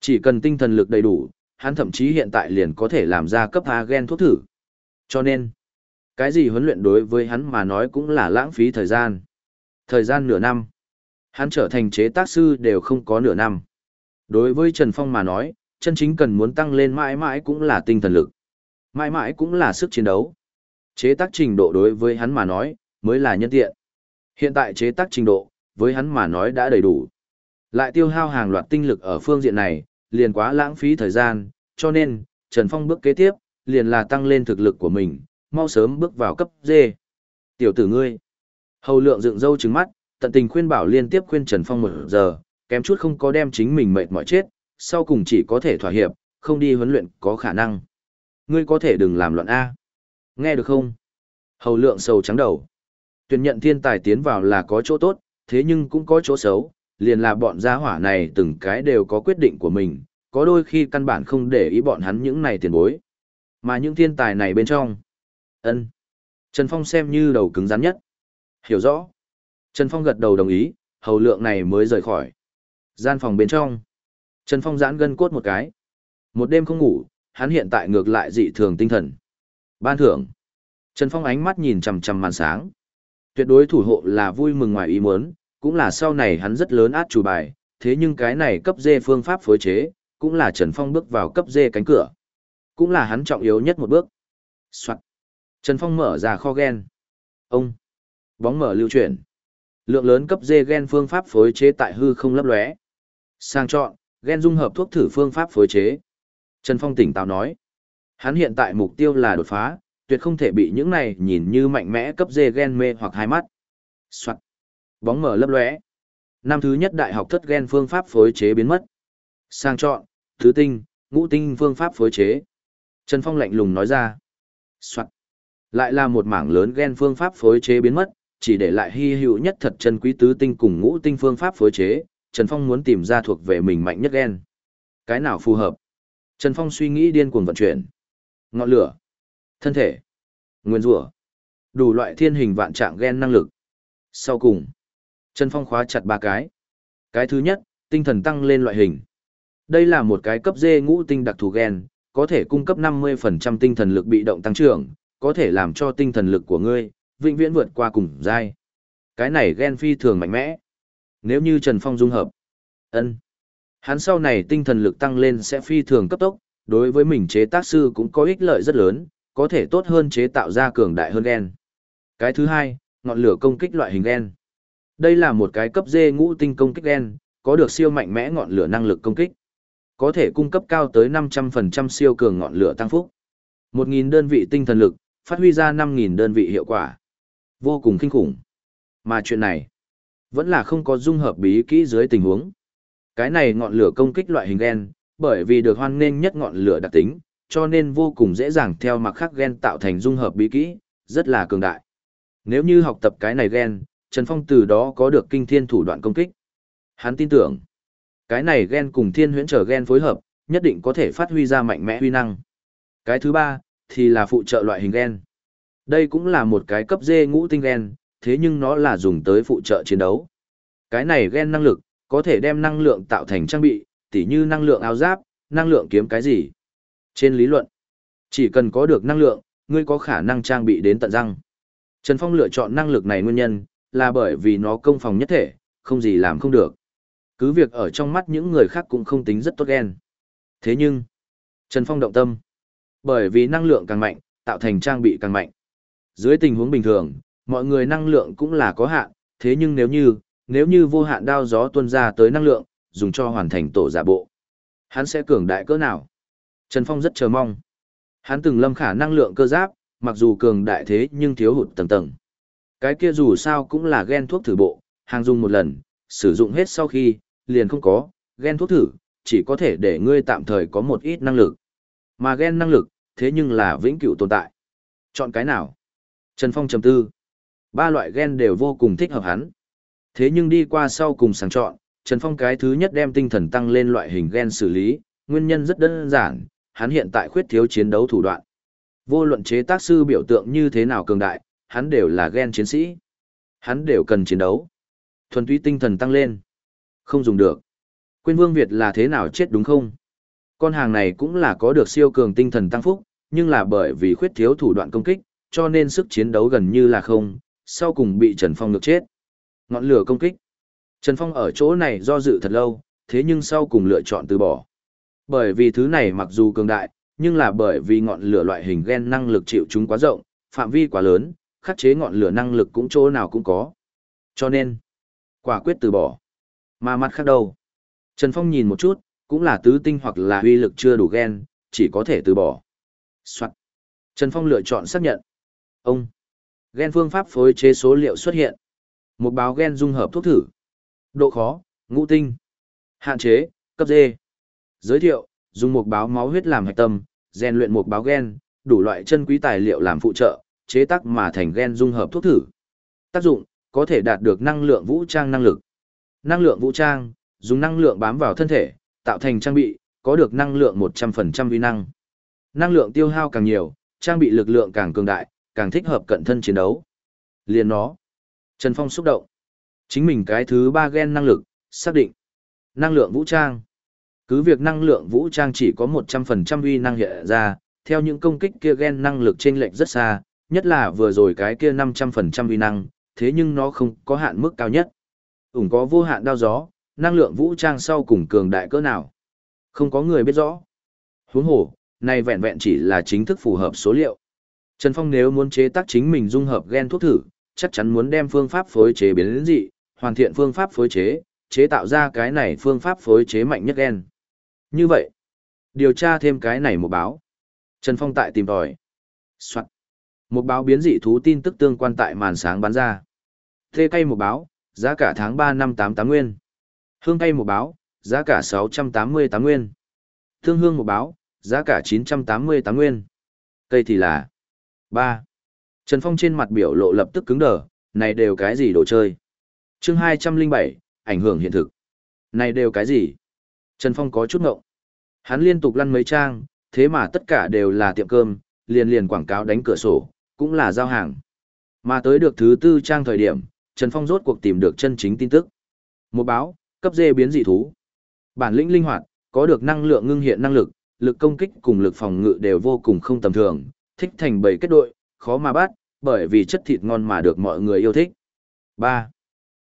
S1: Chỉ cần tinh thần lực đầy đủ, hắn thậm chí hiện tại liền có thể làm ra cấp A gen thuốc thử. Cho nên, cái gì huấn luyện đối với hắn mà nói cũng là lãng phí thời gian. Thời gian nửa năm. Hắn trở thành chế tác sư đều không có nửa năm. Đối với Trần Phong mà nói, chân chính cần muốn tăng lên mãi mãi cũng là tinh thần lực. Mãi mãi cũng là sức chiến đấu. Chế tác trình độ đối với hắn mà nói, mới là nhân tiện. Hiện tại chế tác trình độ, với hắn mà nói đã đầy đủ. Lại tiêu hao hàng loạt tinh lực ở phương diện này, liền quá lãng phí thời gian, cho nên, Trần Phong bước kế tiếp, liền là tăng lên thực lực của mình, mau sớm bước vào cấp D. Tiểu tử ngươi, hầu lượng dựng râu trứng mắt, tận tình khuyên bảo liên tiếp khuyên Trần Phong một giờ, kém chút không có đem chính mình mệt mỏi chết, sau cùng chỉ có thể thỏa hiệp, không đi huấn luyện có khả năng. Ngươi có thể đừng làm loạn A. Nghe được không? Hầu lượng sầu trắng đầu. Tuyển nhận thiên tài tiến vào là có chỗ tốt, thế nhưng cũng có chỗ xấu, liền là bọn gia hỏa này từng cái đều có quyết định của mình, có đôi khi căn bản không để ý bọn hắn những này tiền bối. Mà những thiên tài này bên trong. ân Trần Phong xem như đầu cứng rắn nhất. Hiểu rõ. Trần Phong gật đầu đồng ý, hầu lượng này mới rời khỏi. Gian phòng bên trong. Trần Phong giãn gân cốt một cái. Một đêm không ngủ, hắn hiện tại ngược lại dị thường tinh thần. Ban thưởng. Trần Phong ánh mắt nhìn chằm chằm màn sáng. Tuyệt đối thủ hộ là vui mừng ngoài ý muốn, cũng là sau này hắn rất lớn át chủ bài, thế nhưng cái này cấp dê phương pháp phối chế, cũng là Trần Phong bước vào cấp dê cánh cửa. Cũng là hắn trọng yếu nhất một bước. Soạn. Trần Phong mở ra kho gen. Ông. Bóng mở lưu chuyển. Lượng lớn cấp dê gen phương pháp phối chế tại hư không lấp lóe. Sang chọn, gen dung hợp thuốc thử phương pháp phối chế. Trần Phong tỉnh táo nói. Hắn hiện tại mục tiêu là đột phá, tuyệt không thể bị những này nhìn như mạnh mẽ cấp dê ghen mê hoặc hai mắt. Soạn. Bóng mở lấp lóe. Năm thứ nhất đại học thất ghen phương pháp phối chế biến mất. Sang chọn, thứ tinh, ngũ tinh phương pháp phối chế. Trần Phong lạnh lùng nói ra. Soạn. Lại là một mảng lớn ghen phương pháp phối chế biến mất, chỉ để lại hy hữu nhất thật chân quý tứ tinh cùng ngũ tinh phương pháp phối chế, Trần Phong muốn tìm ra thuộc về mình mạnh nhất ghen Cái nào phù hợp? Trần Phong suy nghĩ điên cuồng vận chuyển. Ngọn lửa, thân thể, nguyên rủa, đủ loại thiên hình vạn trạng gen năng lực. Sau cùng, Trần Phong khóa chặt ba cái. Cái thứ nhất, tinh thần tăng lên loại hình. Đây là một cái cấp dê ngũ tinh đặc thù gen, có thể cung cấp 50% tinh thần lực bị động tăng trưởng, có thể làm cho tinh thần lực của ngươi vĩnh viễn vượt qua cùng giai. Cái này gen phi thường mạnh mẽ. Nếu như Trần Phong dung hợp, ân, hắn sau này tinh thần lực tăng lên sẽ phi thường cấp tốc, đối với mình chế tác sư cũng có ích lợi rất lớn, có thể tốt hơn chế tạo ra cường đại hơn gen. Cái thứ hai, ngọn lửa công kích loại hình gen. Đây là một cái cấp dê ngũ tinh công kích gen, có được siêu mạnh mẽ ngọn lửa năng lực công kích. Có thể cung cấp cao tới 500% siêu cường ngọn lửa tăng phúc. 1.000 đơn vị tinh thần lực, phát huy ra 5.000 đơn vị hiệu quả. Vô cùng kinh khủng. Mà chuyện này, vẫn là không có dung hợp bí kỹ dưới tình huống. Cái này ngọn lửa công kích loại hình gen, bởi vì được hoan nghênh nhất ngọn lửa đặc tính, cho nên vô cùng dễ dàng theo mặt khác gen tạo thành dung hợp bí kỹ, rất là cường đại. Nếu như học tập cái này gen, Trần Phong từ đó có được kinh thiên thủ đoạn công kích. Hắn tin tưởng, cái này gen cùng thiên huyễn trở gen phối hợp, nhất định có thể phát huy ra mạnh mẽ huy năng. Cái thứ ba, thì là phụ trợ loại hình gen. Đây cũng là một cái cấp dê ngũ tinh gen, thế nhưng nó là dùng tới phụ trợ chiến đấu. Cái này gen năng lực, có thể đem năng lượng tạo thành trang bị, tỉ như năng lượng áo giáp, năng lượng kiếm cái gì. Trên lý luận, chỉ cần có được năng lượng, ngươi có khả năng trang bị đến tận răng. Trần Phong lựa chọn năng lực này nguyên nhân, là bởi vì nó công phòng nhất thể, không gì làm không được. Cứ việc ở trong mắt những người khác cũng không tính rất tốt ghen. Thế nhưng, Trần Phong động tâm. Bởi vì năng lượng càng mạnh, tạo thành trang bị càng mạnh. Dưới tình huống bình thường, mọi người năng lượng cũng là có hạn, thế nhưng nếu như, nếu như vô hạn đao gió tuôn ra tới năng lượng, dùng cho hoàn thành tổ giả bộ. Hắn sẽ cường đại cỡ nào? Trần Phong rất chờ mong. Hắn từng lâm khả năng lượng cơ giáp, mặc dù cường đại thế nhưng thiếu hụt tầng tầng. Cái kia dù sao cũng là gen thuốc thử bộ, hàng dùng một lần, sử dụng hết sau khi, liền không có, gen thuốc thử, chỉ có thể để ngươi tạm thời có một ít năng lực. Mà gen năng lực, thế nhưng là vĩnh cửu tồn tại. Chọn cái nào? Trần Phong trầm tư. Ba loại gen đều vô cùng thích hợp hắn. Thế nhưng đi qua sau cùng sàng chọn, Trần Phong cái thứ nhất đem tinh thần tăng lên loại hình gen xử lý, nguyên nhân rất đơn giản, hắn hiện tại khuyết thiếu chiến đấu thủ đoạn. Vô luận chế tác sư biểu tượng như thế nào cường đại, hắn đều là ghen chiến sĩ. Hắn đều cần chiến đấu. Thuần túy tinh thần tăng lên. Không dùng được. Quên Vương Việt là thế nào chết đúng không? Con hàng này cũng là có được siêu cường tinh thần tăng phúc, nhưng là bởi vì khuyết thiếu thủ đoạn công kích, cho nên sức chiến đấu gần như là không, sau cùng bị Trần Phong ngược chết. Ngọn lửa công kích. Trần Phong ở chỗ này do dự thật lâu, thế nhưng sau cùng lựa chọn từ bỏ. Bởi vì thứ này mặc dù cường đại, nhưng là bởi vì ngọn lửa loại hình gen năng lực chịu chúng quá rộng, phạm vi quá lớn, khắc chế ngọn lửa năng lực cũng chỗ nào cũng có. Cho nên, quả quyết từ bỏ. Mà mặt khác đâu? Trần Phong nhìn một chút, cũng là tứ tinh hoặc là uy lực chưa đủ gen, chỉ có thể từ bỏ. Soạn. Trần Phong lựa chọn xác nhận. Ông. Gen phương pháp phối chế số liệu xuất hiện. Một báo gen dung hợp thuốc thử. Độ khó, ngũ tinh. Hạn chế, cấp D. Giới thiệu, dùng một báo máu huyết làm hạch tâm, rèn luyện một báo gen, đủ loại chân quý tài liệu làm phụ trợ, chế tác mà thành gen dung hợp thuốc thử. Tác dụng, có thể đạt được năng lượng vũ trang năng lực. Năng lượng vũ trang, dùng năng lượng bám vào thân thể, tạo thành trang bị, có được năng lượng 100% vi năng. Năng lượng tiêu hao càng nhiều, trang bị lực lượng càng cường đại, càng thích hợp cận thân chiến đấu. Liền nó. Trần Phong xúc động. Chính mình cái thứ ba gen năng lực, xác định. Năng lượng vũ trang. Cứ việc năng lượng vũ trang chỉ có 100% uy năng hiện ra, theo những công kích kia gen năng lực chênh lệch rất xa, nhất là vừa rồi cái kia 500% uy năng, thế nhưng nó không có hạn mức cao nhất. Ủng có vô hạn đao gió, năng lượng vũ trang sau cùng cường đại cỡ nào. Không có người biết rõ. Huống hồ, này vẹn vẹn chỉ là chính thức phù hợp số liệu. Trần Phong nếu muốn chế tác chính mình dung hợp gen thuốc thử, chắc chắn muốn đem phương pháp phối chế biến dị, hoàn thiện phương pháp phối chế, chế tạo ra cái này phương pháp phối chế mạnh nhất gen. Như vậy, điều tra thêm cái này một báo. Trần Phong tại tìm tòi. Soạn. Một báo biến dị thú tin tức tương quan tại màn sáng bán ra. Thê cây một báo, giá cả tháng 3 năm 88 nguyên. Hương cây một báo, giá cả 688 nguyên. Thương hương một báo, giá cả 988 nguyên. Cây thì là 3. Trần Phong trên mặt biểu lộ lập tức cứng đờ, này đều cái gì đồ chơi? Chương 207, ảnh hưởng hiện thực. Này đều cái gì? Trần Phong có chút ngộng. Hắn liên tục lăn mấy trang, thế mà tất cả đều là tiệm cơm, liền liền quảng cáo đánh cửa sổ, cũng là giao hàng. Mà tới được thứ tư trang thời điểm, Trần Phong rốt cuộc tìm được chân chính tin tức. Một báo, cấp dê biến dị thú. Bản lĩnh linh hoạt, có được năng lượng ngưng hiện năng lực, lực công kích cùng lực phòng ngự đều vô cùng không tầm thường, thích thành bầy kết đội, khó mà bắt, bởi vì chất thịt ngon mà được mọi người yêu thích. 3.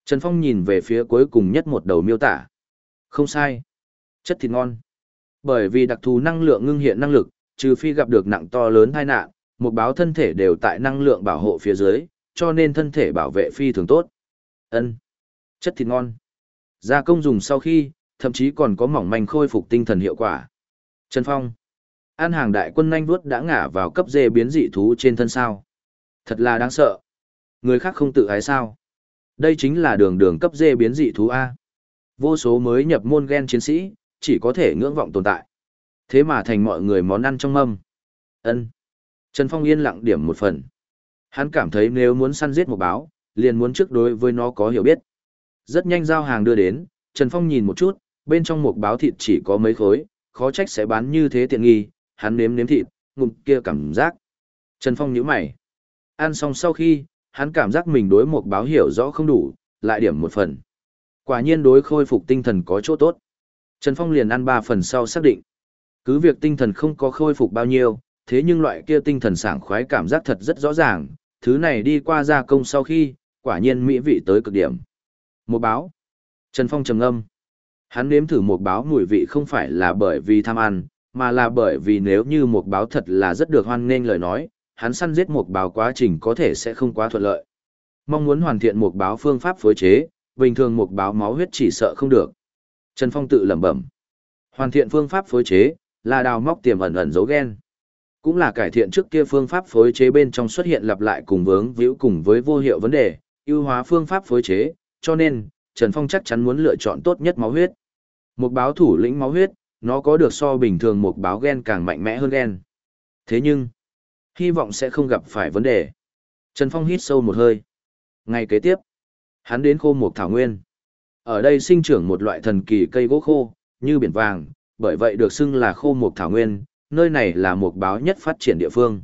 S1: Trần Phong nhìn về phía cuối cùng nhất một đầu miêu tả. Không sai. Chất thịt ngon. Bởi vì đặc thù năng lượng ngưng hiện năng lực, trừ phi gặp được nặng to lớn tai nạn, một báo thân thể đều tại năng lượng bảo hộ phía dưới, cho nên thân thể bảo vệ phi thường tốt. Ân, Chất thịt ngon. Gia công dùng sau khi, thậm chí còn có mỏng manh khôi phục tinh thần hiệu quả. Trần Phong. An hàng đại quân nhanh vuốt đã ngả vào cấp dê biến dị thú trên thân sao. Thật là đáng sợ. Người khác không tự ái sao. Đây chính là đường đường cấp dê biến dị thú A. Vô số mới nhập môn gen chiến sĩ, chỉ có thể ngưỡng vọng tồn tại. Thế mà thành mọi người món ăn trong mâm. ân Trần Phong yên lặng điểm một phần. Hắn cảm thấy nếu muốn săn giết một báo, liền muốn trước đối với nó có hiểu biết. Rất nhanh giao hàng đưa đến, Trần Phong nhìn một chút, bên trong một báo thịt chỉ có mấy khối, khó trách sẽ bán như thế tiện nghi, hắn nếm nếm thịt, ngụm kia cảm giác. Trần Phong nhíu mày. Ăn xong sau khi, hắn cảm giác mình đối một báo hiểu rõ không đủ, lại điểm một phần. Quả nhiên đối khôi phục tinh thần có chỗ tốt. Trần Phong liền ăn ba phần sau xác định. Cứ việc tinh thần không có khôi phục bao nhiêu, thế nhưng loại kia tinh thần sảng khoái cảm giác thật rất rõ ràng, thứ này đi qua gia công sau khi, quả nhiên mỹ vị tới cực điểm. Một báo. Trần Phong trầm ngâm. Hắn nếm thử một báo mùi vị không phải là bởi vì tham ăn, mà là bởi vì nếu như một báo thật là rất được hoan nghênh lời nói, hắn săn giết một báo quá trình có thể sẽ không quá thuận lợi. Mong muốn hoàn thiện một báo phương pháp phối chế, bình thường một báo máu huyết chỉ sợ không được. Trần Phong tự lẩm bẩm. Hoàn thiện phương pháp phối chế, là đào móc tiềm ẩn ẩn dấu gen. Cũng là cải thiện trước kia phương pháp phối chế bên trong xuất hiện lặp lại cùng vướng víu cùng với vô hiệu vấn đề, ưu hóa phương pháp phối chế, cho nên, Trần Phong chắc chắn muốn lựa chọn tốt nhất máu huyết. Một báo thủ lĩnh máu huyết, nó có được so bình thường một báo gen càng mạnh mẽ hơn gen. Thế nhưng, hy vọng sẽ không gặp phải vấn đề. Trần Phong hít sâu một hơi. Ngày kế tiếp, hắn đến khô một thảo nguyên. Ở đây sinh trưởng một loại thần kỳ cây gỗ khô, như biển vàng, bởi vậy được xưng là khô mục thảo nguyên, nơi này là một báo nhất phát triển địa phương.